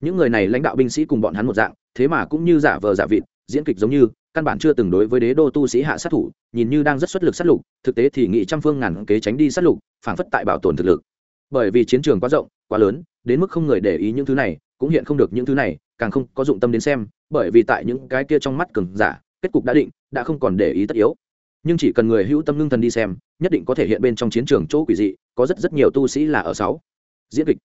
Những người này lãnh đạo binh sĩ cùng bọn hắn một dạng, thế mà cũng như giả vờ giả vịt, diễn kịch giống như, căn bản chưa từng đối với đế đô tu sĩ hạ sát thủ, nhìn như đang rất xuất lực sát lục, thực tế thì nghị trăm phương ngàn kế tránh đi sát lục, phảng phất tại bảo tồn thực lực bởi vì chiến trường quá rộng, quá lớn, đến mức không người để ý những thứ này, cũng hiện không được những thứ này, càng không có dụng tâm đến xem, bởi vì tại những cái kia trong mắt cường giả, kết cục đã định, đã không còn để ý tất yếu. Nhưng chỉ cần người hữu tâm ngưng thần đi xem, nhất định có thể hiện bên trong chiến trường chỗ quỷ dị, có rất rất nhiều tu sĩ là ở sáu. Diễn kịch.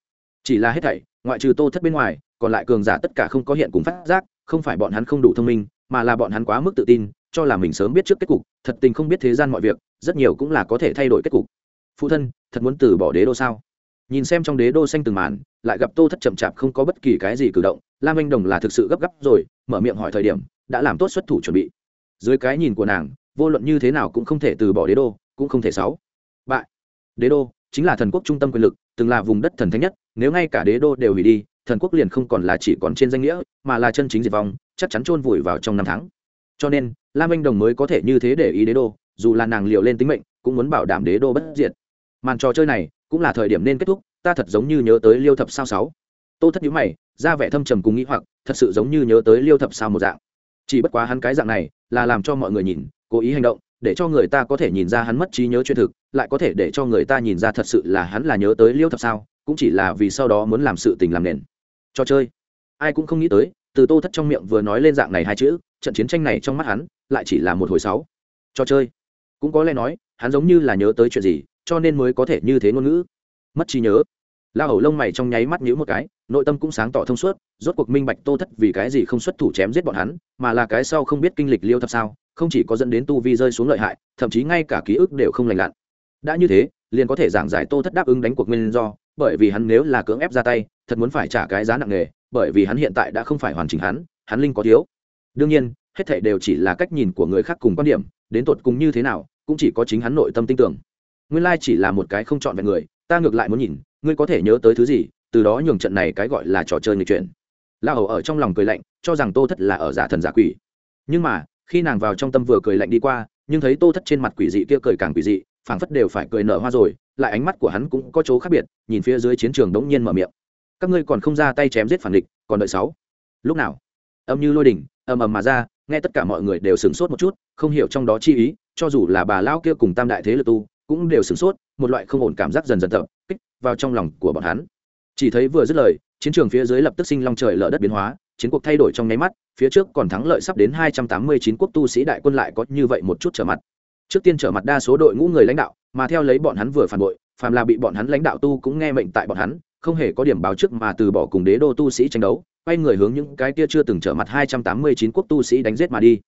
Chỉ là hết thảy, ngoại trừ tô thất bên ngoài, còn lại cường giả tất cả không có hiện cùng phát giác, không phải bọn hắn không đủ thông minh, mà là bọn hắn quá mức tự tin, cho là mình sớm biết trước kết cục, thật tình không biết thế gian mọi việc, rất nhiều cũng là có thể thay đổi kết cục. Phụ thân, thật muốn từ bỏ đế đô sao? Nhìn xem trong đế đô xanh từng màn, lại gặp tô thất chậm chạp không có bất kỳ cái gì cử động, lam anh đồng là thực sự gấp gáp rồi, mở miệng hỏi thời điểm, đã làm tốt xuất thủ chuẩn bị. Dưới cái nhìn của nàng, vô luận như thế nào cũng không thể từ bỏ đế đô, cũng không thể sáu. Bại. Đế đô chính là thần quốc trung tâm quyền lực, từng là vùng đất thần thánh nhất, nếu ngay cả đế đô đều hủy đi, thần quốc liền không còn là chỉ còn trên danh nghĩa, mà là chân chính diệt vong, chắc chắn chôn vùi vào trong năm tháng. Cho nên, lam anh đồng mới có thể như thế để ý đế đô, dù là nàng liều lên tính mệnh, cũng muốn bảo đảm đế đô bất diệt màn trò chơi này cũng là thời điểm nên kết thúc, ta thật giống như nhớ tới liêu thập sao sáu. Tô thất nhíu mày, ra vẻ thâm trầm cùng nghĩ hoặc, thật sự giống như nhớ tới liêu thập sao một dạng. Chỉ bất quá hắn cái dạng này là làm cho mọi người nhìn, cố ý hành động, để cho người ta có thể nhìn ra hắn mất trí nhớ chuyên thực, lại có thể để cho người ta nhìn ra thật sự là hắn là nhớ tới liêu thập sao, cũng chỉ là vì sau đó muốn làm sự tình làm nền. Cho chơi. Ai cũng không nghĩ tới, từ tô thất trong miệng vừa nói lên dạng này hai chữ, trận chiến tranh này trong mắt hắn lại chỉ là một hồi sáu. Cho chơi. Cũng có lẽ nói, hắn giống như là nhớ tới chuyện gì cho nên mới có thể như thế ngôn ngữ. Mất trí nhớ. La hầu lông mày trong nháy mắt nhíu một cái, nội tâm cũng sáng tỏ thông suốt, rốt cuộc minh bạch tô thất vì cái gì không xuất thủ chém giết bọn hắn, mà là cái sau không biết kinh lịch liêu thập sao, không chỉ có dẫn đến tu vi rơi xuống lợi hại, thậm chí ngay cả ký ức đều không lành lặn. Đã như thế, liền có thể giảng giải tô thất đáp ứng đánh cuộc nguyên do, bởi vì hắn nếu là cưỡng ép ra tay, thật muốn phải trả cái giá nặng nề, bởi vì hắn hiện tại đã không phải hoàn chỉnh hắn hắn linh có thiếu. Đương nhiên, hết thảy đều chỉ là cách nhìn của người khác cùng quan điểm, đến tột cùng như thế nào, cũng chỉ có chính hắn nội tâm tin tưởng nguyên lai chỉ là một cái không chọn vẹn người, ta ngược lại muốn nhìn, ngươi có thể nhớ tới thứ gì, từ đó nhường trận này cái gọi là trò chơi người chuyện la hầu ở trong lòng cười lạnh, cho rằng tô thất là ở giả thần giả quỷ. Nhưng mà, khi nàng vào trong tâm vừa cười lạnh đi qua, nhưng thấy tô thất trên mặt quỷ dị kia cười càng quỷ dị, phảng phất đều phải cười nở hoa rồi, lại ánh mắt của hắn cũng có chỗ khác biệt, nhìn phía dưới chiến trường đống nhiên mở miệng. Các ngươi còn không ra tay chém giết phản địch, còn đợi sáu. Lúc nào? Âm như lôi đỉnh, ầm ầm mà ra, nghe tất cả mọi người đều sửng sốt một chút, không hiểu trong đó chi ý, cho dù là bà lao kia cùng tam đại thế lực tu cũng đều sửng sốt, một loại không ổn cảm giác dần dần tập kích vào trong lòng của bọn hắn. Chỉ thấy vừa dứt lời, chiến trường phía dưới lập tức sinh long trời lở đất biến hóa, chiến cuộc thay đổi trong nháy mắt, phía trước còn thắng lợi sắp đến hai trăm tám mươi chín quốc tu sĩ đại quân lại có như vậy một chút trở mặt. Trước tiên trở mặt đa số đội ngũ người lãnh đạo, mà theo lấy bọn hắn vừa phản bội, phàm là bị bọn hắn lãnh đạo tu cũng nghe mệnh tại bọn hắn, không hề có điểm báo trước mà từ bỏ cùng đế đô tu sĩ tranh đấu, quay người hướng những cái kia chưa từng trở mặt hai trăm tám mươi chín quốc tu sĩ đánh giết mà đi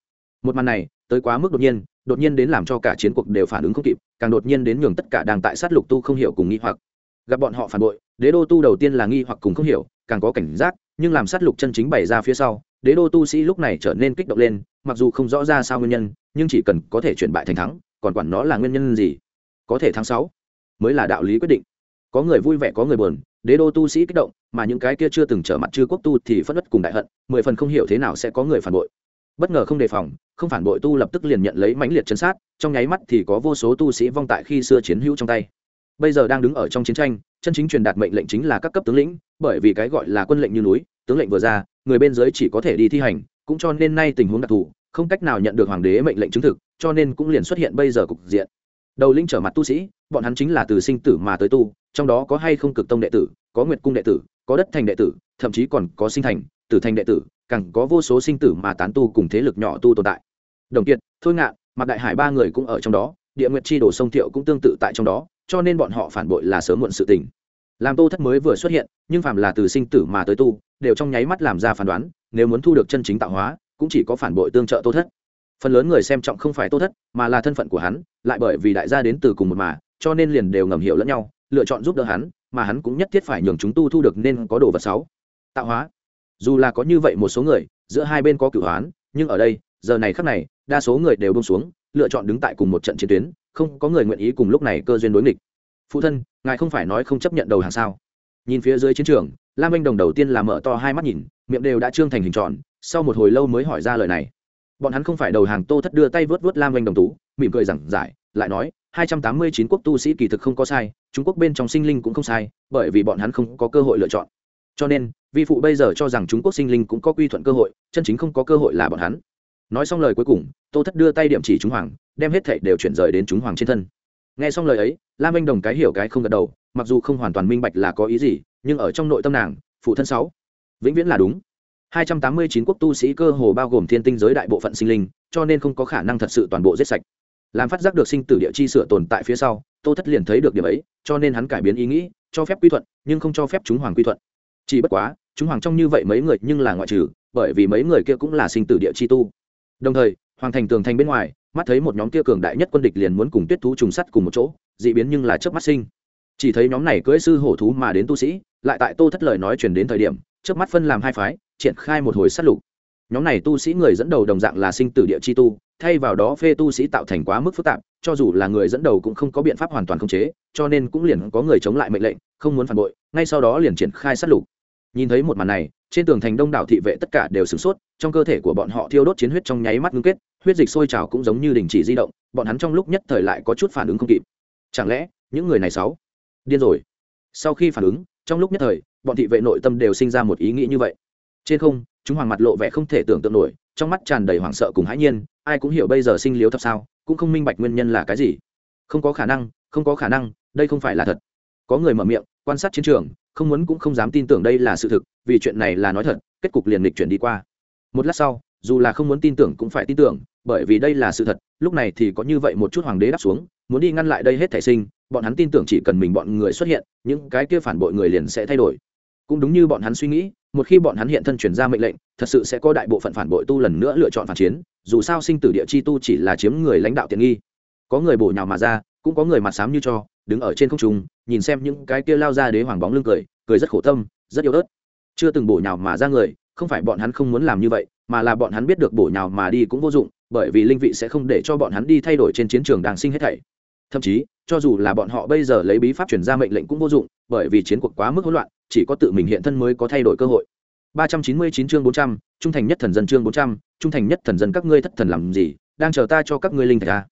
một màn này, tới quá mức đột nhiên đột nhiên đến làm cho cả chiến cuộc đều phản ứng không kịp, càng đột nhiên đến nhường tất cả đang tại sát lục tu không hiểu cùng nghi hoặc. Gặp bọn họ phản bội, đế đô tu đầu tiên là nghi hoặc cùng không hiểu, càng có cảnh giác, nhưng làm sát lục chân chính bày ra phía sau, đế đô tu sĩ lúc này trở nên kích động lên, mặc dù không rõ ra sao nguyên nhân, nhưng chỉ cần có thể chuyển bại thành thắng, còn quản nó là nguyên nhân gì? Có thể tháng sáu mới là đạo lý quyết định. Có người vui vẻ, có người buồn, đế đô tu sĩ kích động, mà những cái kia chưa từng trở mặt chư quốc tu thì phất đất cùng đại hận, mười phần không hiểu thế nào sẽ có người phản bội bất ngờ không đề phòng, không phản bội tu lập tức liền nhận lấy mãnh liệt chân sát, trong nháy mắt thì có vô số tu sĩ vong tại khi xưa chiến hữu trong tay. Bây giờ đang đứng ở trong chiến tranh, chân chính truyền đạt mệnh lệnh chính là các cấp tướng lĩnh, bởi vì cái gọi là quân lệnh như núi, tướng lệnh vừa ra, người bên dưới chỉ có thể đi thi hành, cũng cho nên nay tình huống đặc thù, không cách nào nhận được hoàng đế mệnh lệnh chứng thực, cho nên cũng liền xuất hiện bây giờ cục diện. Đầu linh trở mặt tu sĩ, bọn hắn chính là từ sinh tử mà tới tu, trong đó có hay không cực tông đệ tử, có nguyệt cung đệ tử, có đất thành đệ tử, thậm chí còn có sinh thành, tử thành đệ tử càng có vô số sinh tử mà tán tu cùng thế lực nhỏ tu tồn tại. Đồng kiệt, thôi ngạn mặc đại hải ba người cũng ở trong đó, địa nguyệt chi đồ sông thiệu cũng tương tự tại trong đó, cho nên bọn họ phản bội là sớm muộn sự tình. Làm tô thất mới vừa xuất hiện, nhưng phàm là từ sinh tử mà tới tu, đều trong nháy mắt làm ra phán đoán, nếu muốn thu được chân chính tạo hóa, cũng chỉ có phản bội tương trợ tô thất. Phần lớn người xem trọng không phải tô thất, mà là thân phận của hắn, lại bởi vì đại gia đến từ cùng một mà, cho nên liền đều ngầm hiểu lẫn nhau, lựa chọn giúp đỡ hắn, mà hắn cũng nhất thiết phải nhường chúng tu thu được nên có đồ vật sáu tạo hóa dù là có như vậy một số người, giữa hai bên có cửu hoán, nhưng ở đây, giờ này khắc này, đa số người đều bông xuống, lựa chọn đứng tại cùng một trận chiến tuyến, không có người nguyện ý cùng lúc này cơ duyên đối nghịch. Phụ thân, ngài không phải nói không chấp nhận đầu hàng sao? Nhìn phía dưới chiến trường, lam anh đồng đầu tiên là mở to hai mắt nhìn, miệng đều đã trương thành hình tròn, sau một hồi lâu mới hỏi ra lời này. Bọn hắn không phải đầu hàng tô thất đưa tay vớt vớt lam anh đồng tú, mỉm cười giảng giải, lại nói, hai trăm tám mươi chín quốc tu sĩ kỳ thực không có sai, trung quốc bên trong sinh linh cũng không sai, bởi vì bọn hắn không có cơ hội lựa chọn cho nên, vi phụ bây giờ cho rằng trung quốc sinh linh cũng có quy thuận cơ hội, chân chính không có cơ hội là bọn hắn. Nói xong lời cuối cùng, tô thất đưa tay điểm chỉ chúng hoàng, đem hết thảy đều chuyển rời đến chúng hoàng trên thân. Nghe xong lời ấy, lam anh đồng cái hiểu cái không gật đầu, mặc dù không hoàn toàn minh bạch là có ý gì, nhưng ở trong nội tâm nàng, phụ thân sáu, vĩnh viễn là đúng. 289 quốc tu sĩ cơ hồ bao gồm thiên tinh giới đại bộ phận sinh linh, cho nên không có khả năng thật sự toàn bộ giết sạch. Làm phát giác được sinh tử địa chi sửa tồn tại phía sau, tô thất liền thấy được điểm ấy, cho nên hắn cải biến ý nghĩ, cho phép quy thuận, nhưng không cho phép chúng hoàng quy thuận chỉ bất quá, chúng hoàng trong như vậy mấy người nhưng là ngoại trừ, bởi vì mấy người kia cũng là sinh tử địa chi tu. Đồng thời, hoàng thành tường thành bên ngoài, mắt thấy một nhóm kia cường đại nhất quân địch liền muốn cùng tuyết thú trùng sắt cùng một chỗ, dị biến nhưng là chớp mắt sinh. Chỉ thấy nhóm này cưỡi sư hổ thú mà đến tu sĩ, lại tại tô thất lời nói truyền đến thời điểm, chớp mắt phân làm hai phái, triển khai một hồi sát lục. Nhóm này tu sĩ người dẫn đầu đồng dạng là sinh tử địa chi tu, thay vào đó phê tu sĩ tạo thành quá mức phức tạp, cho dù là người dẫn đầu cũng không có biện pháp hoàn toàn khống chế, cho nên cũng liền có người chống lại mệnh lệnh, không muốn phản bội, ngay sau đó liền triển khai sát lục nhìn thấy một màn này, trên tường thành đông đảo thị vệ tất cả đều sửng sốt, trong cơ thể của bọn họ thiêu đốt chiến huyết trong nháy mắt ngưng kết, huyết dịch sôi trào cũng giống như đình chỉ di động, bọn hắn trong lúc nhất thời lại có chút phản ứng không kịp. Chẳng lẽ, những người này sáu? Điên rồi. Sau khi phản ứng, trong lúc nhất thời, bọn thị vệ nội tâm đều sinh ra một ý nghĩ như vậy. Trên không, chúng hoàng mặt lộ vẻ không thể tưởng tượng nổi, trong mắt tràn đầy hoảng sợ cùng hãi nhiên, ai cũng hiểu bây giờ sinh liếu thật sao, cũng không minh bạch nguyên nhân là cái gì. Không có khả năng, không có khả năng, đây không phải là thật. Có người mở miệng, quan sát chiến trường không muốn cũng không dám tin tưởng đây là sự thực, vì chuyện này là nói thật, kết cục liền lịch chuyển đi qua. Một lát sau, dù là không muốn tin tưởng cũng phải tin tưởng, bởi vì đây là sự thật, lúc này thì có như vậy một chút hoàng đế đáp xuống, muốn đi ngăn lại đây hết thảy sinh, bọn hắn tin tưởng chỉ cần mình bọn người xuất hiện, những cái kia phản bội người liền sẽ thay đổi. Cũng đúng như bọn hắn suy nghĩ, một khi bọn hắn hiện thân chuyển ra mệnh lệnh, thật sự sẽ có đại bộ phận phản bội tu lần nữa lựa chọn phản chiến, dù sao sinh tử địa chi tu chỉ là chiếm người lãnh đạo tiện nghi. Có người bổ nhào mà ra, cũng có người mặt xám như cho đứng ở trên không trung nhìn xem những cái kia lao ra đế hoàng bóng lưng cười cười rất khổ tâm rất yếu ớt. Chưa từng bổ nhào mà ra người không phải bọn hắn không muốn làm như vậy mà là bọn hắn biết được bổ nhào mà đi cũng vô dụng bởi vì linh vị sẽ không để cho bọn hắn đi thay đổi trên chiến trường đang sinh hết thảy. Thậm chí cho dù là bọn họ bây giờ lấy bí pháp chuyển ra mệnh lệnh cũng vô dụng bởi vì chiến cuộc quá mức hỗn loạn chỉ có tự mình hiện thân mới có thay đổi cơ hội. 399 chương 400, trung thành nhất thần dân chương 400, trung thành nhất thần dân các ngươi thất thần làm gì đang chờ ta cho các ngươi linh thạch a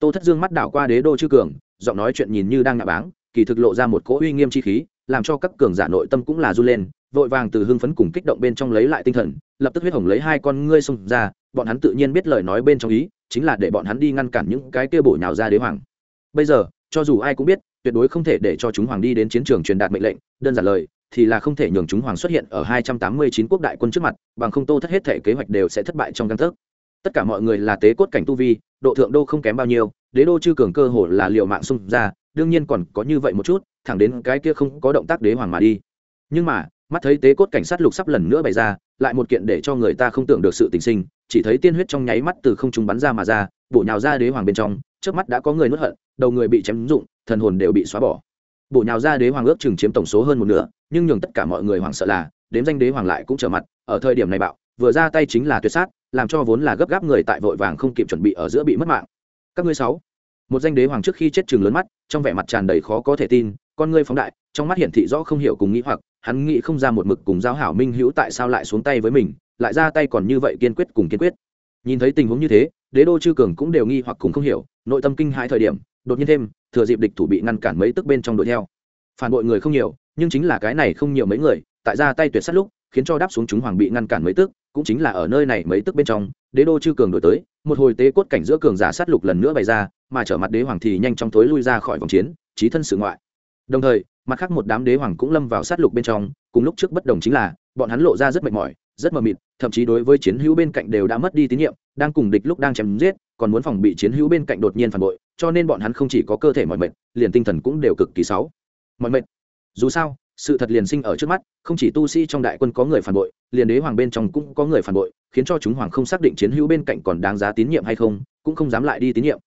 tô thất dương mắt đảo qua đế đô chư cường giọng nói chuyện nhìn như đang ngạ báng, kỳ thực lộ ra một cỗ uy nghiêm chi khí, làm cho các cường giả nội tâm cũng là du lên, vội vàng từ hưng phấn cùng kích động bên trong lấy lại tinh thần, lập tức huyết hồng lấy hai con ngươi xông ra, bọn hắn tự nhiên biết lời nói bên trong ý, chính là để bọn hắn đi ngăn cản những cái kia bổ nhào ra đế hoàng. Bây giờ, cho dù ai cũng biết, tuyệt đối không thể để cho chúng hoàng đi đến chiến trường truyền đạt mệnh lệnh, đơn giản lời, thì là không thể nhường chúng hoàng xuất hiện ở 289 quốc đại quân trước mặt, bằng không tô thất hết thể kế hoạch đều sẽ thất bại trong căn thức tất cả mọi người là tế cốt cảnh tu vi, độ thượng đô không kém bao nhiêu đế đô chư cường cơ hồ là liệu mạng xung ra, đương nhiên còn có như vậy một chút, thẳng đến cái kia không có động tác đế hoàng mà đi. Nhưng mà, mắt thấy tế cốt cảnh sát lục sắp lần nữa bày ra, lại một kiện để cho người ta không tưởng được sự tình sinh, chỉ thấy tiên huyết trong nháy mắt từ không trung bắn ra mà ra, bổ nhào ra đế hoàng bên trong, trước mắt đã có người nuốt hận, đầu người bị chém rụng, thần hồn đều bị xóa bỏ. Bổ nhào ra đế hoàng ước chừng chiếm tổng số hơn một nửa, nhưng nhường tất cả mọi người hoảng sợ là, đếm danh đế hoàng lại cũng trở mặt, ở thời điểm này bạo, vừa ra tay chính là tuyệt sát, làm cho vốn là gấp gáp người tại vội vàng không kịp chuẩn bị ở giữa bị mất mạng các ngươi sáu. Một danh đế hoàng trước khi chết chừng lớn mắt, trong vẻ mặt tràn đầy khó có thể tin, con ngươi phóng đại, trong mắt hiển thị rõ không hiểu cùng nghĩ hoặc, hắn nghĩ không ra một mực cùng giao hảo minh hữu tại sao lại xuống tay với mình, lại ra tay còn như vậy kiên quyết cùng kiên quyết. Nhìn thấy tình huống như thế, đế đô chư cường cũng đều nghi hoặc cùng không hiểu, nội tâm kinh hai thời điểm, đột nhiên thêm, thừa dịp địch thủ bị ngăn cản mấy tức bên trong đuổi theo. Phản bội người không nhiều, nhưng chính là cái này không nhiều mấy người, tại ra tay tuyệt sát lúc, khiến cho đáp xuống chúng hoàng bị ngăn cản mấy tức cũng chính là ở nơi này mấy tức bên trong, đế đô chư cường đổi tới, một hồi tế cốt cảnh giữa cường giả sát lục lần nữa bày ra, mà trở mặt đế hoàng thì nhanh chóng thối lui ra khỏi vòng chiến trí thân sự ngoại. Đồng thời, mặt khác một đám đế hoàng cũng lâm vào sát lục bên trong, cùng lúc trước bất đồng chính là, bọn hắn lộ ra rất mệt mỏi, rất mờ mịt, thậm chí đối với chiến hữu bên cạnh đều đã mất đi tín nhiệm, đang cùng địch lúc đang chém giết, còn muốn phòng bị chiến hữu bên cạnh đột nhiên phản bội, cho nên bọn hắn không chỉ có cơ thể mọi mệt, liền tinh thần cũng đều cực kỳ xấu. Mọi mệt. Dù sao sự thật liền sinh ở trước mắt, không chỉ tu sĩ trong đại quân có người phản bội, liền đế hoàng bên trong cũng có người phản bội, khiến cho chúng hoàng không xác định chiến hữu bên cạnh còn đáng giá tín nhiệm hay không, cũng không dám lại đi tín nhiệm.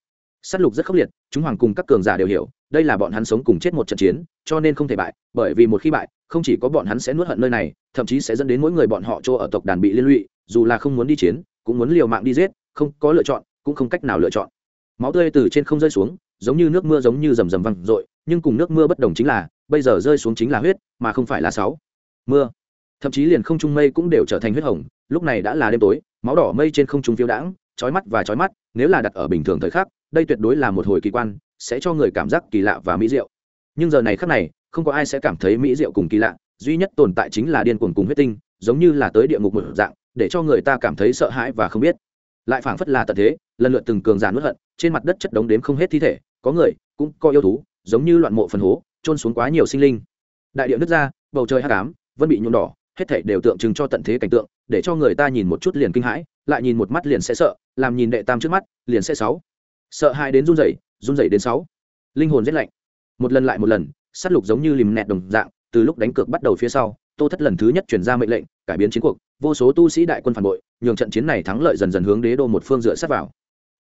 S á t lục rất khốc liệt, chúng hoàng cùng các cường giả đều hiểu, đây là bọn hắn sống cùng chết một trận chiến, cho nên không thể bại, bởi vì một khi bại, không chỉ có bọn hắn sẽ nuốt hận nơi này, thậm chí sẽ dẫn đến mỗi người bọn họ chỗ ở tộc đàn bị liên lụy, dù là không muốn đi chiến, cũng muốn liều mạng đi giết, không có lựa chọn, cũng không cách nào lựa chọn. Máu tươi từ trên không rơi xuống, giống như nước mưa giống như rầm rầm văng r ộ i nhưng cùng nước mưa bất đồng chính là, bây giờ rơi xuống chính là huyết, mà không phải là sáu. Mưa. Thậm chí liền không trung mây cũng đều trở thành huyết hồng, lúc này đã là đêm tối, máu đỏ mây trên không trung phiêu đãng trói mắt và trói mắt, nếu là đặt ở bình thường thời khắc, đây tuyệt đối là một hồi kỳ quan, sẽ cho người cảm giác kỳ lạ và mỹ diệu. Nhưng giờ này khắc này, không có ai sẽ cảm thấy mỹ diệu cùng kỳ lạ, duy nhất tồn tại chính là điên cuồng cùng huyết tinh, giống như là tới địa ngục một dạng, để cho người ta cảm thấy sợ hãi và không biết. Lại phảng phất là tận thế, lần lượt từng cường giả nuốt hận, trên mặt đất chất đống đếm không hết thi thể, có người cũng có yêu thú giống như loạn mộ phần hố trôn xuống quá nhiều sinh linh. Đại địa nước ra, bầu trời hắc ám vẫn bị nhuộm đỏ, hết thảy đều tượng trưng cho tận thế cảnh tượng, để cho người ta nhìn một chút liền kinh hãi, lại nhìn một mắt liền sẽ sợ, làm nhìn đệ tam trước mắt, liền sẽ sáu. Sợ hai đến run rẩy run rẩy đến sáu. Linh hồn rét lạnh. Một lần lại một lần, sát lục giống như lìm nẹt đồng dạng, từ lúc đánh cược bắt đầu phía sau, tô thất lần thứ nhất chuyển ra mệnh lệnh, cải biến chiến cuộc, vô số tu sĩ đại quân phản bội, nhường trận chiến này thắng lợi dần dần hướng đế đô một phương dựa sát vào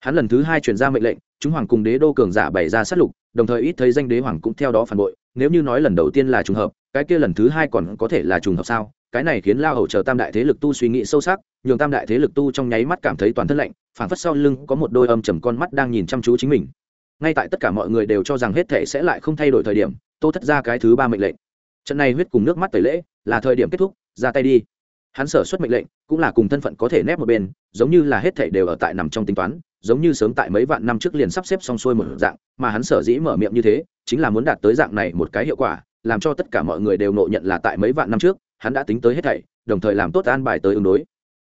hắn lần thứ hai chuyển ra mệnh lệnh, chúng hoàng cùng đế đô cường giả bày ra sát lục, đồng thời ít thấy danh đế hoàng cũng theo đó phản bội. Nếu như nói lần đầu tiên là trùng hợp, cái kia lần thứ hai còn có thể là trùng hợp sao? Cái này khiến lao hầu chờ tam đại thế lực tu suy nghĩ sâu sắc, nhường tam đại thế lực tu trong nháy mắt cảm thấy toàn thân lạnh, phảng phất sau lưng có một đôi âm trầm con mắt đang nhìn chăm chú chính mình. Ngay tại tất cả mọi người đều cho rằng hết thể sẽ lại không thay đổi thời điểm, tô thất ra cái thứ ba mệnh lệnh. Trận này huyết cùng nước mắt tẩy lễ, là thời điểm kết thúc, ra tay đi. Hắn sở xuất mệnh lệnh, cũng là cùng thân phận có thể nép một bên, giống như là hết thể đều ở tại nằm trong tính toán giống như sớm tại mấy vạn năm trước liền sắp xếp xong xuôi một dạng, mà hắn sở dĩ mở miệng như thế, chính là muốn đạt tới dạng này một cái hiệu quả, làm cho tất cả mọi người đều nộ nhận là tại mấy vạn năm trước, hắn đã tính tới hết thảy, đồng thời làm tốt an bài tới ứng đối.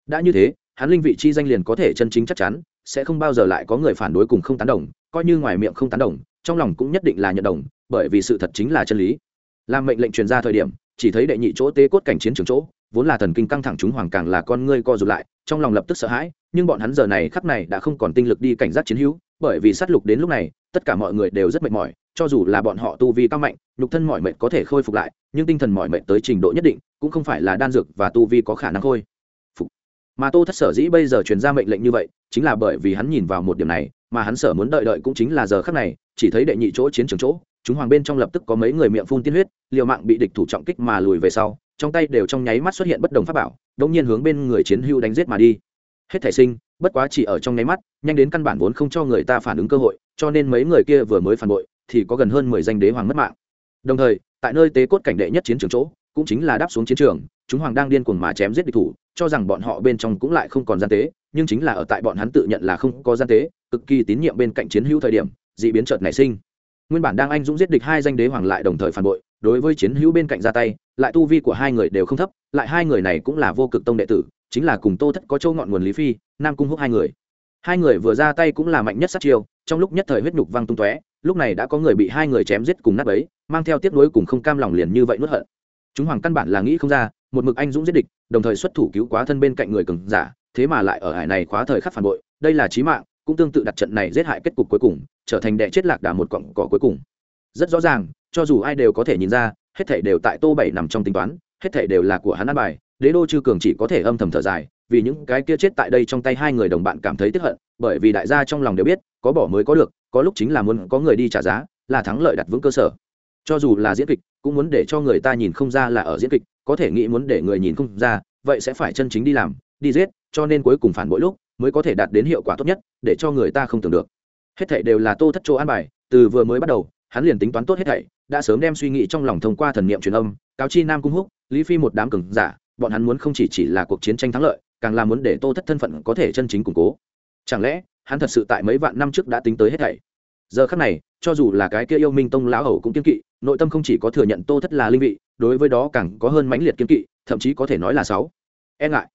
Đã như thế, hắn linh vị chi danh liền có thể chân chính chắc chắn, sẽ không bao giờ lại có người phản đối cùng không tán đồng, coi như ngoài miệng không tán đồng, trong lòng cũng nhất định là nhận đồng, bởi vì sự thật chính là chân lý. Làm mệnh lệnh truyền ra thời điểm, chỉ thấy đệ nhị chỗ tê cốt cảnh chiến trường chỗ, vốn là thần kinh căng thẳng chúng hoàng càng là con ngươi co rụt lại, trong lòng lập tức sợ hãi nhưng bọn hắn giờ này khắc này đã không còn tinh lực đi cảnh giác chiến hữu, bởi vì sát lục đến lúc này, tất cả mọi người đều rất mệt mỏi, cho dù là bọn họ tu vi cao mạnh, nhục thân mọi mệt có thể khôi phục lại, nhưng tinh thần mọi mệt tới trình độ nhất định, cũng không phải là đan dược và tu vi có khả năng khôi phục. Mà tô thất sở dĩ bây giờ truyền ra mệnh lệnh như vậy, chính là bởi vì hắn nhìn vào một điểm này, mà hắn sở muốn đợi đợi cũng chính là giờ khắc này, chỉ thấy đệ nhị chỗ chiến trường chỗ, chúng hoàng bên trong lập tức có mấy người miệng phun tiên huyết, liều mạng bị địch thủ trọng kích mà lùi về sau, trong tay đều trong nháy mắt xuất hiện bất đồng pháp bảo đống nhiên hướng bên người chiến hưu đánh giết mà đi hết thể sinh, bất quá chỉ ở trong nháy mắt, nhanh đến căn bản vốn không cho người ta phản ứng cơ hội, cho nên mấy người kia vừa mới phản bội, thì có gần hơn mười danh đế hoàng mất mạng. Đồng thời, tại nơi tế cốt cảnh đệ nhất chiến trường chỗ, cũng chính là đáp xuống chiến trường, chúng hoàng đang điên cuồng mà chém giết địch thủ, cho rằng bọn họ bên trong cũng lại không còn gian tế, nhưng chính là ở tại bọn hắn tự nhận là không có gian tế, cực kỳ tín nhiệm bên cạnh chiến hữu thời điểm, dị biến chợt nảy sinh. Nguyên bản đang anh dũng giết địch hai danh đế hoàng lại đồng thời phản bội, đối với chiến hữu bên cạnh ra tay, lại tu vi của hai người đều không thấp, lại hai người này cũng là vô cực tông đệ tử chính là cùng tô thất có châu ngọn nguồn lý phi, nam cung húc hai người. Hai người vừa ra tay cũng là mạnh nhất sát chiêu, trong lúc nhất thời huyết nhục văng tung tóe, lúc này đã có người bị hai người chém giết cùng nát ấy mang theo tiếc nuối cùng không cam lòng liền như vậy nuốt hận. Chúng hoàng căn bản là nghĩ không ra, một mực anh dũng giết địch, đồng thời xuất thủ cứu quá thân bên cạnh người cường giả, thế mà lại ở hải này khóa thời khắc phản bội, đây là chí mạng, cũng tương tự đặt trận này giết hại kết cục cuối cùng, trở thành đệ chết lạc đà một cọng cỏ cuối cùng. Rất rõ ràng, cho dù ai đều có thể nhìn ra, hết thảy đều tại tô bảy nằm trong tính toán, hết thảy đều là của hắn ăn bài đế đô chư cường chỉ có thể âm thầm thở dài, vì những cái kia chết tại đây trong tay hai người đồng bạn cảm thấy tiếc hận, bởi vì đại gia trong lòng đều biết, có bỏ mới có được, có lúc chính là muốn có người đi trả giá, là thắng lợi đặt vững cơ sở. Cho dù là diễn kịch, cũng muốn để cho người ta nhìn không ra là ở diễn kịch, có thể nghĩ muốn để người nhìn không ra, vậy sẽ phải chân chính đi làm, đi giết, cho nên cuối cùng phản bội lúc, mới có thể đạt đến hiệu quả tốt nhất, để cho người ta không tưởng được. Hết thảy đều là tô thất chỗ an bài, từ vừa mới bắt đầu, hắn liền tính toán tốt hết thảy, đã sớm đem suy nghĩ trong lòng thông qua thần niệm truyền âm, cáo chi nam cung húc, lý phi một đám cường giả bọn hắn muốn không chỉ chỉ là cuộc chiến tranh thắng lợi, càng là muốn để tô thất thân phận có thể chân chính củng cố. Chẳng lẽ, hắn thật sự tại mấy vạn năm trước đã tính tới hết thảy? Giờ khắc này, cho dù là cái kia yêu minh tông lão hầu cũng kiên kỵ, nội tâm không chỉ có thừa nhận tô thất là linh vị, đối với đó càng có hơn mãnh liệt kiên kỵ, thậm chí có thể nói là sáu. E ngại.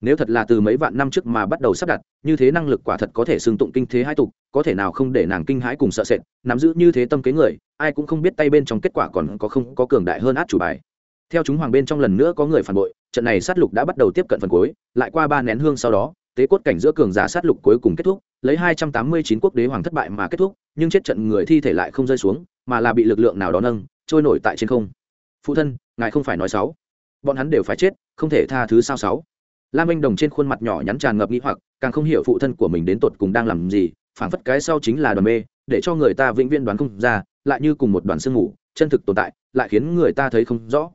Nếu thật là từ mấy vạn năm trước mà bắt đầu sắp đặt, như thế năng lực quả thật có thể xưng tụng kinh thế hai tục, có thể nào không để nàng kinh hãi cùng sợ sệt, nắm giữ như thế tâm kế người, ai cũng không biết tay bên trong kết quả còn có không có cường đại hơn át chủ bài. Theo chúng hoàng bên trong lần nữa có người phản bội trận này sát lục đã bắt đầu tiếp cận phần cuối, lại qua ba nén hương sau đó, tế cốt cảnh giữa cường giả sát lục cuối cùng kết thúc, lấy hai trăm tám mươi chín quốc đế hoàng thất bại mà kết thúc, nhưng chết trận người thi thể lại không rơi xuống, mà là bị lực lượng nào đó nâng, trôi nổi tại trên không. Phụ thân, ngài không phải nói sáu bọn hắn đều phải chết, không thể tha thứ sao sáu lam anh đồng trên khuôn mặt nhỏ nhắn tràn ngập nghĩ hoặc, càng không hiểu phụ thân của mình đến tột cùng đang làm gì, phảng phất cái sau chính là đoàn mê, để cho người ta vĩnh viễn đoán không ra, lại như cùng một đoàn sương ngủ chân thực tồn tại, lại khiến người ta thấy không rõ.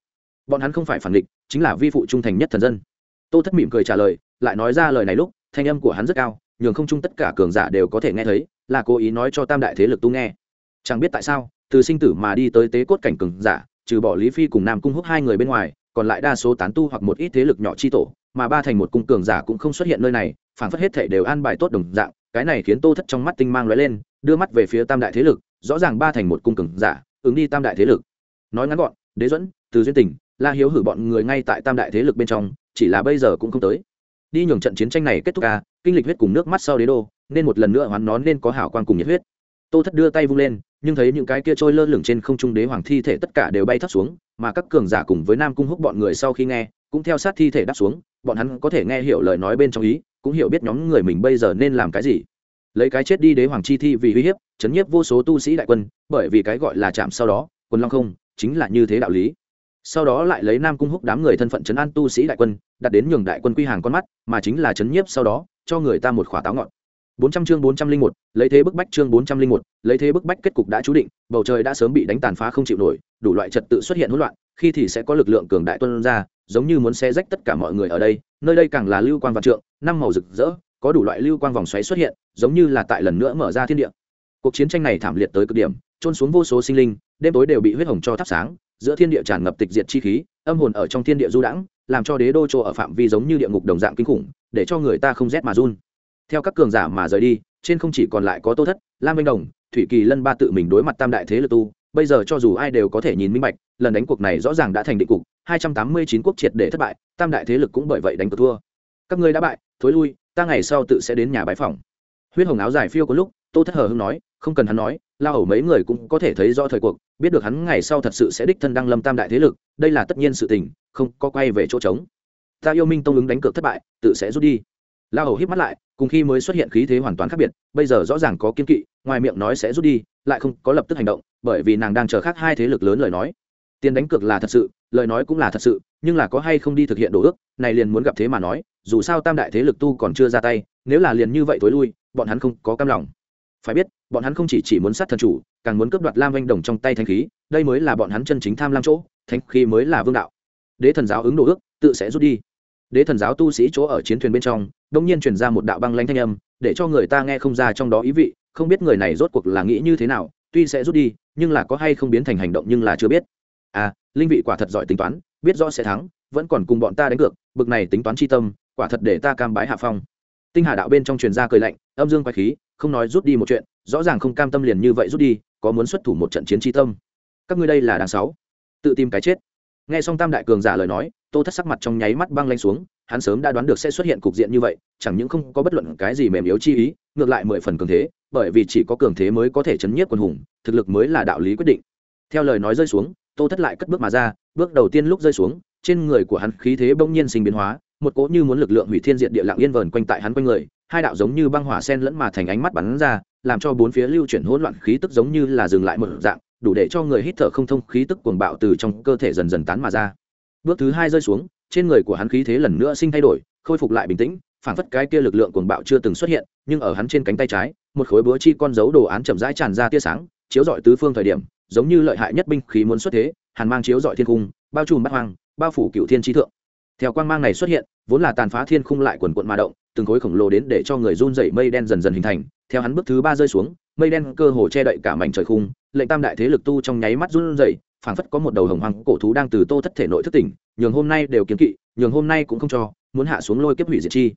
Bọn hắn không phải phản địch chính là vi phụ trung thành nhất thần dân. Tô thất mỉm cười trả lời, lại nói ra lời này lúc, thanh âm của hắn rất cao, nhường không chung tất cả cường giả đều có thể nghe thấy, là cố ý nói cho tam đại thế lực tu nghe. Chẳng biết tại sao, từ sinh tử mà đi tới tế cốt cảnh cường giả, trừ bỏ lý phi cùng nam cung húc hai người bên ngoài, còn lại đa số tán tu hoặc một ít thế lực nhỏ chi tổ, mà ba thành một cung cường giả cũng không xuất hiện nơi này phản phất hết thể đều an bài tốt đồng dạng, cái này khiến tô thất trong mắt tinh mang lóe lên, đưa mắt về phía tam đại thế lực, rõ ràng ba thành một cung cường giả, ứng đi tam đại thế lực. Nói ngắn gọn, đế dẫn từ duyên tình la hiếu hử bọn người ngay tại tam đại thế lực bên trong, chỉ là bây giờ cũng không tới. Đi nhường trận chiến tranh này kết thúc ca kinh lịch huyết cùng nước mắt sau đế đô, nên một lần nữa hoán nó nên có hảo quan cùng nhiệt huyết. Tô thất đưa tay vung lên, nhưng thấy những cái kia trôi lơ lửng trên không trung đế hoàng thi thể tất cả đều bay thấp xuống, mà các cường giả cùng với nam cung húc bọn người sau khi nghe, cũng theo sát thi thể đáp xuống, bọn hắn có thể nghe hiểu lời nói bên trong ý, cũng hiểu biết nhóm người mình bây giờ nên làm cái gì. Lấy cái chết đi đế hoàng chi thi vì uy hiếp, chấn nhiếp vô số tu sĩ đại quân, bởi vì cái gọi là chạm sau đó, quân long không, chính là như thế đạo lý sau đó lại lấy nam cung húc đám người thân phận chấn an tu sĩ đại quân đặt đến nhường đại quân quy hàng con mắt mà chính là chấn nhiếp sau đó cho người ta một khỏa táo ngọn 400 chương 401, lấy thế bức bách chương 401, lấy thế bức bách kết cục đã chú định, bầu trời đã sớm bị đánh tàn phá không chịu nổi, đủ loại trật tự xuất hiện hỗn loạn, khi thì sẽ có lực lượng cường đại tuôn ra, giống như muốn xé rách tất cả mọi người ở đây, nơi đây càng là lưu quang vạn trượng, năm màu rực rỡ, có đủ loại lưu quang vòng xoáy xuất hiện, giống như là tại lần nữa mở ra thiên địa. Cuộc chiến tranh này thảm liệt tới cực điểm, trôn xuống vô số sinh linh, đêm tối đều bị huyết hồng cho thắp sáng, giữa thiên địa tràn ngập tịch diệt chi khí, âm hồn ở trong thiên địa du đãng, làm cho đế đô chỗ ở phạm vi giống như địa ngục đồng dạng kinh khủng, để cho người ta không rét mà run. Theo các cường giả mà rời đi trên không chỉ còn lại có tô thất lam minh đồng thủy kỳ lân ba tự mình đối mặt tam đại thế lực tu. Bây giờ cho dù ai đều có thể nhìn minh bạch lần đánh cuộc này rõ ràng đã thành định cục hai trăm tám mươi chín quốc triệt để thất bại tam đại thế lực cũng bởi vậy đánh cuộc thua. Các ngươi đã bại thối lui ta ngày sau tự sẽ đến nhà bái phòng huyết hồng áo dài phiêu có lúc tô thất hờ hưng nói không cần hắn nói lao hầu mấy người cũng có thể thấy rõ thời cuộc, biết được hắn ngày sau thật sự sẽ đích thân đăng lâm tam đại thế lực, đây là tất nhiên sự tình, không có quay về chỗ trống. Ta yêu minh tông ứng đánh cược thất bại, tự sẽ rút đi. La hầu hít mắt lại, cùng khi mới xuất hiện khí thế hoàn toàn khác biệt, bây giờ rõ ràng có kiên kỵ, ngoài miệng nói sẽ rút đi, lại không có lập tức hành động, bởi vì nàng đang chờ khác hai thế lực lớn lời nói. Tiền đánh cược là thật sự, lời nói cũng là thật sự, nhưng là có hay không đi thực hiện đồ ước, này liền muốn gặp thế mà nói, dù sao tam đại thế lực tu còn chưa ra tay, nếu là liền như vậy tối lui, bọn hắn không có cam lòng phải biết, bọn hắn không chỉ chỉ muốn sát thần chủ, càng muốn cướp đoạt lam anh đồng trong tay thanh khí, đây mới là bọn hắn chân chính tham lam chỗ thanh khí mới là vương đạo. Đế thần giáo ứng đồ ước, tự sẽ rút đi. Đế thần giáo tu sĩ chỗ ở chiến thuyền bên trong đông nhiên truyền ra một đạo băng lanh thanh âm, để cho người ta nghe không ra trong đó ý vị, không biết người này rốt cuộc là nghĩ như thế nào, tuy sẽ rút đi, nhưng là có hay không biến thành hành động nhưng là chưa biết. À linh vị quả thật giỏi tính toán, biết rõ sẽ thắng, vẫn còn cùng bọn ta đánh cược, bực này tính toán chi tâm, quả thật để ta cam bái hạ phong. Tinh hà đạo bên trong truyền ra cười lạnh, âm dương quái khí không nói rút đi một chuyện, rõ ràng không cam tâm liền như vậy rút đi, có muốn xuất thủ một trận chiến chi tâm. Các ngươi đây là đằng sáu. Tự tìm cái chết. Nghe xong tam đại cường giả lời nói, tô thất sắc mặt trong nháy mắt băng lanh xuống, hắn sớm đã đoán được sẽ xuất hiện cục diện như vậy, chẳng những không có bất luận cái gì mềm yếu chi ý, ngược lại mười phần cường thế, bởi vì chỉ có cường thế mới có thể chấn nhiếp quân hùng, thực lực mới là đạo lý quyết định. Theo lời nói rơi xuống, tô thất lại cất bước mà ra, bước đầu tiên lúc rơi xuống, trên người của hắn khí thế bỗng nhiên sinh biến hóa, một cỗ như muốn lực lượng hủy thiên diệt địa lặng yên vờn quanh tại hắn quanh người hai đạo giống như băng hỏa sen lẫn mà thành ánh mắt bắn ra, làm cho bốn phía lưu chuyển hỗn loạn khí tức giống như là dừng lại một dạng, đủ để cho người hít thở không thông khí tức cuồng bạo từ trong cơ thể dần dần tán mà ra. Bước thứ hai rơi xuống, trên người của hắn khí thế lần nữa sinh thay đổi, khôi phục lại bình tĩnh phản phất cái kia lực lượng cuồng bạo chưa từng xuất hiện, nhưng ở hắn trên cánh tay trái, một khối búa chi con dấu đồ án chậm rãi tràn ra tia sáng, chiếu rọi tứ phương thời điểm, giống như lợi hại nhất binh khí muốn xuất thế, hàn mang chiếu rọi thiên cung, bao trùm bát hoang, bao phủ cựu thiên trí thượng. Theo quang mang này xuất hiện, vốn là tàn phá thiên khung lại quần quận mà động từng khối khổng lồ đến để cho người run dậy mây đen dần dần hình thành, theo hắn bước thứ ba rơi xuống, mây đen cơ hồ che đậy cả mảnh trời khung, lệnh tam đại thế lực tu trong nháy mắt run dậy phảng phất có một đầu hồng hoàng cổ thú đang từ tô thất thể nội thức tỉnh, nhường hôm nay đều kiến kỵ, nhường hôm nay cũng không cho, muốn hạ xuống lôi kiếp hủy diệt chi.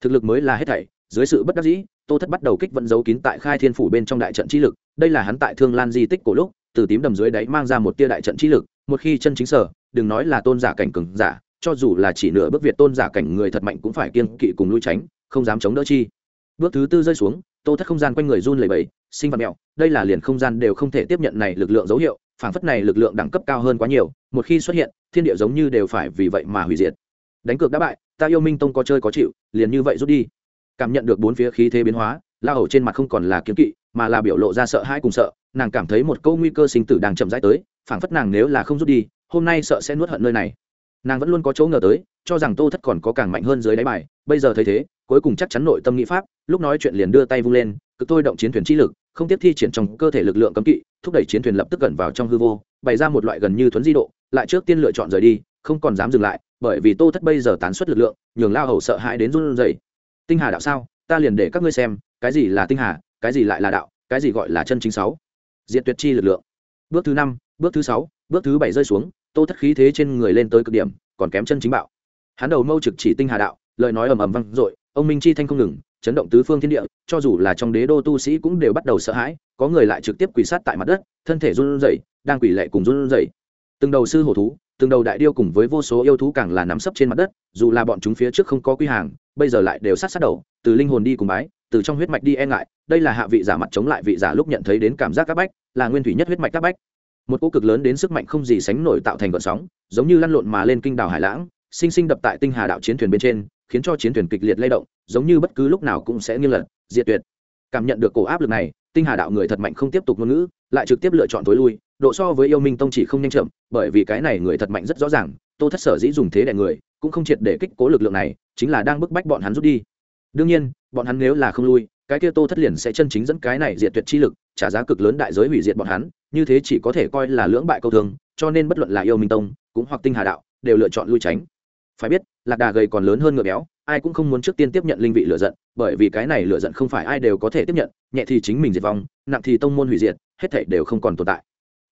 Thực lực mới là hết thảy, dưới sự bất đắc dĩ, tô thất bắt đầu kích vận giấu kín tại khai thiên phủ bên trong đại trận chi lực, đây là hắn tại thương lan di tích cổ lúc, từ tím đầm dưới đáy mang ra một tia đại trận chi lực, một khi chân chính sở, đừng nói là tôn giả cảnh cường giả cho dù là chỉ nửa bước việt tôn giả cảnh người thật mạnh cũng phải kiên kỵ cùng lui tránh, không dám chống đỡ chi. Bước thứ tư rơi xuống, tô thất không gian quanh người run lẩy bẩy, sinh vật mẹo đây là liền không gian đều không thể tiếp nhận này lực lượng dấu hiệu, phảng phất này lực lượng đẳng cấp cao hơn quá nhiều, một khi xuất hiện, thiên địa giống như đều phải vì vậy mà hủy diệt. Đánh cược đã bại, ta yêu minh tông có chơi có chịu, liền như vậy rút đi. Cảm nhận được bốn phía khí thế biến hóa, la hầu trên mặt không còn là kiếm kỵ, mà là biểu lộ ra sợ hãi cùng sợ, nàng cảm thấy một câu nguy cơ sinh tử đang chậm rãi tới, phảng phất nàng nếu là không rút đi, hôm nay sợ sẽ nuốt hận nơi này nàng vẫn luôn có chỗ ngờ tới, cho rằng tô thất còn có càng mạnh hơn dưới đáy bài. Bây giờ thấy thế, cuối cùng chắc chắn nội tâm nghĩ pháp, lúc nói chuyện liền đưa tay vung lên, cực thôi động chiến thuyền chi lực, không tiếp thi triển trong cơ thể lực lượng cấm kỵ, thúc đẩy chiến thuyền lập tức gần vào trong hư vô, bày ra một loại gần như thuấn di độ, lại trước tiên lựa chọn rời đi, không còn dám dừng lại, bởi vì tô thất bây giờ tán suất lực lượng, nhường lao hầu sợ hãi đến run rẩy. Tinh hà đạo sao? Ta liền để các ngươi xem, cái gì là tinh hà, cái gì lại là đạo, cái gì gọi là chân chính sáu. Diện tuyệt chi lực lượng. Bước thứ năm, bước thứ sáu, bước thứ bảy rơi xuống tô thất khí thế trên người lên tới cực điểm, còn kém chân chính bạo. Hắn đầu mâu trực chỉ tinh hà đạo, lời nói ầm ầm vang dội, ông minh chi thanh không ngừng, chấn động tứ phương thiên địa, cho dù là trong đế đô tu sĩ cũng đều bắt đầu sợ hãi, có người lại trực tiếp quỳ sát tại mặt đất, thân thể run rẩy, đang quỳ lệ cùng run rẩy. Từng đầu sư hổ thú, từng đầu đại điêu cùng với vô số yêu thú càng là nắm sấp trên mặt đất, dù là bọn chúng phía trước không có quy hàng, bây giờ lại đều sát sát đầu, từ linh hồn đi cùng bái, từ trong huyết mạch đi e ngại, đây là hạ vị giả mặt chống lại vị giả lúc nhận thấy đến cảm giác các bách, là nguyên thủy nhất huyết mạch các bách một cỗ cực lớn đến sức mạnh không gì sánh nổi tạo thành gợn sóng, giống như lăn lộn mà lên kinh đảo hải lãng, sinh sinh đập tại tinh hà đạo chiến thuyền bên trên, khiến cho chiến thuyền kịch liệt lay động, giống như bất cứ lúc nào cũng sẽ nghiêng lật, diệt tuyệt. Cảm nhận được cổ áp lực này, tinh hà đạo người thật mạnh không tiếp tục ngôn ngữ, lại trực tiếp lựa chọn tối lui, độ so với yêu minh tông chỉ không nhanh chậm, bởi vì cái này người thật mạnh rất rõ ràng, tô thất sở dĩ dùng thế đại người, cũng không triệt để kích cố lực lượng này, chính là đang bức bách bọn hắn rút đi. Đương nhiên, bọn hắn nếu là không lui, cái kia tô thất liền sẽ chân chính dẫn cái này diệt tuyệt chi lực, trả giá cực lớn đại giới hủy diệt bọn hắn như thế chỉ có thể coi là lưỡng bại câu thường cho nên bất luận là yêu minh tông, cũng hoặc tinh hà đạo, đều lựa chọn lui tránh. Phải biết, lạc đà gầy còn lớn hơn ngựa béo, ai cũng không muốn trước tiên tiếp nhận linh vị lựa giận, bởi vì cái này lựa giận không phải ai đều có thể tiếp nhận, nhẹ thì chính mình diệt vong, nặng thì tông môn hủy diệt, hết thảy đều không còn tồn tại.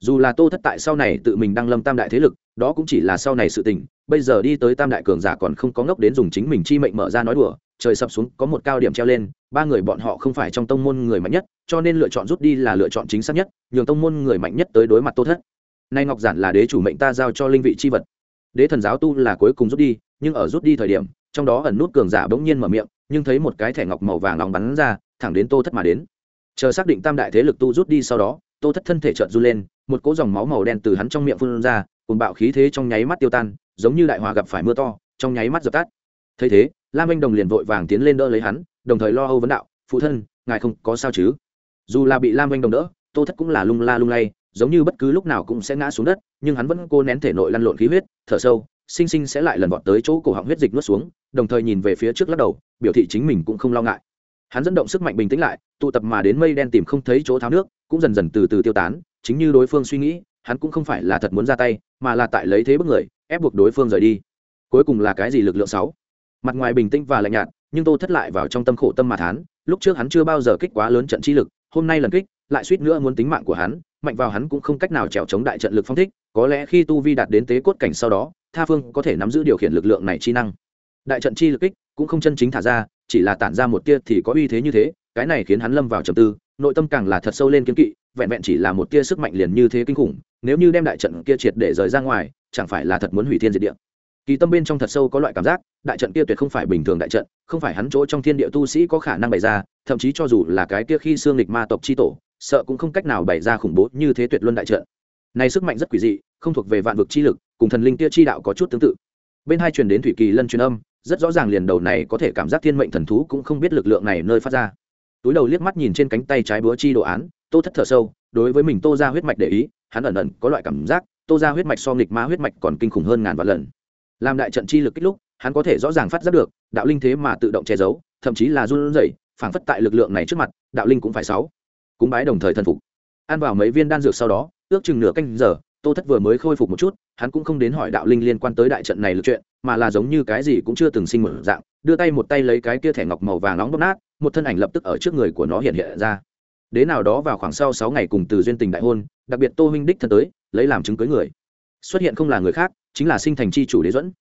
Dù là tô thất tại sau này tự mình đăng lâm tam đại thế lực, đó cũng chỉ là sau này sự tình, bây giờ đi tới tam đại cường giả còn không có ngốc đến dùng chính mình chi mệnh mở ra nói đùa trời sập xuống, có một cao điểm treo lên, ba người bọn họ không phải trong tông môn người mạnh nhất, cho nên lựa chọn rút đi là lựa chọn chính xác nhất, nhường tông môn người mạnh nhất tới đối mặt tô thất. Nay ngọc giản là đế chủ mệnh ta giao cho linh vị chi vật. Đế thần giáo tu là cuối cùng rút đi, nhưng ở rút đi thời điểm, trong đó ẩn nút cường giả bỗng nhiên mở miệng, nhưng thấy một cái thẻ ngọc màu vàng nóng bắn ra, thẳng đến tô thất mà đến. Chờ xác định tam đại thế lực tu rút đi sau đó, tô thất thân thể trợn run lên, một cỗ dòng máu màu đen từ hắn trong miệng phun ra cùng bạo khí thế trong nháy mắt tiêu tan, giống như đại hòa gặp phải mưa to, trong nháy mắt dập tắt. Thấy thế lam anh đồng liền vội vàng tiến lên đỡ lấy hắn, đồng thời lo âu vấn đạo, phụ thân, ngài không có sao chứ? Dù là bị lam anh đồng đỡ, tô thất cũng là lung la lung lay, giống như bất cứ lúc nào cũng sẽ ngã xuống đất, nhưng hắn vẫn cô nén thể nội lăn lộn khí huyết, thở sâu, sinh sinh sẽ lại lần vọt tới chỗ cổ họng huyết dịch nuốt xuống, đồng thời nhìn về phía trước lắc đầu, biểu thị chính mình cũng không lo ngại. Hắn dẫn động sức mạnh bình tĩnh lại, tụ tập mà đến mây đen tìm không thấy chỗ tháo nước, cũng dần dần từ từ tiêu tán, chính như đối phương suy nghĩ, hắn cũng không phải là thật muốn ra tay, mà là tại lấy thế bức người, ép buộc đối phương rời đi. Cuối cùng là cái gì lực lượng sáu? Mặt ngoài bình tĩnh và lạnh nhạt, nhưng tô thất lại vào trong tâm khổ tâm mà thán, lúc trước hắn chưa bao giờ kích quá lớn trận chi lực, hôm nay lần kích, lại suýt nữa muốn tính mạng của hắn, mạnh vào hắn cũng không cách nào trèo chống đại trận lực phong thích, có lẽ khi tu vi đạt đến tế cốt cảnh sau đó, tha phương có thể nắm giữ điều khiển lực lượng này chi năng. Đại trận chi lực kích cũng không chân chính thả ra, chỉ là tản ra một tia thì có uy thế như thế, cái này khiến hắn lâm vào trầm tư, nội tâm càng là thật sâu lên kiến kỵ, vẹn vẹn chỉ là một tia sức mạnh liền như thế kinh khủng, nếu như đem đại trận kia triệt để rời ra ngoài, chẳng phải là thật muốn hủy thiên diệt địa kỳ tâm bên trong thật sâu có loại cảm giác, đại trận kia tuyệt không phải bình thường đại trận, không phải hắn chỗ trong thiên địa tu sĩ có khả năng bày ra, thậm chí cho dù là cái kia khi xương lịch ma tộc chi tổ, sợ cũng không cách nào bày ra khủng bố như thế tuyệt luân đại trận. Này sức mạnh rất quỷ dị, không thuộc về vạn vực chi lực, cùng thần linh kia chi đạo có chút tương tự. Bên hai truyền đến thủy kỳ lân truyền âm, rất rõ ràng liền đầu này có thể cảm giác thiên mệnh thần thú cũng không biết lực lượng này nơi phát ra. Túi đầu liếc mắt nhìn trên cánh tay trái búa chi đồ án, tô thất thở sâu, đối với mình tô ra huyết mạch để ý, hắn ẩn ẩn có loại cảm giác, tô ra huyết mạch so nghịch ma huyết mạch còn kinh khủng hơn ngàn vạn lần làm đại trận chi lực kích lúc, hắn có thể rõ ràng phát giác được, đạo linh thế mà tự động che giấu, thậm chí là run rẩy, phảng phất tại lực lượng này trước mặt, đạo linh cũng phải sáu. Cúng bái đồng thời thần phục. Ăn vào mấy viên đan dược sau đó, ước chừng nửa canh giờ, tô thất vừa mới khôi phục một chút, hắn cũng không đến hỏi đạo linh liên quan tới đại trận này lực chuyện, mà là giống như cái gì cũng chưa từng sinh một dạng, đưa tay một tay lấy cái kia thẻ ngọc màu vàng nóng bóp nát, một thân ảnh lập tức ở trước người của nó hiện hiện ra. Đế nào đó vào khoảng sau sáu ngày cùng từ duyên tình đại hôn, đặc biệt tô huynh đích thân tới, lấy làm chứng cưới người. Xuất hiện không là người khác chính là sinh thành chi chủ đế dẫn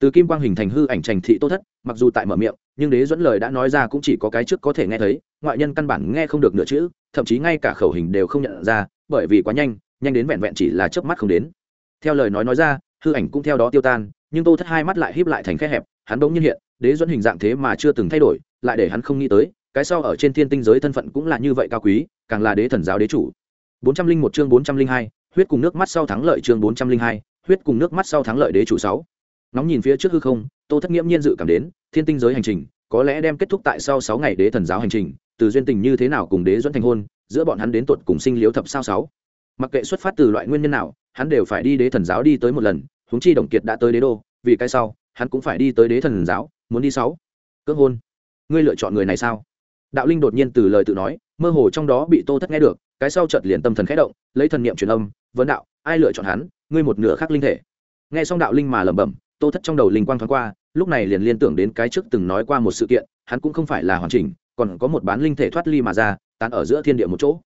từ kim quang hình thành hư ảnh trành thị tô thất mặc dù tại mở miệng nhưng đế dẫn lời đã nói ra cũng chỉ có cái trước có thể nghe thấy ngoại nhân căn bản nghe không được nửa chữ thậm chí ngay cả khẩu hình đều không nhận ra bởi vì quá nhanh nhanh đến vẹn vẹn chỉ là chớp mắt không đến. Theo lời nói nói ra hư ảnh cũng theo đó tiêu tan nhưng tô thất hai mắt lại híp lại thành khe hẹp hắn bỗng nhiên hiện đế dẫn hình dạng thế mà chưa từng thay đổi lại để hắn không nghĩ tới cái sau ở trên thiên tinh giới thân phận cũng là như vậy cao quý càng là đế thần giáo đế chủ. 401 chương 402, huyết cùng nước mắt sau thắng lợi chương 402, huyết cùng nước mắt sau thắng lợi đế chủ sáu, nóng nhìn phía trước hư không tô thất nghiễm nhiên dự cảm đến thiên tinh giới hành trình có lẽ đem kết thúc tại sau sáu ngày đế thần giáo hành trình từ duyên tình như thế nào cùng đế dẫn thành hôn giữa bọn hắn đến tuột cùng sinh liếu thập sao sáu. Mặc kệ xuất phát từ loại nguyên nhân nào hắn đều phải đi đế thần giáo đi tới một lần huống chi đồng kiệt đã tới đế đô vì cái sau hắn cũng phải đi tới đế thần giáo muốn đi sáu. Cưỡng hôn. Ngươi lựa chọn người này sao? Đạo linh đột nhiên từ lời tự nói mơ hồ trong đó bị tô thất nghe được cái sau chợt liền tâm thần khẽ động lấy thần niệm truyền âm vấn đạo ai lựa chọn hắn? Ngươi một nửa khác linh thể. Nghe xong đạo linh mà lẩm bẩm, tô thất trong đầu linh quang thoáng qua, lúc này liền liên tưởng đến cái trước từng nói qua một sự kiện, hắn cũng không phải là hoàn chỉnh, còn có một bán linh thể thoát ly mà ra, tán ở giữa thiên địa một chỗ.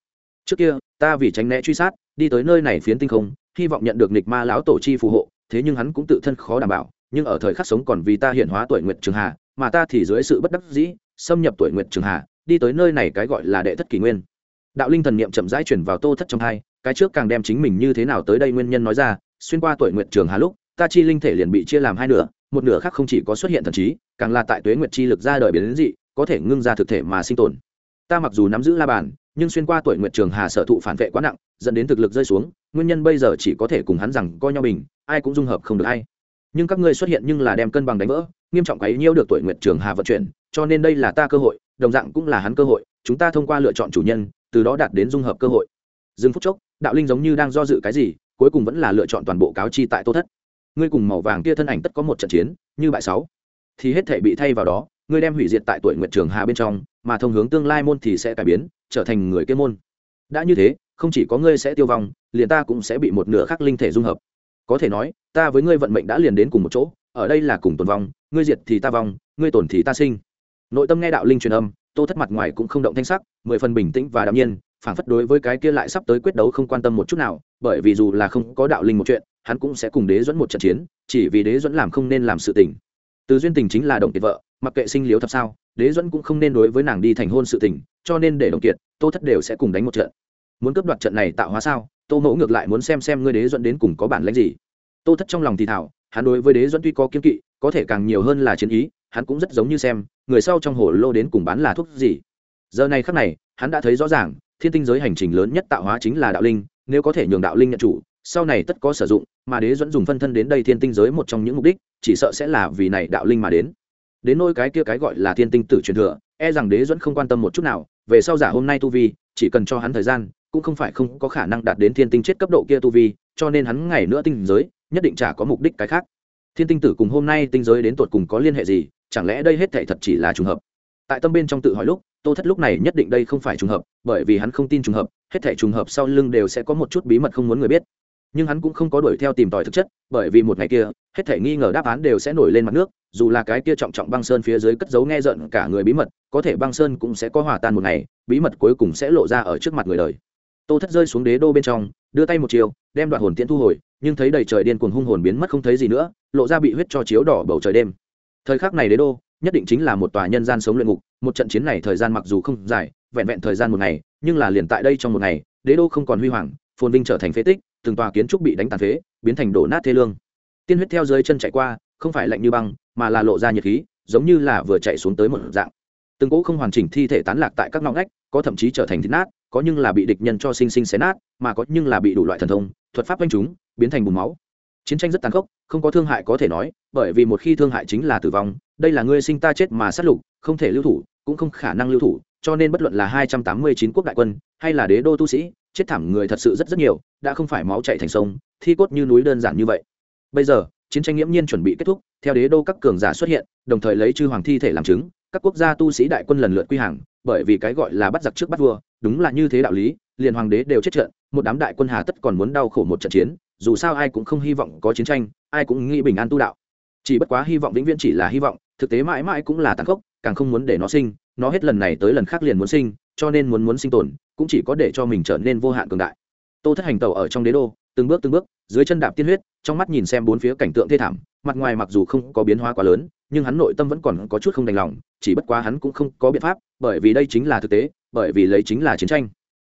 Trước kia, ta vì tránh né truy sát, đi tới nơi này phiến tinh không, hy vọng nhận được nịch ma lão tổ chi phù hộ, thế nhưng hắn cũng tự thân khó đảm bảo, nhưng ở thời khắc sống còn vì ta hiện hóa tuổi nguyệt trường hà, mà ta thì dưới sự bất đắc dĩ, xâm nhập tuổi nguyệt trường hà, đi tới nơi này cái gọi là đệ thất kỷ nguyên. Đạo linh thần niệm chậm rãi chuyển vào tô thất trong hai cái trước càng đem chính mình như thế nào tới đây nguyên nhân nói ra, xuyên qua tuổi nguyện trường hà lúc, ta chi linh thể liền bị chia làm hai nửa, một nửa khác không chỉ có xuất hiện thần trí, càng là tại tuế nguyệt chi lực ra đời biến đến dị, có thể ngưng ra thực thể mà sinh tồn. Ta mặc dù nắm giữ la bàn, nhưng xuyên qua tuổi nguyệt trường hà sở thụ phản vệ quá nặng, dẫn đến thực lực rơi xuống, nguyên nhân bây giờ chỉ có thể cùng hắn rằng coi nhau bình, ai cũng dung hợp không được hay nhưng các ngươi xuất hiện nhưng là đem cân bằng đánh vỡ, nghiêm trọng ấy nhiêu được tuổi nguyệt trường hà vận chuyển, cho nên đây là ta cơ hội, đồng dạng cũng là hắn cơ hội, chúng ta thông qua lựa chọn chủ nhân, từ đó đạt đến dung hợp cơ hội. Dừng phút chốc đạo linh giống như đang do dự cái gì, cuối cùng vẫn là lựa chọn toàn bộ cáo chi tại tô thất. Ngươi cùng màu vàng kia thân ảnh tất có một trận chiến, như bại sáu. Thì hết thể bị thay vào đó, ngươi đem hủy diệt tại tuổi nguyện trường hà bên trong, mà thông hướng tương lai môn thì sẽ cải biến, trở thành người kia môn. Đã như thế, không chỉ có ngươi sẽ tiêu vong, liền ta cũng sẽ bị một nửa khác linh thể dung hợp. Có thể nói, ta với ngươi vận mệnh đã liền đến cùng một chỗ, ở đây là cùng tồn vong, ngươi diệt thì ta vong, ngươi tổn thì ta sinh. Nội tâm nghe đạo linh truyền âm, tô thất mặt ngoài cũng không động thanh sắc, mười phần bình tĩnh và đạm nhiên Phản phất đối với cái kia lại sắp tới quyết đấu không quan tâm một chút nào, bởi vì dù là không có đạo linh một chuyện, hắn cũng sẽ cùng đế dẫn một trận chiến, chỉ vì đế dẫn làm không nên làm sự tình. Từ duyên tình chính là đồng kiệt vợ, mặc kệ sinh liếu thật sao, đế dẫn cũng không nên đối với nàng đi thành hôn sự tình, cho nên để đồng kiệt, tô thất đều sẽ cùng đánh một trận. Muốn cướp đoạt trận này tạo hóa sao? Tô mẫu ngược lại muốn xem xem ngươi đế dẫn đến cùng có bản lãnh gì. Tô thất trong lòng thì thảo hắn đối với đế dẫn tuy có kiên kỵ, có thể càng nhiều hơn là chiến ý, hắn cũng rất giống như xem, người sau trong hồ lô đến cùng bán là thuốc gì. Giờ này khắc này, hắn đã thấy rõ ràng thiên tinh giới hành trình lớn nhất tạo hóa chính là đạo linh, nếu có thể nhường đạo linh nhận chủ, sau này tất có sử dụng, mà đế dẫn dùng phân thân đến đây thiên tinh giới một trong những mục đích, chỉ sợ sẽ là vì này đạo linh mà đến. Đến nôi cái kia cái gọi là thiên tinh tử truyền thừa e rằng đế dẫn không quan tâm một chút nào, về sau giả hôm nay tu vi, chỉ cần cho hắn thời gian, cũng không phải không có khả năng đạt đến thiên tinh chết cấp độ kia tu vi, cho nên hắn ngày nữa tinh giới, nhất định chả có mục đích cái khác. Thiên tinh tử cùng hôm nay tinh giới đến tột cùng có liên hệ gì, chẳng lẽ đây hết thệ thật chỉ là trùng hợp? Tại tâm bên trong tự hỏi lúc tô thất lúc này nhất định đây không phải trùng hợp, bởi vì hắn không tin trùng hợp, hết thể trùng hợp sau lưng đều sẽ có một chút bí mật không muốn người biết. Nhưng hắn cũng không có đuổi theo tìm tòi thực chất, bởi vì một ngày kia, hết thể nghi ngờ đáp án đều sẽ nổi lên mặt nước, dù là cái kia trọng trọng băng sơn phía dưới cất giấu nghe giận cả người bí mật, có thể băng sơn cũng sẽ có hòa tan một ngày, bí mật cuối cùng sẽ lộ ra ở trước mặt người đời. Tô thất rơi xuống đế đô bên trong, đưa tay một chiều, đem đoạn hồn tiễn thu hồi, nhưng thấy đầy trời điên cuồng hung hồn biến mất không thấy gì nữa, lộ ra bị huyết cho chiếu đỏ bầu trời đêm. Thời khắc này đế đô nhất định chính là một tòa nhân gian sống luyện ngục, một trận chiến này thời gian mặc dù không dài, vẹn vẹn thời gian một ngày, nhưng là liền tại đây trong một ngày, đế đô không còn huy hoàng, phồn vinh trở thành phế tích, từng tòa kiến trúc bị đánh tàn phế, biến thành đổ nát thê lương. Tiên huyết theo dưới chân chạy qua, không phải lạnh như băng, mà là lộ ra nhiệt khí, giống như là vừa chạy xuống tới một dạng. Từng cỗ không hoàn chỉnh thi thể tán lạc tại các ngõ ngách, có thậm chí trở thành thịt nát, có nhưng là bị địch nhân cho sinh sinh xé nát, mà có nhưng là bị đủ loại thần thông, thuật pháp quanh chúng, biến thành bùn máu. Chiến tranh rất tàn khốc, không có thương hại có thể nói, bởi vì một khi thương hại chính là tử vong đây là ngươi sinh ta chết mà sát lục, không thể lưu thủ, cũng không khả năng lưu thủ, cho nên bất luận là hai trăm tám mươi chín quốc đại quân, hay là đế đô tu sĩ, chết thảm người thật sự rất rất nhiều, đã không phải máu chạy thành sông, thi cốt như núi đơn giản như vậy. Bây giờ, chiến tranh nghiễm nhiên chuẩn bị kết thúc, theo đế đô các cường giả xuất hiện, đồng thời lấy chư hoàng thi thể làm chứng, các quốc gia tu sĩ đại quân lần lượt quy hàng, bởi vì cái gọi là bắt giặc trước bắt vua, đúng là như thế đạo lý, liền hoàng đế đều chết trận, một đám đại quân hà tất còn muốn đau khổ một trận chiến, dù sao ai cũng không hy vọng có chiến tranh, ai cũng nghĩ bình an tu đạo chỉ bất quá hy vọng vĩnh viễn chỉ là hy vọng, thực tế mãi mãi cũng là tàn khốc, càng không muốn để nó sinh, nó hết lần này tới lần khác liền muốn sinh, cho nên muốn muốn sinh tồn, cũng chỉ có để cho mình trở nên vô hạn cường đại. Tô thất hành tàu ở trong đế đô, từng bước từng bước, dưới chân đạp tiên huyết, trong mắt nhìn xem bốn phía cảnh tượng thê thảm, mặt ngoài mặc dù không có biến hóa quá lớn, nhưng hắn nội tâm vẫn còn có chút không đành lòng, chỉ bất quá hắn cũng không có biện pháp, bởi vì đây chính là thực tế, bởi vì lấy chính là chiến tranh.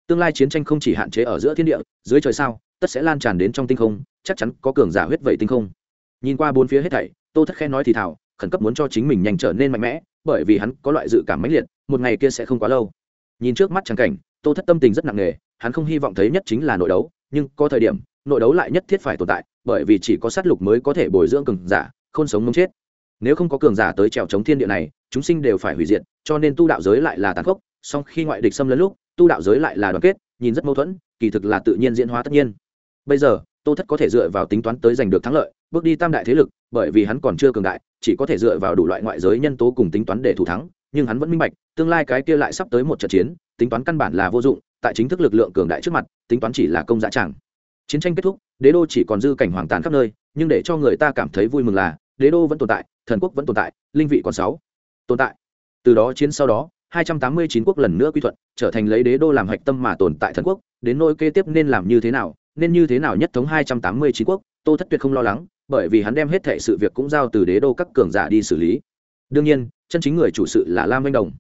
Tương lai chiến tranh không chỉ hạn chế ở giữa thiên địa, dưới trời sao, tất sẽ lan tràn đến trong tinh không, chắc chắn có cường giả huyết vậy tinh không. Nhìn qua bốn phía hết thảy tô thất khen nói thì thảo khẩn cấp muốn cho chính mình nhanh trở nên mạnh mẽ, bởi vì hắn có loại dự cảm mãnh liệt, một ngày kia sẽ không quá lâu. Nhìn trước mắt trắng cảnh, tô thất tâm tình rất nặng nề, hắn không hy vọng thấy nhất chính là nội đấu, nhưng có thời điểm, nội đấu lại nhất thiết phải tồn tại, bởi vì chỉ có sát lục mới có thể bồi dưỡng cường giả không sống mống chết. Nếu không có cường giả tới trèo chống thiên địa này, chúng sinh đều phải hủy diệt, cho nên tu đạo giới lại là tàn khốc, song khi ngoại địch xâm lấn lúc, tu đạo giới lại là đoàn kết, nhìn rất mâu thuẫn, kỳ thực là tự nhiên diễn hóa tất nhiên. Bây giờ, tô thất có thể dựa vào tính toán tới giành được thắng lợi bước đi tam đại thế lực, bởi vì hắn còn chưa cường đại, chỉ có thể dựa vào đủ loại ngoại giới nhân tố cùng tính toán để thủ thắng, nhưng hắn vẫn minh bạch, tương lai cái kia lại sắp tới một trận chiến, tính toán căn bản là vô dụng, tại chính thức lực lượng cường đại trước mặt, tính toán chỉ là công dạ chẳng. Chiến tranh kết thúc, đế đô chỉ còn dư cảnh hoàng tàn khắp nơi, nhưng để cho người ta cảm thấy vui mừng là, đế đô vẫn tồn tại, thần quốc vẫn tồn tại, linh vị còn sáu tồn tại. Từ đó chiến sau đó 289 quốc lần nữa quy thuận, trở thành lấy đế đô làm hạch tâm mà tồn tại thần quốc, đến nỗi kế tiếp nên làm như thế nào, nên như thế nào nhất thống 289 quốc, tô thất tuyệt không lo lắng bởi vì hắn đem hết thệ sự việc cũng giao từ đế đô các cường giả đi xử lý. Đương nhiên, chân chính người chủ sự là lam vanh đồng.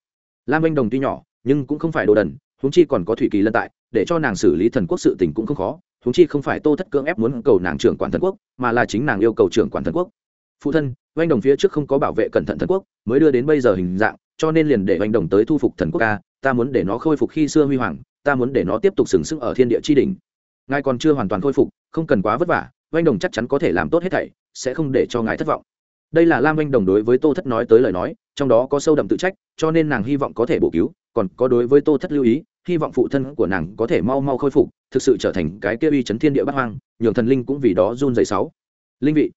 Lam vanh đồng tuy nhỏ, nhưng cũng không phải đồ đần, huống chi còn có thủy kỳ lân tại, để cho nàng xử lý thần quốc sự tình cũng không khó, huống chi không phải tô thất cưỡng ép muốn cầu nàng trưởng quản thần quốc, mà là chính nàng yêu cầu trưởng quản thần quốc. Phụ thân vanh đồng phía trước không có bảo vệ cẩn thận thần quốc, mới đưa đến bây giờ hình dạng, cho nên liền để vanh đồng tới thu phục thần quốc ca, ta muốn để nó khôi phục khi xưa huy hoàng, ta muốn để nó tiếp tục sừng sững ở thiên địa chi đỉnh. Ngài còn chưa hoàn toàn khôi phục, không cần quá vất vả oanh đồng chắc chắn có thể làm tốt hết thảy, sẽ không để cho ngài thất vọng. Đây là lam oanh đồng đối với tô thất nói tới lời nói, trong đó có sâu đậm tự trách, cho nên nàng hy vọng có thể bổ cứu, còn có đối với tô thất lưu ý, hy vọng phụ thân của nàng có thể mau mau khôi phục, thực sự trở thành cái kia uy chấn thiên địa bát hoang, nhường thần linh cũng vì đó run dày sáu. Linh vị,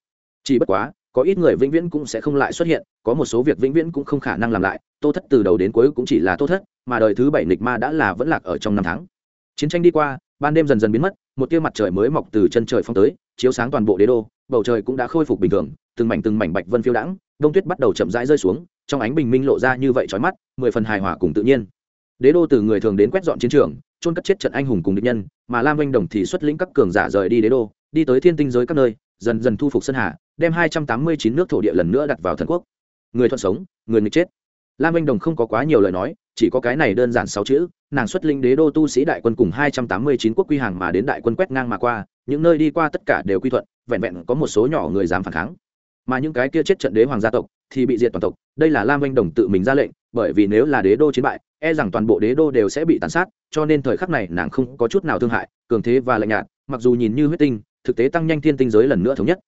chỉ bất quá, có ít người vĩnh viễn cũng sẽ không lại xuất hiện, có một số việc vĩnh viễn cũng không khả năng làm lại, tô thất từ đầu đến cuối cũng chỉ là tô thất, mà đời thứ bảy nịch ma đã là vẫn lạc ở trong năm tháng. Chiến tranh đi qua, ban đêm dần dần biến mất một tia mặt trời mới mọc từ chân trời phong tới, chiếu sáng toàn bộ đế đô, bầu trời cũng đã khôi phục bình thường, từng mảnh từng mảnh bạch vân phiêu đãng, đông tuyết bắt đầu chậm rãi rơi xuống, trong ánh bình minh lộ ra như vậy trói mắt, mười phần hài hòa cùng tự nhiên. Đế đô từ người thường đến quét dọn chiến trường trôn cất chết trận anh hùng cùng địch nhân, mà lam anh đồng thì xuất lĩnh các cường giả rời đi đế đô, đi tới thiên tinh giới các nơi, dần dần thu phục sơn hà, đem hai trăm tám mươi chín nước thổ địa lần nữa đặt vào thần quốc. Người thuận sống, người nghịch chết. Lam anh đồng không có quá nhiều lời nói chỉ có cái này đơn giản sáu chữ, nàng xuất linh đế đô tu sĩ đại quân cùng hai trăm tám mươi chín quốc quy hàng mà đến đại quân quét ngang mà qua, những nơi đi qua tất cả đều quy thuận, vẹn vẹn có một số nhỏ người dám phản kháng. Mà những cái kia chết trận đế hoàng gia tộc thì bị diệt toàn tộc, đây là lam anh đồng tự mình ra lệnh, bởi vì nếu là đế đô chiến bại e rằng toàn bộ đế đô đều sẽ bị tàn sát, cho nên thời khắc này nàng không có chút nào thương hại, cường thế và lạnh nhạt, mặc dù nhìn như huyết tinh, thực tế tăng nhanh thiên tinh giới lần nữa thống nhất.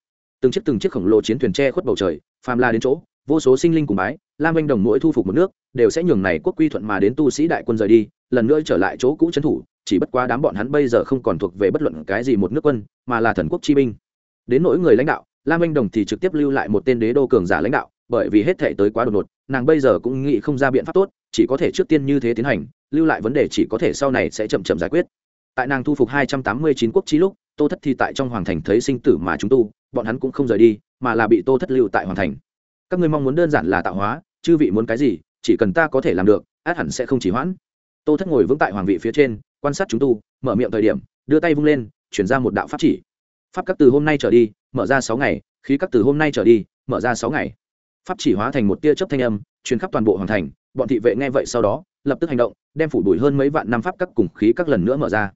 Từng chiếc từng chiếc khổng lồ chiến thuyền tre khuất bầu trời, phàm la đến chỗ vô số sinh linh cùng bái, lam anh đồng mỗi thu phục một nước, đều sẽ nhường này quốc quy thuận mà đến tu sĩ đại quân rời đi, lần nữa trở lại chỗ cũ trấn thủ, chỉ bất quá đám bọn hắn bây giờ không còn thuộc về bất luận cái gì một nước quân, mà là thần quốc chi binh. Đến nỗi người lãnh đạo, lam anh đồng thì trực tiếp lưu lại một tên đế đô cường giả lãnh đạo, bởi vì hết thể tới quá đột ngột, nàng bây giờ cũng nghĩ không ra biện pháp tốt, chỉ có thể trước tiên như thế tiến hành, lưu lại vấn đề chỉ có thể sau này sẽ chậm chậm giải quyết. Tại nàng thu phục hai trăm tám mươi chín quốc trí lúc, tô thất thì tại trong hoàng thành thấy sinh tử mà chúng tu, bọn hắn cũng không rời đi, mà là bị tô thất lưu tại hoàng thành các ngươi mong muốn đơn giản là tạo hóa chư vị muốn cái gì chỉ cần ta có thể làm được át hẳn sẽ không chỉ hoãn. Tô thất ngồi vững tại hoàng vị phía trên quan sát chúng tu mở miệng thời điểm đưa tay vung lên chuyển ra một đạo pháp chỉ. Pháp các từ hôm nay trở đi mở ra sáu ngày khí các từ hôm nay trở đi mở ra sáu ngày. Pháp chỉ hóa thành một tia chớp thanh âm truyền khắp toàn bộ hoàng thành bọn thị vệ nghe vậy sau đó lập tức hành động đem phủ đuổi hơn mấy vạn năm pháp các cùng khí các lần nữa mở ra.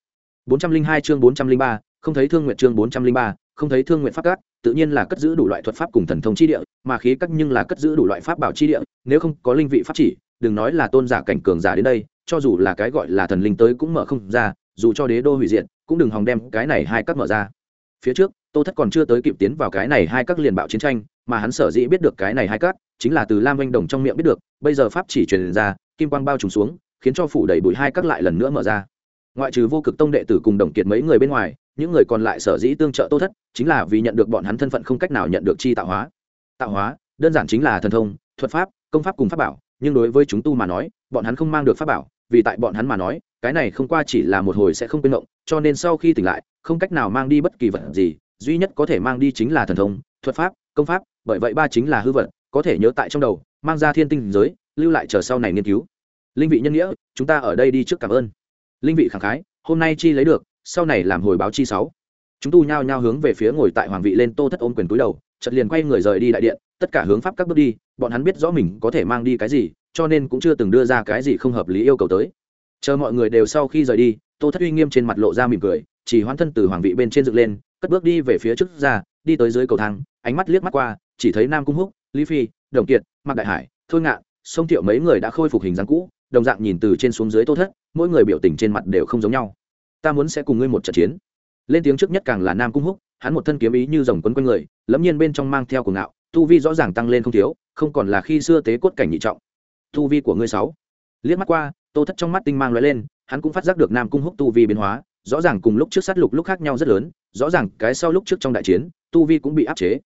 402 chương 403, không thấy thương nguyện chương 403, không thấy thương nguyện pháp các tự nhiên là cất giữ đủ loại thuật pháp cùng thần thông chi địa, mà khí các nhưng là cất giữ đủ loại pháp bảo chi địa, nếu không có linh vị pháp chỉ, đừng nói là tôn giả cảnh cường giả đến đây, cho dù là cái gọi là thần linh tới cũng mở không ra, dù cho đế đô hủy diệt, cũng đừng hòng đem cái này hai các mở ra. Phía trước, tô thất còn chưa tới kịp tiến vào cái này hai các liền bạo chiến tranh, mà hắn sở dĩ biết được cái này hai các, chính là từ lam Vinh đồng trong miệng biết được, bây giờ pháp chỉ truyền ra, kim quang bao trùm xuống, khiến cho phủ đầy bụi hai các lại lần nữa mở ra. Ngoại trừ vô cực tông đệ tử cùng đồng kiệt mấy người bên ngoài những người còn lại sở dĩ tương trợ tô thất chính là vì nhận được bọn hắn thân phận không cách nào nhận được chi tạo hóa. Tạo hóa, đơn giản chính là thần thông, thuật pháp, công pháp cùng pháp bảo, nhưng đối với chúng tu mà nói, bọn hắn không mang được pháp bảo, vì tại bọn hắn mà nói, cái này không qua chỉ là một hồi sẽ không quên động, cho nên sau khi tỉnh lại, không cách nào mang đi bất kỳ vật gì, duy nhất có thể mang đi chính là thần thông, thuật pháp, công pháp, bởi vậy ba chính là hư vật, có thể nhớ tại trong đầu, mang ra thiên tinh giới, lưu lại chờ sau này nghiên cứu. Linh vị nhân nghĩa, chúng ta ở đây đi trước cảm ơn. Linh vị khẳng khái, hôm nay chi lấy được sau này làm hồi báo chi sáu. Chúng tu nhao nhao hướng về phía ngồi tại hoàng vị lên tô thất ôm quyền túi đầu, chợt liền quay người rời đi đại điện, tất cả hướng pháp các bước đi, bọn hắn biết rõ mình có thể mang đi cái gì, cho nên cũng chưa từng đưa ra cái gì không hợp lý yêu cầu tới. Chờ mọi người đều sau khi rời đi, tô thất uy nghiêm trên mặt lộ ra mỉm cười, chỉ hoãn thân từ hoàng vị bên trên dựng lên, cất bước đi về phía trước ra, đi tới dưới cầu thang, ánh mắt liếc mắt qua, chỉ thấy nam cung húc, lý phi, đồng kiệt, mạc đại hải, thôi ngạn, sông thiệu mấy người đã khôi phục hình dáng cũ, đồng dạng nhìn từ trên xuống dưới tô thất, mỗi người biểu tình trên mặt đều không giống nhau ta muốn sẽ cùng ngươi một trận chiến. Lên tiếng trước nhất càng là nam cung húc, hắn một thân kiếm ý như dòng quấn quanh người lẫm nhiên bên trong mang theo cuồng ngạo, tu vi rõ ràng tăng lên không thiếu, không còn là khi xưa tế cốt cảnh nhị trọng. Tu vi của ngươi sáu. Liếc mắt qua, tô thất trong mắt tinh mang lóe lên, hắn cũng phát giác được nam cung húc tu vi biến hóa, rõ ràng cùng lúc trước sát lục lúc khác nhau rất lớn, rõ ràng cái sau lúc trước trong đại chiến, tu vi cũng bị áp chế.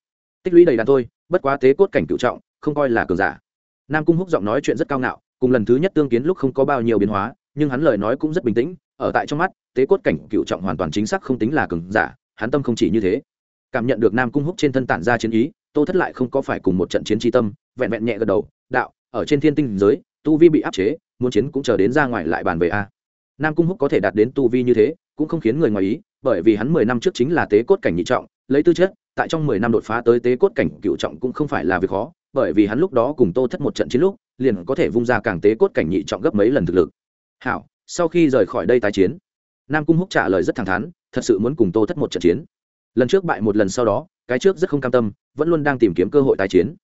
Tích lũy đầy đàn thôi, bất quá tế cốt cảnh cựu trọng, không coi là cường giả. Nam cung húc giọng nói chuyện rất cao ngạo, cùng lần thứ nhất tương kiến lúc không có bao nhiêu biến hóa, nhưng hắn lời nói cũng rất bình tĩnh ở tại trong mắt, tế cốt cảnh cựu trọng hoàn toàn chính xác không tính là cường giả, hắn tâm không chỉ như thế. Cảm nhận được nam cung húc trên thân tản ra chiến ý, tô thất lại không có phải cùng một trận chiến tri tâm, vẹn vẹn nhẹ gật đầu, đạo, ở trên thiên tinh giới, tu vi bị áp chế, muốn chiến cũng chờ đến ra ngoài lại bàn về a. Nam cung húc có thể đạt đến tu vi như thế, cũng không khiến người ngoài ý, bởi vì hắn mười năm trước chính là tế cốt cảnh nhị trọng, lấy tư chất, tại trong mười năm đột phá tới tế cốt cảnh cựu trọng cũng không phải là việc khó, bởi vì hắn lúc đó cùng tô thất một trận chiến lúc, liền có thể vung ra càng tế cốt cảnh nhị trọng gấp mấy lần thực lực. Hảo sau khi rời khỏi đây tái chiến, nam cung húc trả lời rất thẳng thắn, thật sự muốn cùng tô thất một trận chiến. Lần trước bại một lần sau đó, cái trước rất không cam tâm, vẫn luôn đang tìm kiếm cơ hội tái chiến.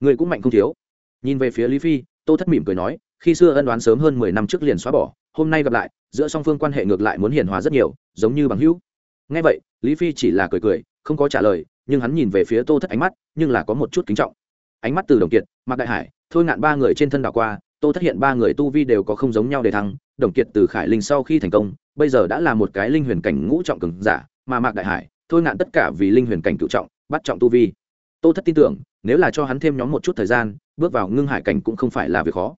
Người cũng mạnh không thiếu. Nhìn về phía lý phi, tô thất mỉm cười nói, khi xưa ân đoán sớm hơn mười năm trước liền xóa bỏ, hôm nay gặp lại, giữa song phương quan hệ ngược lại muốn hiền hòa rất nhiều, giống như bằng hữu. Ngay vậy, lý phi chỉ là cười cười, không có trả lời, nhưng hắn nhìn về phía tô thất ánh mắt, nhưng là có một chút kính trọng. Ánh mắt từ đồng kiệt, mạc đại hải, thôi ngạn ba người trên thân đảo qua, tô thất hiện ba người tu vi đều có không giống nhau để thăng đồng kiệt từ khải linh sau khi thành công, bây giờ đã là một cái linh huyền cảnh ngũ trọng cường giả, mà mạc đại hải, thôi ngạn tất cả vì linh huyền cảnh cựu trọng, bắt trọng tu vi. Tô thất tin tưởng, nếu là cho hắn thêm nhóm một chút thời gian, bước vào ngưng hải cảnh cũng không phải là việc khó.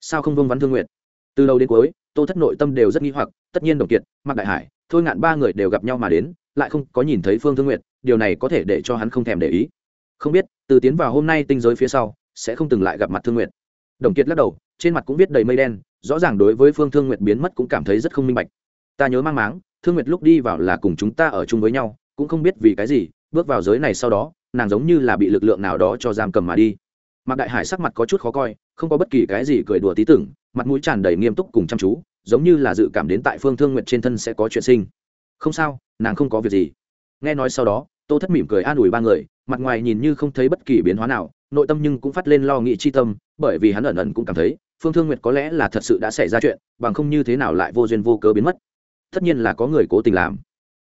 Sao không vương văn thương nguyện từ đầu đến cuối, tô thất nội tâm đều rất nghi hoặc, tất nhiên đồng kiệt, mạc đại hải, thôi ngạn ba người đều gặp nhau mà đến, lại không có nhìn thấy phương thương nguyện điều này có thể để cho hắn không thèm để ý. Không biết, từ tiến vào hôm nay tinh giới phía sau, sẽ không từng lại gặp mặt thương nguyện đồng kiệt lắc đầu, trên mặt cũng viết đầy mây đen rõ ràng đối với phương thương Nguyệt biến mất cũng cảm thấy rất không minh bạch ta nhớ mang máng thương nguyệt lúc đi vào là cùng chúng ta ở chung với nhau cũng không biết vì cái gì bước vào giới này sau đó nàng giống như là bị lực lượng nào đó cho giam cầm mà đi mạc đại hải sắc mặt có chút khó coi không có bất kỳ cái gì cười đùa tí tưởng mặt mũi tràn đầy nghiêm túc cùng chăm chú giống như là dự cảm đến tại phương thương Nguyệt trên thân sẽ có chuyện sinh không sao nàng không có việc gì nghe nói sau đó tô thất mỉm cười an ủi ba người mặt ngoài nhìn như không thấy bất kỳ biến hóa nào nội tâm nhưng cũng phát lên lo nghĩ chi tâm bởi vì hắn ẩn ẩn cũng cảm thấy phương thương nguyệt có lẽ là thật sự đã xảy ra chuyện, bằng không như thế nào lại vô duyên vô cớ biến mất. Tất nhiên là có người cố tình làm.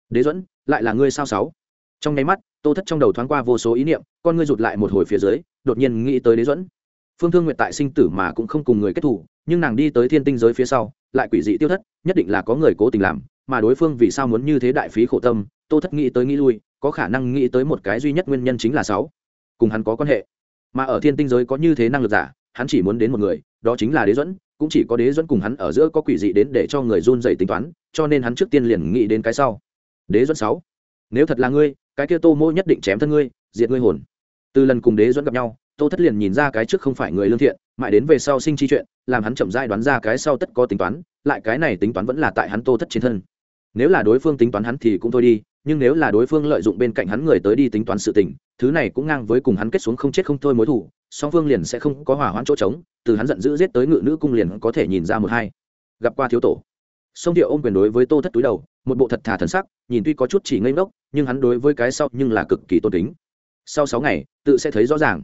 Đế duẫn, lại là ngươi sao sáu? Trong nháy mắt, tô thất trong đầu thoáng qua vô số ý niệm, con ngươi rụt lại một hồi phía dưới, đột nhiên nghĩ tới đế duẫn. Phương thương nguyệt tại sinh tử mà cũng không cùng người kết thủ nhưng nàng đi tới thiên tinh giới phía sau, lại quỷ dị tiêu thất, nhất định là có người cố tình làm, mà đối phương vì sao muốn như thế đại phí khổ tâm, tô thất nghĩ tới nghĩ lui, có khả năng nghĩ tới một cái duy nhất nguyên nhân chính là sáu. Cùng hắn có quan hệ. Mà ở thiên tinh giới có như thế năng lực giả, hắn chỉ muốn đến một người đó chính là đế dẫn, cũng chỉ có đế dẫn cùng hắn ở giữa có quỷ dị đến để cho người run dày tính toán, cho nên hắn trước tiên liền nghĩ đến cái sau. Đế dẫn sáu, nếu thật là ngươi, cái kia tô mỗ nhất định chém thân ngươi, diệt ngươi hồn. Từ lần cùng đế dẫn gặp nhau, tô thất liền nhìn ra cái trước không phải người lương thiện, mãi đến về sau sinh chi chuyện, làm hắn chậm dai đoán ra cái sau tất có tính toán, lại cái này tính toán vẫn là tại hắn tô thất trên thân. Nếu là đối phương tính toán hắn thì cũng thôi đi, nhưng nếu là đối phương lợi dụng bên cạnh hắn người tới đi tính toán sự tình, thứ này cũng ngang với cùng hắn kết xuống không chết không thôi mối thủ song phương liền sẽ không có hỏa hoãn chỗ trống, từ hắn giận dữ giết tới ngự nữ cung liền có thể nhìn ra một hai. Gặp qua thiếu tổ. Sông thiệu ôm quyền đối với tô thất túi đầu, một bộ thật thà thần sắc, nhìn tuy có chút chỉ ngây ngốc, nhưng hắn đối với cái sau nhưng là cực kỳ tôn kính. Sau sáu ngày, tự sẽ thấy rõ ràng.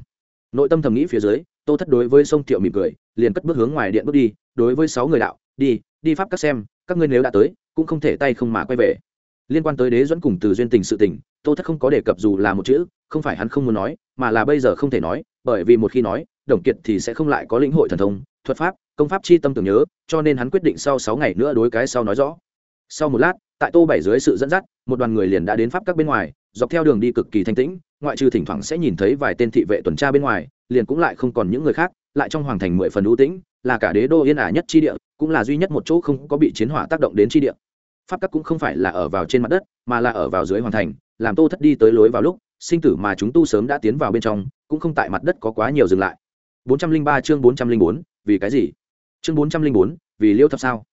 Nội tâm thầm nghĩ phía dưới, tô thất đối với sông thiệu mỉm cười, liền cất bước hướng ngoài điện bước đi, đối với sáu người đạo, đi đi pháp các xem, các ngươi nếu đã tới, cũng không thể tay không mà quay về. Liên quan tới đế dẫn cùng từ duyên tình sự tình, tô thất không có đề cập dù là một chữ, không phải hắn không muốn nói, mà là bây giờ không thể nói bởi vì một khi nói, đồng kiệt thì sẽ không lại có lĩnh hội thần thông, thuật pháp, công pháp chi tâm tưởng nhớ, cho nên hắn quyết định sau sáu ngày nữa đối cái sau nói rõ. Sau một lát, tại tô bảy dưới sự dẫn dắt, một đoàn người liền đã đến pháp các bên ngoài, dọc theo đường đi cực kỳ thanh tĩnh, ngoại trừ thỉnh thoảng sẽ nhìn thấy vài tên thị vệ tuần tra bên ngoài, liền cũng lại không còn những người khác, lại trong hoàng thành mười phần ưu tĩnh, là cả đế đô yên ả nhất chi địa, cũng là duy nhất một chỗ không có bị chiến hỏa tác động đến chi địa. Pháp các cũng không phải là ở vào trên mặt đất, mà là ở vào dưới hoàng thành, làm tô thất đi tới lối vào lúc sinh tử mà chúng tu sớm đã tiến vào bên trong cũng không tại mặt đất có quá nhiều dừng lại. 403 chương 404, vì cái gì? Chương 404, vì liêu thập sao?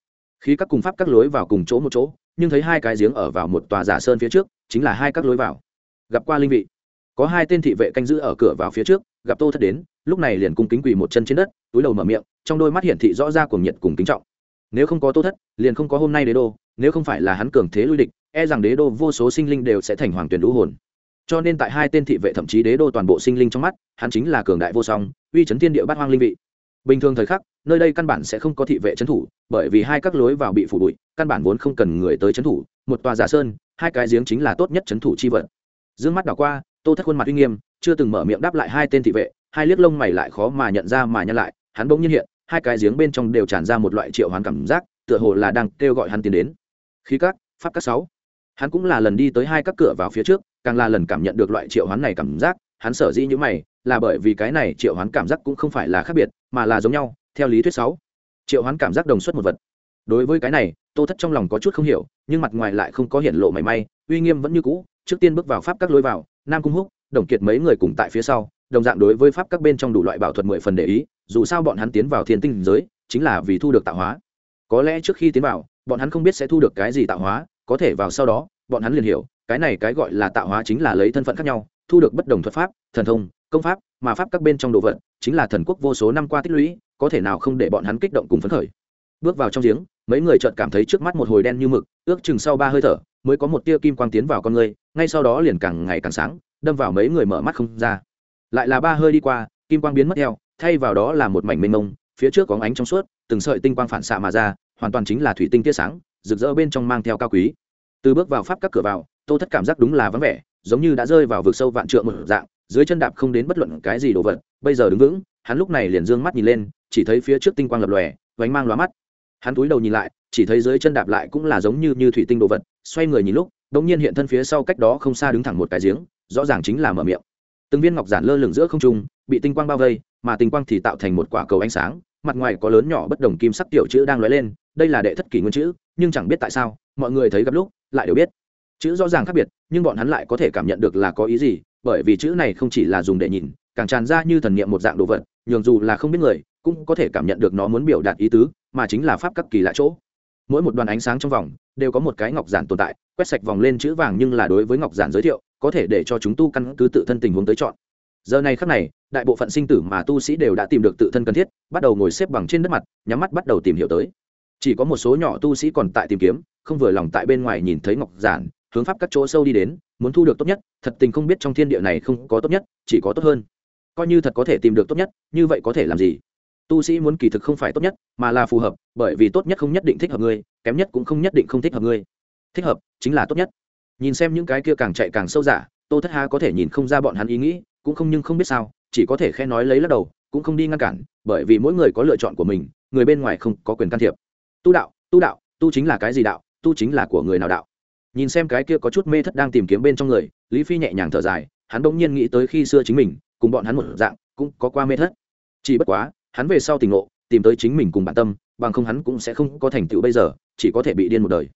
Khi các cùng pháp các lối vào cùng chỗ một chỗ nhưng thấy hai cái giếng ở vào một tòa giả sơn phía trước chính là hai các lối vào. Gặp qua linh vị. Có hai tên thị vệ canh giữ ở cửa vào phía trước gặp tô thất đến lúc này liền cung kính quỳ một chân trên đất túi đầu mở miệng trong đôi mắt hiển thị rõ ra cuồng nhiệt cùng kính trọng. Nếu không có tô thất liền không có hôm nay đế đô nếu không phải là hắn cường thế lui địch e rằng đế đô vô số sinh linh đều sẽ thành hoàng tuyển lũ hồn cho nên tại hai tên thị vệ thậm chí đế đô toàn bộ sinh linh trong mắt, hắn chính là cường đại vô song, uy chấn thiên địa bát hoang linh vị. Bình thường thời khắc, nơi đây căn bản sẽ không có thị vệ trấn thủ, bởi vì hai các lối vào bị phủ bụi, căn bản vốn không cần người tới trấn thủ, một tòa giả sơn, hai cái giếng chính là tốt nhất trấn thủ chi vật. Dương mắt đảo qua, tô thất khuôn mặt uy nghiêm, chưa từng mở miệng đáp lại hai tên thị vệ, hai liếc lông mày lại khó mà nhận ra mà nhăn lại, hắn bỗng nhiên hiện, hai cái giếng bên trong đều tràn ra một loại triệu hoán cảm giác, tựa hồ là đang kêu gọi hắn tiến đến. Khí các, pháp các sáu. Hắn cũng là lần đi tới hai các cửa vào phía trước càng là lần cảm nhận được loại triệu hoán này cảm giác, hắn sở dĩ như mày, là bởi vì cái này triệu hoán cảm giác cũng không phải là khác biệt, mà là giống nhau, theo lý thuyết sáu. Triệu hoán cảm giác đồng xuất một vật. Đối với cái này, tô thất trong lòng có chút không hiểu, nhưng mặt ngoài lại không có hiện lộ mảy may, uy nghiêm vẫn như cũ, trước tiên bước vào pháp các lối vào, nam cung húc, đồng kiệt mấy người cùng tại phía sau, đồng dạng đối với pháp các bên trong đủ loại bảo thuật mười phần để ý, dù sao bọn hắn tiến vào thiên tinh giới, chính là vì thu được tạo hóa. Có lẽ trước khi tiến vào, bọn hắn không biết sẽ thu được cái gì tạo hóa, có thể vào sau đó, bọn hắn liền hiểu cái này cái gọi là tạo hóa chính là lấy thân phận khác nhau, thu được bất đồng thuật pháp, thần thông, công pháp, mà pháp các bên trong đồ vật chính là thần quốc vô số năm qua tích lũy, có thể nào không để bọn hắn kích động cùng phấn khởi. Bước vào trong giếng, mấy người chợt cảm thấy trước mắt một hồi đen như mực, ước chừng sau ba hơi thở, mới có một tia kim quang tiến vào con người, ngay sau đó liền càng ngày càng sáng, đâm vào mấy người mở mắt không ra. Lại là ba hơi đi qua, kim quang biến mất theo, thay vào đó là một mảnh mênh mông, phía trước có ánh trong suốt, từng sợi tinh quang phản xạ mà ra, hoàn toàn chính là thủy tinh tia sáng, rực rỡ bên trong mang theo cao quý. Từ bước vào pháp các cửa vào tô thất cảm giác đúng là vắng vẻ, giống như đã rơi vào vực sâu vạn trượng một dạng, dưới chân đạp không đến bất luận cái gì đồ vật, bây giờ đứng vững, hắn lúc này liền dương mắt nhìn lên, chỉ thấy phía trước tinh quang lập lòe, vánh mang lóa mắt. Hắn túi đầu nhìn lại, chỉ thấy dưới chân đạp lại cũng là giống như như thủy tinh đồ vật, xoay người nhìn lúc, đột nhiên hiện thân phía sau cách đó không xa đứng thẳng một cái giếng, rõ ràng chính là mở miệng. Từng viên ngọc giản lơ lửng giữa không trung, bị tinh quang bao vây, mà tinh quang thì tạo thành một quả cầu ánh sáng, mặt ngoài có lớn nhỏ bất đồng kim sắc tiểu chữ đang lóe lên, đây là đệ thất kỷ nguyên chữ, nhưng chẳng biết tại sao, mọi người thấy gặp lúc, lại đều biết chữ rõ ràng khác biệt, nhưng bọn hắn lại có thể cảm nhận được là có ý gì, bởi vì chữ này không chỉ là dùng để nhìn, càng tràn ra như thần niệm một dạng đồ vật, nhường dù là không biết người, cũng có thể cảm nhận được nó muốn biểu đạt ý tứ, mà chính là pháp các kỳ lạ chỗ. Mỗi một đoàn ánh sáng trong vòng, đều có một cái ngọc giản tồn tại, quét sạch vòng lên chữ vàng nhưng là đối với ngọc giản giới thiệu, có thể để cho chúng tu căn cứ tự thân tình huống tới chọn. Giờ này khắc này, đại bộ phận sinh tử mà tu sĩ đều đã tìm được tự thân cần thiết, bắt đầu ngồi xếp bằng trên đất mặt, nhắm mắt bắt đầu tìm hiểu tới. Chỉ có một số nhỏ tu sĩ còn tại tìm kiếm, không vừa lòng tại bên ngoài nhìn thấy ngọc giản hướng pháp các chỗ sâu đi đến, muốn thu được tốt nhất, thật tình không biết trong thiên địa này không có tốt nhất, chỉ có tốt hơn. Coi như thật có thể tìm được tốt nhất, như vậy có thể làm gì? Tu sĩ muốn kỳ thực không phải tốt nhất, mà là phù hợp, bởi vì tốt nhất không nhất định thích hợp ngươi, kém nhất cũng không nhất định không thích hợp ngươi. Thích hợp, chính là tốt nhất. Nhìn xem những cái kia càng chạy càng sâu giả, tô thất ha có thể nhìn không ra bọn hắn ý nghĩ, cũng không nhưng không biết sao, chỉ có thể khe nói lấy lắc đầu, cũng không đi ngăn cản, bởi vì mỗi người có lựa chọn của mình, người bên ngoài không có quyền can thiệp. Tu đạo tu đạo, tu chính là cái gì đạo, tu chính là của người nào đạo? Nhìn xem cái kia có chút mê thất đang tìm kiếm bên trong người, lý phi nhẹ nhàng thở dài, hắn bỗng nhiên nghĩ tới khi xưa chính mình, cùng bọn hắn một dạng, cũng có qua mê thất. Chỉ bất quá, hắn về sau tình ngộ, tìm tới chính mình cùng bản tâm, bằng không hắn cũng sẽ không có thành tựu bây giờ, chỉ có thể bị điên một đời.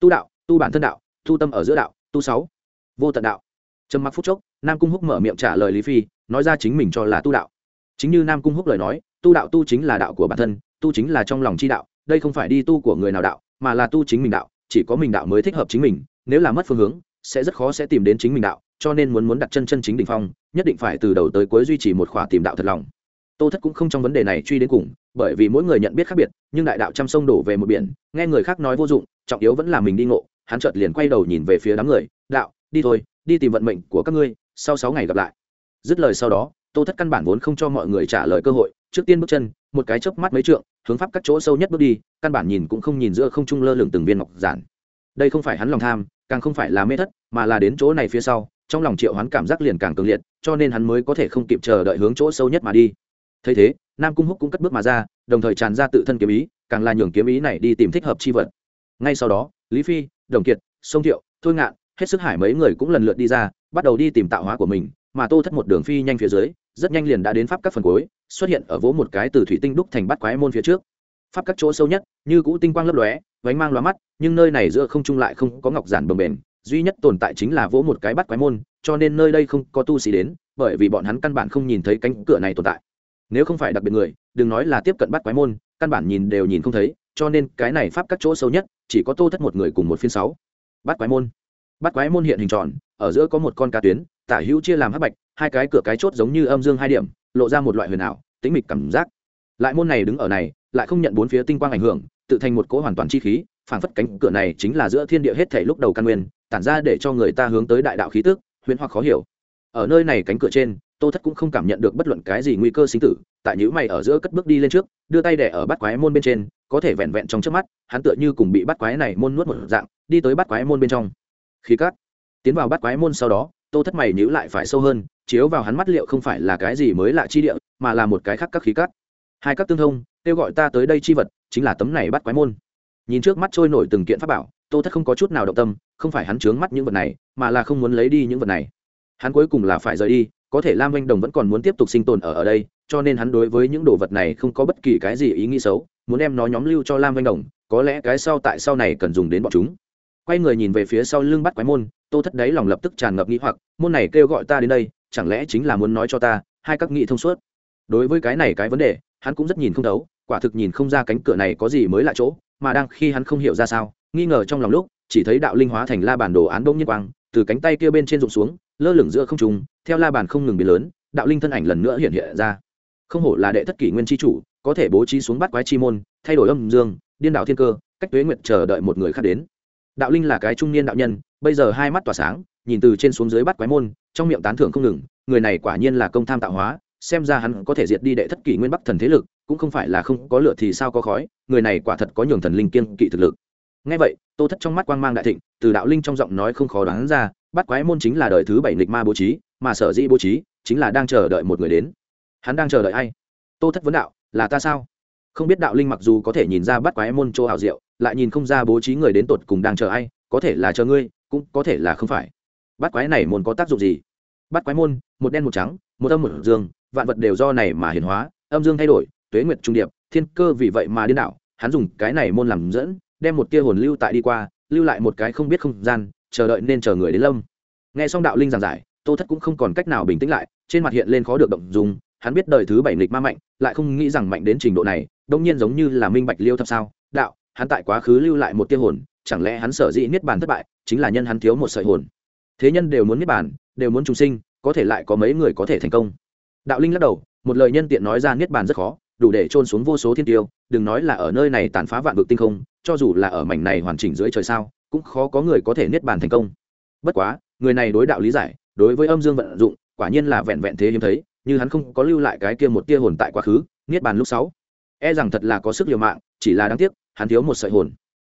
Tu đạo, tu bản thân đạo, tu tâm ở giữa đạo, tu sáu, vô tận đạo. Trầm mặc phút chốc, nam cung húc mở miệng trả lời lý phi, nói ra chính mình cho là tu đạo. Chính như nam cung húc lời nói, tu đạo tu chính là đạo của bản thân, tu chính là trong lòng chi đạo, đây không phải đi tu của người nào đạo, mà là tu chính mình đạo chỉ có mình đạo mới thích hợp chính mình, nếu là mất phương hướng, sẽ rất khó sẽ tìm đến chính mình đạo, cho nên muốn muốn đặt chân chân chính đ ỉ n h phong, nhất định phải từ đầu tới cuối duy trì một khỏa tìm đạo thật lòng. Tô thất cũng không trong vấn đề này truy đến cùng, bởi vì mỗi người nhận biết khác biệt, nhưng đại đạo trăm sông đổ về một biển, nghe người khác nói vô dụng, trọng yếu vẫn là mình đi ngộ, hắn chợt liền quay đầu nhìn về phía đám người, đạo, đi thôi, đi tìm vận mệnh của các ngươi, sau sáu ngày gặp lại. Dứt lời sau đó, tô thất căn bản vốn không cho mọi người trả lời cơ hội trước tiên bước chân, một cái chớp mắt mấy trượng, hướng pháp các chỗ sâu nhất bước đi, căn bản nhìn cũng không nhìn giữa không trung lơ lửng từng viên ngọc giản. Đây không phải hắn lòng tham, càng không phải là mê thất, mà là đến chỗ này phía sau, trong lòng triệu hoán cảm giác liền càng cường liệt, cho nên hắn mới có thể không kịp chờ đợi hướng chỗ sâu nhất mà đi. Thấy thế, nam cung húc cũng cất bước mà ra, đồng thời tràn ra tự thân kiếm ý, càng là nhường kiếm ý này đi tìm thích hợp chi vật. Ngay sau đó, lý phi, đồng kiệt, sông thiệu, thôi ngạn, hết sức hải mấy người cũng lần lượt đi ra, bắt đầu đi tìm tạo hóa của mình, mà tô thất một đường phi nhanh phía dưới rất nhanh liền đã đến pháp các phần cuối, xuất hiện ở vỗ một cái từ thủy tinh đúc thành bắt quái môn phía trước. Pháp các chỗ sâu nhất, như cũ tinh quang lấp lóe, vánh mang lóa mắt, nhưng nơi này giữa không trung lại không có ngọc giản bồng bềnh, duy nhất tồn tại chính là vỗ một cái bắt quái môn, cho nên nơi đây không có tu sĩ đến, bởi vì bọn hắn căn bản không nhìn thấy cánh cửa này tồn tại. Nếu không phải đặc biệt người, đừng nói là tiếp cận bắt quái môn, căn bản nhìn đều nhìn không thấy, cho nên cái này pháp các chỗ sâu nhất, chỉ có tô thất một người cùng một phiên sáu. Bắt quái môn. Bắt quái môn hiện hình tròn, ở giữa có một con cá tuyến tả hữu chia làm hắc bạch, hai cái cửa cái chốt giống như âm dương hai điểm, lộ ra một loại huyền ảo, tĩnh mịch cảm giác. Lại môn này đứng ở này, lại không nhận bốn phía tinh quang ảnh hưởng, tự thành một cỗ hoàn toàn chi khí, phảng phất cánh cửa này chính là giữa thiên địa hết thảy lúc đầu căn nguyên, tản ra để cho người ta hướng tới đại đạo khí tức, huyền hoặc khó hiểu. Ở nơi này cánh cửa trên, tô thất cũng không cảm nhận được bất luận cái gì nguy cơ sinh tử, tại nhữ mày ở giữa cất bước đi lên trước, đưa tay đẻ ở bắt quái môn bên trên, có thể vẹn vẹn trong trước mắt, hắn tựa như cùng bị bắt quái này môn nuốt một dạng, đi tới bắt quái môn bên trong. Khí cắt tiến vào bắt quái môn sau đó tô thất mày nhữ lại phải sâu hơn, chiếu vào hắn mắt liệu không phải là cái gì mới lạ chi địa, mà là một cái khác các khí cắt hai các tương thông, kêu gọi ta tới đây chi vật, chính là tấm này bắt quái môn. Nhìn trước mắt trôi nổi từng kiện pháp bảo, tô thất không có chút nào động tâm, không phải hắn chướng mắt những vật này, mà là không muốn lấy đi những vật này. Hắn cuối cùng là phải rời đi, có thể lam Vinh đồng vẫn còn muốn tiếp tục sinh tồn ở ở đây, cho nên hắn đối với những đồ vật này không có bất kỳ cái gì ý nghĩ xấu, muốn đem nó nhóm lưu cho lam Vinh đồng, có lẽ cái sau tại sau này cần dùng đến bọn chúng quay người nhìn về phía sau lưng bắt quái môn, tô thất đấy lòng lập tức tràn ngập nghĩ hoặc, môn này kêu gọi ta đến đây, chẳng lẽ chính là muốn nói cho ta, hai các nghị thông suốt. Đối với cái này cái vấn đề, hắn cũng rất nhìn không thấu, quả thực nhìn không ra cánh cửa này có gì mới lạ chỗ, mà đang khi hắn không hiểu ra sao, nghi ngờ trong lòng lúc, chỉ thấy đạo linh hóa thành la bản đồ án đông nhiên quang, từ cánh tay kia bên trên rụng xuống, lơ lửng giữa không trung, theo la bàn không ngừng biến lớn, đạo linh thân ảnh lần nữa hiện hiện ra. Không hổ là đệ thất kỷ nguyên chi chủ, có thể bố trí xuống bắt quái chi môn, thay đổi âm dương, điên đạo thiên cơ, cách tuế nguyện chờ đợi một người khác đến đạo linh là cái trung niên đạo nhân, bây giờ hai mắt tỏa sáng, nhìn từ trên xuống dưới bắt quái môn, trong miệng tán thưởng không ngừng, người này quả nhiên là công tham tạo hóa, xem ra hắn có thể diệt đi đệ thất kỷ nguyên bắc thần thế lực, cũng không phải là không có lửa thì sao có khói, người này quả thật có nhường thần linh kiên kỵ thực lực. Ngay vậy, tô thất trong mắt quang mang đại thịnh, từ đạo linh trong giọng nói không khó đoán ra, bắt quái môn chính là đời thứ bảy nghịch ma bố trí, mà sở dĩ bố trí, chính là đang chờ đợi một người đến. Hắn đang chờ đợi ai? Tô thất vấn đạo, là ta sao? Không biết đạo linh mặc dù có thể nhìn ra bắt quái môn chỗ hào diệu lại nhìn không ra bố trí người đến tột cùng đang chờ ai, có thể là chờ ngươi, cũng có thể là không phải. Bắt quái này môn có tác dụng gì? Bắt quái môn, một đen một trắng, một âm một dương, vạn vật đều do này mà hiển hóa, âm dương thay đổi, tuế nguyệt trung điệp, thiên cơ vì vậy mà điên đảo, hắn dùng cái này môn làm dẫn, đem một tia hồn lưu tại đi qua, lưu lại một cái không biết không gian, chờ đợi nên chờ người đến lâm. Nghe xong đạo linh giảng giải, tô thất cũng không còn cách nào bình tĩnh lại, trên mặt hiện lên khó được động dùng hắn biết đời thứ bảy nghịch ma mạnh, lại không nghĩ rằng mạnh đến trình độ này, đông nhiên giống như là minh bạch liêu thập sao, đạo hắn tại quá khứ lưu lại một tia hồn, chẳng lẽ hắn sở dĩ niết bàn thất bại, chính là nhân hắn thiếu một sợi hồn. Thế nhân đều muốn niết bàn, đều muốn trùng sinh, có thể lại có mấy người có thể thành công. Đạo linh lắc đầu, một lời nhân tiện nói ra niết bàn rất khó, đủ để trôn xuống vô số thiên tiêu, đừng nói là ở nơi này tàn phá vạn vực tinh không, cho dù là ở mảnh này hoàn chỉnh dưới trời sao, cũng khó có người có thể niết bàn thành công. Bất quá, người này đối đạo lý giải, đối với âm dương vận dụng, quả nhiên là vẹn vẹn thế hiếm thấy, như hắn không có lưu lại cái kia một tia hồn tại quá khứ, niết bàn lúc sáu. E rằng thật là có sức liều mạng, chỉ là đáng tiếc hắn thiếu một sợi hồn.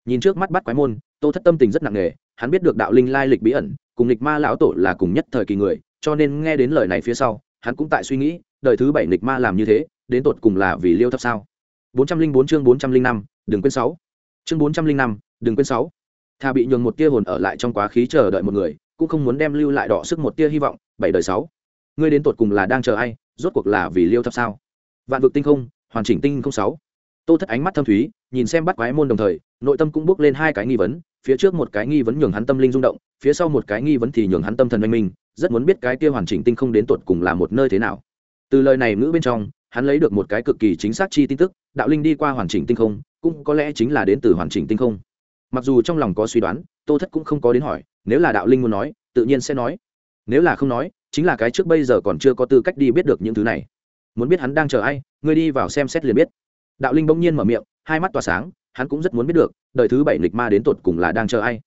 Nhìn trước mắt bắt quái môn tô thất tâm tình rất nặng nề hắn biết được đạo linh lai lịch bí ẩn cùng lịch ma lão tổ là cùng nhất thời kỳ người cho nên nghe đến lời này phía sau hắn cũng tại suy nghĩ đời thứ bảy lịch ma làm như thế đến tột cùng là vì liêu thấp sao? 404 chương 405, đừng quên sáu. Chương 405, đừng quên sáu. Thà bị nhường một tia hồn ở lại trong quá khí chờ đợi một người cũng không muốn đem lưu lại đỏ sức một tia hy vọng bảy đời sáu. Ngươi đến tột cùng là đang chờ ai rốt cuộc là vì liêu thấp sao? Vạn vực tinh không hoàn chỉnh tinh không sáu tô thất ánh mắt thâm thúy, nhìn xem bắt quái môn đồng thời, nội tâm cũng bước lên hai cái nghi vấn, phía trước một cái nghi vấn nhường hắn tâm linh rung động, phía sau một cái nghi vấn thì nhường hắn tâm thần oanh minh, rất muốn biết cái kia hoàn chỉnh tinh không đến tột cùng là một nơi thế nào. Từ lời này ngữ bên trong, hắn lấy được một cái cực kỳ chính xác chi tin tức, đạo linh đi qua hoàn chỉnh tinh không, cũng có lẽ chính là đến từ hoàn chỉnh tinh không. Mặc dù trong lòng có suy đoán, tô thất cũng không có đến hỏi, nếu là đạo linh muốn nói, tự nhiên sẽ nói. Nếu là không nói, chính là cái trước bây giờ còn chưa có tư cách đi biết được những thứ này. Muốn biết hắn đang chờ ai, ngươi đi vào xem xét liền biết đạo linh bỗng nhiên mở miệng, hai mắt tỏa sáng, hắn cũng rất muốn biết được, đời thứ bảy nghịch ma đến tột cùng là đang chờ ai.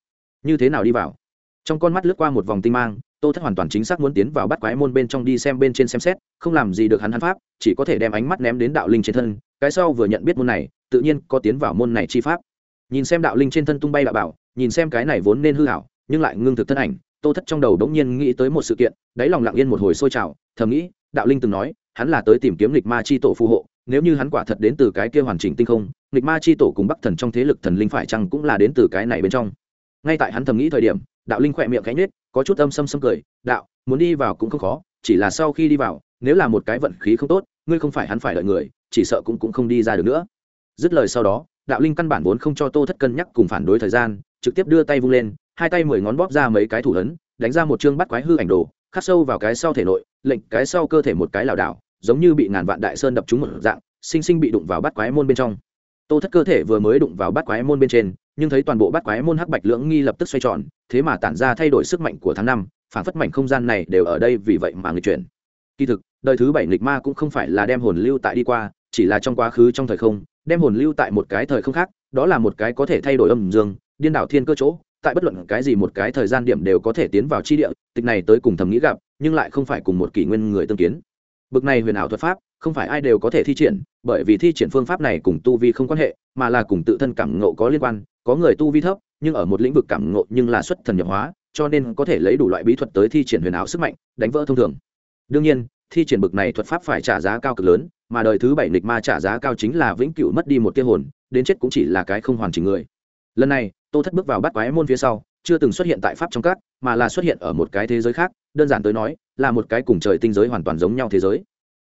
Như thế nào đi vào? Trong con mắt lướt qua một vòng tinh mang, tô thất hoàn toàn chính xác muốn tiến vào bắt quái môn bên trong đi xem bên trên xem xét, không làm gì được hắn hắn pháp, chỉ có thể đem ánh mắt ném đến đạo linh trên thân, cái sau vừa nhận biết môn này, tự nhiên có tiến vào môn này chi pháp. Nhìn xem đạo linh trên thân tung bay đạo bảo, nhìn xem cái này vốn nên hư hảo nhưng lại ngưng thực thân ảnh, tô thất trong đầu đống nhiên nghĩ tới một sự kiện, đáy lòng lặng yên một hồi sôi trào, thầm nghĩ, đạo linh từng nói, hắn là tới tìm kiếm lịch ma chi tổ phù hộ nếu như hắn quả thật đến từ cái kia hoàn chỉnh tinh không, nghịch ma chi tổ cùng bắc thần trong thế lực thần linh phải chăng cũng là đến từ cái này bên trong? Ngay tại hắn thầm nghĩ thời điểm, đạo linh khỏe miệng cánh nết có chút âm xâm xâm cười, đạo, muốn đi vào cũng không khó, chỉ là sau khi đi vào, nếu là một cái vận khí không tốt, ngươi không phải hắn phải đợi người, chỉ sợ cũng cũng không đi ra được nữa. Dứt lời sau đó, đạo linh căn bản vốn không cho tô thất cân nhắc cùng phản đối thời gian, trực tiếp đưa tay vung lên, hai tay mười ngón bóp ra mấy cái thủ ấn, đánh ra một chương bắt quái hư ảnh đồ, khắc sâu vào cái sau thể nội, lệnh cái sau cơ thể một cái lảo đảo giống như bị ngàn vạn đại sơn đập trúng một dạng, sinh sinh bị đụng vào bắt quái môn bên trong. Tô thất cơ thể vừa mới đụng vào bắt quái môn bên trên, nhưng thấy toàn bộ bắt quái môn hắc bạch lưỡng nghi lập tức xoay tròn, thế mà tản ra thay đổi sức mạnh của tháng năm, phản phất mảnh không gian này đều ở đây vì vậy mà người chuyển. Kỳ thực, đời thứ bảy nghịch ma cũng không phải là đem hồn lưu tại đi qua, chỉ là trong quá khứ trong thời không, đem hồn lưu tại một cái thời không khác, đó là một cái có thể thay đổi âm dương, điên đảo thiên cơ chỗ, tại bất luận cái gì một cái thời gian điểm đều có thể tiến vào chi địa, tịch này tới cùng thầm nghĩ gặp, nhưng lại không phải cùng một kỷ nguyên người tương kiến bực này huyền ảo thuật pháp, không phải ai đều có thể thi triển, bởi vì thi triển phương pháp này cùng tu vi không quan hệ, mà là cùng tự thân cảm ngộ có liên quan. Có người tu vi thấp, nhưng ở một lĩnh vực cảm ngộ nhưng là xuất thần nhập hóa, cho nên có thể lấy đủ loại bí thuật tới thi triển huyền ảo sức mạnh, đánh vỡ thông thường. Đương nhiên, thi triển bực này thuật pháp phải trả giá cao cực lớn, mà đời thứ bảy nịch ma trả giá cao chính là vĩnh cửu mất đi một tia hồn, đến chết cũng chỉ là cái không hoàn chỉnh người. Lần này, tô thất bước vào bắt quái môn phía sau, chưa từng xuất hiện tại pháp trong các, mà là xuất hiện ở một cái thế giới khác, đơn giản tới nói là một cái cùng trời tinh giới hoàn toàn giống nhau thế giới.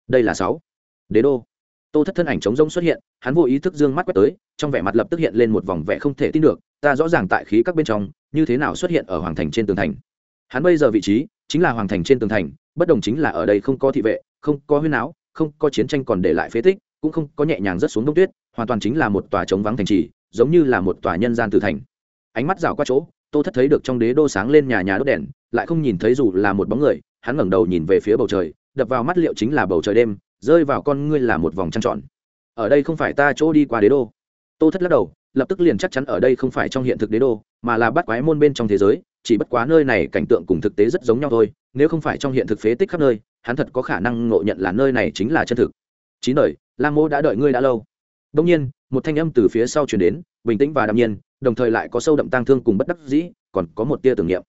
Đây là sáu. Đế đô. Tô thất thân ảnh trống rỗng xuất hiện, hắn vô ý thức dương mắt quét tới, trong vẻ mặt lập tức hiện lên một vòng vẻ không thể tin được, ta rõ ràng tại khí các bên trong, như thế nào xuất hiện ở hoàng thành trên tường thành. Hắn bây giờ vị trí, chính là hoàng thành trên tường thành, bất đồng chính là ở đây không có thị vệ, không có huyên áo, không có chiến tranh còn để lại phế tích, cũng không có nhẹ nhàng rất xuống đông tuyết, hoàn toàn chính là một tòa trống vắng thành trì, giống như là một tòa nhân gian tử thành. Ánh mắt rào qua chỗ, tô thất thấy được trong đế đô sáng lên nhà nhà đốt đèn, lại không nhìn thấy dù là một bóng người hắn ngẩng đầu nhìn về phía bầu trời, đập vào mắt liệu chính là bầu trời đêm, rơi vào con ngươi là một vòng trăng tròn. Ở đây không phải ta chỗ đi qua đế đô. Tô thất lắc đầu, lập tức liền chắc chắn ở đây không phải trong hiện thực đế đô, mà là bắt quái môn bên trong thế giới, chỉ bất quá nơi này cảnh tượng cùng thực tế rất giống nhau thôi, nếu không phải trong hiện thực phế tích khắp nơi, hắn thật có khả năng ngộ nhận là nơi này chính là chân thực. Chín đời, lam mô đã đợi ngươi đã lâu. Đông nhiên, một thanh âm từ phía sau chuyển đến, bình tĩnh và đạm nhiên, đồng thời lại có sâu đậm tang thương cùng bất đắc dĩ, còn có một tia tưởng niệm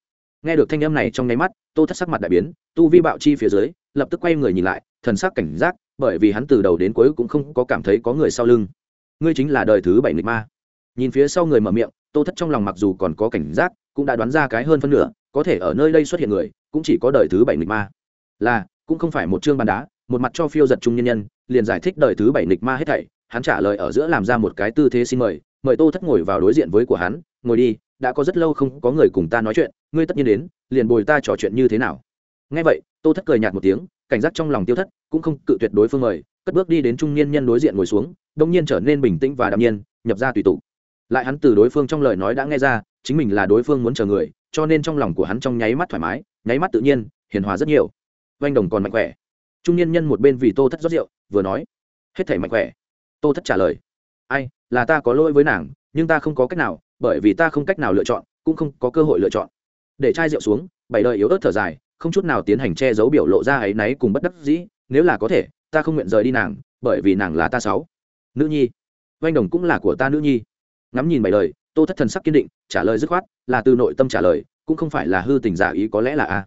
nghe được thanh âm này trong nháy mắt, tô thất sắc mặt đại biến, tu vi bạo chi phía dưới, lập tức quay người nhìn lại, thần sắc cảnh giác, bởi vì hắn từ đầu đến cuối cũng không có cảm thấy có người sau lưng. Ngươi chính là đời thứ bảy nghịch ma. Nhìn phía sau người mở miệng, tô thất trong lòng mặc dù còn có cảnh giác, cũng đã đoán ra cái hơn phân nửa, có thể ở nơi đây xuất hiện người, cũng chỉ có đời thứ bảy nghịch ma. Là, cũng không phải một chương bàn đá, một mặt cho phiêu giật trung nhân nhân, liền giải thích đời thứ bảy nghịch ma hết thảy, hắn trả lời ở giữa làm ra một cái tư thế xin mời mời tô thất ngồi vào đối diện với của hắn, ngồi đi đã có rất lâu không có người cùng ta nói chuyện, ngươi tất nhiên đến, liền bồi ta trò chuyện như thế nào. Nghe vậy, tô thất cười nhạt một tiếng, cảnh giác trong lòng tiêu thất, cũng không cự tuyệt đối phương mời, cất bước đi đến trung niên nhân đối diện ngồi xuống, đông nhiên trở nên bình tĩnh và đạm nhiên, nhập ra tùy tụ. Lại hắn từ đối phương trong lời nói đã nghe ra, chính mình là đối phương muốn chờ người, cho nên trong lòng của hắn trong nháy mắt thoải mái, nháy mắt tự nhiên, hiền hòa rất nhiều. Oanh đồng còn mạnh khỏe. Trung niên nhân một bên vì tô thất rót rượu, vừa nói, hết thể mạnh khỏe. Tô thất trả lời, ai, là ta có lỗi với nàng, nhưng ta không có cách nào bởi vì ta không cách nào lựa chọn, cũng không có cơ hội lựa chọn. Để chai rượu xuống bảy đời yếu ớt thở dài, không chút nào tiến hành che giấu biểu lộ ra ấy náy cùng bất đắc dĩ, nếu là có thể, ta không nguyện rời đi nàng, bởi vì nàng là ta sáu. Nữ nhi. Oanh đồng cũng là của ta nữ nhi. Ngắm nhìn bảy lời tô thất thần sắc kiên định, trả lời dứt khoát, là từ nội tâm trả lời, cũng không phải là hư tình giả ý có lẽ là a.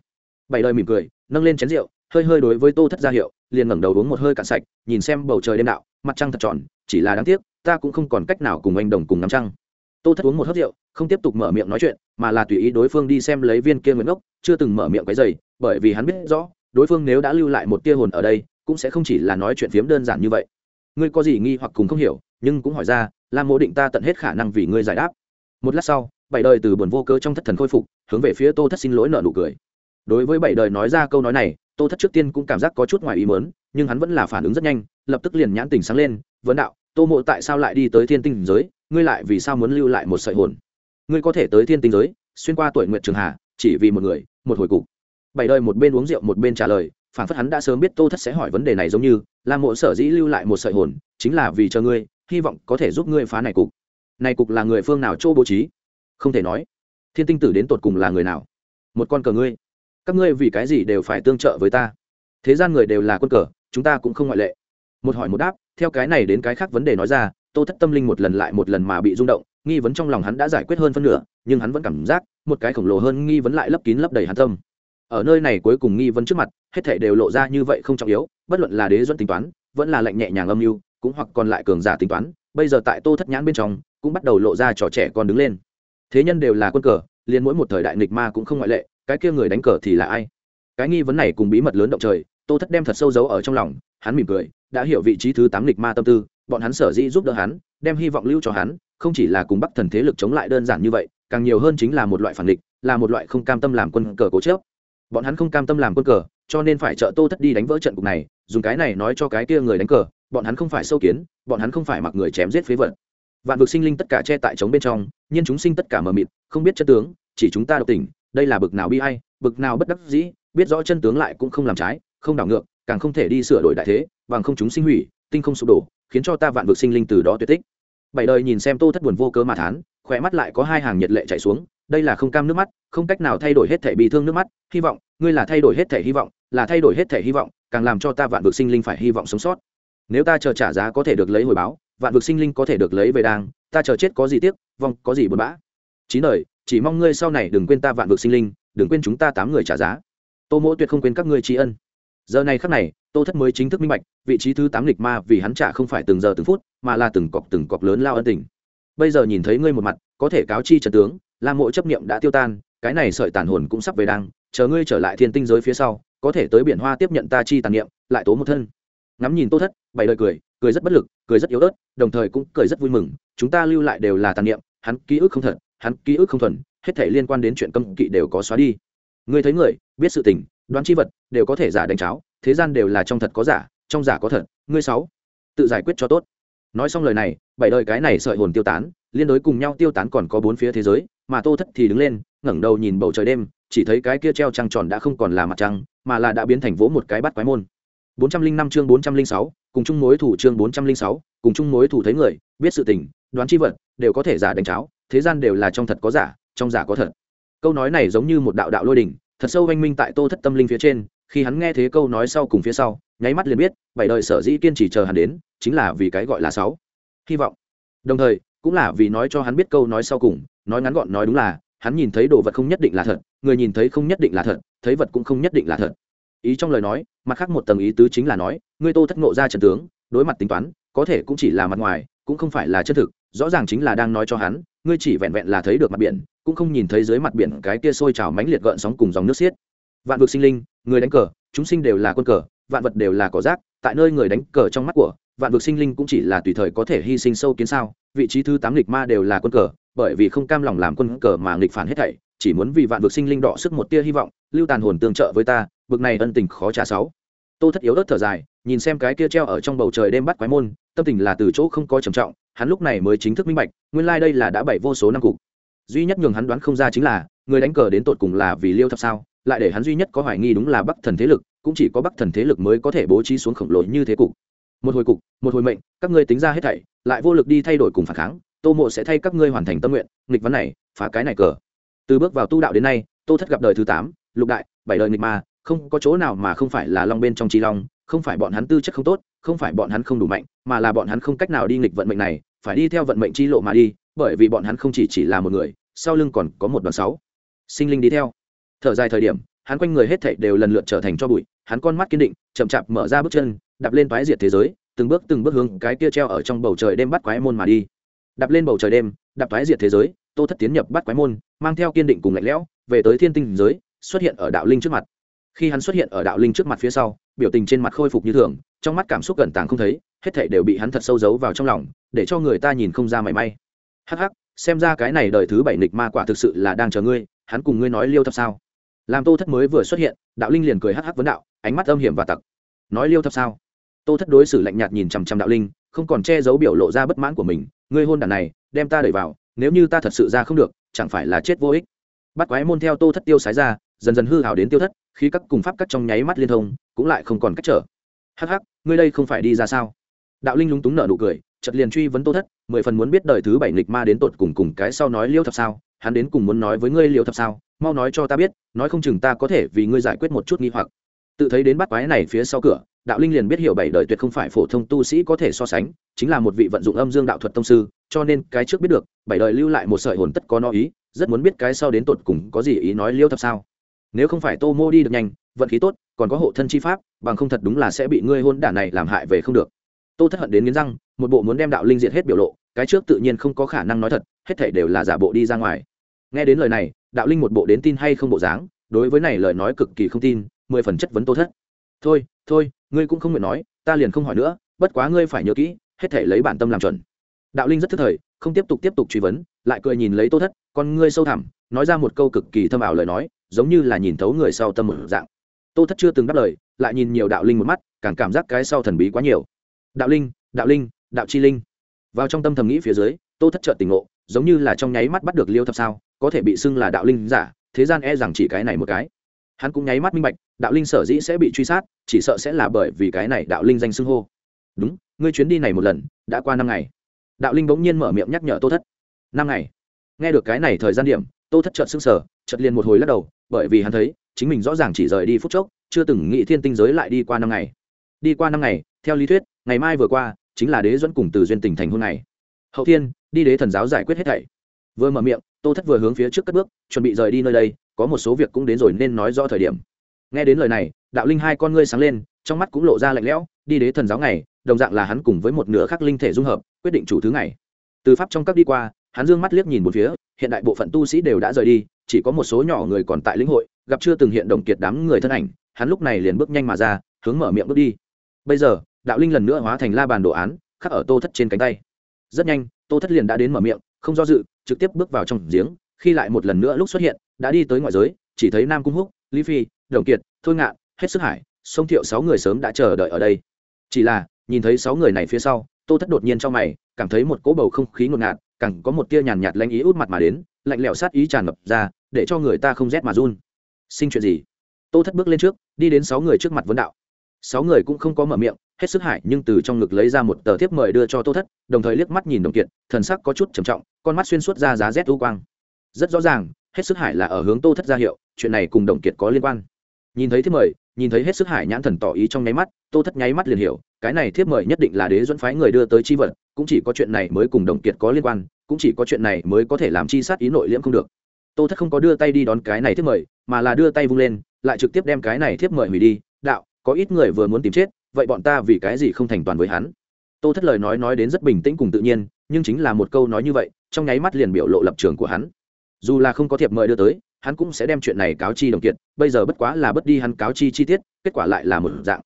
Bảy lời mỉm cười, nâng lên chén rượu, hơi hơi đối với tô thất ra hiệu, liền ngẩng đầu uống một hơi cạn sạch, nhìn xem bầu trời đêm đạo, mặt trăng thật tròn, chỉ là đáng tiếc, ta cũng không còn cách nào cùng anh đồng cùng ngắm trăng tô thất uống một hớp rượu, không tiếp tục mở miệng nói chuyện, mà là tùy ý đối phương đi xem lấy viên kia nguyễn ngốc, chưa từng mở miệng cái giày, bởi vì hắn biết rõ, đối phương nếu đã lưu lại một tia hồn ở đây, cũng sẽ không chỉ là nói chuyện phiếm đơn giản như vậy. Ngươi có gì nghi hoặc cùng không hiểu, nhưng cũng hỏi ra lam mô định ta tận hết khả năng vì ngươi giải đáp. Một lát sau, bảy đời từ buồn vô cớ trong thất thần khôi phục, hướng về phía tô thất xin lỗi nợ nụ cười. Đối với bảy đời nói ra câu nói này, tô thất trước tiên cũng cảm giác có chút ngoài ý mớn nhưng hắn vẫn là phản ứng rất nhanh, lập tức liền nhãn tình sáng lên vấn đạo tô mộ tại sao lại đi tới thiên tinh giới? Ngươi lại vì sao muốn lưu lại một sợi hồn? Ngươi có thể tới thiên tinh giới, xuyên qua tuổi nguyện trường hà, chỉ vì một người, một hồi cục. Bảy đời một bên uống rượu một bên trả lời, phản phất hắn đã sớm biết tô thất sẽ hỏi vấn đề này giống như là mộ sở dĩ lưu lại một sợi hồn, chính là vì chờ ngươi, hy vọng có thể giúp ngươi phá này cục. Này cục là người phương nào chỗ bố trí? Không thể nói. Thiên tinh tử đến tột cùng là người nào? Một con cờ ngươi. Các ngươi vì cái gì đều phải tương trợ với ta? Thế gian người đều là quân cờ, chúng ta cũng không ngoại lệ. Một hỏi một đáp theo cái này đến cái khác vấn đề nói ra, tô thất tâm linh một lần lại một lần mà bị rung động, nghi vấn trong lòng hắn đã giải quyết hơn phân nửa, nhưng hắn vẫn cảm giác, một cái khổng lồ hơn nghi vấn lại lấp kín lấp đầy hắn tâm. Ở nơi này cuối cùng nghi vấn trước mặt, hết thể đều lộ ra như vậy không trọng yếu, bất luận là đế dẫn tính toán, vẫn là lệnh nhẹ nhàng âm mưu, cũng hoặc còn lại cường giả tính toán, bây giờ tại tô thất nhãn bên trong, cũng bắt đầu lộ ra trò trẻ con đứng lên. Thế nhân đều là quân cờ, liền mỗi một thời đại nghịch ma cũng không ngoại lệ, cái kia người đánh cờ thì là ai? Cái nghi vấn này cùng bí mật lớn động trời, tô thất đem thật sâu giấu ở trong lòng, hắn mỉm cười đã hiểu vị trí thứ tám lịch ma tâm tư, bọn hắn sở dĩ giúp đỡ hắn, đem hy vọng lưu cho hắn, không chỉ là cùng bắc thần thế lực chống lại đơn giản như vậy, càng nhiều hơn chính là một loại phản địch là một loại không cam tâm làm quân cờ cố chớp bọn hắn không cam tâm làm quân cờ, cho nên phải trợ tô thất đi đánh vỡ trận cục này, dùng cái này nói cho cái kia người đánh cờ, bọn hắn không phải sâu kiến, bọn hắn không phải mặc người chém giết phế vật. Vạn vực sinh linh tất cả che tại trống bên trong, nhiên chúng sinh tất cả mờ mịt, không biết chân tướng, chỉ chúng ta độc tỉnh đây là bực nào bi hay bực nào bất đắc dĩ, biết rõ chân tướng lại cũng không làm trái, không đảo ngược, càng không thể đi sửa đổi đại thế bằng không chúng sinh hủy, tinh không sụp đổ, khiến cho ta vạn vực sinh linh từ đó tuyệt tích. Bảy đời nhìn xem tô thất buồn vô cớ mà thán, khỏe mắt lại có hai hàng nhiệt lệ chảy xuống, đây là không cam nước mắt, không cách nào thay đổi hết thể bị thương nước mắt, hy vọng, ngươi là thay đổi hết thể hy vọng, là thay đổi hết thể hy vọng, càng làm cho ta vạn vực sinh linh phải hy vọng sống sót. Nếu ta chờ trả giá có thể được lấy hồi báo, vạn vực sinh linh có thể được lấy về đang, ta chờ chết có gì tiếc, vong có gì buồn bã. Chín đời, chỉ mong ngươi sau này đừng quên ta vạn vực sinh linh, đừng quên chúng ta tám người trả giá. Tô mỗ tuyệt không quên các ngươi tri ân giờ này khắc này, tô thất mới chính thức minh bạch, vị trí thứ tám lịch ma vì hắn trả không phải từng giờ từng phút, mà là từng cọc từng cọc lớn lao ân tình. Bây giờ nhìn thấy ngươi một mặt, có thể cáo chi trần tướng, là mỗi chấp niệm đã tiêu tan, cái này sợi tàn hồn cũng sắp về đang chờ ngươi trở lại thiên tinh giới phía sau, có thể tới biển hoa tiếp nhận ta chi tàn niệm, lại tố một thân. Ngắm nhìn tô thất bảy đời cười cười rất bất lực, cười rất yếu ớt, đồng thời cũng cười rất vui mừng, chúng ta lưu lại đều là tàn niệm, hắn ký ức không thật, hắn ký ức không thuần, hết thể liên quan đến chuyện cấm kỵ đều có xóa đi. Ngươi thấy người, biết sự tình đoán chi vật đều có thể giả đánh cháo thế gian đều là trong thật có giả trong giả có thật ngươi sáu tự giải quyết cho tốt. Nói xong lời này bảy đời cái này sợi hồn tiêu tán liên đối cùng nhau tiêu tán còn có bốn phía thế giới mà tô thất thì đứng lên ngẩng đầu nhìn bầu trời đêm chỉ thấy cái kia treo trăng tròn đã không còn là mặt trăng mà là đã biến thành vỗ một cái bắt quái môn. 405 chương 406, cùng chung mối thủ chương 406, cùng chung mối thủ thấy người biết sự tình đoán chi vật đều có thể giả đánh cháo thế gian đều là trong thật có giả trong giả có thật. Câu nói này giống như một đạo đạo lôi đỉnh thật sâu oanh minh tại tô thất tâm linh phía trên, khi hắn nghe thế câu nói sau cùng phía sau, nháy mắt liền biết, bảy đời sở dĩ kiên trì chờ hắn đến, chính là vì cái gọi là sáu. Hy vọng. Đồng thời, cũng là vì nói cho hắn biết câu nói sau cùng, nói ngắn gọn nói đúng là, hắn nhìn thấy đồ vật không nhất định là thật, người nhìn thấy không nhất định là thật, thấy vật cũng không nhất định là thật. Ý trong lời nói, mặt khác một tầng ý tứ chính là nói, ngươi tô thất ngộ ra trận tướng, đối mặt tính toán, có thể cũng chỉ là mặt ngoài, cũng không phải là chân thực, rõ ràng chính là đang nói cho hắn, ngươi chỉ vẹn vẹn là thấy được mặt biển cũng không nhìn thấy dưới mặt biển cái kia sôi trào mãnh liệt gợn sóng cùng dòng nước xiết. Vạn vực sinh linh, người đánh cờ, chúng sinh đều là quân cờ, vạn vật đều là cỏ rác, tại nơi người đánh cờ trong mắt của, vạn vực sinh linh cũng chỉ là tùy thời có thể hy sinh sâu kiến sao, vị trí thứ tám nghịch ma đều là quân cờ, bởi vì không cam lòng làm quân cờ mà nghịch phản hết thảy, chỉ muốn vì vạn vực sinh linh đọ sức một tia hy vọng, lưu tàn hồn tương trợ với ta, Bực này ân tình khó trả sáu. Tô thất yếu ớt thở dài, nhìn xem cái kia treo ở trong bầu trời đêm bắt quái môn, tâm tình là từ chỗ không có trầm trọng, hắn lúc này mới chính thức minh bạch, nguyên lai like đây là đã bảy vô số năm cục duy nhất nhường hắn đoán không ra chính là, người đánh cờ đến tột cùng là vì liêu thập sao? Lại để hắn duy nhất có hoài nghi đúng là bắc thần thế lực, cũng chỉ có bắc thần thế lực mới có thể bố trí xuống khổng lồ như thế cục. Một hồi cục, một hồi mệnh, các ngươi tính ra hết thảy, lại vô lực đi thay đổi cùng phản kháng, tô mộ sẽ thay các ngươi hoàn thành tâm nguyện, nghịch vấn này, phá cái này cờ. Từ bước vào tu đạo đến nay, tô thất gặp đời thứ tám, lục đại, bảy đời nghịch ma, không có chỗ nào mà không phải là long bên trong trí long, không phải bọn hắn tư chất không tốt, không phải bọn hắn không đủ mạnh, mà là bọn hắn không cách nào đi nghịch vận mệnh này, phải đi theo vận mệnh chi lộ mà đi bởi vì bọn hắn không chỉ chỉ là một người, sau lưng còn có một đoàn sáu sinh linh đi theo. Thở dài thời điểm, hắn quanh người hết thảy đều lần lượt trở thành cho bụi, hắn con mắt kiên định, chậm chạp mở ra bước chân, đạp lên toái diệt thế giới, từng bước từng bước hướng cái kia treo ở trong bầu trời đêm bắt quái môn mà đi. Đạp lên bầu trời đêm, đạp toái diệt thế giới, tô thất tiến nhập bắt quái môn, mang theo kiên định cùng lạnh lẽo, về tới thiên tinh giới, xuất hiện ở đạo linh trước mặt. Khi hắn xuất hiện ở đạo linh trước mặt phía sau, biểu tình trên mặt khôi phục như thường, trong mắt cảm xúc cẩn tàng không thấy, hết thảy đều bị hắn thật sâu giấu vào trong lòng, để cho người ta nhìn không ra mảy may hắc hắc, xem ra cái này đời thứ bảy nịch ma quả thực sự là đang chờ ngươi, hắn cùng ngươi nói liêu thập sao? Làm tô thất mới vừa xuất hiện, đạo linh liền cười hắc hắc vấn đạo, ánh mắt âm hiểm và tặc. Nói liêu thập sao? Tô thất đối xử lạnh nhạt nhìn chằm chằm đạo linh, không còn che giấu biểu lộ ra bất mãn của mình, ngươi hôn đàn này, đem ta đẩy vào, nếu như ta thật sự ra không được, chẳng phải là chết vô ích. Bắt quái môn theo tô thất tiêu sái ra, dần dần hư hào đến tiêu thất khi các cùng pháp cắt trong nháy mắt liên thông, cũng lại không còn cách trở. Hắc hắc, ngươi đây không phải đi ra sao? Đạo linh lúng túng nở nụ cười, chợt liền truy vấn tô thất mười phần muốn biết đời thứ bảy nghịch ma đến tột cùng cùng cái sau nói liêu thập sao, hắn đến cùng muốn nói với ngươi liêu thập sao, mau nói cho ta biết, nói không chừng ta có thể vì ngươi giải quyết một chút nghi hoặc. Tự thấy đến bắt quái này phía sau cửa, đạo linh liền biết hiểu bảy đời tuyệt không phải phổ thông tu sĩ có thể so sánh, chính là một vị vận dụng âm dương đạo thuật tông sư, cho nên cái trước biết được, bảy đời lưu lại một sợi hồn tất có no ý, rất muốn biết cái sau đến tột cùng có gì ý nói liêu thập sao. Nếu không phải tô mô đi được nhanh, vận khí tốt, còn có hộ thân chi pháp, bằng không thật đúng là sẽ bị ngươi hôn đản này làm hại về không được. Tô thất hận đến nghiến răng một bộ muốn đem đạo linh diệt hết biểu lộ, cái trước tự nhiên không có khả năng nói thật, hết thảy đều là giả bộ đi ra ngoài. Nghe đến lời này, đạo linh một bộ đến tin hay không bộ dáng, đối với này lời nói cực kỳ không tin, mười phần chất vấn tô thất. Thôi thôi, ngươi cũng không nguyện nói, ta liền không hỏi nữa, bất quá ngươi phải nhớ kỹ, hết thảy lấy bản tâm làm chuẩn. Đạo linh rất thức thời, không tiếp tục tiếp tục truy vấn, lại cười nhìn lấy tô thất, con ngươi sâu thẳm, nói ra một câu cực kỳ thâm ảo lời nói, giống như là nhìn thấu người sau tâm một dạng. Tô thất chưa từng đáp lời, lại nhìn nhiều đạo linh một mắt, càng cảm giác cái sau thần bí quá nhiều. Đạo linh đạo linh đạo chi linh. Vào trong tâm thầm nghĩ phía dưới, tô thất chợt tỉnh ngộ, giống như là trong nháy mắt bắt được liêu thập sao, có thể bị xưng là đạo linh giả, thế gian e rằng chỉ cái này một cái. Hắn cũng nháy mắt minh bạch, đạo linh sở dĩ sẽ bị truy sát, chỉ sợ sẽ là bởi vì cái này đạo linh danh xưng hô. Đúng, ngươi chuyến đi này một lần, đã qua năm ngày. Đạo linh bỗng nhiên mở miệng nhắc nhở tô thất. Năm ngày. Nghe được cái này thời gian điểm, tô thất chợt xưng sở chợt liền một hồi lắc đầu, bởi vì hắn thấy, chính mình rõ ràng chỉ rời đi phút chốc, chưa từng nghĩ thiên tinh giới lại đi qua năm ngày. Đi qua năm ngày, theo lý thuyết, ngày mai vừa qua chính là đế dẫn cùng từ duyên tỉnh thành hôn này. Hậu thiên, đi đế thần giáo giải quyết hết thảy. Vừa mở miệng, tô thất vừa hướng phía trước cất bước, chuẩn bị rời đi nơi đây, có một số việc cũng đến rồi nên nói rõ thời điểm. Nghe đến lời này, đạo linh hai con ngươi sáng lên, trong mắt cũng lộ ra lạnh lẽo, đi đế thần giáo này đồng dạng là hắn cùng với một nửa khắc linh thể dung hợp, quyết định chủ thứ này từ pháp trong các đi qua, hắn dương mắt liếc nhìn một phía, hiện đại bộ phận tu sĩ đều đã rời đi, chỉ có một số nhỏ người còn tại lĩnh hội, gặp chưa từng hiện đồng kiệt đám người thân ảnh, hắn lúc này liền bước nhanh mà ra, hướng mở miệng bước đi. Bây giờ đạo linh lần nữa hóa thành la bàn đồ án, khắc ở tô thất trên cánh tay. Rất nhanh, tô thất liền đã đến mở miệng, không do dự, trực tiếp bước vào trong giếng, khi lại một lần nữa lúc xuất hiện, đã đi tới ngoại giới, chỉ thấy nam cung húc, lý phi, đồng kiệt, thôi ngạn, hết sức hải, sông thiệu sáu người sớm đã chờ đợi ở đây. Chỉ là, nhìn thấy sáu người này phía sau, tô thất đột nhiên trong mày, cảm thấy một cỗ bầu không khí ngột ngạt, càng có một tia nhàn nhạt lanh ý út mặt mà đến, lạnh lẽo sát ý tràn ngập ra, để cho người ta không rét mà run. Sinh chuyện gì? Tô thất bước lên trước, đi đến sáu người trước mặt vấn đạo. Sáu người cũng không có mở miệng hết sức hại nhưng từ trong ngực lấy ra một tờ thiếp mời đưa cho tô thất, đồng thời liếc mắt nhìn đồng kiệt, thần sắc có chút trầm trọng, con mắt xuyên suốt ra giá rét u quang. Rất rõ ràng, hết sức hải là ở hướng tô thất ra hiệu, chuyện này cùng đồng kiệt có liên quan. Nhìn thấy thiếp mời, nhìn thấy hết sức hải nhãn thần tỏ ý trong nháy mắt, tô thất nháy mắt liền hiểu, cái này thiếp mời nhất định là đế dẫn phái người đưa tới chi vật, cũng chỉ có chuyện này mới cùng đồng kiệt có liên quan, cũng chỉ có chuyện này mới có thể làm chi sát ý nội liễm không được. Tô thất không có đưa tay đi đón cái này thiếp mời, mà là đưa tay vung lên, lại trực tiếp đem cái này thiếp mời hủy đi, đạo, có ít người vừa muốn tìm chết vậy bọn ta vì cái gì không thành toàn với hắn? Tô thất lời nói nói đến rất bình tĩnh cùng tự nhiên, nhưng chính là một câu nói như vậy, trong nháy mắt liền biểu lộ lập trường của hắn. Dù là không có thiệp mời đưa tới, hắn cũng sẽ đem chuyện này cáo chi đồng kiệt, bây giờ bất quá là bất đi hắn cáo chi chi tiết, kết quả lại là một dạng.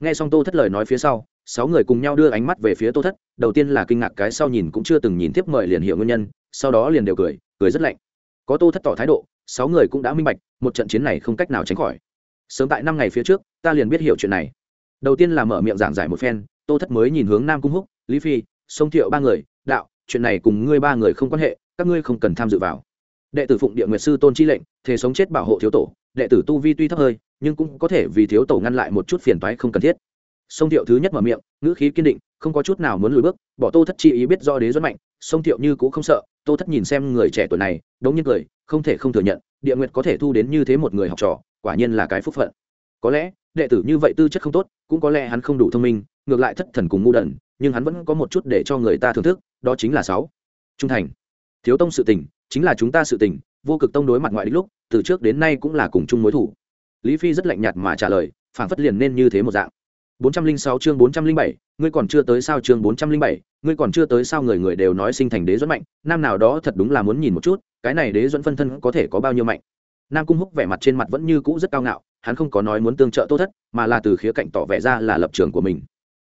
Nghe xong tô thất lời nói phía sau, sáu người cùng nhau đưa ánh mắt về phía tô thất, đầu tiên là kinh ngạc cái sau nhìn cũng chưa từng nhìn tiếp mời liền hiểu nguyên nhân, sau đó liền đều cười cười rất lạnh. Có tô thất tỏ thái độ, sáu người cũng đã minh bạch, một trận chiến này không cách nào tránh khỏi. Sớm tại năm ngày phía trước, ta liền biết hiểu chuyện này đầu tiên là mở miệng giảng giải một phen, tô thất mới nhìn hướng nam cung húc, lý phi, sông thiệu ba người, đạo, chuyện này cùng ngươi ba người không quan hệ, các ngươi không cần tham dự vào. Đệ tử phụng địa nguyệt sư tôn chi lệnh, thế sống chết bảo hộ thiếu tổ, đệ tử tu vi tuy thấp hơi, nhưng cũng có thể vì thiếu tổ ngăn lại một chút phiền toái không cần thiết. Sông thiệu thứ nhất mở miệng, ngữ khí kiên định, không có chút nào muốn lùi bước, bỏ tô thất chi ý biết do đế dẫn mạnh, sông thiệu như cũng không sợ, tô thất nhìn xem người trẻ tuổi này, đống nhiên cười, không thể không thừa nhận, địa nguyệt có thể thu đến như thế một người học trò, quả nhiên là cái phúc phận. Có lẽ đệ tử như vậy tư chất không tốt cũng có lẽ hắn không đủ thông minh ngược lại thất thần cùng ngu đần nhưng hắn vẫn có một chút để cho người ta thưởng thức đó chính là sáu. Trung thành. Thiếu tông sự tình chính là chúng ta sự tình vô cực tông đối mặt ngoại đích lúc từ trước đến nay cũng là cùng chung mối thủ. Lý phi rất lạnh nhạt mà trả lời phản phất liền nên như thế một dạng. 406 chương 407, ngươi còn chưa tới sao chương 407, ngươi còn chưa tới sao người người đều nói sinh thành đế dẫn mạnh, nam nào đó thật đúng là muốn nhìn một chút, cái này đế dẫn phân thân có thể có bao nhiêu mạnh. Nam Cung Húc vẻ mặt trên mặt vẫn như cũ rất cao ngạo, hắn không có nói muốn tương trợ Tô Thất, mà là từ khía cạnh tỏ vẻ ra là lập trường của mình.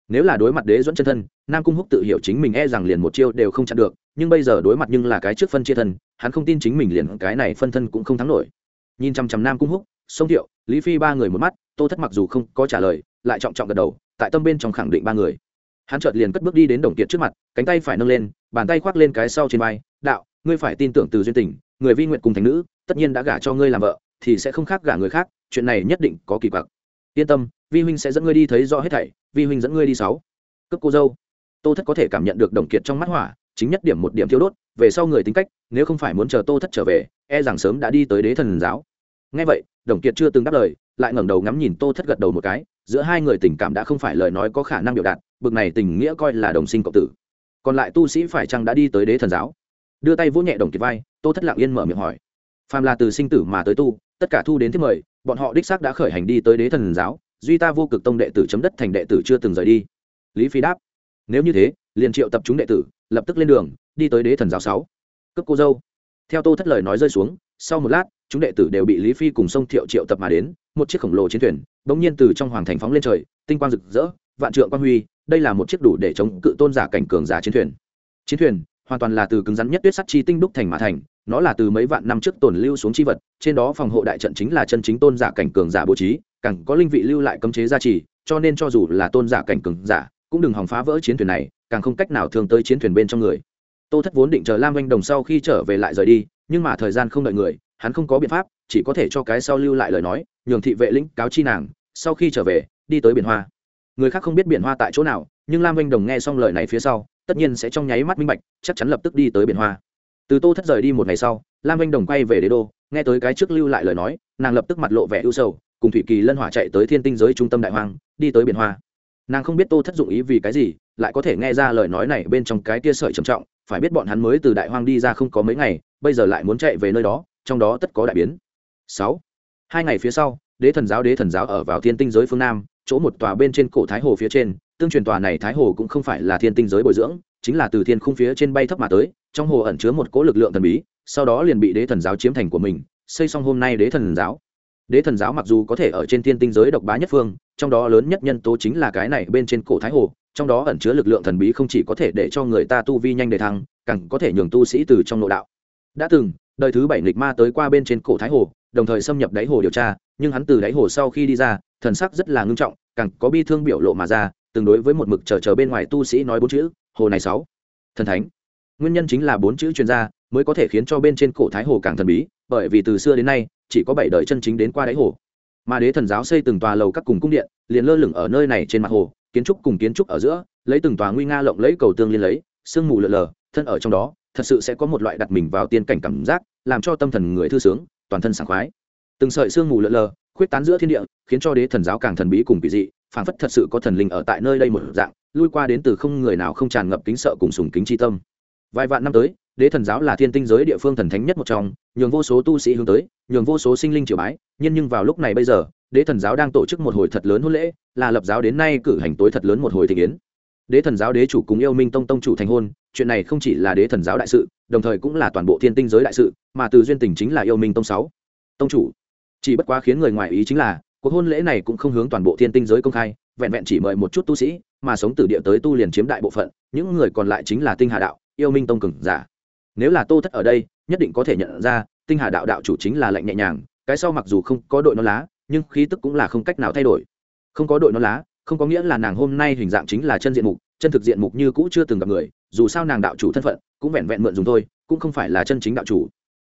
Nếu là đối mặt đế dẫn chân thân, Nam Cung Húc tự hiểu chính mình e rằng liền một chiêu đều không chặn được, nhưng bây giờ đối mặt nhưng là cái trước phân chia thân, hắn không tin chính mình liền cái này phân thân cũng không thắng nổi. Nhìn chăm chăm Nam Cung Húc, Song Thiệu, Lý Phi ba người một mắt, Tô Thất mặc dù không có trả lời, lại trọng trọng gật đầu tại tâm bên trong khẳng định ba người hắn chợt liền cất bước đi đến đồng kiệt trước mặt cánh tay phải nâng lên bàn tay khoác lên cái sau trên vai đạo ngươi phải tin tưởng từ duyên tình người vi nguyện cùng thành nữ tất nhiên đã gả cho ngươi làm vợ thì sẽ không khác gả người khác chuyện này nhất định có kỳ quặc. Yên tâm, vi huynh sẽ dẫn ngươi đi thấy rõ hết thảy, vi huynh dẫn ngươi đi sáu. Cấp cô dâu. Tô thất có thể cảm nhận được đồng kiệt trong mắt hỏa, chính nhất điểm một điểm thiếu đốt, về sau người tính cách, nếu không phải muốn chờ tô thất trở về e rằng sớm đã đi tới đế thần giáo. Nghe vậy, đồng kiệt chưa từng đáp lời, lại ngẩng đầu ngắm nhìn tô thất gật đầu một cái, giữa hai người tình cảm đã không phải lời nói có khả năng biểu đạt, bực này tình nghĩa coi là đồng sinh cộng tử. Còn lại tu sĩ phải chăng đã đi tới đế thần giáo? Đưa tay vỗ nhẹ đồng kiệt vai, tô thất lặng yên mở miệng hỏi. Phàm là từ sinh tử mà tới tu, tất cả thu đến thiết mời bọn họ đích xác đã khởi hành đi tới đế thần giáo, duy ta vô cực tông đệ tử chấm đất thành đệ tử chưa từng rời đi. Lý phi đáp, nếu như thế, liền triệu tập chúng đệ tử, lập tức lên đường, đi tới đế thần giáo sáu. Cấp cô dâu. Theo tô thất lời nói rơi xuống, sau một lát, chúng đệ tử đều bị lý phi cùng sông thiệu triệu tập mà đến, một chiếc khổng lồ chiến thuyền, bỗng nhiên từ trong hoàng thành phóng lên trời, tinh quang rực rỡ, vạn trượng quang huy, đây là một chiếc đủ để chống cự tôn giả cảnh cường giả chiến thuyền. Chiến thuyền hoàn toàn là từ cứng rắn nhất tuyết sắt chi tinh đúc thành mà thành nó là từ mấy vạn năm trước tồn lưu xuống chi vật, trên đó phòng hộ đại trận chính là chân chính tôn giả cảnh cường giả bố trí, càng có linh vị lưu lại cấm chế gia trì, cho nên cho dù là tôn giả cảnh cường giả, cũng đừng hòng phá vỡ chiến thuyền này, càng không cách nào thường tới chiến thuyền bên trong người. Tô thất vốn định chờ lam anh đồng sau khi trở về lại rời đi, nhưng mà thời gian không đợi người, hắn không có biện pháp, chỉ có thể cho cái sau lưu lại lời nói, nhường thị vệ lĩnh cáo chi nàng, sau khi trở về, đi tới biển hoa. Người khác không biết biển hoa tại chỗ nào, nhưng lam anh đồng nghe xong lời này phía sau, tất nhiên sẽ trong nháy mắt minh bạch, chắc chắn lập tức đi tới biển hoa từ tô thất rời đi một ngày sau, lam anh đồng quay về đế đô, nghe tới cái trước lưu lại lời nói, nàng lập tức mặt lộ vẻ ưu sầu, cùng thủy kỳ lân hỏa chạy tới thiên tinh giới trung tâm đại hoang, đi tới biển hoa. Nàng không biết tô thất dụng ý vì cái gì, lại có thể nghe ra lời nói này bên trong cái tia sợi trầm trọng, phải biết bọn hắn mới từ đại hoang đi ra không có mấy ngày, bây giờ lại muốn chạy về nơi đó, trong đó tất có đại biến. Sáu. Hai ngày phía sau, đế thần giáo, đế thần giáo ở vào thiên tinh giới phương nam, chỗ một tòa bên trên cổ thái hồ phía trên, tương truyền tòa này thái hồ cũng không phải là thiên tinh giới bồi dưỡng, chính là từ thiên khung phía trên bay thấp mà tới trong hồ ẩn chứa một cỗ lực lượng thần bí, sau đó liền bị đế thần giáo chiếm thành của mình, xây xong hôm nay đế thần giáo. Đế thần giáo mặc dù có thể ở trên thiên tinh giới độc bá nhất phương, trong đó lớn nhất nhân tố chính là cái này bên trên cổ thái hồ, trong đó ẩn chứa lực lượng thần bí không chỉ có thể để cho người ta tu vi nhanh đề thăng, càng có thể nhường tu sĩ từ trong nội đạo. Đã từng, đời thứ bảy nghịch ma tới qua bên trên cổ thái hồ, đồng thời xâm nhập đáy hồ điều tra, nhưng hắn từ đáy hồ sau khi đi ra, thần sắc rất là ngưng trọng, càng có bi thương biểu lộ mà ra, tương đối với một mực chờ chờ bên ngoài tu sĩ nói bốn chữ, hồ này sáu, thần thánh nguyên nhân chính là bốn chữ chuyên gia mới có thể khiến cho bên trên cổ thái hồ càng thần bí, bởi vì từ xưa đến nay, chỉ có bảy đời chân chính đến qua đáy hồ. Mà đế thần giáo xây từng tòa lầu các cùng cung điện, liền lơ lửng ở nơi này trên mặt hồ, kiến trúc cùng kiến trúc ở giữa, lấy từng tòa nguy nga lộng lấy cầu tương liên lấy, sương mù lợn lờ thân ở trong đó, thật sự sẽ có một loại đặt mình vào tiên cảnh cảm giác, làm cho tâm thần người thư sướng, toàn thân sảng khoái. Từng sợi sương mù lợn lờ khuyết tán giữa thiên địa, khiến cho đế thần giáo càng thần bí cùng kỳ dị, phảng phất thật sự có thần linh ở tại nơi đây một dạng, lui qua đến từ không người nào không tràn ngập kính sợ cùng sùng kính chi tâm vài vạn năm tới, đế thần giáo là thiên tinh giới địa phương thần thánh nhất một trong, nhường vô số tu sĩ hướng tới, nhường vô số sinh linh triều bái. Nhưng nhưng vào lúc này bây giờ, đế thần giáo đang tổ chức một hồi thật lớn hôn lễ, là lập giáo đến nay cử hành tối thật lớn một hồi thị kiến đế thần giáo đế chủ cùng yêu minh tông tông chủ thành hôn, chuyện này không chỉ là đế thần giáo đại sự, đồng thời cũng là toàn bộ thiên tinh giới đại sự, mà từ duyên tình chính là yêu minh tông sáu tông chủ. Chỉ bất quá khiến người ngoài ý chính là, cuộc hôn lễ này cũng không hướng toàn bộ thiên tinh giới công khai, vẹn vẹn chỉ mời một chút tu sĩ, mà sống từ địa tới tu liền chiếm đại bộ phận, những người còn lại chính là tinh hà đạo yêu minh tông cường giả. Nếu là tô thất ở đây, nhất định có thể nhận ra, tinh hà đạo đạo chủ chính là lạnh nhẹ nhàng, cái sau mặc dù không có đội nó lá, nhưng khí tức cũng là không cách nào thay đổi. Không có đội nó lá, không có nghĩa là nàng hôm nay hình dạng chính là chân diện mục, chân thực diện mục như cũ chưa từng gặp người, dù sao nàng đạo chủ thân phận, cũng vẹn vẹn mượn dùng thôi, cũng không phải là chân chính đạo chủ.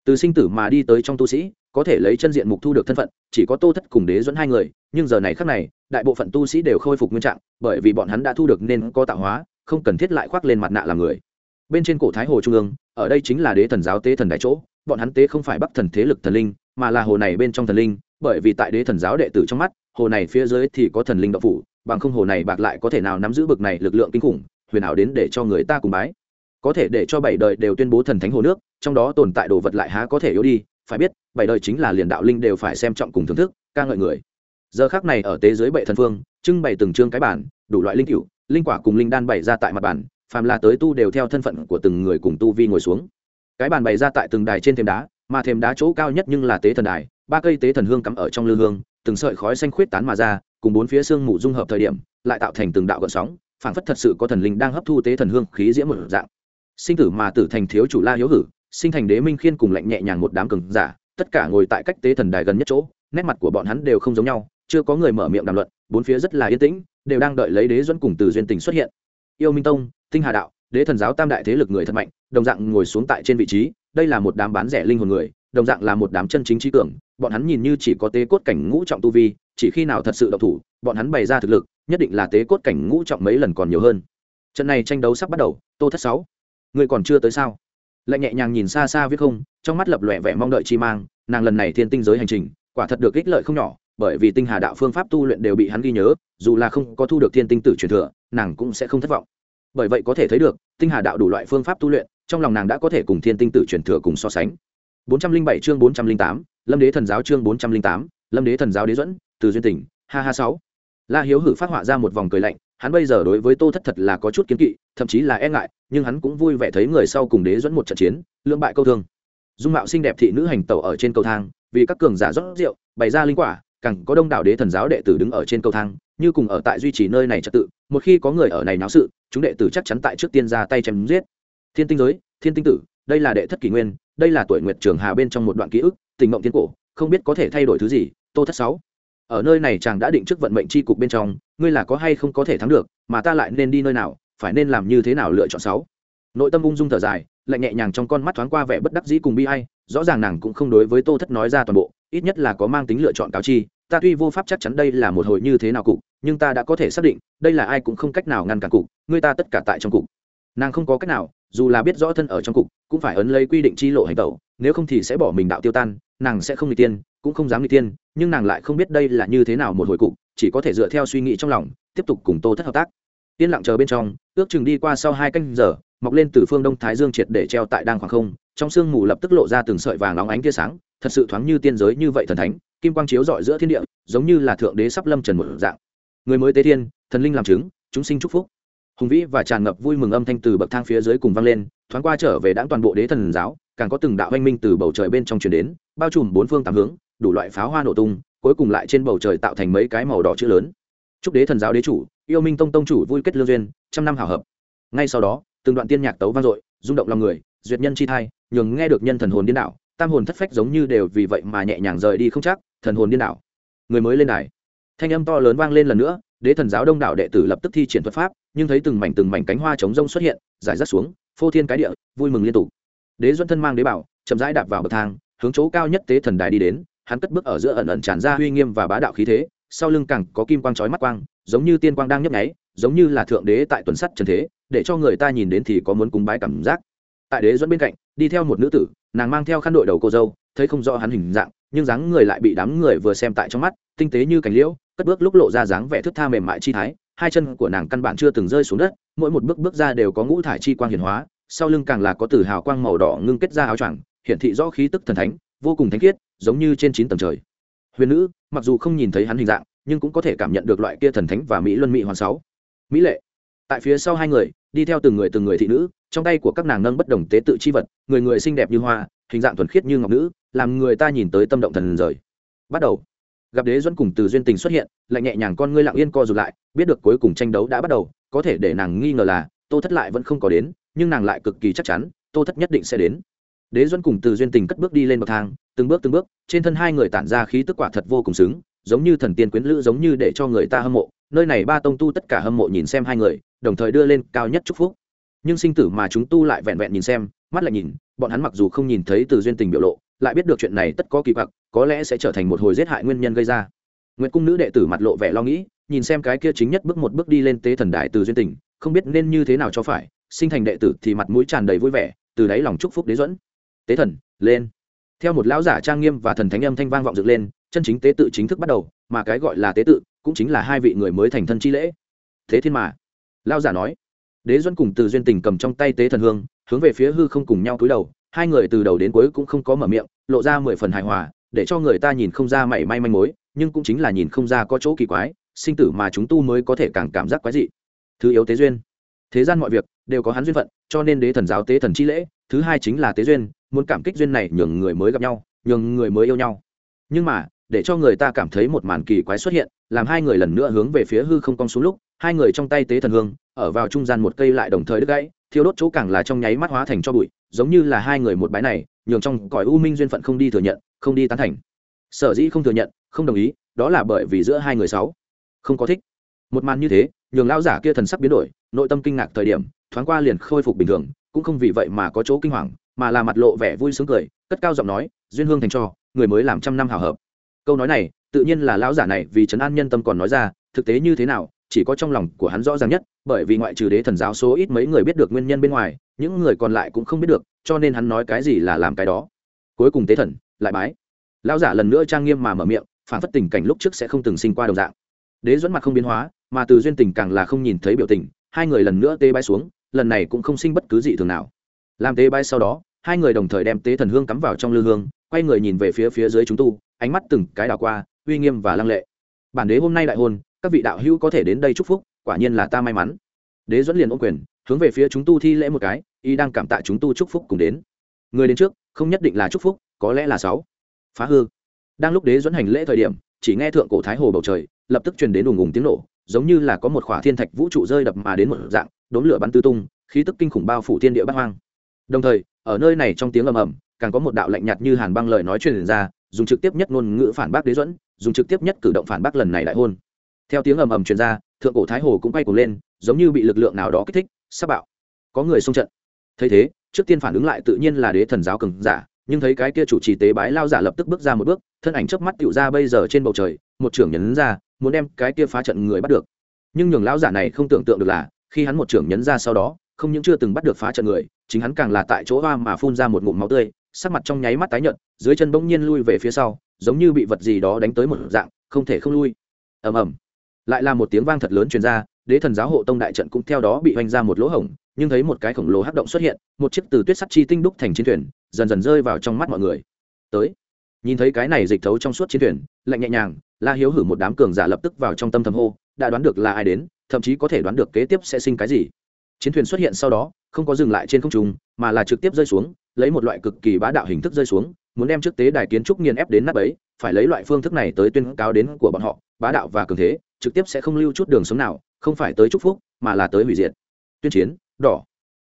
Từ sinh tử mà đi tới trong tu sĩ, có thể lấy chân diện mục thu được thân phận, chỉ có tô thất cùng đế dẫn hai người, nhưng giờ này khác này, đại bộ phận tu sĩ đều khôi phục nguyên trạng, bởi vì bọn hắn đã thu được nên có tạo hóa, không cần thiết lại khoác lên mặt nạ làm người bên trên cổ thái hồ trung ương, ở đây chính là đế thần giáo tế thần đại chỗ, bọn hắn tế không phải bắc thần thế lực thần linh, mà là hồ này bên trong thần linh, bởi vì tại đế thần giáo đệ tử trong mắt, hồ này phía dưới thì có thần linh đậu phủ, bằng không hồ này bạc lại có thể nào nắm giữ bực này lực lượng kinh khủng, huyền ảo đến để cho người ta cùng bái. Có thể để cho bảy đời đều tuyên bố thần thánh hồ nước, trong đó tồn tại đồ vật lại há có thể yếu đi, phải biết, bảy đời chính là liền đạo linh đều phải xem trọng cùng thưởng thức, ca ngợi người. Giờ khác này ở tế dưới bệ thần phương, trưng bày từng chương cái bản, đủ loại linh cựu linh quả cùng linh đan bày ra tại mặt bản phàm là tới tu đều theo thân phận của từng người cùng tu vi ngồi xuống. Cái bàn bày ra tại từng đài trên thềm đá, mà thềm đá chỗ cao nhất nhưng là tế thần đài, ba cây tế thần hương cắm ở trong lư hương, từng sợi khói xanh khuyết tán mà ra, cùng bốn phía xương mù dung hợp thời điểm, lại tạo thành từng đạo gợn sóng, phảng phất thật sự có thần linh đang hấp thu tế thần hương khí diễm một dạng. Sinh tử mà tử thành thiếu chủ la hiếu hử, sinh thành đế minh khiên cùng lạnh nhẹ nhàng một đám cường giả, tất cả ngồi tại cách tế thần đài gần nhất chỗ, nét mặt của bọn hắn đều không giống nhau, chưa có người mở miệng đàm luận, bốn phía rất là yên tĩnh, đều đang đợi lấy đế duẫn cùng từ duyên tình xuất hiện. Yêu minh tông tinh hà đạo, đế thần giáo tam đại thế lực người thật mạnh, đồng dạng ngồi xuống tại trên vị trí, đây là một đám bán rẻ linh hồn người, đồng dạng là một đám chân chính trí cường, bọn hắn nhìn như chỉ có tế cốt cảnh ngũ trọng tu vi, chỉ khi nào thật sự độc thủ, bọn hắn bày ra thực lực, nhất định là tế cốt cảnh ngũ trọng mấy lần còn nhiều hơn. Trận này tranh đấu sắp bắt đầu, tô thất sáu người còn chưa tới sao? Lại nhẹ nhàng nhìn xa xa viết không, trong mắt lập lòe vẻ mong đợi chi mang, nàng lần này thiên tinh giới hành trình, quả thật được ích lợi không nhỏ, bởi vì tinh hà đạo phương pháp tu luyện đều bị hắn ghi nhớ, dù là không có thu được thiên tinh tử truyền thừa, nàng cũng sẽ không thất vọng bởi vậy có thể thấy được tinh hà đạo đủ loại phương pháp tu luyện trong lòng nàng đã có thể cùng thiên tinh tử truyền thừa cùng so sánh. 407 chương 408, lâm đế thần giáo chương 408, lâm đế thần giáo đế dẫn từ duyên tỉnh ha ha sáu. La hiếu hử phát họa ra một vòng cười lạnh hắn bây giờ đối với tô thất thật là có chút kiến kỵ thậm chí là e ngại nhưng hắn cũng vui vẻ thấy người sau cùng đế dẫn một trận chiến lương bại câu thương. Dung mạo xinh đẹp thị nữ hành tẩu ở trên cầu thang vì các cường giả rót rượu bày ra linh quả càng có đông đảo đế thần giáo đệ tử đứng ở trên cầu thang như cùng ở tại duy trì nơi này trật tự một khi có người ở này náo sự chúng đệ tử chắc chắn tại trước tiên ra tay chém giết. Thiên tinh giới, thiên tinh tử, đây là đệ thất kỷ nguyên, đây là tuổi nguyệt trường hà bên trong một đoạn ký ức, tình mộng thiên cổ, không biết có thể thay đổi thứ gì, tô thất sáu. Ở nơi này chàng đã định trước vận mệnh chi cục bên trong, ngươi là có hay không có thể thắng được, mà ta lại nên đi nơi nào, phải nên làm như thế nào lựa chọn sáu? Nội tâm ung dung thở dài, lạnh nhẹ nhàng trong con mắt thoáng qua vẻ bất đắc dĩ cùng bi ai, rõ ràng nàng cũng không đối với tô thất nói ra toàn bộ, ít nhất là có mang tính lựa chọn cáo chi ta tuy vô pháp chắc chắn đây là một hồi như thế nào cục, nhưng ta đã có thể xác định, đây là ai cũng không cách nào ngăn cản cục, người ta tất cả tại trong cục. Nàng không có cách nào, dù là biết rõ thân ở trong cục, cũng phải ấn lấy quy định chi lộ hành tẩu, nếu không thì sẽ bỏ mình đạo tiêu tan, nàng sẽ không đi tiên, cũng không dám đi tiên, nhưng nàng lại không biết đây là như thế nào một hồi cục, chỉ có thể dựa theo suy nghĩ trong lòng, tiếp tục cùng tô thất hợp tác. Yên lặng chờ bên trong, ước chừng đi qua sau hai canh giờ, mọc lên từ phương đông thái dương triệt để treo tại đang khoảng không, trong sương mù lập tức lộ ra từng sợi vàng óng ánh tia sáng, thật sự thoáng như tiên giới như vậy thần thánh kim quang chiếu rọi giữa thiên địa, giống như là thượng đế sắp lâm trần một dạng. Người mới tế thiên, thần linh làm chứng, chúng sinh chúc phúc. Hùng vĩ và tràn ngập vui mừng âm thanh từ bậc thang phía dưới cùng vang lên, thoáng qua trở về đáng toàn bộ đế thần giáo, càng có từng đạo oanh minh từ bầu trời bên trong truyền đến, bao trùm bốn phương tám hướng, đủ loại pháo hoa nổ tung, cuối cùng lại trên bầu trời tạo thành mấy cái màu đỏ chữ lớn. Chúc đế thần giáo đế chủ, yêu minh tông tông chủ vui kết lương duyên, trăm năm hảo hợp. Ngay sau đó, từng đoạn tiên nhạc tấu vang dội, rung động lòng người, duyệt nhân chi thai, nhường nghe được nhân thần hồn điên đảo tam hồn thất phách giống như đều vì vậy mà nhẹ nhàng rời đi không chắc, thần hồn điên đảo. Người mới lên đài. Thanh âm to lớn vang lên lần nữa, đế thần giáo đông đảo đệ tử lập tức thi triển thuật pháp, nhưng thấy từng mảnh từng mảnh cánh hoa trống rông xuất hiện giải rác xuống, phô thiên cái địa, vui mừng liên tục. Đế duân thân mang đế bảo, chậm rãi đạp vào bậc thang, hướng chỗ cao nhất tế thần đài đi đến, hắn cất bước ở giữa ẩn ẩn tràn ra uy nghiêm và bá đạo khí thế, sau lưng càng có kim quang chói mắt quang, giống như tiên quang đang nhấp nháy, giống như là thượng đế tại tuần sắt trần thế, để cho người ta nhìn đến thì có muốn cúng bái cảm giác tại đế dẫn bên cạnh, đi theo một nữ tử, nàng mang theo khăn đội đầu cô dâu, thấy không rõ hắn hình dạng, nhưng dáng người lại bị đám người vừa xem tại trong mắt, tinh tế như cành liễu, cất bước lúc lộ ra dáng vẻ thức tha mềm mại chi thái, hai chân của nàng căn bản chưa từng rơi xuống đất, mỗi một bước bước ra đều có ngũ thải chi quang hiển hóa, sau lưng càng là có tử hào quang màu đỏ ngưng kết ra áo choàng, hiển thị rõ khí tức thần thánh, vô cùng thánh khiết, giống như trên chín tầng trời. Huyền nữ, mặc dù không nhìn thấy hắn hình dạng, nhưng cũng có thể cảm nhận được loại kia thần thánh và mỹ luân mỹ hoàn sáu. Mỹ lệ. Tại phía sau hai người, đi theo từng người từng người thị nữ trong tay của các nàng nâng bất đồng tế tự chi vật, người người xinh đẹp như hoa, hình dạng thuần khiết như ngọc nữ, làm người ta nhìn tới tâm động thần rời. Bắt đầu. Gặp đế duẫn cùng từ duyên tình xuất hiện lại nhẹ nhàng con ngươi lặng yên co rụt lại, biết được cuối cùng tranh đấu đã bắt đầu, có thể để nàng nghi ngờ là, tô thất lại vẫn không có đến, nhưng nàng lại cực kỳ chắc chắn, tô thất nhất định sẽ đến. Đế duẫn cùng từ duyên tình cất bước đi lên bậc thang, từng bước từng bước, trên thân hai người tản ra khí tức quả thật vô cùng xứng, giống như thần tiên quyến lữ, giống như để cho người ta hâm mộ. Nơi này ba tông tu tất cả hâm mộ nhìn xem hai người, đồng thời đưa lên cao nhất chúc phúc nhưng sinh tử mà chúng tu lại vẹn vẹn nhìn xem, mắt lại nhìn, bọn hắn mặc dù không nhìn thấy từ duyên tình biểu lộ, lại biết được chuyện này tất có kỳ quặc, có lẽ sẽ trở thành một hồi giết hại nguyên nhân gây ra. Nguyệt cung nữ đệ tử mặt lộ vẻ lo nghĩ, nhìn xem cái kia chính nhất bước một bước đi lên tế thần đại từ duyên tình, không biết nên như thế nào cho phải, sinh thành đệ tử thì mặt mũi tràn đầy vui vẻ, từ đáy lòng chúc phúc đế dẫn tế thần, lên. Theo một lão giả trang nghiêm và thần thánh âm thanh vang vọng dựng lên, chân chính tế tự chính thức bắt đầu, mà cái gọi là tế tự cũng chính là hai vị người mới thành thân chi lễ. Thế thiên mà. Lão giả nói đế duân cùng từ duyên tình cầm trong tay tế thần hương, hướng về phía hư không cùng nhau cúi đầu, hai người từ đầu đến cuối cũng không có mở miệng, lộ ra mười phần hài hòa, để cho người ta nhìn không ra mảy may manh mối, nhưng cũng chính là nhìn không ra có chỗ kỳ quái, sinh tử mà chúng tu mới có thể càng cảm giác quái dị. Thứ yếu tế duyên. Thế gian mọi việc đều có hắn duyên phận, cho nên đế thần giáo tế thần chi lễ, thứ hai chính là tế duyên, muốn cảm kích duyên này nhường người mới gặp nhau, nhường người mới yêu nhau. Nhưng mà, để cho người ta cảm thấy một màn kỳ quái xuất hiện, làm hai người lần nữa hướng về phía hư không cong xuống lúc, hai người trong tay tế thần hương ở vào trung gian một cây lại đồng thời đứt gãy thiếu đốt chỗ càng là trong nháy mắt hóa thành cho bụi, giống như là hai người một bái này, nhường trong cõi u minh duyên phận không đi thừa nhận, không đi tán thành. Sở dĩ không thừa nhận, không đồng ý, đó là bởi vì giữa hai người sáu không có thích. Một màn như thế, nhường lão giả kia thần sắc biến đổi, nội tâm kinh ngạc thời điểm, thoáng qua liền khôi phục bình thường, cũng không vì vậy mà có chỗ kinh hoàng, mà là mặt lộ vẻ vui sướng cười, cất cao giọng nói, duyên hương thành cho, người mới làm trăm năm hào hợp. Câu nói này, tự nhiên là lão giả này vì trấn an nhân tâm còn nói ra, thực tế như thế nào chỉ có trong lòng của hắn rõ ràng nhất, bởi vì ngoại trừ đế thần giáo số ít mấy người biết được nguyên nhân bên ngoài, những người còn lại cũng không biết được, cho nên hắn nói cái gì là làm cái đó. Cuối cùng tế thần, lại bái. Lão giả lần nữa trang nghiêm mà mở miệng, phản phất tình cảnh lúc trước sẽ không từng sinh qua đồng dạng. Đế dẫn mặt không biến hóa, mà từ duyên tình càng là không nhìn thấy biểu tình, hai người lần nữa tế bái xuống, lần này cũng không sinh bất cứ gì thường nào. Làm tế bái sau đó, hai người đồng thời đem tế thần hương cắm vào trong lư hương, quay người nhìn về phía phía dưới chúng tu, ánh mắt từng cái đảo qua, uy nghiêm và lăng lệ. Bản đế hôm nay đại hôn các vị đạo hữu có thể đến đây chúc phúc, quả nhiên là ta may mắn. Đế dẫn liền ô quyền, hướng về phía chúng tu thi lễ một cái, y đang cảm tạ chúng tu chúc phúc cùng đến. Người đến trước, không nhất định là chúc phúc, có lẽ là sáu. Phá hư. Đang lúc đế dẫn hành lễ thời điểm, chỉ nghe thượng cổ thái hồ bầu trời, lập tức truyền đến ùng ùng tiếng nổ, giống như là có một khỏa thiên thạch vũ trụ rơi đập mà đến một dạng đốn lửa bắn tư tung, khí tức kinh khủng bao phủ thiên địa bát hoang. Đồng thời, ở nơi này trong tiếng ầm ầm, càng có một đạo lạnh nhạt như hàn băng lời nói truyền ra, dùng trực tiếp nhất ngôn ngữ phản bác đế dẫn dùng trực tiếp nhất cử động phản bác lần này đại hôn theo tiếng ầm ầm truyền ra, thượng cổ thái hồ cũng quay cuồng lên, giống như bị lực lượng nào đó kích thích, sắp bạo. Có người xông trận. Thấy thế, trước tiên phản ứng lại tự nhiên là đế thần giáo cường giả, nhưng thấy cái kia chủ trì tế bái lao giả lập tức bước ra một bước, thân ảnh chớp mắt tựu ra bây giờ trên bầu trời, một trưởng nhấn ra, muốn đem cái kia phá trận người bắt được. Nhưng nhường lao giả này không tưởng tượng được là, khi hắn một trưởng nhấn ra sau đó, không những chưa từng bắt được phá trận người, chính hắn càng là tại chỗ hoa mà phun ra một ngụm máu tươi, sắc mặt trong nháy mắt tái nhợt, dưới chân bỗng nhiên lui về phía sau, giống như bị vật gì đó đánh tới một dạng, không thể không lui. Ầm ầm lại là một tiếng vang thật lớn truyền ra, đế thần giáo hộ tông đại trận cũng theo đó bị hoành ra một lỗ hổng, nhưng thấy một cái khổng lồ hắc động xuất hiện, một chiếc từ tuyết sắt chi tinh đúc thành chiến thuyền, dần dần rơi vào trong mắt mọi người. Tới. Nhìn thấy cái này dịch thấu trong suốt chiến thuyền, lạnh nhẹ nhàng, la hiếu hử một đám cường giả lập tức vào trong tâm thầm hô, đã đoán được là ai đến, thậm chí có thể đoán được kế tiếp sẽ sinh cái gì. Chiến thuyền xuất hiện sau đó, không có dừng lại trên không trung, mà là trực tiếp rơi xuống, lấy một loại cực kỳ bá đạo hình thức rơi xuống, muốn đem trước tế đài kiến trúc nghiền ép đến nắp ấy phải lấy loại phương thức này tới tuyên cáo đến của bọn họ bá đạo và cường thế, trực tiếp sẽ không lưu chút đường sống nào, không phải tới chúc phúc, mà là tới hủy diệt. Tuyên chiến, đỏ.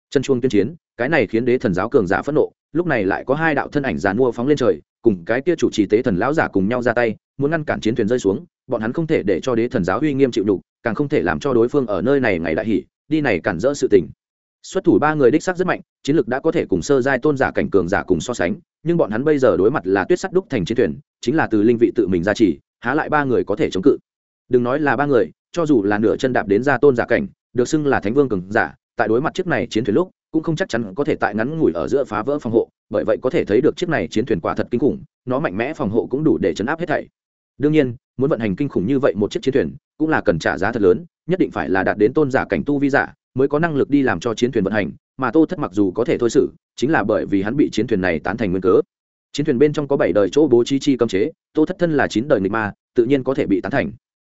Chân chuông tuyên chiến, cái này khiến đế thần giáo cường giả phẫn nộ, lúc này lại có hai đạo thân ảnh giàn mua phóng lên trời, cùng cái kia chủ trì tế thần lão giả cùng nhau ra tay, muốn ngăn cản chiến thuyền rơi xuống, bọn hắn không thể để cho đế thần giáo uy nghiêm chịu đục, càng không thể làm cho đối phương ở nơi này ngày đại hỷ đi này cản rỡ sự tình. Xuất thủ ba người đích sắc rất mạnh, chiến lực đã có thể cùng sơ giai tôn giả cảnh cường giả cùng so sánh, nhưng bọn hắn bây giờ đối mặt là tuyết sắt đúc thành chiến thuyền, chính là từ linh vị tự mình ra chỉ há lại ba người có thể chống cự. Đừng nói là ba người, cho dù là nửa chân đạp đến ra tôn giả cảnh, được xưng là thánh vương cường giả, tại đối mặt chiếc này chiến thuyền lúc, cũng không chắc chắn có thể tại ngắn ngủi ở giữa phá vỡ phòng hộ, bởi vậy có thể thấy được chiếc này chiến thuyền quả thật kinh khủng, nó mạnh mẽ phòng hộ cũng đủ để chấn áp hết thảy. Đương nhiên, muốn vận hành kinh khủng như vậy một chiếc chiến thuyền, cũng là cần trả giá thật lớn, nhất định phải là đạt đến tôn giả cảnh tu vi giả, mới có năng lực đi làm cho chiến thuyền vận hành, mà tô thất mặc dù có thể thôi xử, chính là bởi vì hắn bị chiến thuyền này tán thành nguyên cớ chiến thuyền bên trong có bảy đời chỗ bố trí chi cấm chế, tô thất thân là chín đời nghịch ma, tự nhiên có thể bị tán thành.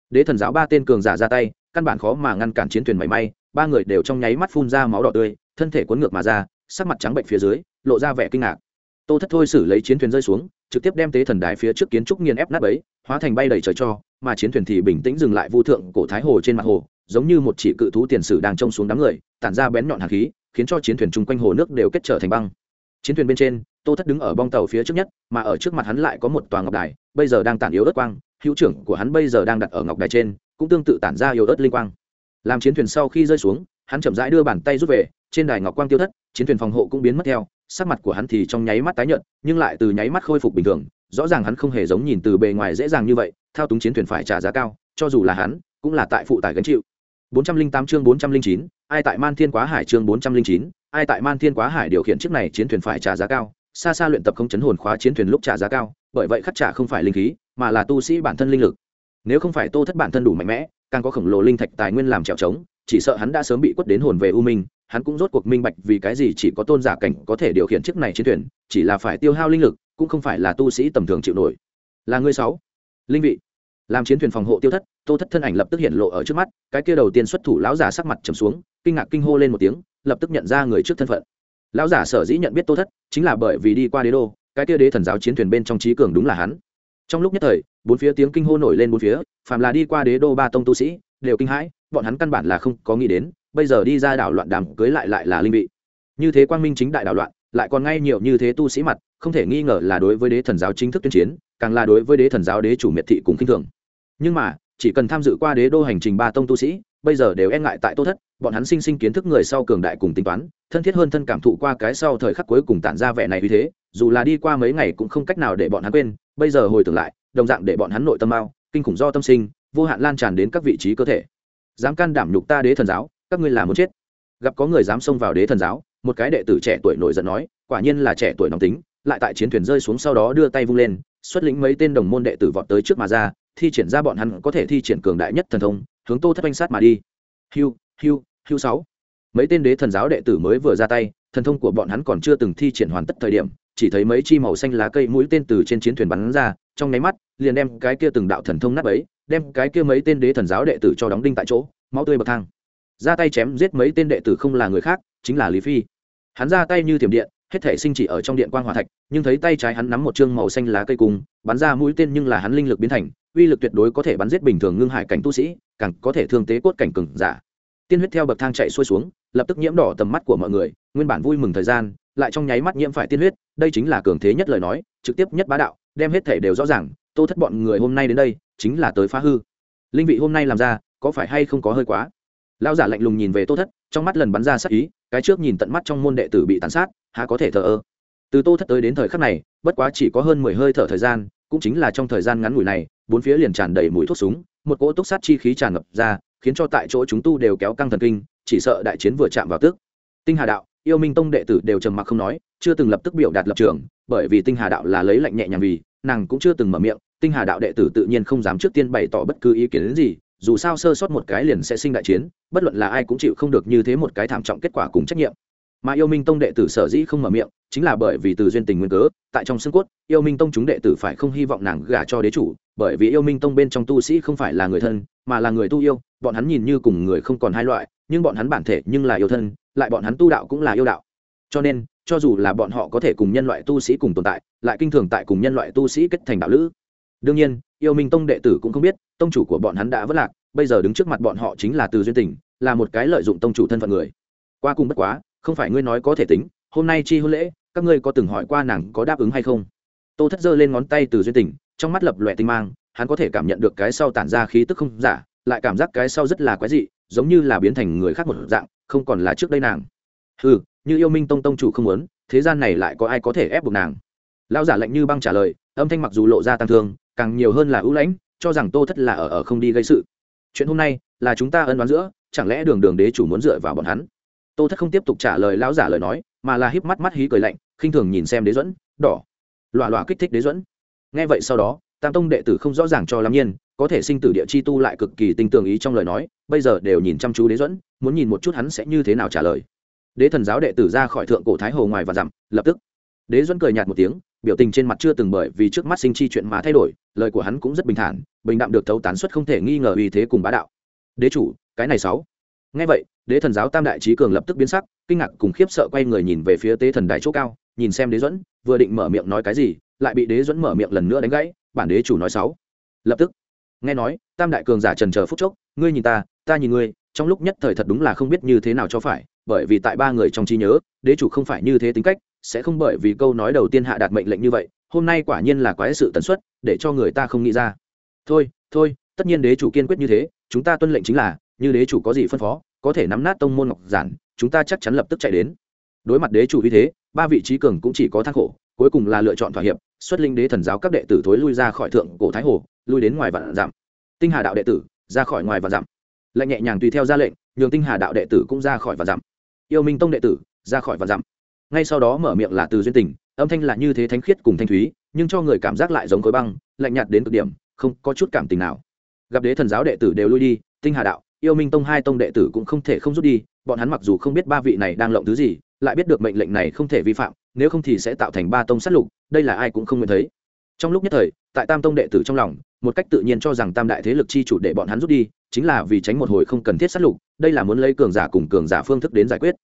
Đế thần giáo ba tên cường giả ra tay, căn bản khó mà ngăn cản chiến thuyền mảy may, ba người đều trong nháy mắt phun ra máu đỏ tươi, thân thể cuốn ngược mà ra, sắc mặt trắng bệnh phía dưới, lộ ra vẻ kinh ngạc. Tô thất thôi xử lấy chiến thuyền rơi xuống, trực tiếp đem tế thần đài phía trước kiến trúc nghiền ép nát ấy hóa thành bay đầy trời cho, mà chiến thuyền thì bình tĩnh dừng lại vu thượng cổ thái hồ trên mặt hồ, giống như một chỉ cự thú tiền sử đang trông xuống đám người, tản ra bén nhọn hạt khí, khiến cho chiến thuyền chung quanh hồ nước đều kết trở thành băng chiến thuyền bên trên tô thất đứng ở bong tàu phía trước nhất mà ở trước mặt hắn lại có một tòa ngọc đài bây giờ đang tản yếu ớt quang hữu trưởng của hắn bây giờ đang đặt ở ngọc đài trên cũng tương tự tản ra yếu ớt linh quang. Làm chiến thuyền sau khi rơi xuống hắn chậm rãi đưa bàn tay rút về trên đài ngọc quang tiêu thất chiến thuyền phòng hộ cũng biến mất theo sắc mặt của hắn thì trong nháy mắt tái nhợt nhưng lại từ nháy mắt khôi phục bình thường rõ ràng hắn không hề giống nhìn từ bề ngoài dễ dàng như vậy thao túng chiến thuyền phải trả giá cao cho dù là hắn cũng là tại phụ tải gánh chịu. 408 chương 409, ai tại Man Thiên Quá Hải chương 409, ai tại Man Thiên Quá Hải điều khiển chiếc này chiến thuyền phải trả giá cao, xa xa luyện tập không chấn hồn khóa chiến thuyền lúc trả giá cao, bởi vậy khắc trả không phải linh khí, mà là tu sĩ bản thân linh lực. Nếu không phải Tô Thất bản thân đủ mạnh mẽ, càng có khổng lồ linh thạch tài nguyên làm trèo trống, chỉ sợ hắn đã sớm bị quất đến hồn về u minh, hắn cũng rốt cuộc minh bạch vì cái gì chỉ có tôn giả cảnh có thể điều khiển chiếc này chiến thuyền, chỉ là phải tiêu hao linh lực, cũng không phải là tu sĩ tầm thường chịu nổi. Là ngươi sáu, linh vị làm chiến thuyền phòng hộ tiêu thất, tô thất thân ảnh lập tức hiện lộ ở trước mắt, cái kia đầu tiên xuất thủ lão giả sắc mặt trầm xuống, kinh ngạc kinh hô lên một tiếng, lập tức nhận ra người trước thân phận. Lão giả sở dĩ nhận biết tô thất, chính là bởi vì đi qua đế đô, cái kia đế thần giáo chiến thuyền bên trong trí cường đúng là hắn. Trong lúc nhất thời, bốn phía tiếng kinh hô nổi lên bốn phía, phàm là đi qua đế đô ba tông tu sĩ, đều kinh hãi, bọn hắn căn bản là không có nghĩ đến, bây giờ đi ra đảo loạn đàm cưới lại lại là linh vị. Như thế quang minh chính đại đảo loạn, lại còn ngay nhiều như thế tu sĩ mặt, không thể nghi ngờ là đối với đế thần giáo chính thức tuyên chiến, càng là đối với đế thần giáo đế chủ miệt thị cùng kinh thường nhưng mà, chỉ cần tham dự qua đế đô hành trình ba tông tu sĩ, bây giờ đều e ngại tại tô thất, bọn hắn sinh sinh kiến thức người sau cường đại cùng tính toán, thân thiết hơn thân cảm thụ qua cái sau thời khắc cuối cùng tản ra vẻ này như thế, dù là đi qua mấy ngày cũng không cách nào để bọn hắn quên, bây giờ hồi tưởng lại, đồng dạng để bọn hắn nội tâm bao kinh khủng do tâm sinh, vô hạn lan tràn đến các vị trí cơ thể. Dám can đảm nhục ta đế thần giáo, các ngươi là muốn chết. Gặp có người dám xông vào đế thần giáo, một cái đệ tử trẻ tuổi nổi giận nói, quả nhiên là trẻ tuổi nóng tính, lại tại chiến thuyền rơi xuống sau đó đưa tay vung lên, xuất lĩnh mấy tên đồng môn đệ tử vọt tới trước mà ra thi triển ra bọn hắn có thể thi triển cường đại nhất thần thông, hướng tô thất oanh sát mà đi. Hiu hiu hiu sáu. Mấy tên đế thần giáo đệ tử mới vừa ra tay, thần thông của bọn hắn còn chưa từng thi triển hoàn tất thời điểm, chỉ thấy mấy chi màu xanh lá cây mũi tên từ trên chiến thuyền bắn ra, trong nháy mắt, liền đem cái kia từng đạo thần thông nát ấy đem cái kia mấy tên đế thần giáo đệ tử cho đóng đinh tại chỗ, máu tươi bậc thang. Ra tay chém giết mấy tên đệ tử không là người khác, chính là lý phi. Hắn ra tay như thiểm điện hết thể sinh chỉ ở trong điện quan hòa thạch, nhưng thấy tay trái hắn nắm một chương màu xanh lá cây cung bắn ra mũi tên nhưng là hắn linh lực biến thành, uy lực tuyệt đối có thể bắn giết bình thường ngưng hải cảnh tu sĩ, càng có thể thương tế cốt cảnh cừng giả. Tiên huyết theo bậc thang chạy xuôi xuống, lập tức nhiễm đỏ tầm mắt của mọi người, nguyên bản vui mừng thời gian, lại trong nháy mắt nhiễm phải tiên huyết, đây chính là cường thế nhất lời nói, trực tiếp nhất bá đạo, đem hết thể đều rõ ràng, tô thất bọn người hôm nay đến đây, chính là tới phá hư. Linh vị hôm nay làm ra, có phải hay không có hơi quá? Lão giả lạnh lùng nhìn về tô thất, trong mắt lần bắn ra sắc ý cái trước nhìn tận mắt trong môn đệ tử bị tàn sát, há có thể thờ ơ? Từ tô thất tới đến thời khắc này, bất quá chỉ có hơn mười hơi thở thời gian, cũng chính là trong thời gian ngắn ngủi này, bốn phía liền tràn đầy mùi thuốc súng, một cỗ túc sát chi khí tràn ngập ra, khiến cho tại chỗ chúng tu đều kéo căng thần kinh, chỉ sợ đại chiến vừa chạm vào tức. Tinh hà đạo, yêu minh tông đệ tử đều trầm mặc không nói, chưa từng lập tức biểu đạt lập trường, bởi vì tinh hà đạo là lấy lạnh nhẹ nhàng vì, nàng cũng chưa từng mở miệng, tinh hà đạo đệ tử tự nhiên không dám trước tiên bày tỏ bất cứ ý kiến gì dù sao sơ sót một cái liền sẽ sinh đại chiến, bất luận là ai cũng chịu không được như thế một cái thảm trọng kết quả cùng trách nhiệm. Mà yêu minh tông đệ tử sở dĩ không mở miệng, chính là bởi vì từ duyên tình nguyên cớ, tại trong xương cốt, yêu minh tông chúng đệ tử phải không hy vọng nàng gả cho đế chủ, bởi vì yêu minh tông bên trong tu sĩ không phải là người thân, mà là người tu yêu, bọn hắn nhìn như cùng người không còn hai loại, nhưng bọn hắn bản thể nhưng là yêu thân, lại bọn hắn tu đạo cũng là yêu đạo. Cho nên, cho dù là bọn họ có thể cùng nhân loại tu sĩ cùng tồn tại, lại kinh thường tại cùng nhân loại tu sĩ kết thành đạo lữ đương nhiên, yêu minh tông đệ tử cũng không biết, tông chủ của bọn hắn đã vất lạc, bây giờ đứng trước mặt bọn họ chính là từ duyên tình, là một cái lợi dụng tông chủ thân phận người. Qua cùng bất quá, không phải ngươi nói có thể tính, hôm nay chi hôn lễ, các ngươi có từng hỏi qua nàng có đáp ứng hay không? Tô thất giơ lên ngón tay từ duyên tình, trong mắt lập lòe tinh mang, hắn có thể cảm nhận được cái sau tản ra khí tức không giả, lại cảm giác cái sau rất là quái dị, giống như là biến thành người khác một dạng, không còn là trước đây nàng. Ừ như yêu minh tông tông chủ không muốn, thế gian này lại có ai có thể ép buộc nàng? Lão giả lạnh như băng trả lời, âm thanh mặc dù lộ ra tăng thương càng nhiều hơn là ưu lãnh, cho rằng tô thất là ở ở không đi gây sự. Chuyện hôm nay là chúng ta ân đoán giữa, chẳng lẽ đường đường đế chủ muốn dựa vào bọn hắn? Tô thất không tiếp tục trả lời lão giả lời nói, mà là híp mắt mắt hí cười lạnh, khinh thường nhìn xem đế dẫn đỏ. Loạ loạ kích thích đế dẫn nghe vậy sau đó, tam tông đệ tử không rõ ràng cho lắm nhiên, có thể sinh tử địa chi tu lại cực kỳ tinh tường ý trong lời nói, bây giờ đều nhìn chăm chú đế dẫn muốn nhìn một chút hắn sẽ như thế nào trả lời. Đế thần giáo đệ tử ra khỏi thượng cổ thái hồ ngoài và dặm, lập tức. Đế dẫn cười nhạt một tiếng biểu tình trên mặt chưa từng bởi vì trước mắt sinh chi chuyện mà thay đổi, lời của hắn cũng rất bình thản, bình đạm được thấu tán suất không thể nghi ngờ uy thế cùng bá đạo. Đế chủ, cái này sáu. Ngay vậy, đế thần giáo tam đại trí cường lập tức biến sắc, kinh ngạc cùng khiếp sợ quay người nhìn về phía tế thần đại chỗ cao, nhìn xem đế duẫn, vừa định mở miệng nói cái gì, lại bị đế duẫn mở miệng lần nữa đánh gãy, bản đế chủ nói sáu. Lập tức, nghe nói, tam đại cường giả trần chờ phút chốc, ngươi nhìn ta ta nhìn ngươi, trong lúc nhất thời thật đúng là không biết như thế nào cho phải, bởi vì tại ba người trong trí nhớ, đế chủ không phải như thế tính cách sẽ không bởi vì câu nói đầu tiên hạ đạt mệnh lệnh như vậy, hôm nay quả nhiên là quái sự tần suất, để cho người ta không nghĩ ra. Thôi thôi, tất nhiên đế chủ kiên quyết như thế, chúng ta tuân lệnh chính là, như đế chủ có gì phân phó, có thể nắm nát tông môn ngọc giản, chúng ta chắc chắn lập tức chạy đến. Đối mặt đế chủ như thế, ba vị trí cường cũng chỉ có thác khổ, cuối cùng là lựa chọn thỏa hiệp, xuất linh đế thần giáo các đệ tử thối lui ra khỏi thượng cổ thái hồ, lui đến ngoài vạn dặm. Tinh hà đạo đệ tử, ra khỏi ngoài vạn dặm. Lệnh nhẹ nhàng tùy theo ra lệnh, nhường tinh hà đạo đệ tử cũng ra khỏi vạn dặm. Yêu minh tông đệ tử, ra khỏi vạn dặm ngay sau đó mở miệng là từ duyên tình, âm thanh là như thế thánh khiết cùng thanh thúy, nhưng cho người cảm giác lại giống khối băng, lạnh nhạt đến cực điểm, không có chút cảm tình nào. Gặp đế thần giáo đệ tử đều lui đi, tinh hà đạo, yêu minh tông hai tông đệ tử cũng không thể không rút đi, bọn hắn mặc dù không biết ba vị này đang lộng thứ gì, lại biết được mệnh lệnh này không thể vi phạm, nếu không thì sẽ tạo thành ba tông sát lục, đây là ai cũng không nguyện thấy. Trong lúc nhất thời, tại tam tông đệ tử trong lòng, một cách tự nhiên cho rằng tam đại thế lực chi chủ để bọn hắn rút đi, chính là vì tránh một hồi không cần thiết sát lục, đây là muốn lấy cường giả cùng cường giả phương thức đến giải quyết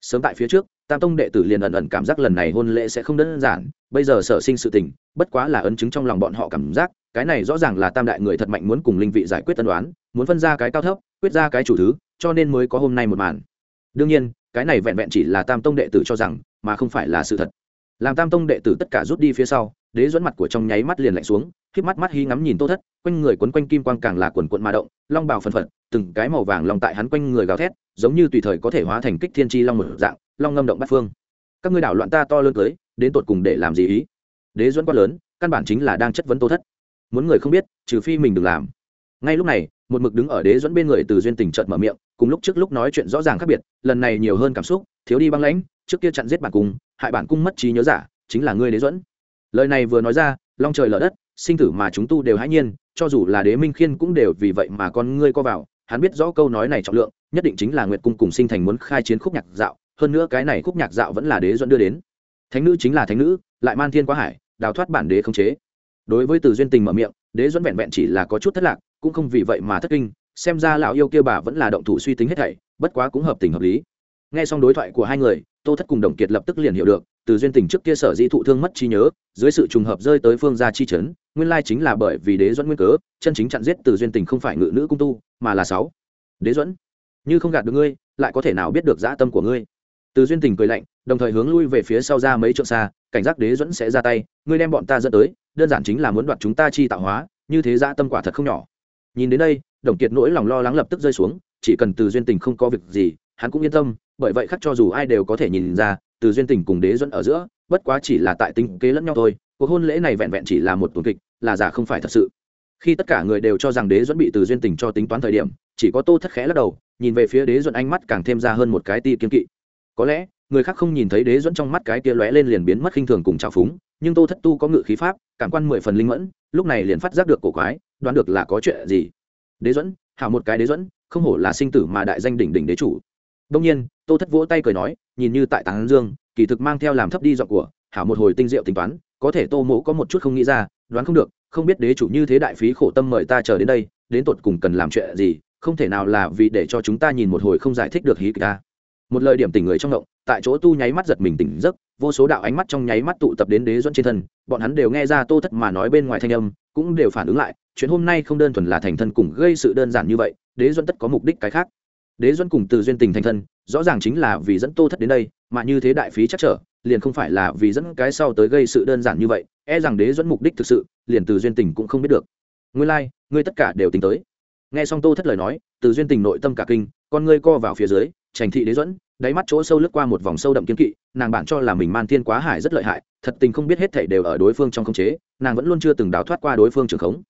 sớm tại phía trước, tam tông đệ tử liền ẩn ẩn cảm giác lần này hôn lễ sẽ không đơn giản, bây giờ sở sinh sự tình, bất quá là ấn chứng trong lòng bọn họ cảm giác, cái này rõ ràng là tam đại người thật mạnh muốn cùng linh vị giải quyết tân đoán muốn phân ra cái cao thấp, quyết ra cái chủ thứ, cho nên mới có hôm nay một màn. Đương nhiên, cái này vẹn vẹn chỉ là tam tông đệ tử cho rằng, mà không phải là sự thật. Làm tam tông đệ tử tất cả rút đi phía sau, đế dẫn mặt của trong nháy mắt liền lạnh xuống, khiếp mắt mắt hy ngắm nhìn tô thất quanh người quấn quanh kim quang càng là quần quận ma động, long bào phần phật, từng cái màu vàng long tại hắn quanh người gào thét, giống như tùy thời có thể hóa thành kích thiên chi long một dạng, long ngâm động bát phương. Các ngươi đảo loạn ta to lớn cưới đến tột cùng để làm gì ý? Đế dẫn quát lớn, căn bản chính là đang chất vấn tô thất. Muốn người không biết, trừ phi mình đừng làm. Ngay lúc này, một mực đứng ở đế dẫn bên người từ duyên tình trợt mở miệng, cùng lúc trước lúc nói chuyện rõ ràng khác biệt, lần này nhiều hơn cảm xúc, thiếu đi băng lãnh, trước kia chặn giết bản cung, hại bản cung mất trí nhớ giả, chính là ngươi đế dẫn lời này vừa nói ra, long trời lở đất, sinh tử mà chúng tu đều hãy nhiên cho dù là đế minh khiên cũng đều vì vậy mà con ngươi co vào, hắn biết rõ câu nói này trọng lượng, nhất định chính là nguyệt cung cùng sinh thành muốn khai chiến khúc nhạc dạo, hơn nữa cái này khúc nhạc dạo vẫn là đế dẫn đưa đến. Thánh nữ chính là thánh nữ, lại man thiên quá hải, đào thoát bản đế không chế. Đối với từ duyên tình mở miệng, đế dẫn vẹn vẹn chỉ là có chút thất lạc, cũng không vì vậy mà thất kinh, xem ra lão yêu kia bà vẫn là động thủ suy tính hết thảy, bất quá cũng hợp tình hợp lý. Nghe xong đối thoại của hai người, tô thất cùng đồng kiệt lập tức liền hiểu được, từ duyên tình trước kia sở dĩ thụ thương mất trí nhớ, dưới sự trùng hợp rơi tới phương gia chi chấn nguyên lai chính là bởi vì đế dẫn nguyên cớ, chân chính chặn giết từ duyên tình không phải ngự nữ cung tu, mà là sáu. Đế dẫn như không gạt được ngươi, lại có thể nào biết được dã tâm của ngươi? Từ duyên tình cười lạnh, đồng thời hướng lui về phía sau ra mấy trượng xa, cảnh giác đế dẫn sẽ ra tay, ngươi đem bọn ta dẫn tới, đơn giản chính là muốn đoạt chúng ta chi tạo hóa, như thế dã tâm quả thật không nhỏ. Nhìn đến đây, đồng kiệt nỗi lòng lo lắng lập tức rơi xuống, chỉ cần từ duyên tình không có việc gì, hắn cũng yên tâm, bởi vậy khắc cho dù ai đều có thể nhìn ra, từ duyên tình cùng đế dẫn ở giữa, bất quá chỉ là tại tinh kế lẫn nhau thôi cuộc hôn lễ này vẹn vẹn chỉ là một tuần kịch, là giả không phải thật sự. Khi tất cả người đều cho rằng đế dẫn bị từ duyên tình cho tính toán thời điểm, chỉ có tô thất khẽ lắc đầu, nhìn về phía đế dẫn ánh mắt càng thêm ra hơn một cái ti kiên kỵ. Có lẽ, người khác không nhìn thấy đế dẫn trong mắt cái kia lóe lên liền biến mất khinh thường cùng trào phúng, nhưng tô thất tu có ngự khí pháp, cảm quan mười phần linh mẫn, lúc này liền phát giác được cổ quái, đoán được là có chuyện gì. Đế dẫn hảo một cái đế dẫn không hổ là sinh tử mà đại danh đỉnh đỉnh đế chủ. Đông nhiên, tô thất vỗ tay cười nói, nhìn như tại táng dương, kỳ thực mang theo làm thấp đi giọng của, hảo một hồi tinh diệu tính toán có thể tô mỗ có một chút không nghĩ ra, đoán không được, không biết đế chủ như thế đại phí khổ tâm mời ta chờ đến đây, đến tột cùng cần làm chuyện gì, không thể nào là vì để cho chúng ta nhìn một hồi không giải thích được hí kịch ta. Một lời điểm tỉnh người trong động tại chỗ tu nháy mắt giật mình tỉnh giấc, vô số đạo ánh mắt trong nháy mắt tụ tập đến đế dẫn trên thân, bọn hắn đều nghe ra tô thất mà nói bên ngoài thanh âm, cũng đều phản ứng lại, chuyện hôm nay không đơn thuần là thành thân cùng gây sự đơn giản như vậy, đế dẫn tất có mục đích cái khác. Đế dẫn cùng từ duyên tình thành thân, rõ ràng chính là vì dẫn tô thất đến đây, mà như thế đại phí chắc trở liền không phải là vì dẫn cái sau tới gây sự đơn giản như vậy e rằng đế dẫn mục đích thực sự liền từ duyên tình cũng không biết được. Ngươi lai、like, ngươi tất cả đều tính tới. Nghe xong tô thất lời nói từ duyên tình nội tâm cả kinh con ngươi co vào phía dưới trành thị đế dẫn đáy mắt chỗ sâu lướt qua một vòng sâu đậm kiên kỵ nàng bản cho là mình man thiên quá hải rất lợi hại thật tình không biết hết thảy đều ở đối phương trong khống chế nàng vẫn luôn chưa từng đào thoát qua đối phương trường khống.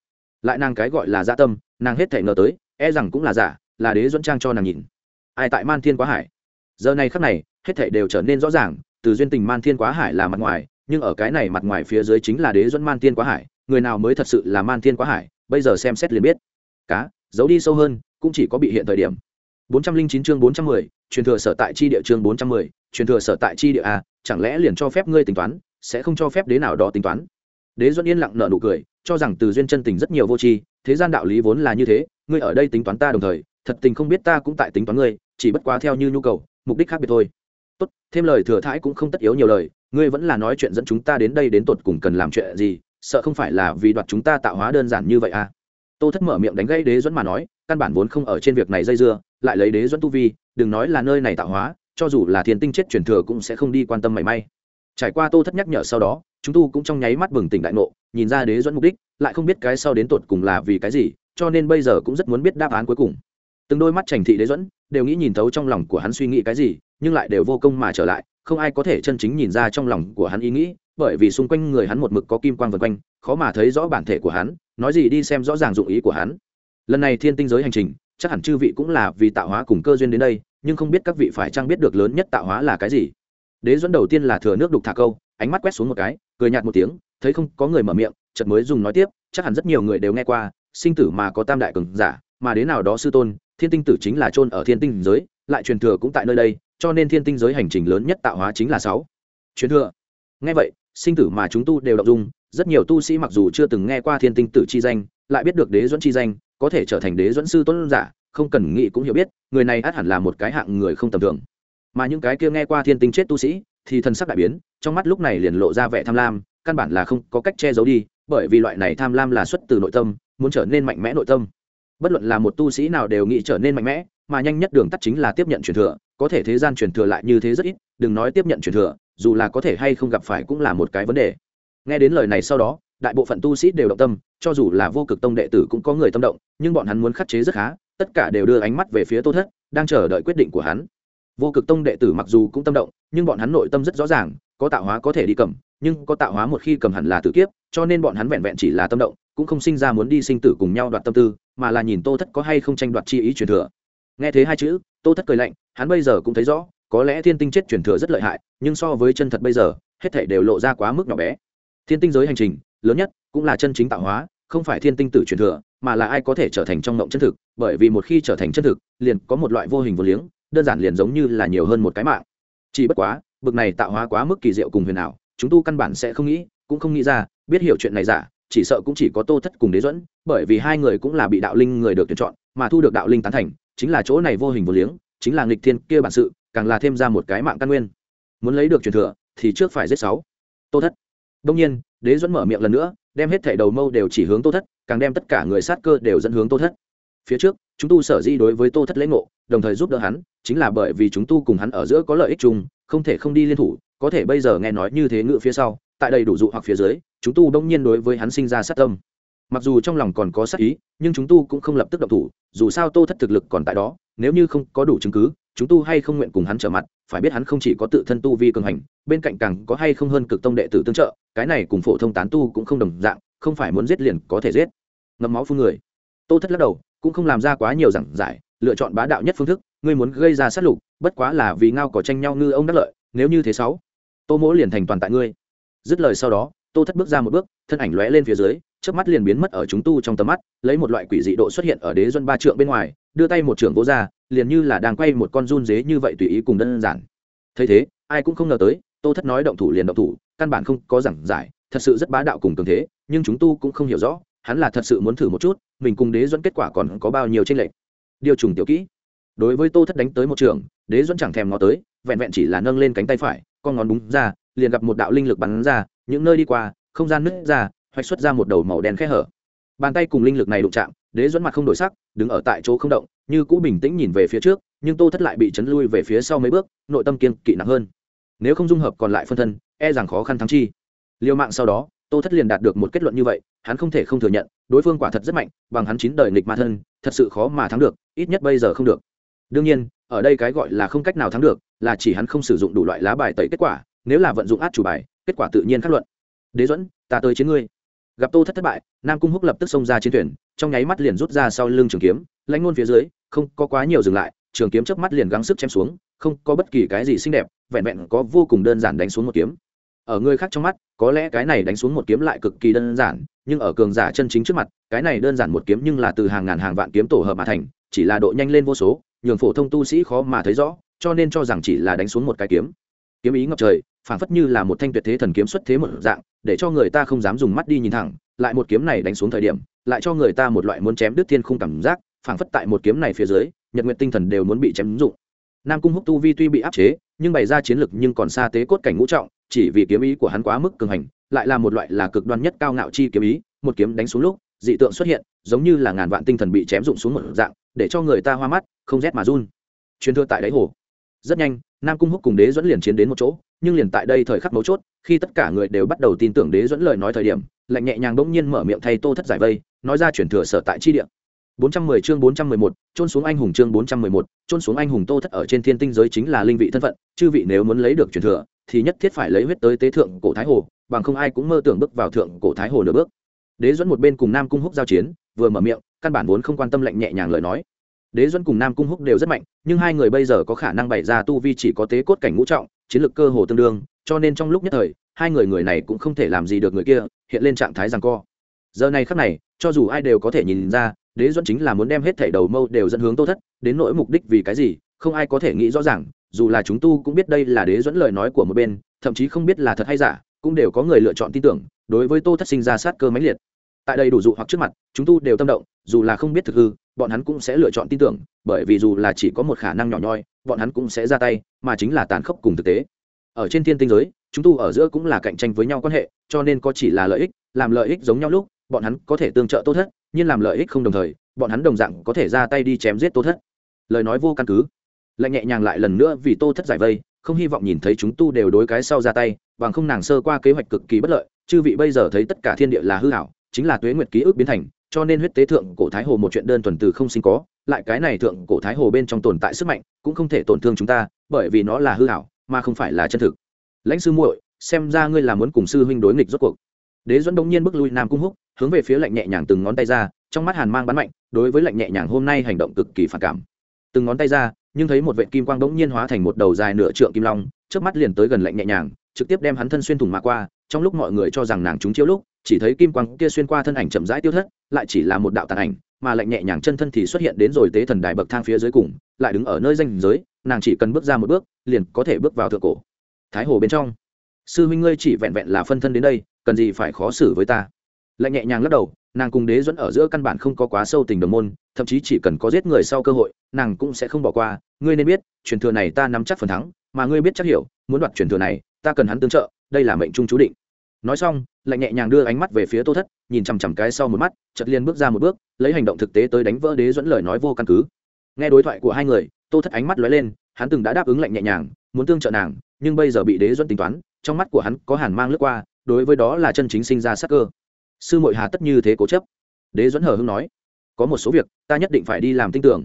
Lại nàng cái gọi là gia tâm nàng hết thảy ngờ tới e rằng cũng là giả là đế dẫn trang cho nàng nhìn. Ai tại man thiên quá hải? Giờ này khắc này hết thảy đều trở nên rõ ràng từ duyên tình man thiên quá hải là mặt ngoài nhưng ở cái này mặt ngoài phía dưới chính là đế dẫn man thiên quá hải người nào mới thật sự là man thiên quá hải bây giờ xem xét liền biết cá giấu đi sâu hơn cũng chỉ có bị hiện thời điểm 409 chương 410, truyền thừa sở tại chi địa chương 410, truyền thừa sở tại chi địa a, chẳng lẽ liền cho phép ngươi tính toán, sẽ không cho phép đế nào đó tính toán. Đế Duẫn yên lặng nở nụ cười, cho rằng từ duyên chân tình rất nhiều vô tri, thế gian đạo lý vốn là như thế, ngươi ở đây tính toán ta đồng thời, thật tình không biết ta cũng tại tính toán ngươi, chỉ bất quá theo như nhu cầu, mục đích khác biệt thôi. Tốt, thêm lời thừa thãi cũng không tất yếu nhiều lời, ngươi vẫn là nói chuyện dẫn chúng ta đến đây đến tột cùng cần làm chuyện gì, sợ không phải là vì đoạt chúng ta tạo hóa đơn giản như vậy à? Tô Thất mở miệng đánh gãy Đế dẫn mà nói, căn bản vốn không ở trên việc này dây dưa, lại lấy đế dẫn tu vi đừng nói là nơi này tạo hóa cho dù là thiên tinh chết truyền thừa cũng sẽ không đi quan tâm mảy may trải qua tô thất nhắc nhở sau đó chúng tu cũng trong nháy mắt bừng tỉnh đại ngộ nhìn ra đế dẫn mục đích lại không biết cái sau đến tột cùng là vì cái gì cho nên bây giờ cũng rất muốn biết đáp án cuối cùng từng đôi mắt trành thị đế dẫn đều nghĩ nhìn thấu trong lòng của hắn suy nghĩ cái gì nhưng lại đều vô công mà trở lại, không ai có thể chân chính nhìn ra trong lòng của hắn ý nghĩ, bởi vì xung quanh người hắn một mực có kim quang vần quanh, khó mà thấy rõ bản thể của hắn, nói gì đi xem rõ ràng dụng ý của hắn. Lần này thiên tinh giới hành trình, chắc hẳn chư vị cũng là vì tạo hóa cùng cơ duyên đến đây, nhưng không biết các vị phải trang biết được lớn nhất tạo hóa là cái gì. Đế dẫn đầu tiên là thừa nước đục thả câu, ánh mắt quét xuống một cái, cười nhạt một tiếng, thấy không có người mở miệng, chợt mới dùng nói tiếp, chắc hẳn rất nhiều người đều nghe qua, sinh tử mà có tam đại cường giả, mà đến nào đó sư tôn, thiên tinh tử chính là chôn ở thiên tinh giới, lại truyền thừa cũng tại nơi đây cho nên thiên tinh giới hành trình lớn nhất tạo hóa chính là sáu. Chuyến thừa. Nghe vậy, sinh tử mà chúng tu đều đọc dung, rất nhiều tu sĩ mặc dù chưa từng nghe qua thiên tinh tử chi danh, lại biết được đế dẫn chi danh, có thể trở thành đế dẫn sư tôn giả, không cần nghĩ cũng hiểu biết, người này ắt hẳn là một cái hạng người không tầm thường. Mà những cái kia nghe qua thiên tinh chết tu sĩ, thì thân sắc đại biến, trong mắt lúc này liền lộ ra vẻ tham lam, căn bản là không có cách che giấu đi, bởi vì loại này tham lam là xuất từ nội tâm, muốn trở nên mạnh mẽ nội tâm. Bất luận là một tu sĩ nào đều nghĩ trở nên mạnh mẽ mà nhanh nhất đường tắt chính là tiếp nhận truyền thừa, có thể thế gian truyền thừa lại như thế rất ít, đừng nói tiếp nhận truyền thừa, dù là có thể hay không gặp phải cũng là một cái vấn đề. Nghe đến lời này sau đó, đại bộ phận tu sĩ đều động tâm, cho dù là vô cực tông đệ tử cũng có người tâm động, nhưng bọn hắn muốn khắc chế rất khá, tất cả đều đưa ánh mắt về phía tô thất, đang chờ đợi quyết định của hắn. Vô cực tông đệ tử mặc dù cũng tâm động, nhưng bọn hắn nội tâm rất rõ ràng, có tạo hóa có thể đi cầm, nhưng có tạo hóa một khi cầm hẳn là tử kiếp, cho nên bọn hắn vẹn vẹn chỉ là tâm động, cũng không sinh ra muốn đi sinh tử cùng nhau đoạt tâm tư, mà là nhìn tô thất có hay không tranh đoạt chi ý truyền thừa nghe thế hai chữ, tô thất cười lạnh, hắn bây giờ cũng thấy rõ, có lẽ thiên tinh chết truyền thừa rất lợi hại, nhưng so với chân thật bây giờ, hết thảy đều lộ ra quá mức nhỏ bé. Thiên tinh giới hành trình, lớn nhất cũng là chân chính tạo hóa, không phải thiên tinh tử truyền thừa, mà là ai có thể trở thành trong mộng chân thực, bởi vì một khi trở thành chân thực, liền có một loại vô hình vô liếng, đơn giản liền giống như là nhiều hơn một cái mạng. Chỉ bất quá, bực này tạo hóa quá mức kỳ diệu cùng huyền ảo, chúng tu căn bản sẽ không nghĩ, cũng không nghĩ ra, biết hiểu chuyện này giả, chỉ sợ cũng chỉ có tô thất cùng đế dẫn bởi vì hai người cũng là bị đạo linh người được tuyển chọn, mà thu được đạo linh tán thành chính là chỗ này vô hình vô liếng, chính là nghịch thiên kia bản sự, càng là thêm ra một cái mạng căn nguyên. Muốn lấy được truyền thừa, thì trước phải giết sáu. Tô thất. Đông nhiên, đế dẫn mở miệng lần nữa, đem hết thảy đầu mâu đều chỉ hướng tô thất, càng đem tất cả người sát cơ đều dẫn hướng tô thất. Phía trước, chúng tu sở di đối với tô thất lễ ngộ, đồng thời giúp đỡ hắn, chính là bởi vì chúng tu cùng hắn ở giữa có lợi ích chung, không thể không đi liên thủ, có thể bây giờ nghe nói như thế ngự phía sau, tại đây đủ dụ hoặc phía dưới, chúng tu đông nhiên đối với hắn sinh ra sát tâm mặc dù trong lòng còn có sát ý, nhưng chúng tu cũng không lập tức động thủ, dù sao tô thất thực lực còn tại đó, nếu như không có đủ chứng cứ, chúng tu hay không nguyện cùng hắn trở mặt, phải biết hắn không chỉ có tự thân tu vi cường hành, bên cạnh càng có hay không hơn cực tông đệ tử tương trợ, cái này cùng phổ thông tán tu cũng không đồng dạng, không phải muốn giết liền có thể giết. Ngầm máu phun người. Tô thất lắc đầu, cũng không làm ra quá nhiều giảng giải, lựa chọn bá đạo nhất phương thức, ngươi muốn gây ra sát lục, bất quá là vì ngao có tranh nhau ngư ông đắc lợi, nếu như thế sáu, tô mỗ liền thành toàn tại ngươi. Dứt lời sau đó, tô thất bước ra một bước, thân ảnh lóe lên phía dưới chớp mắt liền biến mất ở chúng tu trong tầm mắt, lấy một loại quỷ dị độ xuất hiện ở đế duân ba trượng bên ngoài, đưa tay một trưởng vỗ ra, liền như là đang quay một con run dế như vậy tùy ý cùng đơn giản. Thấy thế, ai cũng không ngờ tới, tô thất nói động thủ liền động thủ, căn bản không có giảng giải, thật sự rất bá đạo cùng cường thế, nhưng chúng tu cũng không hiểu rõ, hắn là thật sự muốn thử một chút, mình cùng đế duân kết quả còn có bao nhiêu tranh lệch. Điều trùng tiểu kỹ. Đối với tô thất đánh tới một trường, đế duân chẳng thèm ngó tới, vẹn vẹn chỉ là nâng lên cánh tay phải, con ngón đúng ra, liền gặp một đạo linh lực bắn ra, những nơi đi qua, không gian nứt ra hoạch xuất ra một đầu màu đen khe hở. Bàn tay cùng linh lực này đụng chạm, đế duẫn mặt không đổi sắc, đứng ở tại chỗ không động, như cũ bình tĩnh nhìn về phía trước, nhưng tô thất lại bị chấn lui về phía sau mấy bước, nội tâm kiên kỵ nặng hơn. Nếu không dung hợp còn lại phân thân e rằng khó khăn thắng chi. Liều mạng sau đó, tô thất liền đạt được một kết luận như vậy, hắn không thể không thừa nhận, đối phương quả thật rất mạnh, bằng hắn chín đời nghịch ma thân, thật sự khó mà thắng được, ít nhất bây giờ không được. Đương nhiên, ở đây cái gọi là không cách nào thắng được, là chỉ hắn không sử dụng đủ loại lá bài tẩy kết quả, nếu là vận dụng át chủ bài, kết quả tự nhiên khắc luận. Đế duẫn, ta tới chiến ngươi gặp tô thất thất bại, nam cung húc lập tức xông ra chiến thuyền, trong nháy mắt liền rút ra sau lưng trường kiếm, lãnh ngôn phía dưới, không có quá nhiều dừng lại, trường kiếm chớp mắt liền gắng sức chém xuống, không có bất kỳ cái gì xinh đẹp, vẹn vẹn có vô cùng đơn giản đánh xuống một kiếm. Ở người khác trong mắt, có lẽ cái này đánh xuống một kiếm lại cực kỳ đơn giản, nhưng ở cường giả chân chính trước mặt, cái này đơn giản một kiếm nhưng là từ hàng ngàn hàng vạn kiếm tổ hợp mà thành, chỉ là độ nhanh lên vô số, nhường phổ thông tu sĩ khó mà thấy rõ, cho nên cho rằng chỉ là đánh xuống một cái kiếm. Kiếm ý ngập trời, phảng phất như là một thanh tuyệt thế thần kiếm xuất thế một dạng để cho người ta không dám dùng mắt đi nhìn thẳng, lại một kiếm này đánh xuống thời điểm, lại cho người ta một loại muốn chém đứt thiên khung cảm giác, phảng phất tại một kiếm này phía dưới, nhật nguyện tinh thần đều muốn bị chém dụng. Nam cung húc tu vi tuy bị áp chế, nhưng bày ra chiến lực nhưng còn xa tế cốt cảnh ngũ trọng, chỉ vì kiếm ý của hắn quá mức cường hành, lại là một loại là cực đoan nhất cao ngạo chi kiếm ý, một kiếm đánh xuống lúc, dị tượng xuất hiện, giống như là ngàn vạn tinh thần bị chém dụng xuống một dạng, để cho người ta hoa mắt, không rét mà run. Truyền thừa tại đáy hồ. Rất nhanh, nam cung húc cùng đế dẫn liền chiến đến một chỗ nhưng liền tại đây thời khắc mấu chốt khi tất cả người đều bắt đầu tin tưởng đế dẫn lời nói thời điểm lạnh nhẹ nhàng bỗng nhiên mở miệng thay tô thất giải vây nói ra chuyển thừa sở tại chi địa 410 chương 411, trôn xuống anh hùng chương 411, trôn xuống anh hùng Tô Thất ở trên thiên tinh giới chính là linh vị thân phận, chư vị nếu muốn lấy được truyền thừa, thì nhất thiết phải lấy huyết tới tế thượng cổ thái hồ, bằng không ai cũng mơ tưởng bước vào thượng cổ thái hồ nửa bước. Đế Duẫn một bên cùng Nam Cung Húc giao chiến, vừa mở miệng, căn bản vốn không quan tâm lạnh nhẹ nhàng lời nói. Đế Duẫn cùng Nam Cung Húc đều rất mạnh, nhưng hai người bây giờ có khả năng bày ra tu vi chỉ có tế cốt cảnh ngũ trọng, chiến lược cơ hồ tương đương, cho nên trong lúc nhất thời, hai người người này cũng không thể làm gì được người kia, hiện lên trạng thái giằng co. Giờ này khắc này, cho dù ai đều có thể nhìn ra, đế duẫn chính là muốn đem hết thảy đầu mâu đều dẫn hướng tô thất đến nỗi mục đích vì cái gì không ai có thể nghĩ rõ ràng dù là chúng tu cũng biết đây là đế duẫn lời nói của một bên thậm chí không biết là thật hay giả cũng đều có người lựa chọn tin tưởng đối với tô thất sinh ra sát cơ mãnh liệt tại đây đủ dụ hoặc trước mặt chúng tu đều tâm động dù là không biết thực hư, bọn hắn cũng sẽ lựa chọn tin tưởng, bởi vì dù là chỉ có một khả năng nhỏ nhoi, bọn hắn cũng sẽ ra tay, mà chính là tàn khốc cùng thực tế. Ở trên thiên tinh giới, chúng tu ở giữa cũng là cạnh tranh với nhau quan hệ, cho nên có chỉ là lợi ích, làm lợi ích giống nhau lúc, bọn hắn có thể tương trợ tô thất, nhưng làm lợi ích không đồng thời, bọn hắn đồng dạng có thể ra tay đi chém giết tô thất. Lời nói vô căn cứ. Lạnh nhẹ nhàng lại lần nữa vì tô thất giải vây, không hy vọng nhìn thấy chúng tu đều đối cái sau ra tay, bằng không nàng sơ qua kế hoạch cực kỳ bất lợi, chư vị bây giờ thấy tất cả thiên địa là hư hảo chính là tuế nguyệt ký ức biến thành cho nên huyết tế thượng cổ thái hồ một chuyện đơn thuần từ không sinh có, lại cái này thượng cổ thái hồ bên trong tồn tại sức mạnh, cũng không thể tổn thương chúng ta, bởi vì nó là hư hảo mà không phải là chân thực. Lãnh sư muội, xem ra ngươi là muốn cùng sư huynh đối nghịch rốt cuộc. Đế dẫn đông nhiên bước lui nam cung húc, hướng về phía lạnh nhẹ nhàng từng ngón tay ra, trong mắt hàn mang bắn mạnh, đối với lạnh nhẹ nhàng hôm nay hành động cực kỳ phản cảm. Từng ngón tay ra, nhưng thấy một vệ kim quang bỗng nhiên hóa thành một đầu dài nửa trượng kim long trước mắt liền tới gần lạnh nhẹ nhàng, trực tiếp đem hắn thân xuyên thủng mà qua, trong lúc mọi người cho rằng nàng trúng chiếu lúc chỉ thấy kim quang kia xuyên qua thân ảnh chậm rãi tiêu thất, lại chỉ là một đạo tàn ảnh, mà lạnh nhẹ nhàng chân thân thì xuất hiện đến rồi tế thần đài bậc thang phía dưới cùng, lại đứng ở nơi danh giới, nàng chỉ cần bước ra một bước, liền có thể bước vào thượng cổ. Thái hồ bên trong, sư huynh ngươi chỉ vẹn vẹn là phân thân đến đây, cần gì phải khó xử với ta? Lạnh nhẹ nhàng lắc đầu, nàng cùng đế dẫn ở giữa căn bản không có quá sâu tình đồng môn, thậm chí chỉ cần có giết người sau cơ hội, nàng cũng sẽ không bỏ qua. Ngươi nên biết, truyền thừa này ta nắm chắc phần thắng, mà ngươi biết chắc hiểu, muốn đoạt truyền thừa này, ta cần hắn tương trợ, đây là mệnh trung chú định nói xong lạnh nhẹ nhàng đưa ánh mắt về phía tô thất, nhìn chằm chằm cái sau một mắt chật liền bước ra một bước, lấy hành động thực tế tới đánh vỡ đế dẫn lời nói vô căn cứ. Nghe đối thoại của hai người, tô thất ánh mắt lóe lên, hắn từng đã đáp ứng lạnh nhẹ nhàng, muốn tương trợ nàng, nhưng bây giờ bị đế dẫn tính toán, trong mắt của hắn có hàn mang lướt qua, đối với đó là chân chính sinh ra sắc cơ. Sư mội hà tất như thế cố chấp. Đế dẫn hờ hưng nói, có một số việc, ta nhất định phải đi làm tin tưởng.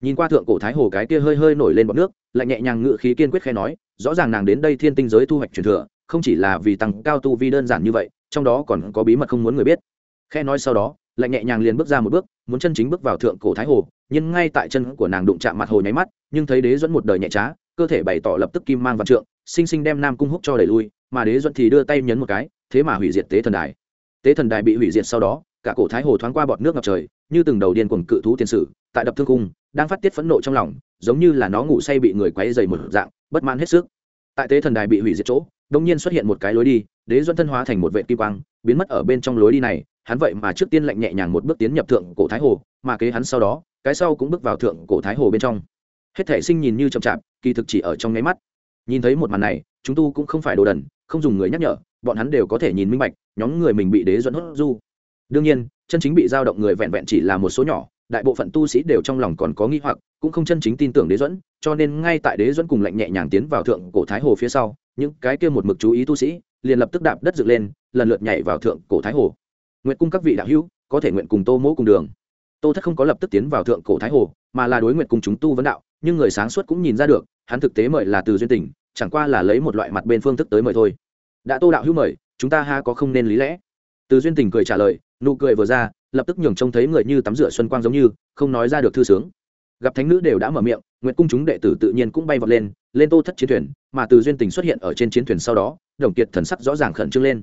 Nhìn qua thượng cổ thái hồ cái kia hơi hơi nổi lên bọt nước lạnh nhẹ nhàng ngự khí kiên quyết khe nói, rõ ràng nàng đến đây thiên tinh giới thu hoạch truyền thừa không chỉ là vì tăng cao tu vi đơn giản như vậy, trong đó còn có bí mật không muốn người biết. Khe nói sau đó, lại nhẹ nhàng liền bước ra một bước, muốn chân chính bước vào thượng cổ thái hồ, nhưng ngay tại chân của nàng đụng chạm mặt hồ nháy mắt, nhưng thấy đế dẫn một đời nhẹ trá, cơ thể bày tỏ lập tức kim mang vạn trượng, sinh sinh đem nam cung húc cho đẩy lui, mà đế dẫn thì đưa tay nhấn một cái, thế mà hủy diệt tế thần đài. Tế thần đài bị hủy diệt sau đó, cả cổ thái hồ thoáng qua bọt nước ngập trời, như từng đầu điên cuồng cự thú tiền sử, tại đập thương cung, đang phát tiết phẫn nộ trong lòng, giống như là nó ngủ say bị người quấy dày một dạng, bất mãn hết sức tại tế thần đài bị hủy diệt chỗ đông nhiên xuất hiện một cái lối đi, đế doan thân hóa thành một vệ kim quang, biến mất ở bên trong lối đi này, hắn vậy mà trước tiên lạnh nhẹ nhàng một bước tiến nhập thượng cổ thái hồ, mà kế hắn sau đó, cái sau cũng bước vào thượng cổ thái hồ bên trong. Hết thể sinh nhìn như chậm chạp, kỳ thực chỉ ở trong nháy mắt. Nhìn thấy một màn này, chúng tu cũng không phải đồ đần, không dùng người nhắc nhở, bọn hắn đều có thể nhìn minh bạch, nhóm người mình bị đế dẫn hốt du. Đương nhiên, chân chính bị giao động người vẹn vẹn chỉ là một số nhỏ, đại bộ phận tu sĩ đều trong lòng còn có nghi hoặc cũng không chân chính tin tưởng đế dẫn cho nên ngay tại đế dẫn cùng lạnh nhẹ nhàng tiến vào thượng cổ thái hồ phía sau, những cái kia một mực chú ý tu sĩ liền lập tức đạp đất dựng lên, lần lượt nhảy vào thượng cổ thái hồ. Nguyện cung các vị đạo hữu, có thể nguyện cùng tô mỗ cùng đường. Tô thất không có lập tức tiến vào thượng cổ thái hồ, mà là đối nguyện cùng chúng tu vấn đạo, nhưng người sáng suốt cũng nhìn ra được, hắn thực tế mời là từ duyên tình, chẳng qua là lấy một loại mặt bên phương thức tới mời thôi. Đã tô đạo hữu mời, chúng ta ha có không nên lý lẽ? Từ duyên tình cười trả lời, nụ cười vừa ra, lập tức nhường trông thấy người như tắm rửa xuân quang giống như, không nói ra được thư sướng gặp thánh nữ đều đã mở miệng nguyện cung chúng đệ tử tự nhiên cũng bay vọt lên lên tô thất chiến thuyền, mà từ duyên tình xuất hiện ở trên chiến thuyền sau đó, đồng kiệt thần sắc rõ ràng khẩn trương lên.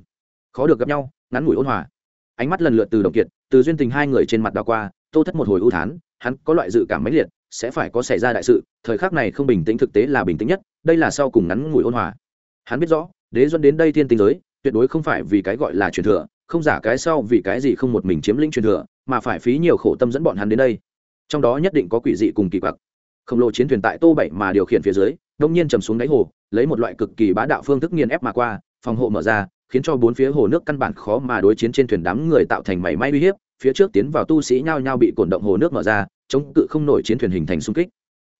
Khó được gặp nhau, ngắn ngủi ôn hòa. Ánh mắt lần lượt từ đồng kiệt, từ duyên tình hai người trên mặt đào qua, tô thất một hồi ưu thán, hắn có loại dự cảm mãnh liệt, sẽ phải có xảy ra đại sự, thời khắc này không bình tĩnh thực tế là bình tĩnh nhất, đây là sau cùng ngắn ngủi ôn hòa. Hắn biết rõ, đế duân đến đây thiên tinh giới, tuyệt đối không phải vì cái gọi là truyền thừa, không giả cái sau vì cái gì không một mình chiếm lĩnh truyền thừa, mà phải phí nhiều khổ tâm dẫn bọn hắn đến đây trong đó nhất định có quỷ dị cùng kỳ quặc. Khổng lồ chiến thuyền tại tô bảy mà điều khiển phía dưới, đông nhiên chầm xuống đáy hồ, lấy một loại cực kỳ bá đạo phương thức nghiền ép mà qua, phòng hộ mở ra, khiến cho bốn phía hồ nước căn bản khó mà đối chiến trên thuyền đám người tạo thành mảy may uy hiếp, phía trước tiến vào tu sĩ nhao nhao bị cổn động hồ nước mở ra, chống cự không nổi chiến thuyền hình thành xung kích.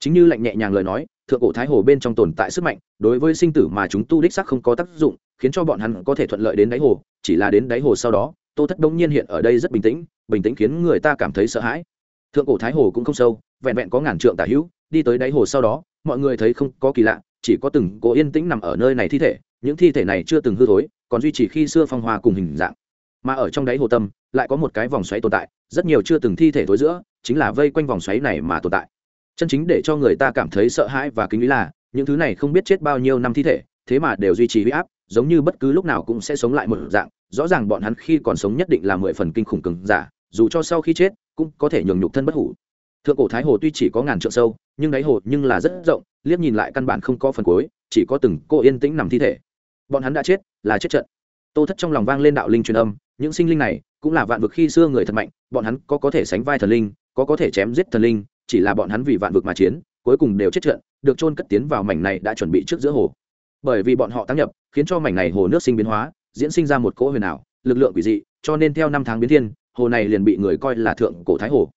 Chính như lạnh nhẹ nhàng lời nói, thượng cổ thái hồ bên trong tồn tại sức mạnh, đối với sinh tử mà chúng tu đích sắc không có tác dụng, khiến cho bọn hắn có thể thuận lợi đến đáy hồ, chỉ là đến đáy hồ sau đó, tô thất đông nhiên hiện ở đây rất bình tĩnh bình tĩnh khiến người ta cảm thấy sợ hãi thượng cổ thái hồ cũng không sâu, vẹn vẹn có ngàn trượng tả hữu, đi tới đáy hồ sau đó, mọi người thấy không có kỳ lạ, chỉ có từng cố yên tĩnh nằm ở nơi này thi thể, những thi thể này chưa từng hư thối, còn duy trì khi xưa phong hoa cùng hình dạng. Mà ở trong đáy hồ tâm, lại có một cái vòng xoáy tồn tại, rất nhiều chưa từng thi thể thối giữa, chính là vây quanh vòng xoáy này mà tồn tại. Chân chính để cho người ta cảm thấy sợ hãi và kính ý là, những thứ này không biết chết bao nhiêu năm thi thể, thế mà đều duy trì huy áp, giống như bất cứ lúc nào cũng sẽ sống lại một dạng, rõ ràng bọn hắn khi còn sống nhất định là mười phần kinh khủng cứng giả, dù cho sau khi chết cũng có thể nhường nhục thân bất hủ. Thượng cổ thái hồ tuy chỉ có ngàn trượng sâu, nhưng đáy hồ nhưng là rất rộng, liếc nhìn lại căn bản không có phần cuối, chỉ có từng cô yên tĩnh nằm thi thể. Bọn hắn đã chết, là chết trận. Tô thất trong lòng vang lên đạo linh truyền âm, những sinh linh này cũng là vạn vực khi xưa người thật mạnh, bọn hắn có có thể sánh vai thần linh, có có thể chém giết thần linh, chỉ là bọn hắn vì vạn vực mà chiến, cuối cùng đều chết trận, được chôn cất tiến vào mảnh này đã chuẩn bị trước giữa hồ. Bởi vì bọn họ tăng nhập, khiến cho mảnh này hồ nước sinh biến hóa, diễn sinh ra một cỗ huyền ảo, lực lượng quỷ dị, cho nên theo năm tháng biến thiên hồ này liền bị người coi là thượng cổ thái hồ.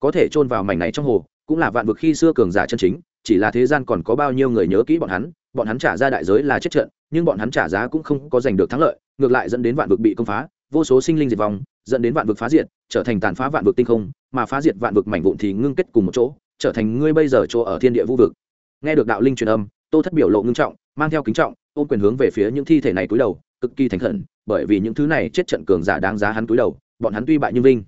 Có thể chôn vào mảnh này trong hồ, cũng là vạn vực khi xưa cường giả chân chính, chỉ là thế gian còn có bao nhiêu người nhớ kỹ bọn hắn bọn hắn trả ra đại giới là chết trận, nhưng bọn hắn trả giá cũng không có giành được thắng lợi, ngược lại dẫn đến vạn vực bị công phá, vô số sinh linh diệt vong, dẫn đến vạn vực phá diệt, trở thành tàn phá vạn vực tinh không, mà phá diệt vạn vực mảnh vụn thì ngưng kết cùng một chỗ, trở thành ngươi bây giờ chỗ ở thiên địa vũ vực. Nghe được đạo linh truyền âm, tô thất biểu lộ ngưng trọng, mang theo kính trọng, ôm quyền hướng về phía những thi thể này cúi đầu, cực kỳ thành khẩn, bởi vì những thứ này chết trận cường giả đáng giá hắn cúi đầu bọn hắn tuy bại nhưng vinh.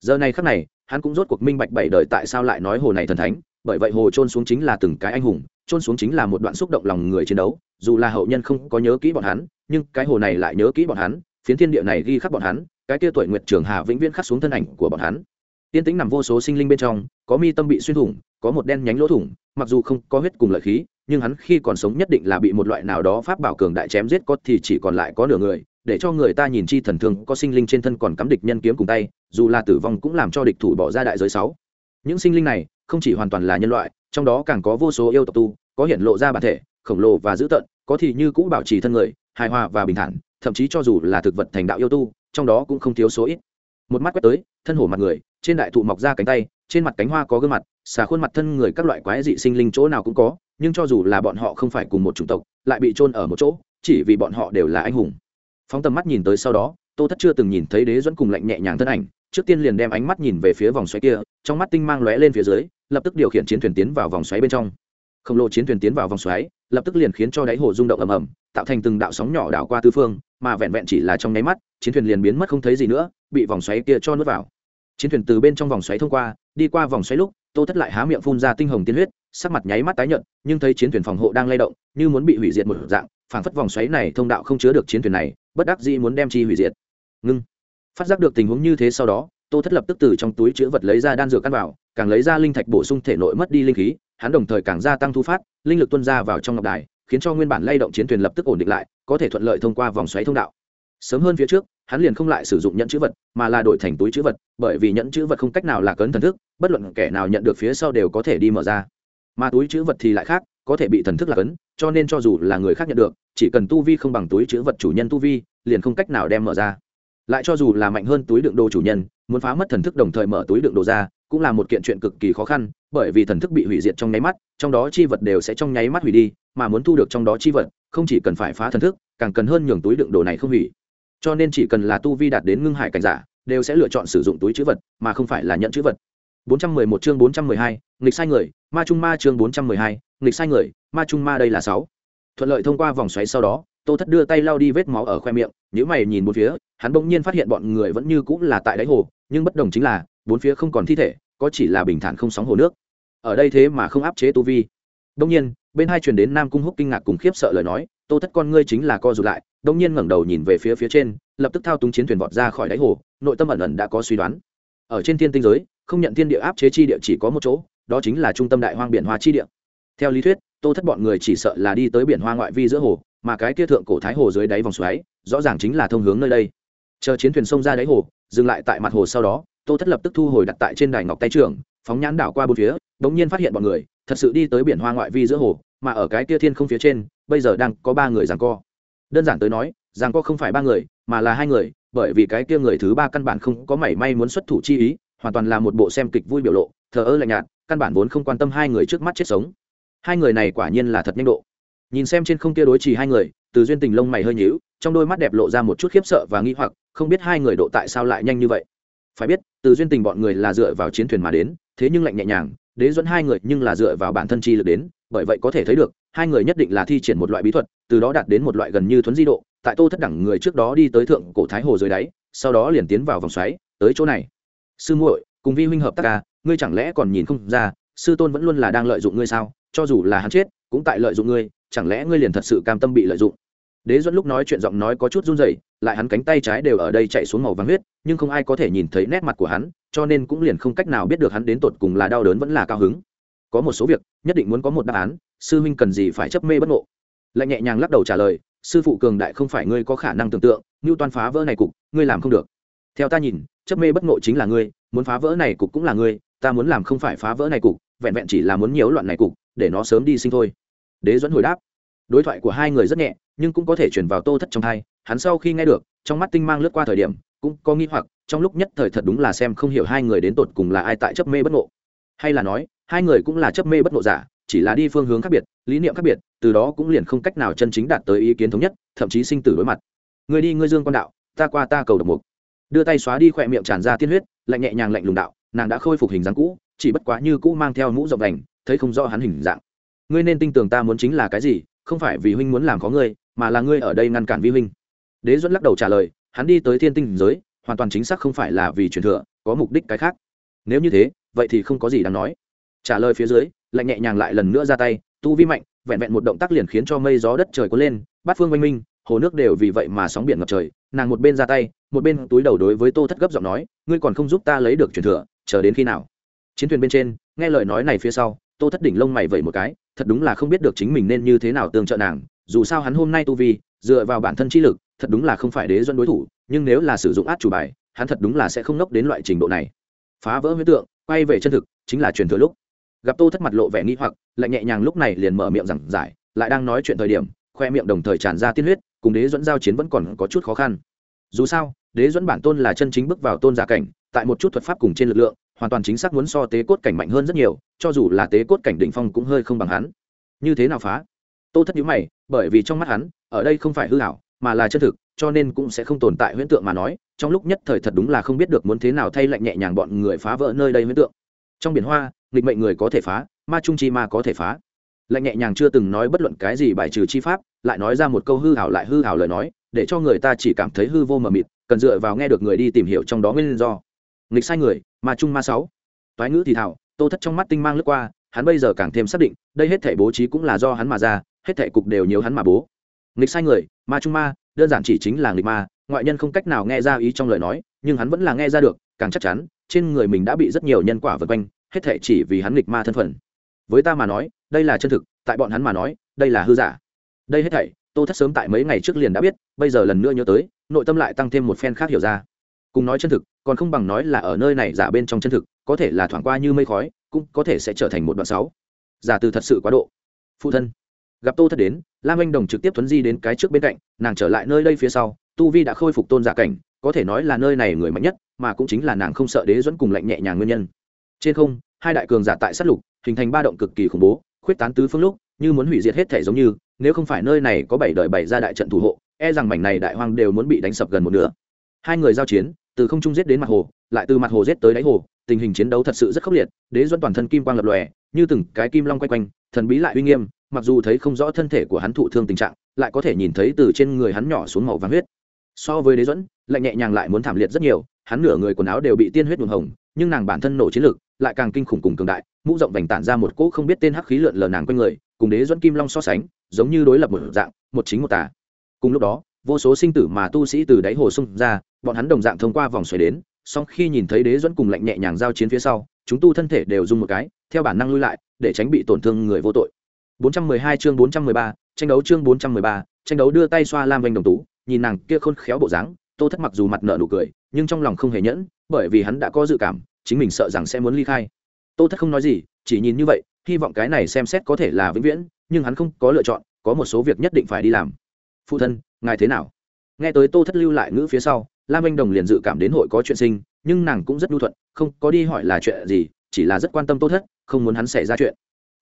Giờ này khắc này, hắn cũng rốt cuộc minh bạch bảy đời tại sao lại nói hồ này thần thánh, bởi vậy hồ trôn xuống chính là từng cái anh hùng trôn xuống chính là một đoạn xúc động lòng người chiến đấu, dù là hậu nhân không có nhớ kỹ bọn hắn, nhưng cái hồ này lại nhớ kỹ bọn hắn, phiến thiên địa này ghi khắc bọn hắn, cái kia tuổi nguyệt trường hà vĩnh viễn khắc xuống thân ảnh của bọn hắn. Tiên tĩnh nằm vô số sinh linh bên trong, có mi tâm bị xuyên thủng, có một đen nhánh lỗ thủng, mặc dù không có huyết cùng lợi khí, nhưng hắn khi còn sống nhất định là bị một loại nào đó pháp bảo cường đại chém giết có thì chỉ còn lại có nửa người để cho người ta nhìn chi thần thương, có sinh linh trên thân còn cắm địch nhân kiếm cùng tay, dù là tử vong cũng làm cho địch thủ bỏ ra đại giới sáu. Những sinh linh này không chỉ hoàn toàn là nhân loại, trong đó càng có vô số yêu tộc tu, có hiện lộ ra bản thể, khổng lồ và dữ tợn, có thì như cũ bảo trì thân người, hài hòa và bình thản, thậm chí cho dù là thực vật thành đạo yêu tu, trong đó cũng không thiếu số ít. Một mắt quét tới, thân hổ mặt người, trên đại thụ mọc ra cánh tay, trên mặt cánh hoa có gương mặt, xà khuôn mặt thân người các loại quái dị sinh linh chỗ nào cũng có, nhưng cho dù là bọn họ không phải cùng một chủng tộc, lại bị chôn ở một chỗ, chỉ vì bọn họ đều là anh hùng phóng tầm mắt nhìn tới sau đó, tô thất chưa từng nhìn thấy đế dẫn cùng lạnh nhẹ nhàng thân ảnh, trước tiên liền đem ánh mắt nhìn về phía vòng xoáy kia, trong mắt tinh mang lóe lên phía dưới, lập tức điều khiển chiến thuyền tiến vào vòng xoáy bên trong. Khổng lồ chiến thuyền tiến vào vòng xoáy, lập tức liền khiến cho đáy hồ rung động ầm ầm, tạo thành từng đạo sóng nhỏ đảo qua tư phương, mà vẹn vẹn chỉ là trong nháy mắt, chiến thuyền liền biến mất không thấy gì nữa, bị vòng xoáy kia cho nuốt vào. Chiến thuyền từ bên trong vòng xoáy thông qua, đi qua vòng xoáy lúc, tô thất lại há miệng phun ra tinh hồng tiên huyết, sắc mặt nháy mắt tái nhợt, nhưng thấy chiến thuyền phòng hộ đang lay động, như muốn bị hủy diệt một dạng phảng phất vòng xoáy này thông đạo không chứa được chiến thuyền này, bất đắc dĩ muốn đem chi hủy diệt. Ngưng. Phát giác được tình huống như thế sau đó, tô thất lập tức từ trong túi chứa vật lấy ra đan dược căn vào, càng lấy ra linh thạch bổ sung thể nội mất đi linh khí, hắn đồng thời càng gia tăng thu phát, linh lực tuôn ra vào trong ngọc đài, khiến cho nguyên bản lay động chiến thuyền lập tức ổn định lại, có thể thuận lợi thông qua vòng xoáy thông đạo. Sớm hơn phía trước, hắn liền không lại sử dụng nhẫn chữ vật, mà là đổi thành túi chữ vật, bởi vì nhẫn chữ vật không cách nào là cấn thần thức, bất luận kẻ nào nhận được phía sau đều có thể đi mở ra. Mà túi chữ vật thì lại khác, có thể bị thần thức là cấn cho nên cho dù là người khác nhận được chỉ cần tu vi không bằng túi chữ vật chủ nhân tu vi liền không cách nào đem mở ra. Lại cho dù là mạnh hơn túi đựng đồ chủ nhân muốn phá mất thần thức đồng thời mở túi đựng đồ ra cũng là một kiện chuyện cực kỳ khó khăn bởi vì thần thức bị hủy diệt trong nháy mắt trong đó chi vật đều sẽ trong nháy mắt hủy đi mà muốn thu được trong đó chi vật không chỉ cần phải phá thần thức càng cần hơn nhường túi đựng đồ này không hủy. Cho nên chỉ cần là tu vi đạt đến ngưng hải cảnh giả đều sẽ lựa chọn sử dụng túi chữ vật mà không phải là nhận chữ vật. 411 chương 412, nghịch sai người ma trung ma chương 412, nghịch sai người ma trung ma đây là sáu, thuận lợi thông qua vòng xoáy sau đó tô thất đưa tay lau đi vết máu ở khoe miệng nếu mày nhìn một phía hắn bỗng nhiên phát hiện bọn người vẫn như cũng là tại đáy hồ nhưng bất đồng chính là bốn phía không còn thi thể có chỉ là bình thản không sóng hồ nước. Ở đây thế mà không áp chế tu vi. Đông nhiên bên hai truyền đến nam cung húc kinh ngạc cùng khiếp sợ lời nói tô thất con ngươi chính là co rụt lại đông nhiên ngẩng đầu nhìn về phía phía trên lập tức thao túng chiến thuyền vọt ra khỏi đáy hồ nội tâm ẩn ẩn đã có suy đoán. Ở trên thiên tinh giới không nhận thiên địa áp chế chi địa chỉ có một chỗ đó chính là trung tâm đại hoang biển hoa chi địa. Theo lý thuyết tô thất bọn người chỉ sợ là đi tới biển hoa ngoại vi giữa hồ, mà cái kia thượng cổ thái hồ dưới đáy vòng xoáy, rõ ràng chính là thông hướng nơi đây. Chờ chiến thuyền sông ra đáy hồ, dừng lại tại mặt hồ sau đó, tô thất lập tức thu hồi đặt tại trên đài ngọc tay trưởng, phóng nhãn đảo qua bốn phía bỗng nhiên phát hiện bọn người, thật sự đi tới biển hoa ngoại vi giữa hồ, mà ở cái kia thiên không phía trên, bây giờ đang có ba người giằng co. Đơn giản tới nói, giằng co không phải ba người, mà là hai người, bởi vì cái kia người thứ ba căn bản không có mảy may muốn xuất thủ chi ý, hoàn toàn là một bộ xem kịch vui biểu lộ, thờ ơ lạnh nhạt, căn bản vốn không quan tâm hai người trước mắt chết sống hai người này quả nhiên là thật nhanh độ. Nhìn xem trên không kia đối trì hai người, từ duyên tình lông mày hơi nhíu, trong đôi mắt đẹp lộ ra một chút khiếp sợ và nghi hoặc, không biết hai người độ tại sao lại nhanh như vậy. Phải biết, từ duyên tình bọn người là dựa vào chiến thuyền mà đến, thế nhưng lạnh nhẹ nhàng, đế dẫn hai người nhưng là dựa vào bản thân chi lực đến, bởi vậy có thể thấy được, hai người nhất định là thi triển một loại bí thuật, từ đó đạt đến một loại gần như thuấn di độ, tại tô thất đẳng người trước đó đi tới thượng cổ thái hồ dưới đáy, sau đó liền tiến vào vòng xoáy, tới chỗ này. Sư muội, cùng vi huynh hợp tác ca ngươi chẳng lẽ còn nhìn không ra, sư tôn vẫn luôn là đang lợi dụng ngươi sao? Cho dù là hắn chết, cũng tại lợi dụng ngươi, chẳng lẽ ngươi liền thật sự cam tâm bị lợi dụng? Đế dẫn lúc nói chuyện giọng nói có chút run rẩy, lại hắn cánh tay trái đều ở đây chạy xuống màu vàng huyết, nhưng không ai có thể nhìn thấy nét mặt của hắn, cho nên cũng liền không cách nào biết được hắn đến tột cùng là đau đớn vẫn là cao hứng. Có một số việc, nhất định muốn có một đáp án, sư huynh cần gì phải chấp mê bất ngộ? Lại nhẹ nhàng lắc đầu trả lời, sư phụ cường đại không phải ngươi có khả năng tưởng tượng như toàn phá vỡ này cục, ngươi làm không được. Theo ta nhìn, chấp mê bất ngộ chính là ngươi, muốn phá vỡ này cục cũng là ngươi, ta muốn làm không phải phá vỡ này cục, vẹn vẹn chỉ là muốn nhiễu loạn này cục để nó sớm đi sinh thôi. Đế dẫn hồi đáp, đối thoại của hai người rất nhẹ, nhưng cũng có thể chuyển vào tô thất trong thai, hắn sau khi nghe được, trong mắt tinh mang lướt qua thời điểm, cũng có nghi hoặc, trong lúc nhất thời thật đúng là xem không hiểu hai người đến tột cùng là ai tại chấp mê bất ngộ. Hay là nói, hai người cũng là chấp mê bất ngộ giả, chỉ là đi phương hướng khác biệt, lý niệm khác biệt, từ đó cũng liền không cách nào chân chính đạt tới ý kiến thống nhất, thậm chí sinh tử đối mặt. Người đi ngươi dương quan đạo, ta qua ta cầu độc mục. Đưa tay xóa đi khỏe miệng tràn ra tiên huyết, lạnh nhẹ nhàng lạnh lùng đạo, nàng đã khôi phục hình dáng cũ, chỉ bất quá như cũ mang theo mũ rộng đành thấy không rõ hắn hình dạng. Ngươi nên tin tưởng ta muốn chính là cái gì, không phải vì huynh muốn làm có ngươi, mà là ngươi ở đây ngăn cản vi huynh. Đế duẫn lắc đầu trả lời, hắn đi tới thiên tinh giới, hoàn toàn chính xác không phải là vì truyền thừa, có mục đích cái khác. Nếu như thế, vậy thì không có gì đáng nói. Trả lời phía dưới, lạnh nhẹ nhàng lại lần nữa ra tay, tu vi mạnh, vẹn vẹn một động tác liền khiến cho mây gió đất trời cuốn lên, bát phương oanh minh hồ nước đều vì vậy mà sóng biển ngập trời, nàng một bên ra tay, một bên túi đầu đối với tô thất gấp giọng nói, ngươi còn không giúp ta lấy được truyền thừa, chờ đến khi nào? Chiến thuyền bên trên, nghe lời nói này phía sau tô thất đỉnh lông mày vẩy một cái, thật đúng là không biết được chính mình nên như thế nào tương trợ nàng, dù sao hắn hôm nay tu vi, dựa vào bản thân chi lực, thật đúng là không phải đế doan đối thủ, nhưng nếu là sử dụng át chủ bài, hắn thật đúng là sẽ không nốc đến loại trình độ này. Phá vỡ huyết tượng, quay về chân thực, chính là truyền thừa lúc. Gặp tô thất mặt lộ vẻ nghi hoặc, lại nhẹ nhàng lúc này liền mở miệng giảng giải, lại đang nói chuyện thời điểm, khoe miệng đồng thời tràn ra tiên huyết, cùng đế dẫn giao chiến vẫn còn có chút khó khăn. Dù sao, đế dẫn bản tôn là chân chính bước vào tôn giả cảnh, tại một chút thuật pháp cùng trên lực lượng hoàn toàn chính xác muốn so tế cốt cảnh mạnh hơn rất nhiều, cho dù là tế cốt cảnh đỉnh phong cũng hơi không bằng hắn. Như thế nào phá? Tô thất nhữ mày, bởi vì trong mắt hắn, ở đây không phải hư ảo, mà là chân thực, cho nên cũng sẽ không tồn tại huyễn tượng mà nói, trong lúc nhất thời thật đúng là không biết được muốn thế nào thay lạnh nhẹ nhàng bọn người phá vỡ nơi đây huyễn tượng. Trong biển hoa, nghịch mệnh người có thể phá, ma trung chi ma có thể phá. Lạnh nhẹ nhàng chưa từng nói bất luận cái gì bài trừ chi pháp, lại nói ra một câu hư hảo lại hư hảo lời nói, để cho người ta chỉ cảm thấy hư vô mờ mịt, cần dựa vào nghe được người đi tìm hiểu trong đó nguyên do nghịch sai người, ma trung ma sáu. Toái ngữ thì thảo, tô thất trong mắt tinh mang lướt qua, hắn bây giờ càng thêm xác định, đây hết thể bố trí cũng là do hắn mà ra, hết thể cục đều nhiều hắn mà bố. Nghịch sai người, ma trung ma, đơn giản chỉ chính là nghịch ma, ngoại nhân không cách nào nghe ra ý trong lời nói, nhưng hắn vẫn là nghe ra được, càng chắc chắn, trên người mình đã bị rất nhiều nhân quả vượt quanh, hết thể chỉ vì hắn nghịch ma thân phận. Với ta mà nói, đây là chân thực, tại bọn hắn mà nói, đây là hư giả. Đây hết thảy, tô thất sớm tại mấy ngày trước liền đã biết, bây giờ lần nữa nhớ tới, nội tâm lại tăng thêm một phen khác hiểu ra cùng nói chân thực, còn không bằng nói là ở nơi này giả bên trong chân thực, có thể là thoảng qua như mây khói, cũng có thể sẽ trở thành một đoạn sáu. Giả từ thật sự quá độ. Phụ thân. Gặp tô thất đến, lam anh đồng trực tiếp thuấn di đến cái trước bên cạnh, nàng trở lại nơi đây phía sau, tu vi đã khôi phục tôn giả cảnh, có thể nói là nơi này người mạnh nhất, mà cũng chính là nàng không sợ đế dẫn cùng lạnh nhẹ nhàng nguyên nhân. Trên không, hai đại cường giả tại sát lục, hình thành ba động cực kỳ khủng bố, khuyết tán tứ phương lúc, như muốn hủy diệt hết thể giống như, nếu không phải nơi này có bảy đời bảy ra đại trận thủ hộ e rằng mảnh này đại hoang đều muốn bị đánh sập gần một nửa. Hai người giao chiến từ không trung giết đến mặt hồ, lại từ mặt hồ giết tới đáy hồ, tình hình chiến đấu thật sự rất khốc liệt, đế duẫn toàn thân kim quang lập lòe, như từng cái kim long quay quanh, thần bí lại uy nghiêm, mặc dù thấy không rõ thân thể của hắn thụ thương tình trạng, lại có thể nhìn thấy từ trên người hắn nhỏ xuống màu vàng huyết. So với đế duẫn lại nhẹ nhàng lại muốn thảm liệt rất nhiều, hắn nửa người quần áo đều bị tiên huyết nhuộm hồng, nhưng nàng bản thân nổ chiến lực, lại càng kinh khủng cùng cường đại, mũ rộng vành tản ra một cỗ không biết tên hắc khí lượn lờ nàng quanh người, cùng đế duẫn kim long so sánh, giống như đối lập một dạng, một chính một tà. Cùng lúc đó, vô số sinh tử mà tu sĩ từ đáy hồ sung ra bọn hắn đồng dạng thông qua vòng xoáy đến song khi nhìn thấy đế dẫn cùng lạnh nhẹ nhàng giao chiến phía sau chúng tu thân thể đều dùng một cái theo bản năng lui lại để tránh bị tổn thương người vô tội. 412 chương 413, tranh đấu chương 413, tranh đấu đưa tay xoa lam vành đồng tú nhìn nàng kia khôn khéo bộ dáng tô thất mặc dù mặt nợ nụ cười nhưng trong lòng không hề nhẫn bởi vì hắn đã có dự cảm chính mình sợ rằng sẽ muốn ly khai. Tô thất không nói gì chỉ nhìn như vậy hy vọng cái này xem xét có thể là vĩnh viễn nhưng hắn không có lựa chọn có một số việc nhất định phải đi làm. Phụ thân ngài thế nào? Nghe tới tô thất lưu lại ngữ phía sau lam anh đồng liền dự cảm đến hội có chuyện sinh, nhưng nàng cũng rất nhu thuận, không có đi hỏi là chuyện gì, chỉ là rất quan tâm tô thất, không muốn hắn xảy ra chuyện.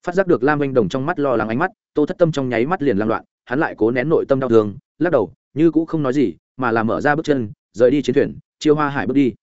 Phát giác được lam anh đồng trong mắt lo lắng ánh mắt, tô thất tâm trong nháy mắt liền lan loạn, hắn lại cố nén nội tâm đau thương, lắc đầu, như cũng không nói gì, mà là mở ra bước chân, rời đi chiến thuyền, chiêu hoa hải bước đi.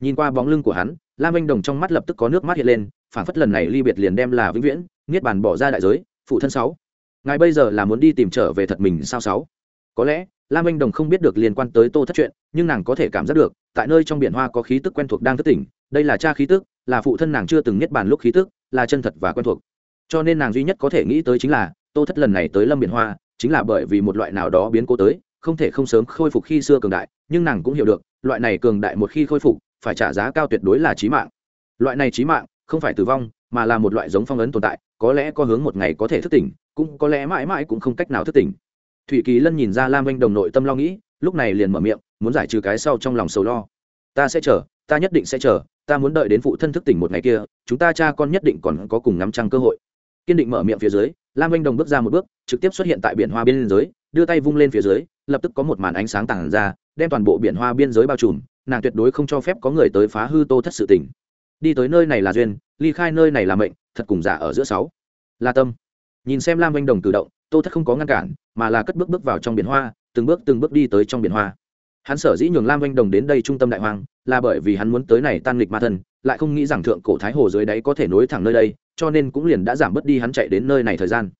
Nhìn qua bóng lưng của hắn, lam anh đồng trong mắt lập tức có nước mắt hiện lên phản phất lần này ly biệt liền đem là vĩnh viễn, niết bàn bỏ ra đại giới, phụ thân sáu. Ngài bây giờ là muốn đi tìm trở về thật mình sao sáu? Có lẽ lam anh đồng không biết được liên quan tới tô thất chuyện, nhưng nàng có thể cảm giác được, tại nơi trong biển hoa có khí tức quen thuộc đang thức tỉnh, đây là cha khí tức, là phụ thân nàng chưa từng nhất bàn lúc khí tức, là chân thật và quen thuộc. Cho nên nàng duy nhất có thể nghĩ tới chính là, tô thất lần này tới lâm biển hoa, chính là bởi vì một loại nào đó biến cố tới, không thể không sớm khôi phục khi xưa cường đại, nhưng nàng cũng hiểu được, loại này cường đại một khi khôi phục, phải trả giá cao tuyệt đối là trí mạng. Loại này trí mạng, không phải tử vong, mà là một loại giống phong ấn tồn tại, có lẽ có hướng một ngày có thể thức tỉnh, cũng có lẽ mãi mãi cũng không cách nào thức tỉnh thủy kỳ lân nhìn ra lam anh đồng nội tâm lo nghĩ, lúc này liền mở miệng, muốn giải trừ cái sau trong lòng sầu lo. Ta sẽ chờ, ta nhất định sẽ chờ, ta muốn đợi đến phụ thân thức tỉnh một ngày kia, chúng ta cha con nhất định còn có cùng ngắm trăng cơ hội. Kiên định mở miệng phía dưới, lam anh đồng bước ra một bước, trực tiếp xuất hiện tại biển hoa biên giới, đưa tay vung lên phía dưới, lập tức có một màn ánh sáng tàng ra, đem toàn bộ biển hoa biên giới bao trùm, nàng tuyệt đối không cho phép có người tới phá hư tô thất sự tình đi tới nơi này là duyên, ly khai nơi này là mệnh, thật cùng giả ở giữa sáu. La tâm. Nhìn xem lam anh đồng cử động, tô thất không có ngăn cản mà là cất bước bước vào trong biển hoa từng bước từng bước đi tới trong biển hoa. Hắn sở dĩ nhường lam oanh đồng đến đây trung tâm đại hoàng là bởi vì hắn muốn tới này tan nghịch ma thần lại không nghĩ rằng thượng cổ thái hồ dưới đáy có thể nối thẳng nơi đây cho nên cũng liền đã giảm bớt đi hắn chạy đến nơi này thời gian.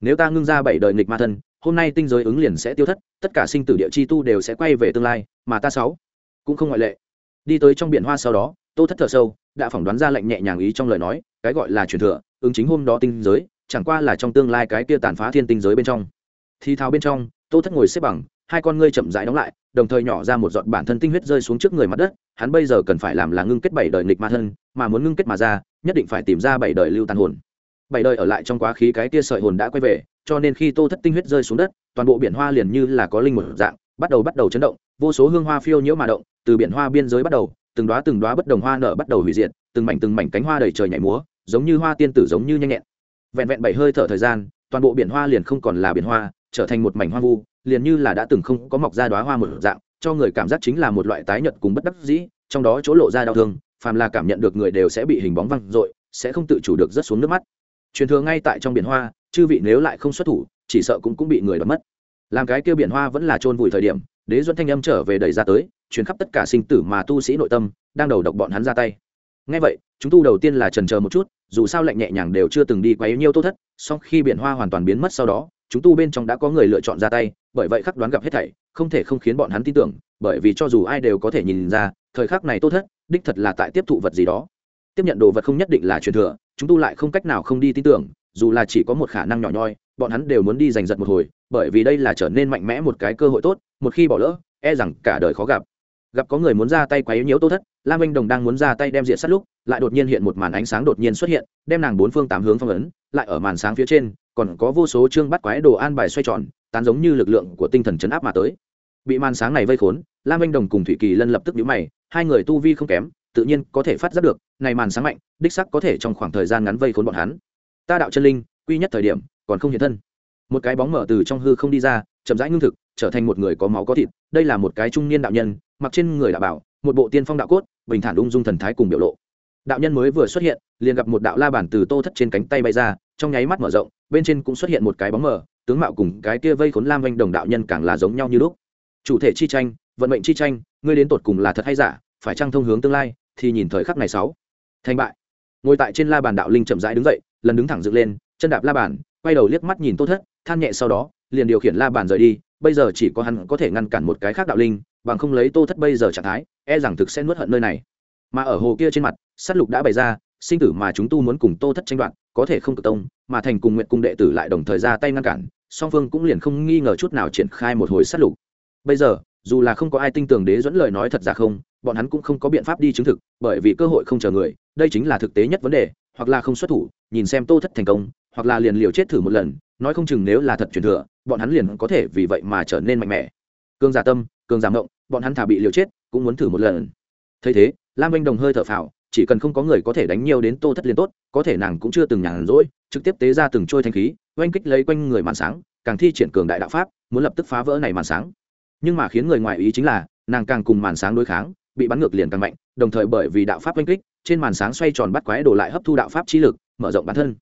Nếu ta ngưng ra bảy đời nghịch ma thần, hôm nay tinh giới ứng liền sẽ tiêu thất tất cả sinh tử địa chi tu đều sẽ quay về tương lai mà ta sáu cũng không ngoại lệ. Đi tới trong biển hoa sau đó tô thất thở sâu đã phỏng đoán ra lệnh nhẹ nhàng ý trong lời nói cái gọi là truyền thừa ứng chính hôm đó tinh giới chẳng qua là trong tương lai cái kia tàn phá thiên tinh giới bên trong thì thào bên trong, tô thất ngồi xếp bằng, hai con ngươi chậm rãi đóng lại, đồng thời nhỏ ra một giọt bản thân tinh huyết rơi xuống trước người mặt đất, hắn bây giờ cần phải làm là ngưng kết bảy đời nghịch ma thân, mà muốn ngưng kết mà ra, nhất định phải tìm ra bảy đời lưu tàn hồn. Bảy đời ở lại trong quá khí cái tia sợi hồn đã quay về, cho nên khi tô thất tinh huyết rơi xuống đất, toàn bộ biển hoa liền như là có linh một dạng, bắt đầu bắt đầu chấn động, vô số hương hoa phiêu nhiễu mà động, từ biển hoa biên giới bắt đầu, từng đóa từng đóa bất đồng hoa nở bắt đầu hủy diệt, từng mảnh từng mảnh cánh hoa đầy trời nhảy múa, giống như hoa tiên tử giống như nhanh nhẹn. Vẹn vẹn bảy hơi thở thời gian, toàn bộ biển hoa liền không còn là biển hoa trở thành một mảnh hoa vu, liền như là đã từng không có mọc ra đóa hoa một dạng, cho người cảm giác chính là một loại tái nhợt cùng bất đắc dĩ, trong đó chỗ lộ ra đau thương, phàm là cảm nhận được người đều sẽ bị hình bóng văng dội, sẽ không tự chủ được rớt xuống nước mắt. Truyền thừa ngay tại trong biển hoa, chư vị nếu lại không xuất thủ, chỉ sợ cũng cũng bị người đập mất. Làm cái kia biển hoa vẫn là chôn vùi thời điểm, đế duẫn thanh âm trở về đẩy ra tới, truyền khắp tất cả sinh tử mà tu sĩ nội tâm, đang đầu độc bọn hắn ra tay. Ngay vậy, chúng tu đầu tiên là trần chờ một chút, dù sao lạnh nhẹ nhàng đều chưa từng đi quá yếu nhiêu tốt thất, song khi biển hoa hoàn toàn biến mất sau đó chúng tu bên trong đã có người lựa chọn ra tay, bởi vậy khắc đoán gặp hết thảy, không thể không khiến bọn hắn tin tưởng, bởi vì cho dù ai đều có thể nhìn ra, thời khắc này tốt thất, đích thật là tại tiếp thụ vật gì đó. Tiếp nhận đồ vật không nhất định là truyền thừa, chúng tu lại không cách nào không đi tin tưởng, dù là chỉ có một khả năng nhỏ nhoi, bọn hắn đều muốn đi giành giật một hồi, bởi vì đây là trở nên mạnh mẽ một cái cơ hội tốt, một khi bỏ lỡ e rằng cả đời khó gặp. Gặp có người muốn ra tay quấy nhiễu tô thất, lam anh đồng đang muốn ra tay đem diện sát lúc, lại đột nhiên hiện một màn ánh sáng đột nhiên xuất hiện, đem nàng bốn phương tám hướng phong ấn, lại ở màn sáng phía trên còn có vô số chương bắt quái đồ an bài xoay tròn, tán giống như lực lượng của tinh thần chấn áp mà tới. Bị màn sáng này vây khốn, lam anh đồng cùng thủy kỳ lân lập tức nhũ mày, hai người tu vi không kém, tự nhiên có thể phát giác được, này màn sáng mạnh, đích sắc có thể trong khoảng thời gian ngắn vây khốn bọn hắn. Ta đạo chân linh, quy nhất thời điểm, còn không hiện thân. Một cái bóng mở từ trong hư không đi ra, chậm rãi ngưng thực, trở thành một người có máu có thịt, đây là một cái trung niên đạo nhân, mặc trên người đạo bảo, một bộ tiên phong đạo cốt, bình thản ung dung thần thái cùng biểu lộ. Đạo nhân mới vừa xuất hiện, liền gặp một đạo la bản từ tô thất trên cánh tay bay ra, trong nháy mắt mở rộng bên trên cũng xuất hiện một cái bóng mờ, tướng mạo cùng cái kia vây khốn lam anh đồng đạo nhân càng là giống nhau như lúc. Chủ thể chi tranh, vận mệnh chi tranh, ngươi đến tột cùng là thật hay giả, phải trăng thông hướng tương lai, thì nhìn thời khắc này sáu. Thành bại. Ngồi tại trên la bàn đạo linh chậm rãi đứng dậy, lần đứng thẳng dựng lên, chân đạp la bàn, quay đầu liếc mắt nhìn tô thất, than nhẹ sau đó, liền điều khiển la bàn rời đi, bây giờ chỉ có hắn có thể ngăn cản một cái khác đạo linh, bằng không lấy tô thất bây giờ trạng thái e rằng thực sẽ nuốt hận nơi này. Mà ở hồ kia trên mặt, sát lục đã bày ra, sinh tử mà chúng tu muốn cùng tô thất tranh đoạt có thể không cực tông mà thành cùng nguyện cung đệ tử lại đồng thời ra tay ngăn cản song phương cũng liền không nghi ngờ chút nào triển khai một hồi sát lục. Bây giờ dù là không có ai tin tưởng đế dẫn lời nói thật ra không bọn hắn cũng không có biện pháp đi chứng thực bởi vì cơ hội không chờ người đây chính là thực tế nhất vấn đề hoặc là không xuất thủ nhìn xem tô thất thành công hoặc là liền liều chết thử một lần nói không chừng nếu là thật truyền thừa bọn hắn liền có thể vì vậy mà trở nên mạnh mẽ. Cương giả tâm cường giả động, bọn hắn thả bị liều chết cũng muốn thử một lần. Thấy thế lam anh đồng hơi thở phào chỉ cần không có người có thể đánh nhiều đến tô thất liền tốt có thể nàng cũng chưa từng nhàn rỗi trực tiếp tế ra từng trôi thanh khí oanh kích lấy quanh người màn sáng càng thi triển cường đại đạo pháp muốn lập tức phá vỡ này màn sáng. Nhưng mà khiến người ngoài ý chính là nàng càng cùng màn sáng đối kháng bị bắn ngược liền càng mạnh đồng thời bởi vì đạo pháp oanh kích trên màn sáng xoay tròn bắt quái đổ lại hấp thu đạo pháp trí lực mở rộng bản thân.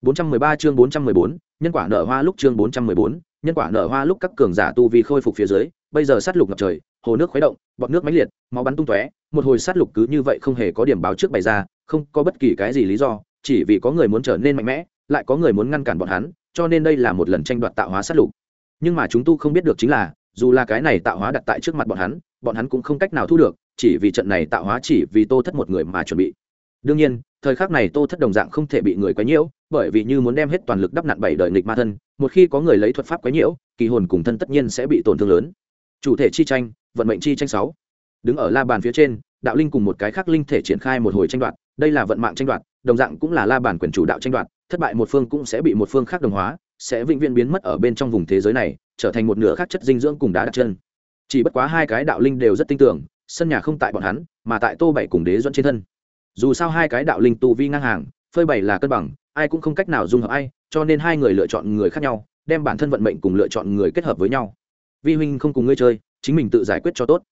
413 chương 414, nhân quả nở hoa lúc chương 414, nhân quả nở hoa lúc các cường giả tu vi khôi phục phía dưới, bây giờ sát lục ngập trời, hồ nước khuấy động, bọt nước mãnh liệt, máu bắn tung tóe, một hồi sát lục cứ như vậy không hề có điểm báo trước bày ra, không có bất kỳ cái gì lý do, chỉ vì có người muốn trở nên mạnh mẽ, lại có người muốn ngăn cản bọn hắn, cho nên đây là một lần tranh đoạt tạo hóa sát lục. Nhưng mà chúng tu không biết được chính là, dù là cái này tạo hóa đặt tại trước mặt bọn hắn, bọn hắn cũng không cách nào thu được, chỉ vì trận này tạo hóa chỉ vì Tô Thất một người mà chuẩn bị. Đương nhiên, thời khắc này Tô Thất đồng dạng không thể bị người quấy nhiễu, bởi vì như muốn đem hết toàn lực đắp nặn bảy đời nghịch ma thân một khi có người lấy thuật pháp quấy nhiễu kỳ hồn cùng thân tất nhiên sẽ bị tổn thương lớn chủ thể chi tranh, vận mệnh chi tranh sáu. Đứng ở la bàn phía trên, đạo linh cùng một cái khác linh thể triển khai một hồi tranh đoạt, đây là vận mạng tranh đoạt, đồng dạng cũng là la bàn quyền chủ đạo tranh đoạt, thất bại một phương cũng sẽ bị một phương khác đồng hóa, sẽ vĩnh viễn biến mất ở bên trong vùng thế giới này, trở thành một nửa khác chất dinh dưỡng cùng đá đặt chân. Chỉ bất quá hai cái đạo linh đều rất tin tưởng, sân nhà không tại bọn hắn, mà tại tô bảy cùng đế dẫn trên thân. Dù sao hai cái đạo linh tu vi ngang hàng, phơi bày là cân bằng, ai cũng không cách nào dung hợp ai, cho nên hai người lựa chọn người khác nhau, đem bản thân vận mệnh cùng lựa chọn người kết hợp với nhau vi huynh không cùng ngươi chơi, chính mình tự giải quyết cho tốt.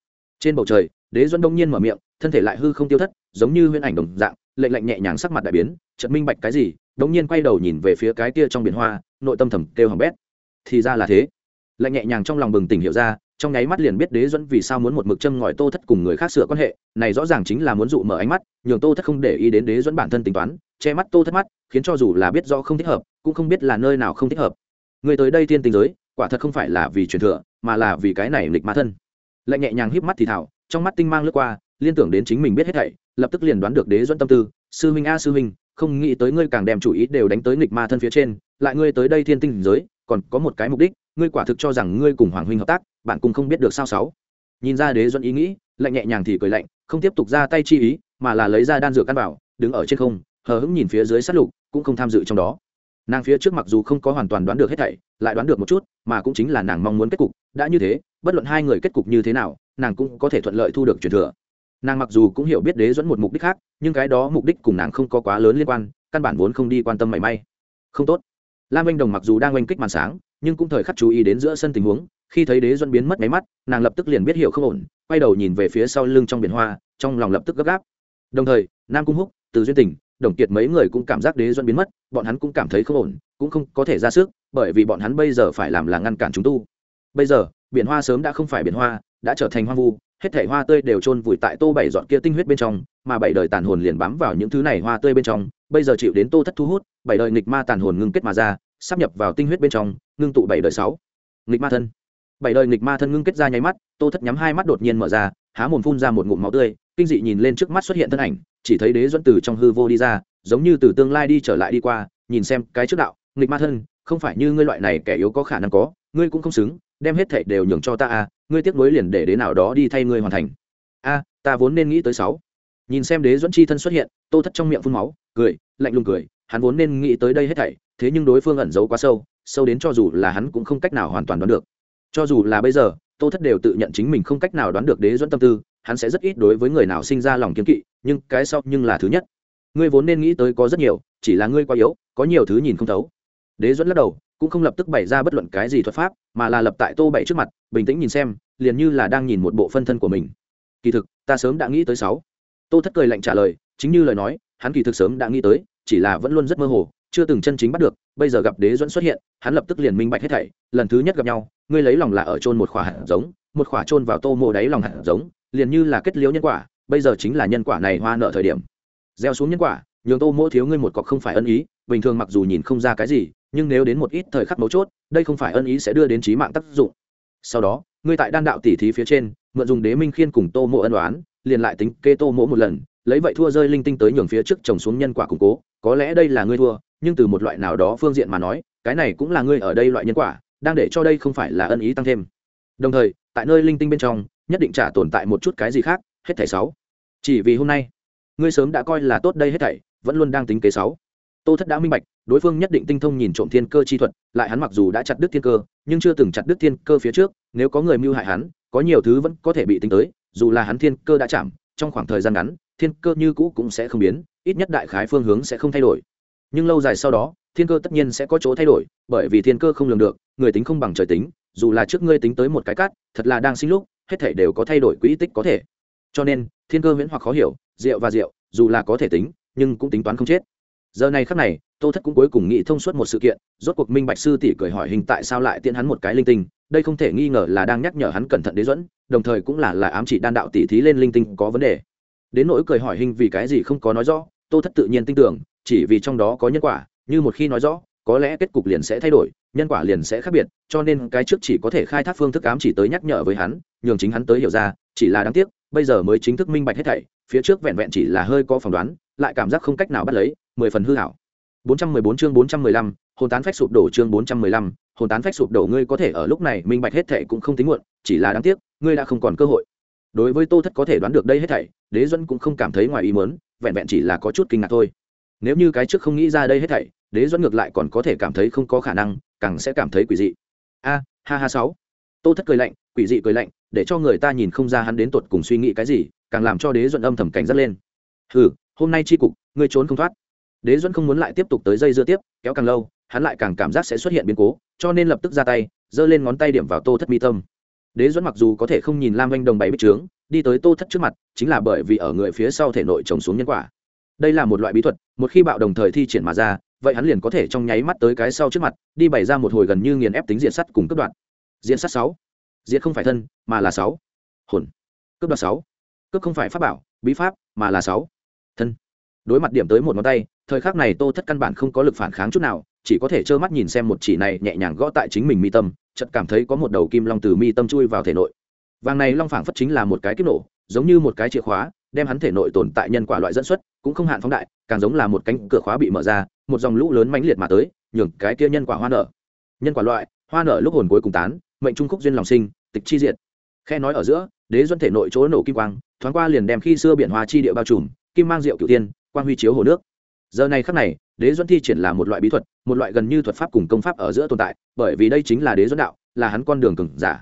Trên bầu trời, đế duẫn đông nhiên mở miệng, thân thể lại hư không tiêu thất, giống như huyễn ảnh đồng dạng, lệnh lạnh nhẹ nhàng sắc mặt đại biến, chợt minh bạch cái gì Đông nhiên quay đầu nhìn về phía cái kia trong biển hoa, nội tâm thầm kêu hỏng bét. Thì ra là thế. Lạnh nhẹ nhàng trong lòng bừng tỉnh hiểu ra, trong nháy mắt liền biết đế duẫn vì sao muốn một mực châm ngòi tô thất cùng người khác sửa quan hệ, này rõ ràng chính là muốn dụ mở ánh mắt, nhường tô thất không để ý đến đế duẫn bản thân tính toán, che mắt tô thất mắt, khiến cho dù là biết rõ không thích hợp, cũng không biết là nơi nào không thích hợp. Người tới đây tiên tình giới, quả thật không phải là vì truyền thừa mà là vì cái này lịch ma thân. Lệnh nhẹ nhàng híp mắt thì thảo, trong mắt tinh mang lướt qua, liên tưởng đến chính mình biết hết thảy, lập tức liền đoán được đế dẫn tâm tư, sư huynh a, sư huynh, không nghĩ tới ngươi càng đem chủ ý đều đánh tới nghịch ma thân phía trên, lại ngươi tới đây thiên tinh giới, còn có một cái mục đích, ngươi quả thực cho rằng ngươi cùng hoàng huynh hợp tác, bạn cùng không biết được sao sáu. Nhìn ra đế dẫn ý nghĩ lạnh nhẹ nhàng thì cười lạnh, không tiếp tục ra tay chi ý, mà là lấy ra đan dược căn bảo đứng ở trên không, hờ hững nhìn phía dưới sát lục, cũng không tham dự trong đó nàng phía trước mặc dù không có hoàn toàn đoán được hết thảy, lại đoán được một chút, mà cũng chính là nàng mong muốn kết cục, đã như thế, bất luận hai người kết cục như thế nào, nàng cũng có thể thuận lợi thu được truyền thừa. Nàng mặc dù cũng hiểu biết đế dẫn một mục đích khác, nhưng cái đó mục đích cùng nàng không có quá lớn liên quan, căn bản vốn không đi quan tâm mảy may. Không tốt. Lam anh đồng mặc dù đang oanh kích màn sáng, nhưng cũng thời khắc chú ý đến giữa sân tình huống, khi thấy đế dẫn biến mất máy mắt, nàng lập tức liền biết hiểu không ổn, quay đầu nhìn về phía sau lưng trong biển hoa, trong lòng lập tức gấp gáp. Đồng thời, nam cung húc, từ duyên tình đồng kiệt mấy người cũng cảm giác đế doanh biến mất, bọn hắn cũng cảm thấy không ổn, cũng không có thể ra sức, bởi vì bọn hắn bây giờ phải làm là ngăn cản chúng tu. Bây giờ, biển hoa sớm đã không phải biển hoa, đã trở thành hoang vu, hết thảy hoa tươi đều chôn vùi tại tô bảy dọn kia tinh huyết bên trong, mà bảy đời tàn hồn liền bám vào những thứ này hoa tươi bên trong, bây giờ chịu đến tô thất thu hút, bảy đời nghịch ma tàn hồn ngưng kết mà ra, sắp nhập vào tinh huyết bên trong, ngưng tụ bảy đời sáu. Nghịch ma thân. Bảy đời nghịch ma thân ngưng kết ra nháy mắt, tô thất nhắm hai mắt đột nhiên mở ra, há mồm phun ra một ngụm máu tươi, kinh dị nhìn lên trước mắt xuất hiện thân ảnh chỉ thấy đế dẫn từ trong hư vô đi ra, giống như từ tương lai đi trở lại đi qua, nhìn xem cái trước đạo, nghịch ma thân, không phải như ngươi loại này kẻ yếu có khả năng có, ngươi cũng không xứng, đem hết thảy đều nhường cho ta à ngươi tiếc nuối liền để đến nào đó đi thay ngươi hoàn thành. A, ta vốn nên nghĩ tới sáu. Nhìn xem đế dẫn chi thân xuất hiện, tô thất trong miệng phun máu, cười, lạnh lùng cười, hắn vốn nên nghĩ tới đây hết thảy, thế nhưng đối phương ẩn giấu quá sâu sâu đến cho dù là hắn cũng không cách nào hoàn toàn đoán được. Cho dù là bây giờ, tô thất đều tự nhận chính mình không cách nào đoán được đế dẫn tâm tư hắn sẽ rất ít đối với người nào sinh ra lòng kiên kỵ, nhưng cái sau nhưng là thứ nhất. Ngươi vốn nên nghĩ tới có rất nhiều, chỉ là ngươi quá yếu, có nhiều thứ nhìn không thấu. Đế dẫn lắc đầu, cũng không lập tức bày ra bất luận cái gì thuật pháp, mà là lập tại tô bảy trước mặt, bình tĩnh nhìn xem, liền như là đang nhìn một bộ phân thân của mình. Kỳ thực, ta sớm đã nghĩ tới sáu. Tô thất cười lạnh trả lời, chính như lời nói, hắn kỳ thực sớm đã nghĩ tới, chỉ là vẫn luôn rất mơ hồ, chưa từng chân chính bắt được, bây giờ gặp đế dẫn xuất hiện, hắn lập tức liền minh bạch hết thảy, lần thứ nhất gặp nhau, ngươi lấy lòng là ở chôn một khỏa hạt giống, một khỏa chôn vào tô mộ đáy lòng hạt giống liền như là kết liễu nhân quả, bây giờ chính là nhân quả này hoa nợ thời điểm. Gieo xuống nhân quả, nhường tô mỗ thiếu ngươi một cọc không phải ân ý, bình thường mặc dù nhìn không ra cái gì, nhưng nếu đến một ít thời khắc mấu chốt, đây không phải ân ý sẽ đưa đến trí mạng tác dụng. Sau đó, ngươi tại đan đạo tỉ thí phía trên, mượn dùng đế minh khiên cùng tô mộ ân đoán liền lại tính kê tô mỗ một lần, lấy vậy thua rơi linh tinh tới nhường phía trước trồng xuống nhân quả củng cố, có lẽ đây là ngươi thua, nhưng từ một loại nào đó phương diện mà nói, cái này cũng là ngươi ở đây loại nhân quả, đang để cho đây không phải là ân ý tăng thêm. Đồng thời, tại nơi linh tinh bên trong nhất định trả tồn tại một chút cái gì khác, hết thảy sáu. Chỉ vì hôm nay, ngươi sớm đã coi là tốt đây hết thảy, vẫn luôn đang tính kế sáu. Tô thất đã minh bạch, đối phương nhất định tinh thông nhìn trộm thiên cơ chi thuật, lại hắn mặc dù đã chặt đứt thiên cơ, nhưng chưa từng chặt đứt thiên cơ phía trước, nếu có người mưu hại hắn, có nhiều thứ vẫn có thể bị tính tới, dù là hắn thiên cơ đã chạm, trong khoảng thời gian ngắn, thiên cơ như cũ cũng sẽ không biến, ít nhất đại khái phương hướng sẽ không thay đổi. Nhưng lâu dài sau đó, thiên cơ tất nhiên sẽ có chỗ thay đổi, bởi vì thiên cơ không lường được, người tính không bằng trời tính, dù là trước ngươi tính tới một cái cát, thật là đang sinh lúc hết thể đều có thay đổi quỹ tích có thể. Cho nên, thiên cơ viễn hoặc khó hiểu, rượu và rượu, dù là có thể tính, nhưng cũng tính toán không chết. Giờ này khắc này, tô thất cũng cuối cùng nghĩ thông suốt một sự kiện, rốt cuộc minh bạch sư tỷ cười hỏi hình tại sao lại tiện hắn một cái linh tinh, đây không thể nghi ngờ là đang nhắc nhở hắn cẩn thận đế dẫn đồng thời cũng là là ám chỉ đan đạo tỷ thí lên linh tinh có vấn đề. Đến nỗi cười hỏi hình vì cái gì không có nói rõ, tô thất tự nhiên tin tưởng, chỉ vì trong đó có nhân quả, như một khi nói rõ có lẽ kết cục liền sẽ thay đổi nhân quả liền sẽ khác biệt cho nên cái trước chỉ có thể khai thác phương thức ám chỉ tới nhắc nhở với hắn nhường chính hắn tới hiểu ra chỉ là đáng tiếc bây giờ mới chính thức minh bạch hết thảy phía trước vẹn vẹn chỉ là hơi có phỏng đoán lại cảm giác không cách nào bắt lấy mười phần hư hảo 414 chương 415, hồn tán phách sụp đổ chương 415, hồn tán phách sụp đổ ngươi có thể ở lúc này minh bạch hết thảy cũng không tính muộn, chỉ là đáng tiếc, ngươi đã không còn cơ hội. Đối với Tô Thất có thể đoán được đây hết thảy, Đế Duẫn cũng không cảm thấy ngoài ý muốn, vẹn vẹn chỉ là có chút kinh ngạc thôi. Nếu như cái trước không nghĩ ra đây hết thảy, Đế Duẫn ngược lại còn có thể cảm thấy không có khả năng, càng sẽ cảm thấy quỷ dị. A, ha ha sáu. Tô Thất cười lạnh, quỷ dị cười lạnh, để cho người ta nhìn không ra hắn đến tuột cùng suy nghĩ cái gì, càng làm cho Đế Duẫn âm thầm cảnh giác lên. Hừ, hôm nay chi cục, ngươi trốn không thoát đế duẫn không muốn lại tiếp tục tới dây dưa tiếp kéo càng lâu hắn lại càng cảm giác sẽ xuất hiện biến cố cho nên lập tức ra tay giơ lên ngón tay điểm vào tô thất mi tâm đế duẫn mặc dù có thể không nhìn lam anh đồng bảy bích trướng đi tới tô thất trước mặt chính là bởi vì ở người phía sau thể nội trồng xuống nhân quả đây là một loại bí thuật một khi bạo đồng thời thi triển mà ra vậy hắn liền có thể trong nháy mắt tới cái sau trước mặt, đi bày ra một hồi gần như nghiền ép tính diện sắt cùng cấp đoạn diện sắt sáu. Diện không phải thân, mà là sáu. Hồn. Cấp đoạt sáu. Cấp không phải pháp bảo, bí pháp, mà là sáu. Thân. Đối mặt điểm tới một ngón tay, thời khắc này tô thất căn bản không có lực phản kháng chút nào, chỉ có thể trơ mắt nhìn xem một chỉ này nhẹ nhàng gõ tại chính mình mi tâm, chợt cảm thấy có một đầu kim long từ mi tâm chui vào thể nội. Vàng này long phảng phất chính là một cái kiếp nổ, giống như một cái chìa khóa, đem hắn thể nội tồn tại nhân quả loại dẫn xuất, cũng không hạn phóng đại, càng giống là một cánh cửa khóa bị mở ra một dòng lũ lớn mãnh liệt mà tới, nhường cái kia nhân quả hoa nở. Nhân quả loại, hoa nở lúc hồn cuối cùng tán, mệnh trung khúc duyên lòng sinh, tịch chi diệt. Khe nói ở giữa, đế duân thể nội chỗ nổ kim quang, thoáng qua liền đem khi xưa biển hoa chi địa bao trùm, kim mang diệu cửu tiên, quang huy chiếu hồ nước. Giờ này khắc này, đế duân thi triển là một loại bí thuật, một loại gần như thuật pháp cùng công pháp ở giữa tồn tại, bởi vì đây chính là đế duân đạo, là hắn con đường cừng giả.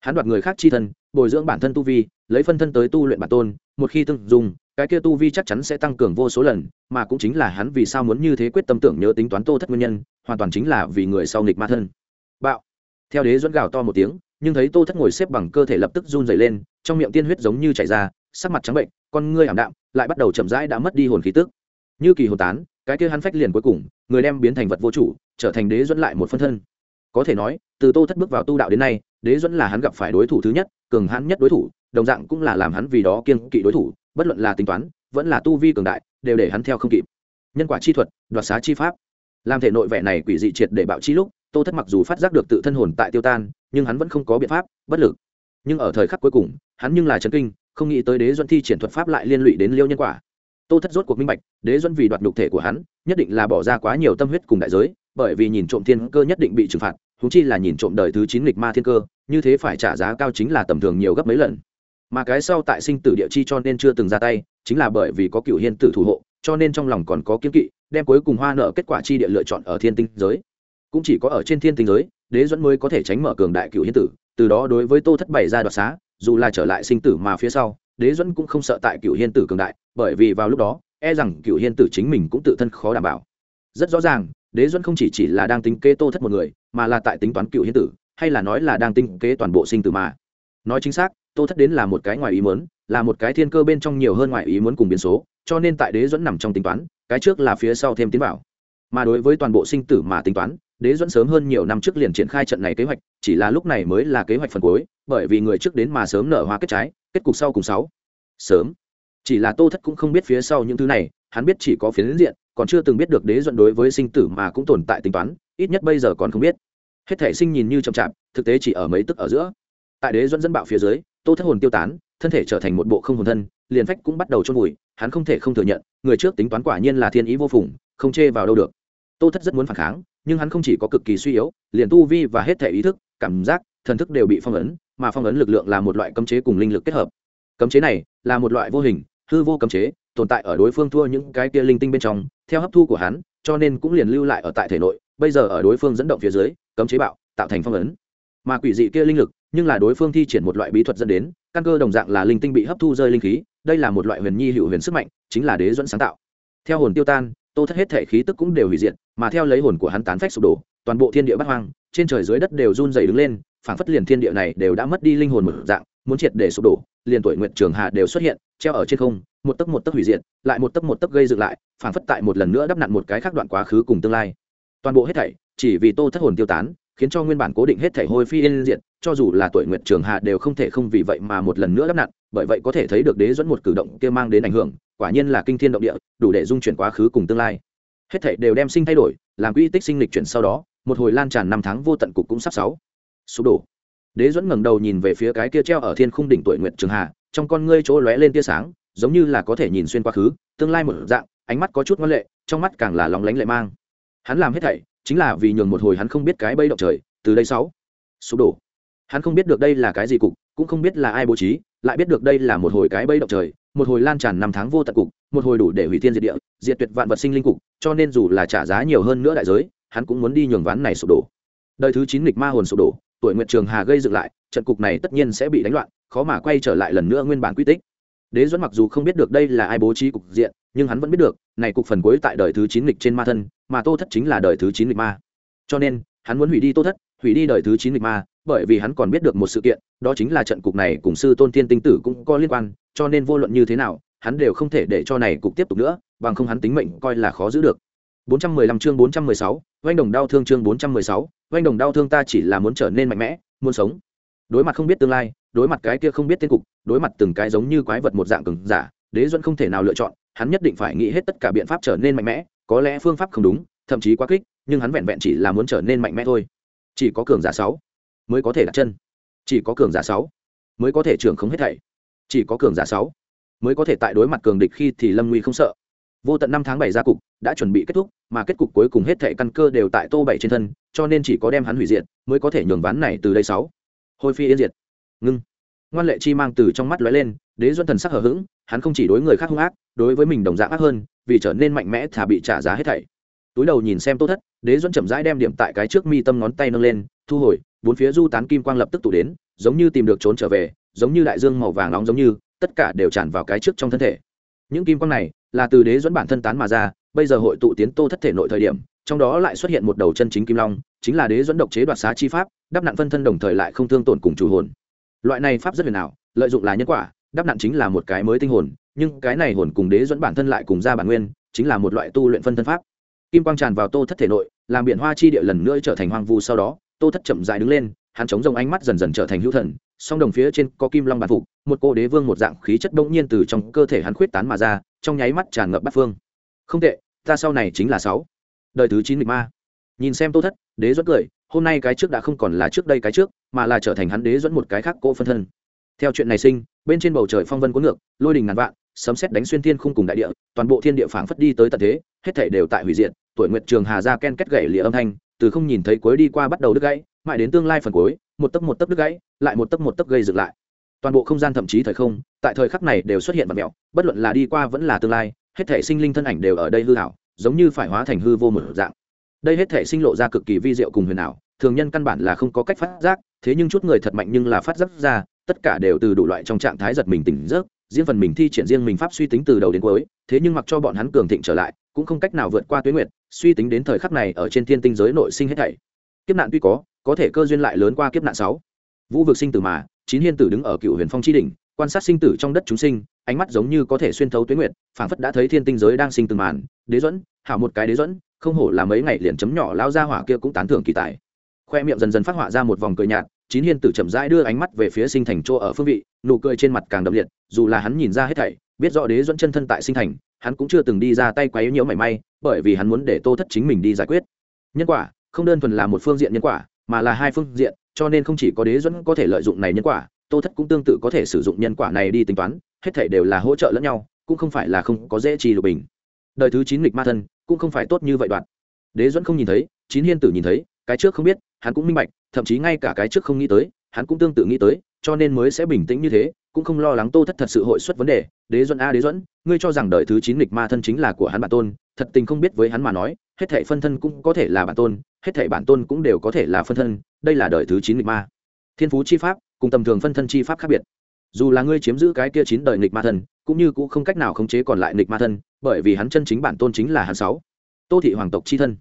Hắn đoạt người khác chi thân, bồi dưỡng bản thân tu vi, lấy phân thân tới tu luyện bản tôn, một khi tương dùng cái kia tu vi chắc chắn sẽ tăng cường vô số lần, mà cũng chính là hắn vì sao muốn như thế quyết tâm tưởng nhớ tính toán tô thất nguyên nhân, hoàn toàn chính là vì người sau nghịch ma thân. Bạo. Theo đế dẫn gào to một tiếng, nhưng thấy tô thất ngồi xếp bằng cơ thể lập tức run dày lên, trong miệng tiên huyết giống như chảy ra, sắc mặt trắng bệnh, con ngươi ảm đạm, lại bắt đầu chậm rãi đã mất đi hồn khí tức. Như kỳ hồn tán, cái kia hắn phách liền cuối cùng, người đem biến thành vật vô chủ, trở thành đế dẫn lại một phân thân. Có thể nói, từ tô thất bước vào tu đạo đến nay, đế dẫn là hắn gặp phải đối thủ thứ nhất, cường hãn nhất đối thủ, đồng dạng cũng là làm hắn vì đó kiên kỵ đối thủ bất luận là tính toán, vẫn là tu vi cường đại, đều để hắn theo không kịp. Nhân quả chi thuật, đoạt xá chi pháp. Làm thể nội vẻ này quỷ dị triệt để bạo chi lúc, tô thất mặc dù phát giác được tự thân hồn tại tiêu tan, nhưng hắn vẫn không có biện pháp, bất lực. Nhưng ở thời khắc cuối cùng, hắn nhưng là chấn kinh, không nghĩ tới đế duân thi triển thuật pháp lại liên lụy đến liêu nhân quả. Tô thất rốt cuộc minh bạch, đế duân vì đoạt nhục thể của hắn, nhất định là bỏ ra quá nhiều tâm huyết cùng đại giới, bởi vì nhìn trộm thiên cơ nhất định bị trừng phạt húng chi là nhìn trộm đời thứ chín lịch ma thiên cơ, như thế phải trả giá cao chính là tầm thường nhiều gấp mấy lần mà cái sau tại sinh tử địa chi cho nên chưa từng ra tay, chính là bởi vì có cựu hiên tử thủ hộ, cho nên trong lòng còn có kiếm kỵ, đem cuối cùng hoa nợ kết quả chi địa lựa chọn ở thiên tinh giới. Cũng chỉ có ở trên thiên tinh giới, đế dẫn mới có thể tránh mở cường đại cựu hiên tử, từ đó đối với tô thất bày ra đoạt xá, dù là trở lại sinh tử mà phía sau, đế dẫn cũng không sợ tại cựu hiên tử cường đại, bởi vì vào lúc đó e rằng cựu hiên tử chính mình cũng tự thân khó đảm bảo. Rất rõ ràng, đế dẫn không chỉ chỉ là đang tính kế tô thất một người, mà là tại tính toán cựu hiên tử, hay là nói là đang tính kế toàn bộ sinh tử mà nói chính xác, tô thất đến là một cái ngoài ý muốn, là một cái thiên cơ bên trong nhiều hơn ngoài ý muốn cùng biến số, cho nên tại đế dẫn nằm trong tính toán, cái trước là phía sau thêm tiến bảo mà đối với toàn bộ sinh tử mà tính toán, đế dẫn sớm hơn nhiều năm trước liền triển khai trận này kế hoạch, chỉ là lúc này mới là kế hoạch phần cuối, bởi vì người trước đến mà sớm nở hoa kết trái, kết cục sau cùng sáu. Sớm. Chỉ là tô thất cũng không biết phía sau những thứ này, hắn biết chỉ có phiến diện, còn chưa từng biết được đế dẫn đối với sinh tử mà cũng tồn tại tính toán, ít nhất bây giờ còn không biết. Hết thể sinh nhìn như chậm chạp, thực tế chỉ ở mấy tức ở giữa tại đế dẫn dẫn bạo phía dưới, tô thất hồn tiêu tán, thân thể trở thành một bộ không hồn thân, liền phách cũng bắt đầu trôn vùi, hắn không thể không thừa nhận, người trước tính toán quả nhiên là thiên ý vô phùng, không chê vào đâu được. Tô thất rất muốn phản kháng, nhưng hắn không chỉ có cực kỳ suy yếu, liền tu vi và hết thể ý thức, cảm giác, thần thức đều bị phong ấn, mà phong ấn lực lượng là một loại cấm chế cùng linh lực kết hợp. Cấm chế này là một loại vô hình, hư vô cấm chế, tồn tại ở đối phương thua những cái kia linh tinh bên trong, theo hấp thu của hắn, cho nên cũng liền lưu lại ở tại thể nội, bây giờ ở đối phương dẫn động phía dưới, cấm chế bạo, tạo thành phong ấn. Mà quỷ dị kia linh lực nhưng là đối phương thi triển một loại bí thuật dẫn đến, căn cơ đồng dạng là linh tinh bị hấp thu rơi linh khí, đây là một loại huyền nhi hữu huyền sức mạnh, chính là đế dẫn sáng tạo. Theo hồn tiêu tan, tô thất hết thể khí tức cũng đều hủy diệt, mà theo lấy hồn của hắn tán phách sụp đổ, toàn bộ thiên địa bát hoang, trên trời dưới đất đều run dày đứng lên, phảng phất liền thiên địa này đều đã mất đi linh hồn một dạng, muốn triệt để sụp đổ, liền tuổi nguyện trường hà đều xuất hiện, treo ở trên không, một tấc một tấc hủy diệt, lại một tấc một tấc gây dựng lại, phảng phất tại một lần nữa đắp nặn một cái khác đoạn quá khứ cùng tương lai. Toàn bộ hết thảy, chỉ vì tô thất hồn tiêu tán khiến cho nguyên bản cố định hết thể hôi phi yên diện cho dù là tuổi nguyện trường hạ đều không thể không vì vậy mà một lần nữa đắp nặn, bởi vậy có thể thấy được đế dẫn một cử động kia mang đến ảnh hưởng, quả nhiên là kinh thiên động địa, đủ để dung chuyển quá khứ cùng tương lai. Hết thể đều đem sinh thay đổi, làm quy tích sinh lịch chuyển sau đó, một hồi lan tràn năm tháng vô tận cục cũng sắp sáu. Sụp đổ. Đế dẫn ngẩng đầu nhìn về phía cái kia treo ở thiên khung đỉnh tuổi nguyện trường hạ, trong con ngươi chỗ lóe lên tia sáng, giống như là có thể nhìn xuyên quá khứ, tương lai một dạng, ánh mắt có chút ngoan lệ, trong mắt càng là lóng lánh lệ mang. Hắn làm hết thảy chính là vì nhường một hồi hắn không biết cái bây động trời, từ đây sáu, sụp đổ. Hắn không biết được đây là cái gì cục, cũng không biết là ai bố trí, lại biết được đây là một hồi cái bây động trời, một hồi lan tràn năm tháng vô tận cục, một hồi đủ để hủy thiên diệt địa, diệt tuyệt vạn vật sinh linh cục, cho nên dù là trả giá nhiều hơn nữa đại giới, hắn cũng muốn đi nhường ván này sụp đổ. Đời thứ chín nghịch ma hồn sụp đổ, tuổi nguyệt trường hà gây dựng lại, trận cục này tất nhiên sẽ bị đánh loạn, khó mà quay trở lại lần nữa nguyên bản quy tích đế duẫn mặc dù không biết được đây là ai bố trí cục diện nhưng hắn vẫn biết được này cục phần cuối tại đời thứ chín lịch trên ma thân mà tô thất chính là đời thứ chín lịch ma cho nên hắn muốn hủy đi tô thất hủy đi đời thứ chín lịch ma bởi vì hắn còn biết được một sự kiện đó chính là trận cục này cùng sư tôn tiên tinh tử cũng có liên quan cho nên vô luận như thế nào hắn đều không thể để cho này cục tiếp tục nữa bằng không hắn tính mệnh coi là khó giữ được 415 chương 416, doanh đồng đau thương chương 416, doanh đồng đau thương ta chỉ là muốn trở nên mạnh mẽ, muốn sống. Đối mặt không biết tương lai, đối mặt cái kia không biết tên cục, đối mặt từng cái giống như quái vật một dạng cứng giả, Đế Duẫn không thể nào lựa chọn, hắn nhất định phải nghĩ hết tất cả biện pháp trở nên mạnh mẽ, có lẽ phương pháp không đúng, thậm chí quá kích, nhưng hắn vẹn vẹn chỉ là muốn trở nên mạnh mẽ thôi. Chỉ có cường giả 6 mới có thể đặt chân, chỉ có cường giả 6 mới có thể trưởng không hết thảy, chỉ có cường giả 6 mới có thể tại đối mặt cường địch khi thì lâm nguy không sợ. Vô tận năm tháng bảy ra cục đã chuẩn bị kết thúc mà kết cục cuối cùng hết thảy căn cơ đều tại tô bảy trên thân cho nên chỉ có đem hắn hủy diệt mới có thể nhường ván này từ đây sáu. Hôi phi yên diệt ngưng. Ngoan lệ chi mang từ trong mắt lóe lên, đế duân thần sắc hờ hững, hắn không chỉ đối người khác hung ác, đối với mình đồng dạng ác hơn, vì trở nên mạnh mẽ thà bị trả giá hết thảy. Túi đầu nhìn xem tô thất, đế duẫn chậm rãi đem điểm tại cái trước mi tâm ngón tay nâng lên, thu hồi, bốn phía du tán kim quang lập tức tụ đến, giống như tìm được trốn trở về, giống như đại dương màu vàng nóng giống như, tất cả đều tràn vào cái trước trong thân thể. Những kim quang này là từ đế duẫn bản thân tán mà ra, bây giờ hội tụ tiến tô thất thể nội thời điểm, trong đó lại xuất hiện một đầu chân chính kim long, chính là đế duẫn độc chế đoạt xá chi pháp, đắp nạn phân thân đồng thời lại không thương tổn cùng chủ hồn loại này pháp rất huyền ảo, lợi dụng là nhân quả, đắp nạn chính là một cái mới tinh hồn, nhưng cái này hồn cùng đế dẫn bản thân lại cùng ra bản nguyên, chính là một loại tu luyện phân thân pháp. Kim quang tràn vào tô thất thể nội, làm biển hoa chi địa lần nữa trở thành hoang vu sau đó, tô thất chậm dài đứng lên, hắn chống rồng ánh mắt dần dần trở thành hữu thần, song đồng phía trên có kim long bản phục, một cô đế vương một dạng khí chất bỗng nhiên từ trong cơ thể hắn khuyết tán mà ra, trong nháy mắt tràn ngập bát phương. Không tệ, ta sau này chính là sáu. Đời thứ chín mịch ma. Nhìn xem tô thất, đế dẫn cười hôm nay cái trước đã không còn là trước đây cái trước, mà là trở thành hắn đế dẫn một cái khác cỗ phân thân. Theo chuyện này sinh, bên trên bầu trời phong vân cuốn ngược, lôi đình ngàn vạn, sấm sét đánh xuyên thiên khung cùng đại địa, toàn bộ thiên địa phảng phất đi tới tận thế, hết thảy đều tại hủy diệt, tuổi nguyệt trường hà ra ken kết gãy lịa âm thanh, từ không nhìn thấy cuối đi qua bắt đầu đứt gãy, mãi đến tương lai phần cuối, một tấc một tấc đứt gãy, lại một tấc một tấc gây dựng lại. Toàn bộ không gian thậm chí thời không, tại thời khắc này đều xuất hiện vật mẹo, bất luận là đi qua vẫn là tương lai, hết thể sinh linh thân ảnh đều ở đây hư hảo giống như phải hóa thành hư vô một dạng đây hết thể sinh lộ ra cực kỳ vi diệu cùng huyền ảo, thường nhân căn bản là không có cách phát giác, thế nhưng chút người thật mạnh nhưng là phát giác ra, tất cả đều từ đủ loại trong trạng thái giật mình tỉnh giấc, riêng phần mình thi triển riêng mình pháp suy tính từ đầu đến cuối, thế nhưng mặc cho bọn hắn cường thịnh trở lại, cũng không cách nào vượt qua tuyến nguyệt, suy tính đến thời khắc này ở trên thiên tinh giới nội sinh hết thảy. Kiếp nạn tuy có có thể cơ duyên lại lớn qua kiếp nạn sáu. Vũ vực sinh tử mà, chín hiên tử đứng ở cựu huyền phong chi đỉnh, quan sát sinh tử trong đất chúng sinh, ánh mắt giống như có thể xuyên thấu tuyến nguyệt, phảng phất đã thấy thiên tinh giới đang sinh từng màn, đế dẫn hảo một cái đế dẫn không hổ là mấy ngày liền chấm nhỏ lao ra hỏa kia cũng tán thưởng kỳ tài. Khoe miệng dần dần phát họa ra một vòng cười nhạt, chín hiên tử chậm rãi đưa ánh mắt về phía sinh thành chỗ ở phương vị, nụ cười trên mặt càng đậm liệt, dù là hắn nhìn ra hết thảy, biết rõ đế dẫn chân thân tại sinh thành, hắn cũng chưa từng đi ra tay quấy nhiễu mảy may, bởi vì hắn muốn để tô thất chính mình đi giải quyết. Nhân quả, không đơn thuần là một phương diện nhân quả, mà là hai phương diện, cho nên không chỉ có đế dẫn có thể lợi dụng này nhân quả, tô thất cũng tương tự có thể sử dụng nhân quả này đi tính toán, hết thảy đều là hỗ trợ lẫn nhau, cũng không phải là không có dễ trì lục bình đời thứ chín nghịch ma thân, cũng không phải tốt như vậy đoạn. Đế dẫn không nhìn thấy, chín hiên tử nhìn thấy, cái trước không biết, hắn cũng minh bạch, thậm chí ngay cả cái trước không nghĩ tới, hắn cũng tương tự nghĩ tới, cho nên mới sẽ bình tĩnh như thế, cũng không lo lắng tô thất thật sự hội xuất vấn đề. Đế duẫn a, đế duẫn, ngươi cho rằng đời thứ chín nghịch ma thân chính là của hắn bản tôn, thật tình không biết với hắn mà nói, hết thảy phân thân cũng có thể là bản tôn, hết thảy bản tôn cũng đều có thể là phân thân, đây là đời thứ chín nghịch ma. Thiên phú chi pháp, cùng tầm thường phân thân chi pháp khác biệt. Dù là ngươi chiếm giữ cái kia chín đời nghịch ma thân, cũng như cũng không cách nào khống chế còn lại nghịch ma thân bởi vì hắn chân chính bản tôn chính là hắn sáu. Tô thị hoàng tộc chi thân.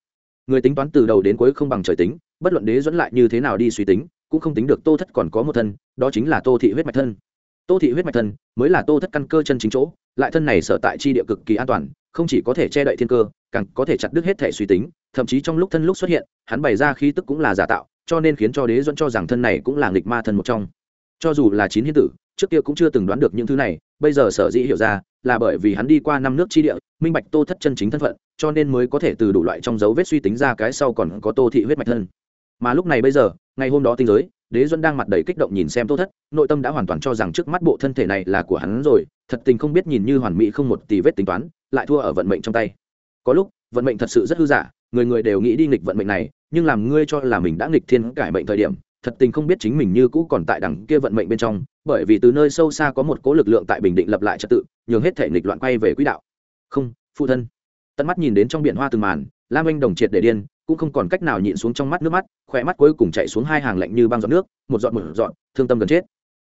Người tính toán từ đầu đến cuối không bằng trời tính, bất luận đế dẫn lại như thế nào đi suy tính, cũng không tính được tô thất còn có một thân, đó chính là tô thị huyết mạch thân. Tô thị huyết mạch thân mới là tô thất căn cơ chân chính chỗ, lại thân này sở tại chi địa cực kỳ an toàn, không chỉ có thể che đậy thiên cơ, càng có thể chặt đứt hết thể suy tính, thậm chí trong lúc thân lúc xuất hiện, hắn bày ra khí tức cũng là giả tạo, cho nên khiến cho đế dẫn cho rằng thân này cũng là nghịch ma thân một trong. Cho dù là chín hiến tử trước kia cũng chưa từng đoán được những thứ này, bây giờ sở dĩ hiểu ra là bởi vì hắn đi qua năm nước tri địa, minh bạch tô thất chân chính thân phận, cho nên mới có thể từ đủ loại trong dấu vết suy tính ra cái sau còn có tô thị huyết mạch thân. Mà lúc này bây giờ, ngày hôm đó tinh giới, đế duân đang mặt đầy kích động nhìn xem tô thất, nội tâm đã hoàn toàn cho rằng trước mắt bộ thân thể này là của hắn rồi, thật tình không biết nhìn như hoàn mỹ không một tỷ vết tính toán, lại thua ở vận mệnh trong tay. Có lúc, vận mệnh thật sự rất hư giả, người người đều nghĩ đi nghịch vận mệnh này, nhưng làm ngươi cho là mình đã nghịch thiên cải mệnh thời điểm thật tình không biết chính mình như cũ còn tại đằng kia vận mệnh bên trong, bởi vì từ nơi sâu xa có một cố lực lượng tại bình định lập lại trật tự, nhường hết thể nghịch loạn quay về quỹ đạo. Không, phụ thân. Tận mắt nhìn đến trong biển hoa từng màn, lam anh đồng triệt để điên, cũng không còn cách nào nhịn xuống trong mắt nước mắt khỏe mắt cuối cùng chạy xuống hai hàng lạnh như băng giọt nước, một giọt một giọt, thương tâm gần chết.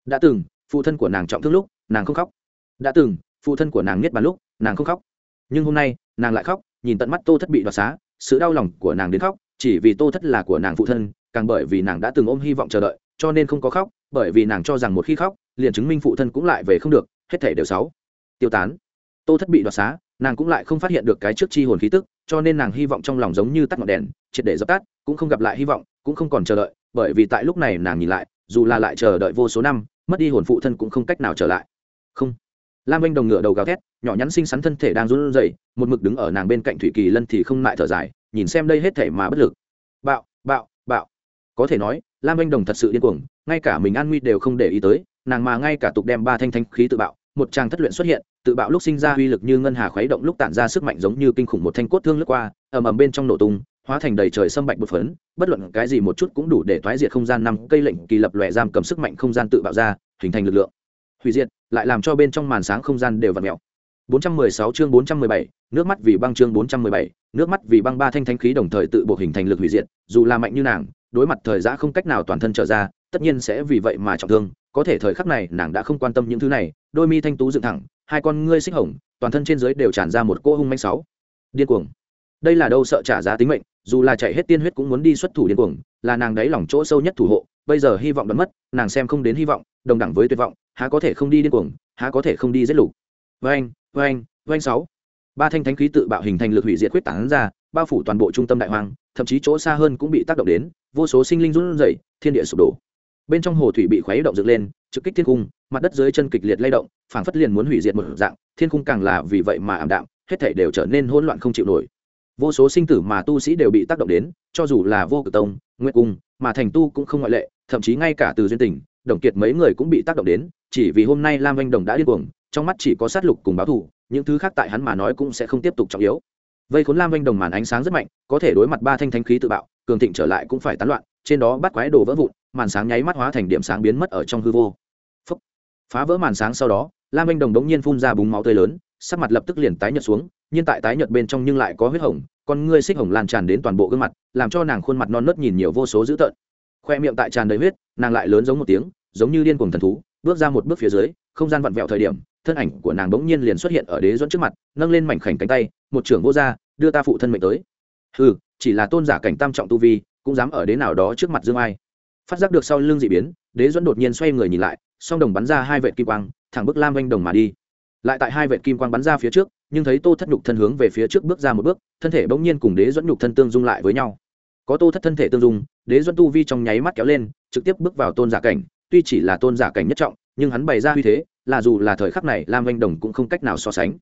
Đã từng, phụ thân của nàng trọng thương lúc, nàng không khóc. Đã từng, phụ thân của nàng niết bàn lúc, nàng không khóc. Nhưng hôm nay, nàng lại khóc, nhìn tận mắt tô thất bị đoạt xá, sự đau lòng của nàng đến khóc, chỉ vì tô thất là của nàng phụ thân càng bởi vì nàng đã từng ôm hy vọng chờ đợi, cho nên không có khóc, bởi vì nàng cho rằng một khi khóc, liền chứng minh phụ thân cũng lại về không được, hết thể đều sáu tiêu tán. Tô thất bị đoạt xá, nàng cũng lại không phát hiện được cái trước chi hồn khí tức, cho nên nàng hy vọng trong lòng giống như tắt ngọn đèn, triệt để dập tắt, cũng không gặp lại hy vọng, cũng không còn chờ đợi, bởi vì tại lúc này nàng nhìn lại, dù là lại chờ đợi vô số năm, mất đi hồn phụ thân cũng không cách nào trở lại. Không. Lam anh đồng ngựa đầu gào thét, nhỏ nhắn xinh xắn thân thể đang run rẩy, một mực đứng ở nàng bên cạnh thủy kỳ lân thì không lại thở dài, nhìn xem đây hết thể mà bất lực. Bạo bạo bạo có thể nói lam anh đồng thật sự điên cuồng ngay cả mình an nguy đều không để ý tới nàng mà ngay cả tục đem ba thanh thanh khí tự bạo một tràng thất luyện xuất hiện tự bạo lúc sinh ra uy lực như ngân hà khuấy động lúc tản ra sức mạnh giống như kinh khủng một thanh cốt thương lướt qua ầm ầm bên trong nổ tung hóa thành đầy trời sâm bạch bột phấn bất luận cái gì một chút cũng đủ để thoái diệt không gian năm cây lệnh kỳ lập lòe giam cầm sức mạnh không gian tự bạo ra hình thành lực lượng. Hủy diệt lại làm cho bên trong màn sáng không gian đều vặn mèo. 416 chương 417, nước mắt vì băng chương 417, nước mắt vì băng ba thanh thanh khí đồng thời tự buộc hình thành lực hủy diệt, dù là mạnh như nàng, đối mặt thời gian không cách nào toàn thân trở ra, tất nhiên sẽ vì vậy mà trọng thương, có thể thời khắc này nàng đã không quan tâm những thứ này, đôi mi thanh tú dựng thẳng, hai con ngươi xích hồng, toàn thân trên dưới đều tràn ra một cỗ hung manh sáu. Điên cuồng. Đây là đâu sợ trả giá tính mệnh, dù là chạy hết tiên huyết cũng muốn đi xuất thủ điên cuồng, là nàng đấy lòng chỗ sâu nhất thủ hộ, bây giờ hy vọng đã mất, nàng xem không đến hy vọng, đồng đẳng với tuyệt vọng, há có thể không đi điên cuồng, há có thể không đi giết lục. Vâng, vâng, vâng sáu ba thanh thánh khí tự bạo hình thành lực hủy diệt quyết tán ra bao phủ toàn bộ trung tâm đại hoang thậm chí chỗ xa hơn cũng bị tác động đến, vô số sinh linh run rẩy, thiên địa sụp đổ. Bên trong hồ thủy bị khuấy động dựng lên, trực kích thiên cung, mặt đất dưới chân kịch liệt lay động, phảng phất liền muốn hủy diệt một dạng, thiên cung càng là vì vậy mà ảm đạm, hết thảy đều trở nên hỗn loạn không chịu nổi. Vô số sinh tử mà tu sĩ đều bị tác động đến, cho dù là vô cực tông, nguyệt cung, mà thành tu cũng không ngoại lệ, thậm chí ngay cả từ duyên tình, đồng kiệt mấy người cũng bị tác động đến, chỉ vì hôm nay lam anh đồng đã điên cuồng, trong mắt chỉ có sát lục cùng báo thù, những thứ khác tại hắn mà nói cũng sẽ không tiếp tục trọng yếu vây khốn lam vanh đồng màn ánh sáng rất mạnh, có thể đối mặt ba thanh thanh khí tự bạo, cường thịnh trở lại cũng phải tán loạn, trên đó bắt quái đồ vỡ vụn, màn sáng nháy mắt hóa thành điểm sáng biến mất ở trong hư vô Phúc. phá vỡ màn sáng sau đó, lam vanh đồng đống nhiên phun ra búng máu tươi lớn, sắc mặt lập tức liền tái nhợt xuống, nhưng tại tái nhợt bên trong nhưng lại có huyết hồng, con ngươi xích hồng lan tràn đến toàn bộ gương mặt, làm cho nàng khuôn mặt non nớt nhìn nhiều vô số dữ tợn khoe miệng tại tràn đầy huyết, nàng lại lớn giống một tiếng, giống như điên cuồng thần thú, bước ra một bước phía dưới, không gian vặn vẹo thời điểm thân ảnh của nàng bỗng nhiên liền xuất hiện ở đế dẫn trước mặt, nâng lên mảnh khảnh cánh tay, một trưởng vô gia, đưa ta phụ thân mệnh tới. Ừ chỉ là tôn giả cảnh tam trọng tu vi, cũng dám ở đế nào đó trước mặt dương ai. Phát giác được sau lưng dị biến, đế dẫn đột nhiên xoay người nhìn lại, song đồng bắn ra hai vệ kim quang, thẳng bức lam oanh đồng mà đi. Lại tại hai vệ kim quang bắn ra phía trước, nhưng thấy tô thất nhục thân hướng về phía trước bước ra một bước, thân thể bỗng nhiên cùng đế dẫn nhục thân tương dung lại với nhau. Có tô thất thân thể tương dung, đế dẫn tu vi trong nháy mắt kéo lên, trực tiếp bước vào tôn giả cảnh, tuy chỉ là tôn giả cảnh nhất trọng, nhưng hắn bày ra uy thế là dù là thời khắc này lam anh đồng cũng không cách nào so sánh.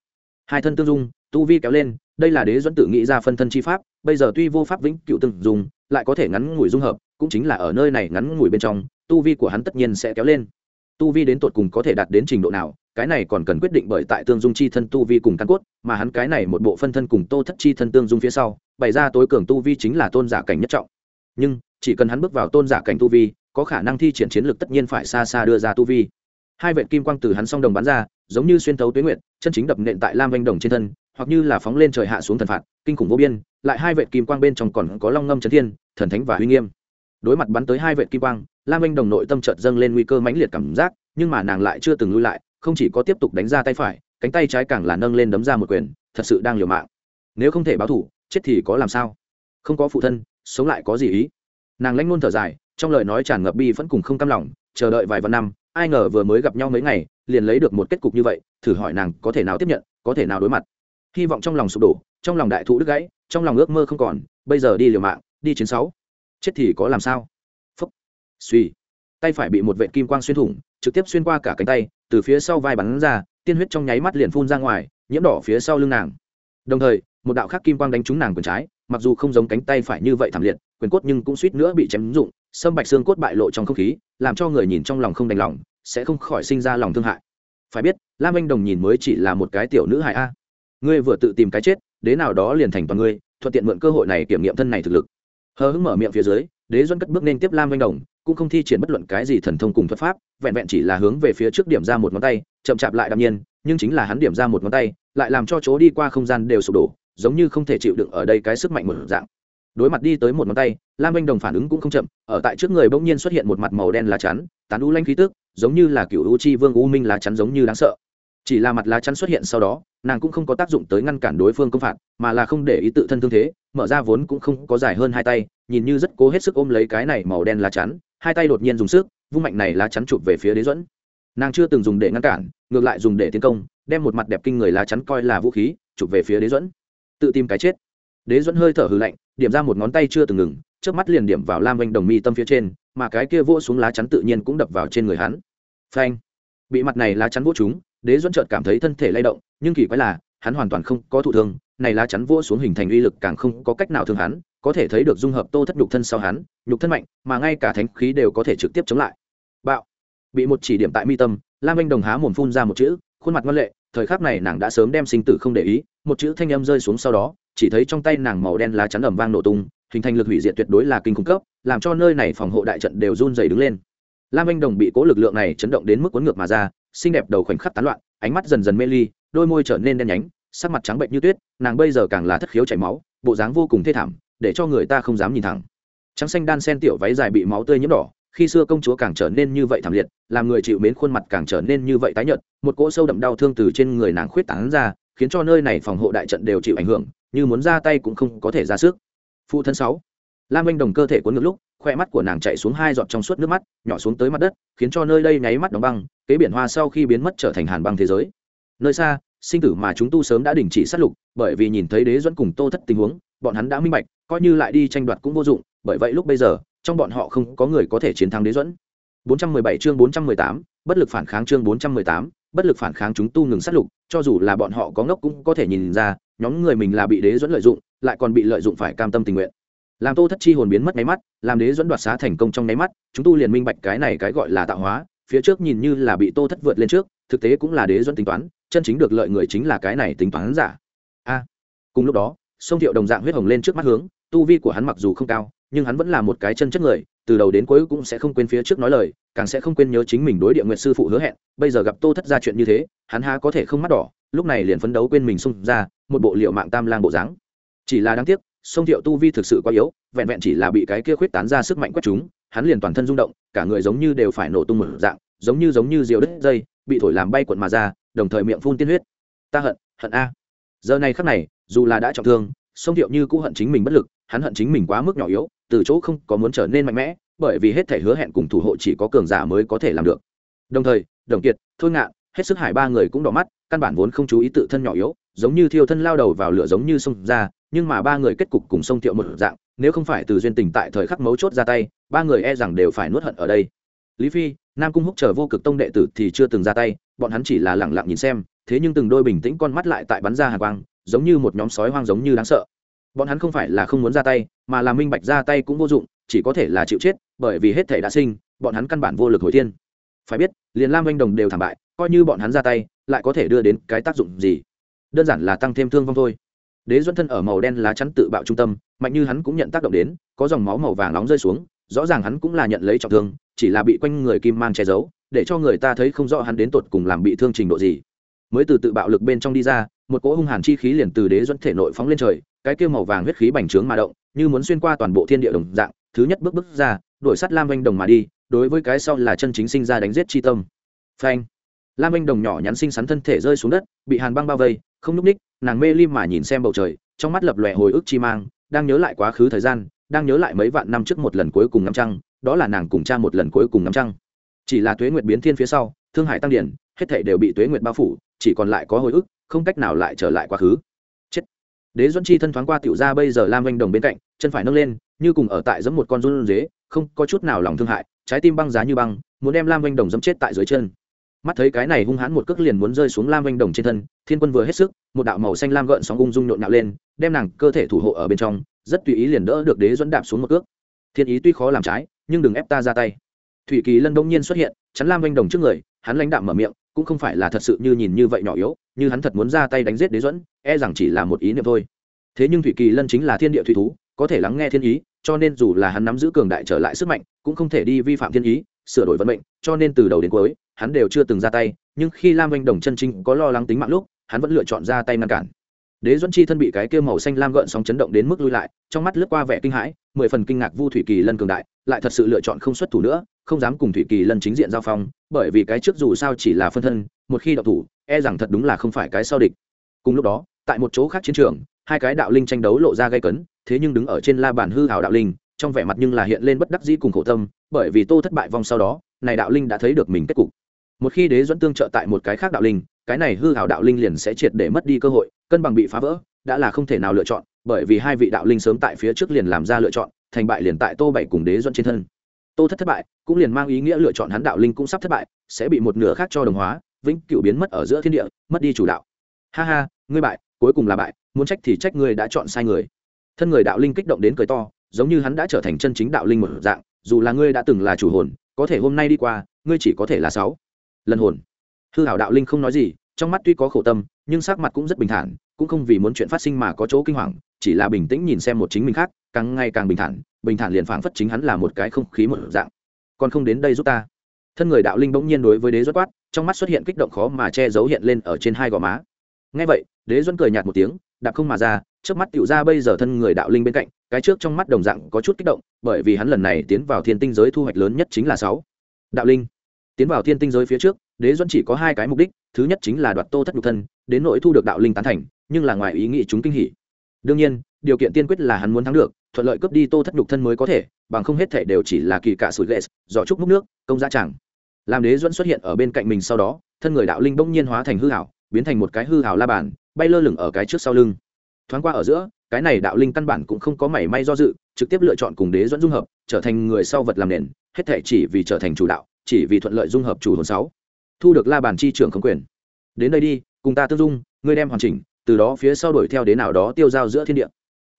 Hai thân tương dung, tu vi kéo lên, đây là đế dẫn tự nghĩ ra phân thân chi pháp, bây giờ tuy vô pháp vĩnh cựu tương dung, lại có thể ngắn ngủi dung hợp, cũng chính là ở nơi này ngắn ngủi bên trong, tu vi của hắn tất nhiên sẽ kéo lên. Tu vi đến tột cùng có thể đạt đến trình độ nào, cái này còn cần quyết định bởi tại tương dung chi thân tu vi cùng căn cốt, mà hắn cái này một bộ phân thân cùng tô thất chi thân tương dung phía sau, bày ra tối cường tu vi chính là tôn giả cảnh nhất trọng. Nhưng, chỉ cần hắn bước vào tôn giả cảnh tu vi, có khả năng thi triển chiến lược tất nhiên phải xa xa đưa ra tu vi hai vệt kim quang từ hắn song đồng bắn ra, giống như xuyên thấu tuyến nguyện chân chính đập nện tại lam vanh đồng trên thân, hoặc như là phóng lên trời hạ xuống thần phạt, kinh khủng vô biên, lại hai vệt kim quang bên trong còn có long ngâm trấn thiên, thần thánh và uy nghiêm. Đối mặt bắn tới hai vệt kim quang, lam vanh đồng nội tâm chợt dâng lên nguy cơ mãnh liệt cảm giác, nhưng mà nàng lại chưa từng lui lại, không chỉ có tiếp tục đánh ra tay phải, cánh tay trái càng là nâng lên đấm ra một quyền, thật sự đang liều mạng. Nếu không thể báo thủ, chết thì có làm sao? Không có phụ thân, sống lại có gì ý? Nàng lãnh ngôn thở dài, trong lời nói tràn ngập bi vẫn cùng không cam lòng, chờ đợi vài vạn năm ai ngờ vừa mới gặp nhau mấy ngày, liền lấy được một kết cục như vậy, thử hỏi nàng có thể nào tiếp nhận, có thể nào đối mặt. Hy vọng trong lòng sụp đổ, trong lòng đại thụ đứt gãy, trong lòng ước mơ không còn, bây giờ đi liều mạng, đi chiến sáu. Chết thì có làm sao? Phúc. Suy tay phải bị một vệ kim quang xuyên thủng, trực tiếp xuyên qua cả cánh tay, từ phía sau vai bắn ra, tiên huyết trong nháy mắt liền phun ra ngoài, nhiễm đỏ phía sau lưng nàng. Đồng thời, một đạo khác kim quang đánh trúng nàng quyền trái, mặc dù không giống cánh tay phải như vậy thảm liệt, quyền cốt nhưng cũng suýt nữa bị chém dụng sâm bạch xương cốt bại lộ trong không khí, làm cho người nhìn trong lòng không đành lòng, sẽ không khỏi sinh ra lòng thương hại. Phải biết, lam anh đồng nhìn mới chỉ là một cái tiểu nữ hại a. Ngươi vừa tự tìm cái chết, đế nào đó liền thành toàn ngươi, thuận tiện mượn cơ hội này kiểm nghiệm thân này thực lực. Hờ hững mở miệng phía dưới, đế duân cất bước nên tiếp lam anh đồng, cũng không thi triển bất luận cái gì thần thông cùng thuật pháp, vẹn vẹn chỉ là hướng về phía trước điểm ra một ngón tay, chậm chạp lại đạm nhiên, nhưng chính là hắn điểm ra một ngón tay, lại làm cho chỗ đi qua không gian đều sụp đổ, giống như không thể chịu đựng ở đây cái sức mạnh một dạng đối mặt đi tới một ngón tay, lam anh đồng phản ứng cũng không chậm, ở tại trước người bỗng nhiên xuất hiện một mặt màu đen lá chắn, tán u lanh khí tức, giống như là cựu u chi vương u minh lá chắn giống như đáng sợ. Chỉ là mặt lá chắn xuất hiện sau đó, nàng cũng không có tác dụng tới ngăn cản đối phương công phạt, mà là không để ý tự thân thương thế, mở ra vốn cũng không có dài hơn hai tay, nhìn như rất cố hết sức ôm lấy cái này màu đen lá chắn, hai tay đột nhiên dùng sức, vung mạnh này lá chắn chụp về phía đế dẫn nàng chưa từng dùng để ngăn cản, ngược lại dùng để tiến công, đem một mặt đẹp kinh người lá chắn coi là vũ khí, chụp về phía đế dẫn tự tìm cái chết đế dẫn hơi thở hư lạnh, điểm ra một ngón tay chưa từng ngừng trước mắt liền điểm vào lam vanh đồng mi tâm phía trên, mà cái kia vỗ xuống lá chắn tự nhiên cũng đập vào trên người hắn. Phanh! Bị mặt này lá chắn vỗ chúng đế dẫn chợt cảm thấy thân thể lay động, nhưng kỳ quái là, hắn hoàn toàn không có thụ thương, này lá chắn vỗ xuống hình thành uy lực càng không có cách nào thương hắn, có thể thấy được dung hợp tô thất nhục thân sau hắn, nhục thân mạnh, mà ngay cả thánh khí đều có thể trực tiếp chống lại. Bạo! Bị một chỉ điểm tại mi tâm, lam anh đồng há mồm phun ra một chữ, khuôn mặt ngoan lệ, thời khắc này nàng đã sớm đem sinh tử không để ý, một chữ thanh âm rơi xuống sau đó chỉ thấy trong tay nàng màu đen lá chắn ẩm vang nổ tung, hình thành lực hủy diệt tuyệt đối là kinh khủng cấp, làm cho nơi này phòng hộ đại trận đều run dày đứng lên. Lam anh đồng bị cố lực lượng này chấn động đến mức cuốn ngược mà ra, xinh đẹp đầu khoảnh khắc tán loạn, ánh mắt dần dần mê ly, đôi môi trở nên đen nhánh, sắc mặt trắng bệnh như tuyết, nàng bây giờ càng là thất khiếu chảy máu, bộ dáng vô cùng thê thảm, để cho người ta không dám nhìn thẳng. Trắng xanh đan sen tiểu váy dài bị máu tươi nhiễm đỏ, khi xưa công chúa càng trở nên như vậy thảm liệt, làm người chịu mến khuôn mặt càng trở nên như vậy tái nhợt, một cỗ sâu đậm đau thương từ trên người nàng khuyết tán ra khiến cho nơi này phòng hộ đại trận đều chịu ảnh hưởng như muốn ra tay cũng không có thể ra sức. Phụ thân sáu lam anh đồng cơ thể cuốn ngược lúc khoe mắt của nàng chạy xuống hai giọt trong suốt nước mắt nhỏ xuống tới mặt đất khiến cho nơi đây nháy mắt đóng băng kế biển hoa sau khi biến mất trở thành hàn băng thế giới. Nơi xa sinh tử mà chúng tu sớm đã đình chỉ sát lục bởi vì nhìn thấy đế dẫn cùng tô thất tình huống bọn hắn đã minh bạch coi như lại đi tranh đoạt cũng vô dụng bởi vậy lúc bây giờ trong bọn họ không có người có thể chiến thắng đế dẫn 417 chương 418, bất lực phản kháng chương 418, bất lực phản kháng chúng tu ngừng sát lục, cho dù là bọn họ có ngốc cũng có thể nhìn ra, nhóm người mình là bị đế dẫn lợi dụng, lại còn bị lợi dụng phải cam tâm tình nguyện. Làm tô thất chi hồn biến mất nháy mắt, làm đế dẫn đoạt xá thành công trong nháy mắt, chúng tu liền minh bạch cái này cái gọi là tạo hóa, phía trước nhìn như là bị tô thất vượt lên trước, thực tế cũng là đế dẫn tính toán, chân chính được lợi người chính là cái này tính toán giả. A. Cùng lúc đó, sông thiệu đồng dạng huyết hồng lên trước mắt hướng, tu vi của hắn mặc dù không cao, nhưng hắn vẫn là một cái chân chất người từ đầu đến cuối cũng sẽ không quên phía trước nói lời, càng sẽ không quên nhớ chính mình đối địa nguyện sư phụ hứa hẹn, bây giờ gặp tô thất ra chuyện như thế, hắn há có thể không mắt đỏ, lúc này liền phấn đấu quên mình xung ra, một bộ liệu mạng tam lang bộ dáng. Chỉ là đáng tiếc, sông thiệu tu vi thực sự quá yếu, vẹn vẹn chỉ là bị cái kia khuyết tán ra sức mạnh quét chúng, hắn liền toàn thân rung động, cả người giống như đều phải nổ tung một dạng, giống như giống như diều đứt dây, bị thổi làm bay cuộn mà ra, đồng thời miệng phun tiên huyết. Ta hận hận a. Giờ này khắc này, dù là đã trọng thương, sông thiệu như cũng hận chính mình bất lực hắn hận chính mình quá mức nhỏ yếu, từ chỗ không có muốn trở nên mạnh mẽ, bởi vì hết thể hứa hẹn cùng thủ hộ chỉ có cường giả mới có thể làm được. Đồng thời, đồng kiệt, thôi ngạn, hết sức hải ba người cũng đỏ mắt, căn bản vốn không chú ý tự thân nhỏ yếu, giống như thiêu thân lao đầu vào lửa giống như sông ra, nhưng mà ba người kết cục cùng sông thiệu một dạng, nếu không phải từ duyên tình tại thời khắc mấu chốt ra tay, ba người e rằng đều phải nuốt hận ở đây. Lý phi, nam cung húc chờ vô cực tông đệ tử thì chưa từng ra tay, bọn hắn chỉ là lẳng lặng nhìn xem, thế nhưng từng đôi bình tĩnh con mắt lại tại bắn ra hàng quang, giống như một nhóm sói hoang giống như đáng sợ bọn hắn không phải là không muốn ra tay, mà là minh bạch ra tay cũng vô dụng, chỉ có thể là chịu chết, bởi vì hết thể đã sinh, bọn hắn căn bản vô lực hồi thiên. Phải biết, liền lam anh đồng đều thảm bại, coi như bọn hắn ra tay, lại có thể đưa đến cái tác dụng gì? Đơn giản là tăng thêm thương vong thôi. Đế duẫn thân ở màu đen lá chắn tự bạo trung tâm, mạnh như hắn cũng nhận tác động đến, có dòng máu màu vàng nóng rơi xuống, rõ ràng hắn cũng là nhận lấy trọng thương, chỉ là bị quanh người kim mang che giấu, để cho người ta thấy không rõ hắn đến tột cùng làm bị thương trình độ gì. Mới từ tự bạo lực bên trong đi ra, một cỗ hung hàn chi khí liền từ đế duẫn thể nội phóng lên trời cái kia màu vàng huyết khí bành trướng mà động, như muốn xuyên qua toàn bộ thiên địa đồng dạng, thứ nhất bước bước ra, đuổi sắt lam vanh đồng mà đi, đối với cái sau là chân chính sinh ra đánh giết chi tâm. Phanh! Lam vanh đồng nhỏ nhắn xinh xắn thân thể rơi xuống đất, bị hàn băng bao vây, không n ú c ních, nàng mê lim mà nhìn xem bầu trời, trong mắt lập lòe hồi ức chi mang, đang nhớ lại quá khứ thời gian, đang nhớ lại mấy vạn năm trước một lần cuối cùng ngắm trăng, đó là nàng cùng cha một lần cuối cùng ngắm trăng. Chỉ là tuế nguyệt biến thiên phía sau, thương hải tăng điển, hết thể đều bị tuế nguyệt bao phủ, chỉ còn lại có hồi ức, không cách nào lại trở lại quá khứ đế duẫn chi thân thoáng qua tiểu ra bây giờ lam vanh đồng bên cạnh, chân phải nâng lên, như cùng ở tại giấm một con run dế không có chút nào lòng thương hại, trái tim băng giá như băng, muốn đem lam vanh đồng dẫm chết tại dưới chân. Mắt thấy cái này hung hãn một cước liền muốn rơi xuống lam vanh đồng trên thân, thiên quân vừa hết sức, một đạo màu xanh lam gợn sóng ung dung nhộn nhạo lên, đem nàng cơ thể thủ hộ ở bên trong, rất tùy ý liền đỡ được đế dẫn đạp xuống một cước. Thiên ý tuy khó làm trái, nhưng đừng ép ta ra tay. Thủy kỳ lân đông nhiên xuất hiện, chắn lam vanh đồng trước người, hắn lãnh đạm mở miệng cũng không phải là thật sự như nhìn như vậy nhỏ yếu, như hắn thật muốn ra tay đánh giết đế dẫn e rằng chỉ là một ý niệm thôi. Thế nhưng thủy kỳ lân chính là thiên địa thủy thú, có thể lắng nghe thiên ý, cho nên dù là hắn nắm giữ cường đại trở lại sức mạnh, cũng không thể đi vi phạm thiên ý, sửa đổi vận mệnh, cho nên từ đầu đến cuối, hắn đều chưa từng ra tay, nhưng khi lam anh đồng chân chính có lo lắng tính mạng lúc, hắn vẫn lựa chọn ra tay ngăn cản. Đế duẫn chi thân bị cái kia màu xanh lam gợn sóng chấn động đến mức lui lại, trong mắt lướt qua vẻ kinh hãi, mười phần kinh ngạc vu thủy kỳ lân cường đại, lại thật sự lựa chọn không xuất thủ nữa không dám cùng thủy kỳ lân chính diện giao phong, bởi vì cái trước dù sao chỉ là phân thân, một khi đậu thủ e rằng thật đúng là không phải cái sau địch. Cùng lúc đó, tại một chỗ khác chiến trường, hai cái đạo linh tranh đấu lộ ra gây cấn, thế nhưng đứng ở trên la bàn hư hào đạo linh, trong vẻ mặt nhưng là hiện lên bất đắc dĩ cùng khổ tâm, bởi vì tô thất bại vong sau đó, này đạo linh đã thấy được mình kết cục. Một khi đế dẫn tương trợ tại một cái khác đạo linh, cái này hư hào đạo linh liền sẽ triệt để mất đi cơ hội, cân bằng bị phá vỡ, đã là không thể nào lựa chọn, bởi vì hai vị đạo linh sớm tại phía trước liền làm ra lựa chọn, thành bại liền tại tô bảy cùng đế dẫn trên thân tô thất thất bại, cũng liền mang ý nghĩa lựa chọn hắn đạo linh cũng sắp thất bại, sẽ bị một nửa khác cho đồng hóa, vĩnh cửu biến mất ở giữa thiên địa, mất đi chủ đạo. Ha ha, ngươi bại, cuối cùng là bại, muốn trách thì trách ngươi đã chọn sai người. Thân người đạo linh kích động đến cười to, giống như hắn đã trở thành chân chính đạo linh một dạng, dù là ngươi đã từng là chủ hồn, có thể hôm nay đi qua, ngươi chỉ có thể là sáu. Lần hồn. Hư hảo đạo linh không nói gì, trong mắt tuy có khổ tâm, nhưng sắc mặt cũng rất bình thản, cũng không vì muốn chuyện phát sinh mà có chỗ kinh hoàng, chỉ là bình tĩnh nhìn xem một chính mình khác càng ngày càng bình thản bình thản liền phảng phất chính hắn là một cái không khí một dạng. Còn không đến đây giúp ta. Thân người đạo linh bỗng nhiên đối với đế duất quát, trong mắt xuất hiện kích động khó mà che giấu hiện lên ở trên hai gò má. Ngay vậy, đế duân cười nhạt một tiếng, đạp không mà ra trước mắt tựu ra bây giờ thân người đạo linh bên cạnh, cái trước trong mắt đồng dạng có chút kích động, bởi vì hắn lần này tiến vào thiên tinh giới thu hoạch lớn nhất chính là sáu. Đạo linh. Tiến vào thiên tinh giới phía trước, đế duân chỉ có hai cái mục đích, thứ nhất chính là đoạt tô thất nhục thân, đến nỗi thu được đạo linh tán thành, nhưng là ngoài ý nghĩ chúng kinh hỉ. Đương nhiên điều kiện tiên quyết là hắn muốn thắng được, thuận lợi cướp đi tô thất nhục thân mới có thể, bằng không hết thể đều chỉ là kỳ cạ sủi lệ giỏ trúc múc nước, công giá chẳng. Làm đế duẫn xuất hiện ở bên cạnh mình sau đó, thân người đạo linh bỗng nhiên hóa thành hư hảo biến thành một cái hư hảo la bàn, bay lơ lửng ở cái trước sau lưng. Thoáng qua ở giữa, cái này đạo linh căn bản cũng không có mảy may do dự, trực tiếp lựa chọn cùng đế dẫn dung hợp, trở thành người sau vật làm nền, hết thể chỉ vì trở thành chủ đạo, chỉ vì thuận lợi dung hợp chủ hồn sáu. Thu được la bàn chi trưởng không quyền. Đến đây đi, cùng ta tương dung, ngươi đem hoàn chỉnh, từ đó phía sau đuổi theo đế nào đó tiêu giao giữa thiên địa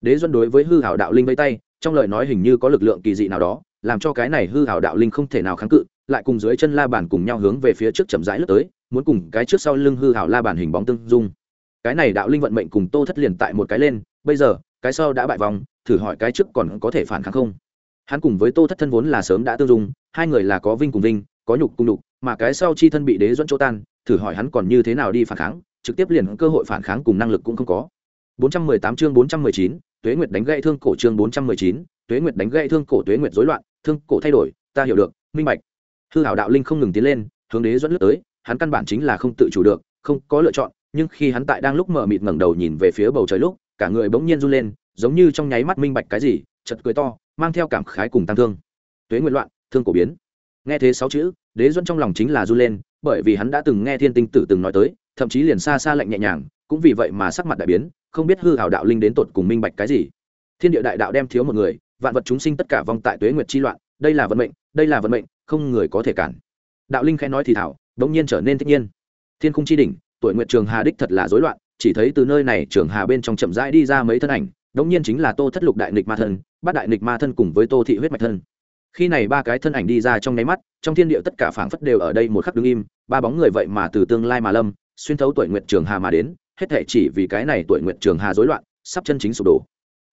đế duân đối với hư hảo đạo linh vây tay trong lời nói hình như có lực lượng kỳ dị nào đó làm cho cái này hư hảo đạo linh không thể nào kháng cự lại cùng dưới chân la bàn cùng nhau hướng về phía trước chậm rãi lướt tới muốn cùng cái trước sau lưng hư hảo la bàn hình bóng tương dung. Cái này đạo linh vận mệnh cùng tô thất liền tại một cái lên bây giờ cái sau đã bại vòng thử hỏi cái trước còn có thể phản kháng không? Hắn cùng với tô thất thân vốn là sớm đã tương dung hai người là có vinh cùng vinh có nhục cùng nhục mà cái sau chi thân bị đế dẫn chỗ tan thử hỏi hắn còn như thế nào đi phản kháng trực tiếp liền cơ hội phản kháng cùng năng lực cũng không có. 418 chương 419, Tuế Nguyệt đánh gãy thương cổ chương 419, Tuế Nguyệt đánh gãy thương cổ Tuế Nguyệt rối loạn, thương cổ thay đổi, ta hiểu được, minh bạch. Hư hảo đạo linh không ngừng tiến lên, hướng đế dẫn lướt tới, hắn căn bản chính là không tự chủ được, không có lựa chọn, nhưng khi hắn tại đang lúc mở mịt ngẩng đầu nhìn về phía bầu trời lúc, cả người bỗng nhiên run lên, giống như trong nháy mắt minh bạch cái gì, chợt cười to, mang theo cảm khái cùng tăng thương. Tuế Nguyệt loạn, thương cổ biến. Nghe thế sáu chữ, đế dẫn trong lòng chính là run lên, bởi vì hắn đã từng nghe Thiên Tinh Tử từng nói tới, thậm chí liền xa xa lạnh nhẹ nhàng, cũng vì vậy mà sắc mặt đại biến, không biết hư hảo đạo linh đến tột cùng minh bạch cái gì. Thiên địa đại đạo đem thiếu một người vạn vật chúng sinh tất cả vong tại tuế nguyệt chi loạn đây là vận mệnh đây là vận mệnh không người có thể cản. Đạo linh khẽ nói thì thảo bỗng nhiên trở nên thích nhiên. Thiên khung chi đỉnh tuổi nguyệt trường hà đích thật là rối loạn chỉ thấy từ nơi này trường hà bên trong chậm rãi đi ra mấy thân ảnh đống nhiên chính là tô thất lục đại nịch ma thân bát đại nịch ma thân cùng với tô thị huyết mạch thân. Khi này ba cái thân ảnh đi ra trong nháy mắt trong thiên địa tất cả phảng phất đều ở đây một khắc đứng im ba bóng người vậy mà từ tương lai mà lâm xuyên thấu tuổi nguyệt trường hà mà đến, hết thể chỉ vì cái này tuổi nguyệt trường hà rối loạn, sắp chân chính sụp đổ.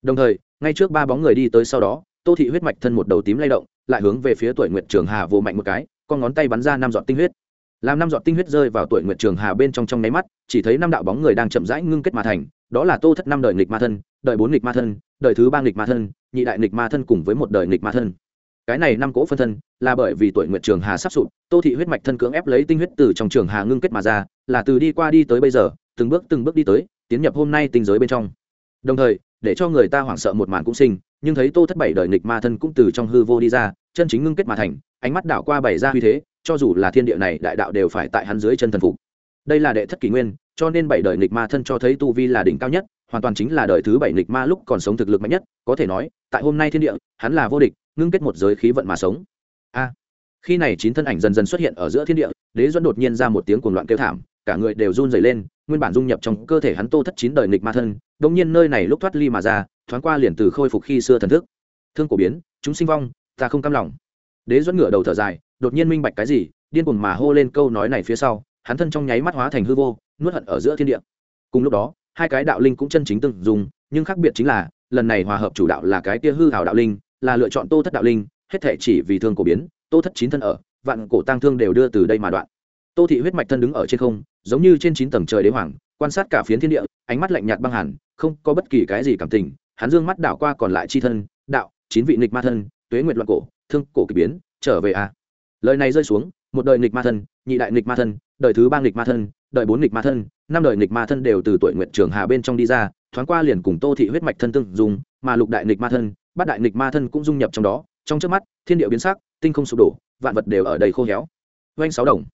Đồng thời, ngay trước ba bóng người đi tới sau đó, tô thị huyết mạch thân một đầu tím lay động, lại hướng về phía tuổi nguyệt trường hà vô mạnh một cái, con ngón tay bắn ra năm giọt tinh huyết. Làm năm giọt tinh huyết rơi vào tuổi nguyệt trường hà bên trong trong nháy mắt, chỉ thấy năm đạo bóng người đang chậm rãi ngưng kết mà thành, đó là tô thất năm đời nghịch ma thân, đời bốn nghịch ma thân, đời thứ ba nghịch ma thân, nhị đại nghịch ma thân cùng với một đời nghịch ma thân cái này năm cỗ phân thân, là bởi vì tuổi nguyện trường hà sắp sụp, tô thị huyết mạch thân cưỡng ép lấy tinh huyết từ trong trường hà ngưng kết mà ra, là từ đi qua đi tới bây giờ, từng bước từng bước đi tới, tiến nhập hôm nay tinh giới bên trong. Đồng thời, để cho người ta hoảng sợ một màn cũng sinh, nhưng thấy tô thất bảy đời nghịch ma thân cũng từ trong hư vô đi ra, chân chính ngưng kết mà thành, ánh mắt đảo qua bảy ra uy thế, cho dù là thiên địa này đại đạo đều phải tại hắn dưới chân thần phục. Đây là đệ thất kỷ nguyên, cho nên bảy đời nghịch ma thân cho thấy tu vi là đỉnh cao nhất, hoàn toàn chính là đời thứ bảy nghịch ma lúc còn sống thực lực mạnh nhất, có thể nói, tại hôm nay thiên địa, hắn là vô địch ngưng kết một giới khí vận mà sống. A, khi này chín thân ảnh dần dần xuất hiện ở giữa thiên địa, đế duẫn đột nhiên ra một tiếng cuồng loạn kêu thảm, cả người đều run rẩy lên, nguyên bản dung nhập trong cơ thể hắn tô thất chín đời nghịch ma thân đống nhiên nơi này lúc thoát ly mà ra, thoáng qua liền từ khôi phục khi xưa thần thức. Thương cổ biến, chúng sinh vong, ta không cam lòng. Đế duẫn ngửa đầu thở dài, đột nhiên minh bạch cái gì, điên cuồng mà hô lên câu nói này phía sau, hắn thân trong nháy mắt hóa thành hư vô, nuốt hận ở giữa thiên địa. Cùng lúc đó, hai cái đạo linh cũng chân chính từng dùng, nhưng khác biệt chính là, lần này hòa hợp chủ đạo là cái kia hư hảo đạo linh là lựa chọn tô thất đạo linh, hết thể chỉ vì thương cổ biến, tô thất chín thân ở, vạn cổ tang thương đều đưa từ đây mà đoạn tô thị huyết mạch thân đứng ở trên không, giống như trên chín tầng trời đế hoàng, quan sát cả phiến thiên địa, ánh mắt lạnh nhạt băng hẳn không có bất kỳ cái gì cảm tình, hắn dương mắt đảo qua còn lại chi thân, đạo, chín vị nghịch ma thân, tuế nguyệt loạn cổ, thương cổ kỳ biến, trở về a à. lời này rơi xuống, một đời nghịch ma thân, nhị đại nghịch ma thân, đời thứ ba nghịch ma thân, đời bốn nghịch ma thân, năm đời nghịch ma thân đều từ tuổi nguyện trường hà bên trong đi ra, thoáng qua liền cùng tô thị huyết mạch thân tương dùng mà lục đại nghịch ma thân bát đại nghịch ma thân cũng dung nhập trong đó, trong trước mắt, thiên địa biến sắc, tinh không sụp đổ, vạn vật đều ở đầy khô héo. Oanh sáu đồng.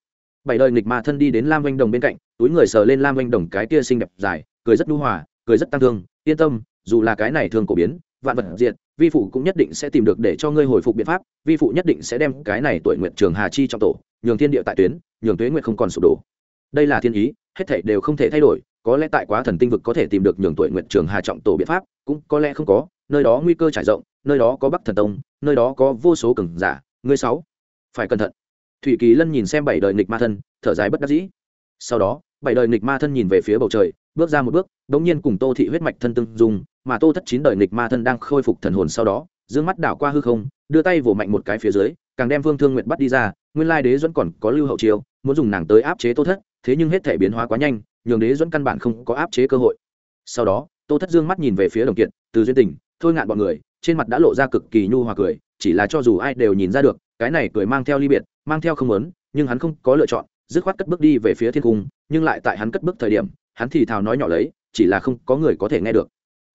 Bảy đời nghịch ma thân đi đến lam oanh đồng bên cạnh, túi người sờ lên lam oanh đồng cái kia xinh đẹp dài, cười rất nhu hòa, cười rất tăng thương, yên tâm, dù là cái này thường cổ biến, vạn vật diệt, vi phụ cũng nhất định sẽ tìm được để cho ngươi hồi phục biện pháp, vi phụ nhất định sẽ đem cái này tuổi nguyện trường hà chi trong tổ, nhường thiên địa tại tuyến, nhường tuế nguyện không còn sụp đổ. Đây là thiên ý, hết thảy đều không thể thay đổi có lẽ tại quá thần tinh vực có thể tìm được nhường tuổi nguyện trường hà trọng tổ biện pháp, cũng có lẽ không có, nơi đó nguy cơ trải rộng, nơi đó có bắc thần tông, nơi đó có vô số cường giả, ngươi sáu, phải cẩn thận. Thủy kỳ lân nhìn xem bảy đời nghịch ma thân, thở dài bất đắc dĩ. Sau đó, bảy đời nghịch ma thân nhìn về phía bầu trời, bước ra một bước, đống nhiên cùng tô thị huyết mạch thân tương dùng mà tô thất chín đời nghịch ma thân đang khôi phục thần hồn sau đó, dương mắt đảo qua hư không, đưa tay vỗ mạnh một cái phía dưới, càng đem vương thương nguyện bắt đi ra, nguyên lai đế vẫn còn có lưu hậu chiêu muốn dùng nàng tới áp chế tô thất thế nhưng hết thể biến hóa quá nhanh, nhường đế dẫn căn bản không có áp chế cơ hội. Sau đó, tô thất dương mắt nhìn về phía đồng kiệt, từ duyên tình, thôi ngạn bọn người, trên mặt đã lộ ra cực kỳ nhu hòa cười, chỉ là cho dù ai đều nhìn ra được, cái này cười mang theo ly biệt, mang theo không lớn nhưng hắn không có lựa chọn, dứt khoát cất bước đi về phía thiên cung, nhưng lại tại hắn cất bước thời điểm, hắn thì thào nói nhỏ lấy, chỉ là không có người có thể nghe được.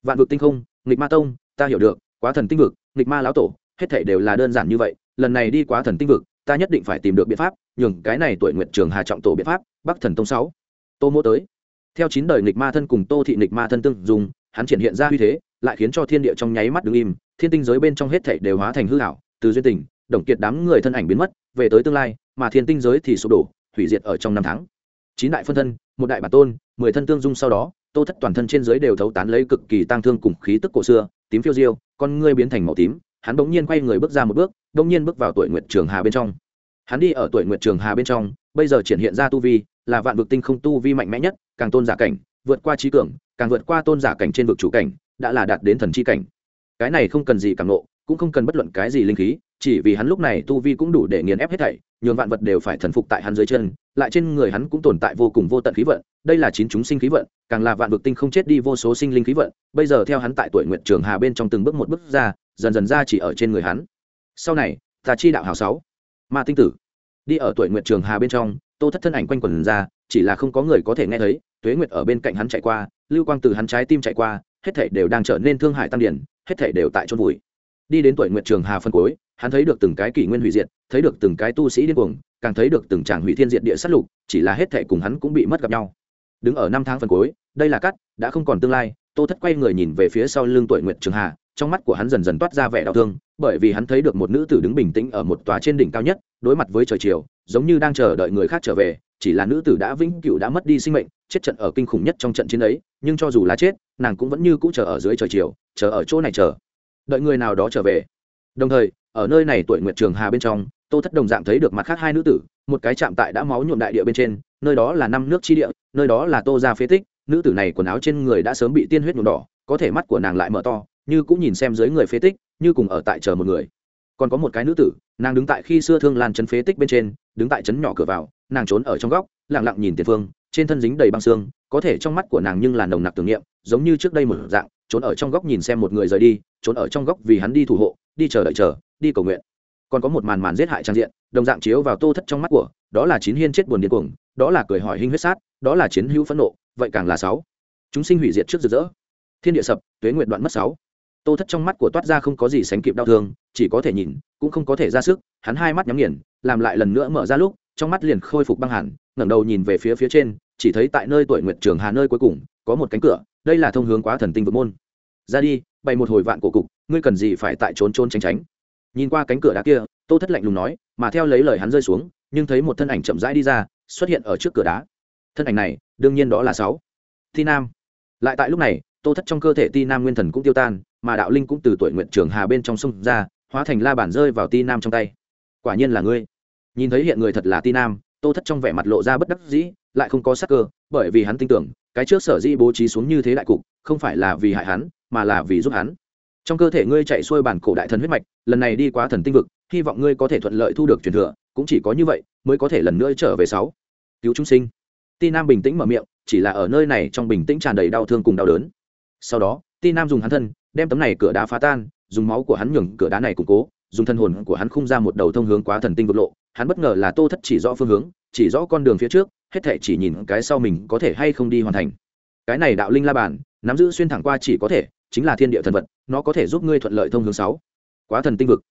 Vạn vực tinh không, nghịch ma tông, ta hiểu được, quá thần tinh vực, nghịch ma lão tổ, hết thảy đều là đơn giản như vậy, lần này đi quá thần tinh vực ta nhất định phải tìm được biện pháp, nhường cái này tuổi nguyện trường hà trọng tổ biện pháp, bắc thần tông sáu. Tô mô tới. Theo chín đời nghịch ma thân cùng tô thị nghịch ma thân tương dùng hắn triển hiện ra uy thế, lại khiến cho thiên địa trong nháy mắt đứng im, thiên tinh giới bên trong hết thảy đều hóa thành hư ảo, từ duyên tình, đồng kiệt đám người thân ảnh biến mất, về tới tương lai, mà thiên tinh giới thì sụp đổ, hủy diệt ở trong năm tháng. Chín đại phân thân, một đại bản tôn, mười thân tương dung sau đó, tô thất toàn thân trên dưới đều thấu tán lấy cực kỳ tăng thương cùng khí tức cổ xưa, tím phiêu diêu, con ngươi biến thành màu tím hắn bỗng nhiên quay người bước ra một bước, bỗng nhiên bước vào tuổi nguyệt trường hà bên trong. Hắn đi ở tuổi nguyệt trường hà bên trong, bây giờ triển hiện ra tu vi, là vạn vực tinh không tu vi mạnh mẽ nhất, càng tôn giả cảnh, vượt qua trí cường, càng vượt qua tôn giả cảnh trên vực chủ cảnh, đã là đạt đến thần chi cảnh. Cái này không cần gì càng nộ cũng không cần bất luận cái gì linh khí, chỉ vì hắn lúc này tu vi cũng đủ để nghiền ép hết thảy, nhường vạn vật đều phải thần phục tại hắn dưới chân, lại trên người hắn cũng tồn tại vô cùng vô tận khí vận, đây là chín chúng sinh khí vận, càng là vạn vực tinh không chết đi vô số sinh linh khí vận. Bây giờ theo hắn tại tuổi nguyện trường hà bên trong từng bước một bước ra dần dần ra chỉ ở trên người hắn. Sau này, ta chi đạo hào sáu. Ma tinh tử. Đi ở tuổi nguyện trường hà bên trong, tô thất thân ảnh quanh quần ra, chỉ là không có người có thể nghe thấy tuế nguyệt ở bên cạnh hắn chạy qua, lưu quang từ hắn trái tim chạy qua, hết thảy đều đang trở nên thương hại tăng điển, hết thảy đều tại chôn vùi. Đi đến tuổi nguyện trường hà phân cuối, hắn thấy được từng cái kỷ nguyên hủy diệt, thấy được từng cái tu sĩ điên cuồng, càng thấy được từng tràng hủy thiên diệt địa sát lục, chỉ là hết thảy cùng hắn cũng bị mất gặp nhau. Đứng ở năm tháng phân cuối, đây là cắt, đã không còn tương lai, tô thất quay người nhìn về phía sau lưng tuổi nguyện trường hà trong mắt của hắn dần dần toát ra vẻ đau thương, bởi vì hắn thấy được một nữ tử đứng bình tĩnh ở một tòa trên đỉnh cao nhất, đối mặt với trời chiều, giống như đang chờ đợi người khác trở về, chỉ là nữ tử đã vĩnh cửu đã mất đi sinh mệnh, chết trận ở kinh khủng nhất trong trận chiến ấy, nhưng cho dù là chết, nàng cũng vẫn như cũ chờ ở dưới trời chiều, chờ ở chỗ này chờ. Đợi người nào đó trở về. Đồng thời, ở nơi này tuổi nguyệt trường hà bên trong, tô thất đồng dạng thấy được mặt khác hai nữ tử, một cái chạm tại đã máu nhuộm đại địa bên trên, nơi đó là năm nước chi địa, nơi đó là tô ra phế tích, nữ tử này quần áo trên người đã sớm bị tiên huyết nhuộm đỏ, có thể mắt của nàng lại mở to như cũng nhìn xem dưới người phế tích, như cùng ở tại chờ một người. Còn có một cái nữ tử, nàng đứng tại khi xưa thương lan chấn phế tích bên trên, đứng tại chấn nhỏ cửa vào, nàng trốn ở trong góc, lặng lặng nhìn tiền phương, trên thân dính đầy băng xương, có thể trong mắt của nàng nhưng là nồng nặc tưởng niệm, giống như trước đây một dạng, trốn ở trong góc nhìn xem một người rời đi, trốn ở trong góc vì hắn đi thủ hộ, đi chờ đợi chờ, đi cầu nguyện. Còn có một màn màn giết hại trang diện, đồng dạng chiếu vào tô thất trong mắt của, đó là chín hiên chết buồn điên cuồng, đó là cười hỏi hình huyết sát, đó là chiến hữu phẫn nộ, vậy càng là sáu. Chúng sinh hủy diệt trước rực rỡ. Thiên địa sập, tuế nguyện đoạn mất sáu tô thất trong mắt của toát ra không có gì sánh kịp đau thương, chỉ có thể nhìn, cũng không có thể ra sức, hắn hai mắt nhắm nghiền, làm lại lần nữa mở ra lúc, trong mắt liền khôi phục băng hẳn, ngẩng đầu nhìn về phía phía trên, chỉ thấy tại nơi tuổi nguyệt trường hà nơi cuối cùng, có một cánh cửa, đây là thông hướng quá thần tinh vực môn. Ra đi, bày một hồi vạn cổ cục, ngươi cần gì phải tại trốn trốn tránh tránh. Nhìn qua cánh cửa đá kia, tô thất lạnh lùng nói, mà theo lấy lời hắn rơi xuống, nhưng thấy một thân ảnh chậm rãi đi ra, xuất hiện ở trước cửa đá. Thân ảnh này, đương nhiên đó là sáu. Thi nam. Lại tại lúc này, tô thất trong cơ thể ti nam nguyên thần cũng tiêu tan mà đạo linh cũng từ tuổi nguyện trường hà bên trong sông ra, hóa thành la bản rơi vào ti nam trong tay. Quả nhiên là ngươi. Nhìn thấy hiện người thật là ti nam, tô thất trong vẻ mặt lộ ra bất đắc dĩ, lại không có sắc cơ, bởi vì hắn tin tưởng, cái trước sở dĩ bố trí xuống như thế đại cục, không phải là vì hại hắn, mà là vì giúp hắn. Trong cơ thể ngươi chạy xuôi bản cổ đại thần huyết mạch, lần này đi qua thần tinh vực, hy vọng ngươi có thể thuận lợi thu được truyền thừa, cũng chỉ có như vậy, mới có thể lần nữa trở về sáu. Cứu chúng sinh. Ti nam bình tĩnh mở miệng, chỉ là ở nơi này trong bình tĩnh tràn đầy đau thương cùng đau đớn. Sau đó, ti nam dùng hắn thân đem tấm này cửa đá phá tan, dùng máu của hắn nhường cửa đá này củng cố, dùng thân hồn của hắn khung ra một đầu thông hướng quá thần tinh vực lộ. Hắn bất ngờ là tô thất chỉ rõ phương hướng, chỉ rõ con đường phía trước, hết thể chỉ nhìn cái sau mình có thể hay không đi hoàn thành. Cái này đạo linh la bàn, nắm giữ xuyên thẳng qua chỉ có thể, chính là thiên địa thần vật, nó có thể giúp ngươi thuận lợi thông hướng sáu. Quá thần tinh vực.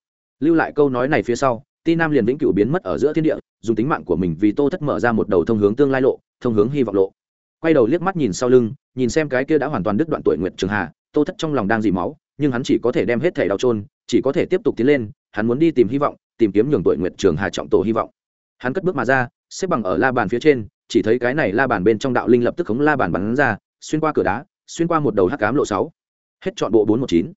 Lưu lại câu nói này phía sau, ti nam liền vĩnh cửu biến mất ở giữa thiên địa, dùng tính mạng của mình vì tô thất mở ra một đầu thông hướng tương lai lộ, thông hướng hy vọng lộ. Quay đầu liếc mắt nhìn sau lưng, nhìn xem cái kia đã hoàn toàn đứt đoạn tuổi nguyệt trường hà tô thất trong lòng đang dì máu, nhưng hắn chỉ có thể đem hết thể đau trôn chỉ có thể tiếp tục tiến lên, hắn muốn đi tìm hy vọng, tìm kiếm nhường tuổi nguyệt trường hà trọng tổ hy vọng. Hắn cất bước mà ra, xếp bằng ở la bàn phía trên, chỉ thấy cái này la bàn bên trong đạo linh lập tức khống la bàn bắn ra, xuyên qua cửa đá, xuyên qua một đầu hắc cám lộ sáu. Hết chọn bộ bốn một chín.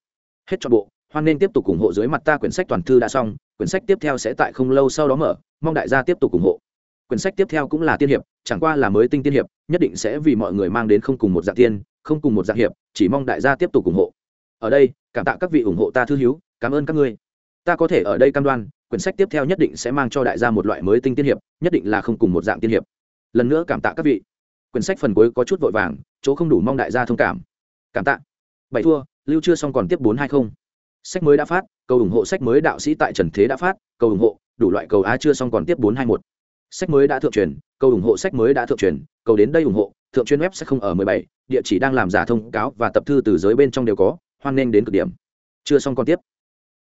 Hết chọn bộ, hoan nên tiếp tục ủng hộ dưới mặt ta quyển sách toàn thư đã xong, quyển sách tiếp theo sẽ tại không lâu sau đó mở, mong đại gia tiếp tục ủng hộ. Quyển sách tiếp theo cũng là tiên hiệp, chẳng qua là mới tinh tiên hiệp, nhất định sẽ vì mọi người mang đến không cùng một dạng tiên không cùng một dạng hiệp, chỉ mong đại gia tiếp tục ủng hộ. Ở đây, cảm tạ các vị ủng hộ ta thư hiếu cảm ơn các ngươi. Ta có thể ở đây cam đoan, quyển sách tiếp theo nhất định sẽ mang cho đại gia một loại mới tinh tiên hiệp, nhất định là không cùng một dạng tiên hiệp. Lần nữa cảm tạ các vị. Quyển sách phần cuối có chút vội vàng, chỗ không đủ mong đại gia thông cảm. Cảm tạ. Bảy thua, lưu chưa xong còn tiếp bốn hai không. Sách mới đã phát, cầu ủng hộ sách mới đạo sĩ tại trần thế đã phát, cầu ủng hộ, đủ loại cầu á chưa xong còn tiếp bốn hai một. Sách mới đã thượng truyền, cầu ủng hộ sách mới đã thượng truyền, cầu đến đây ủng hộ thượng chuyên web sẽ không ở mười bảy, địa chỉ đang làm giả thông cáo và tập thư từ giới bên trong đều có, hoan nên đến cực điểm. Chưa xong còn tiếp.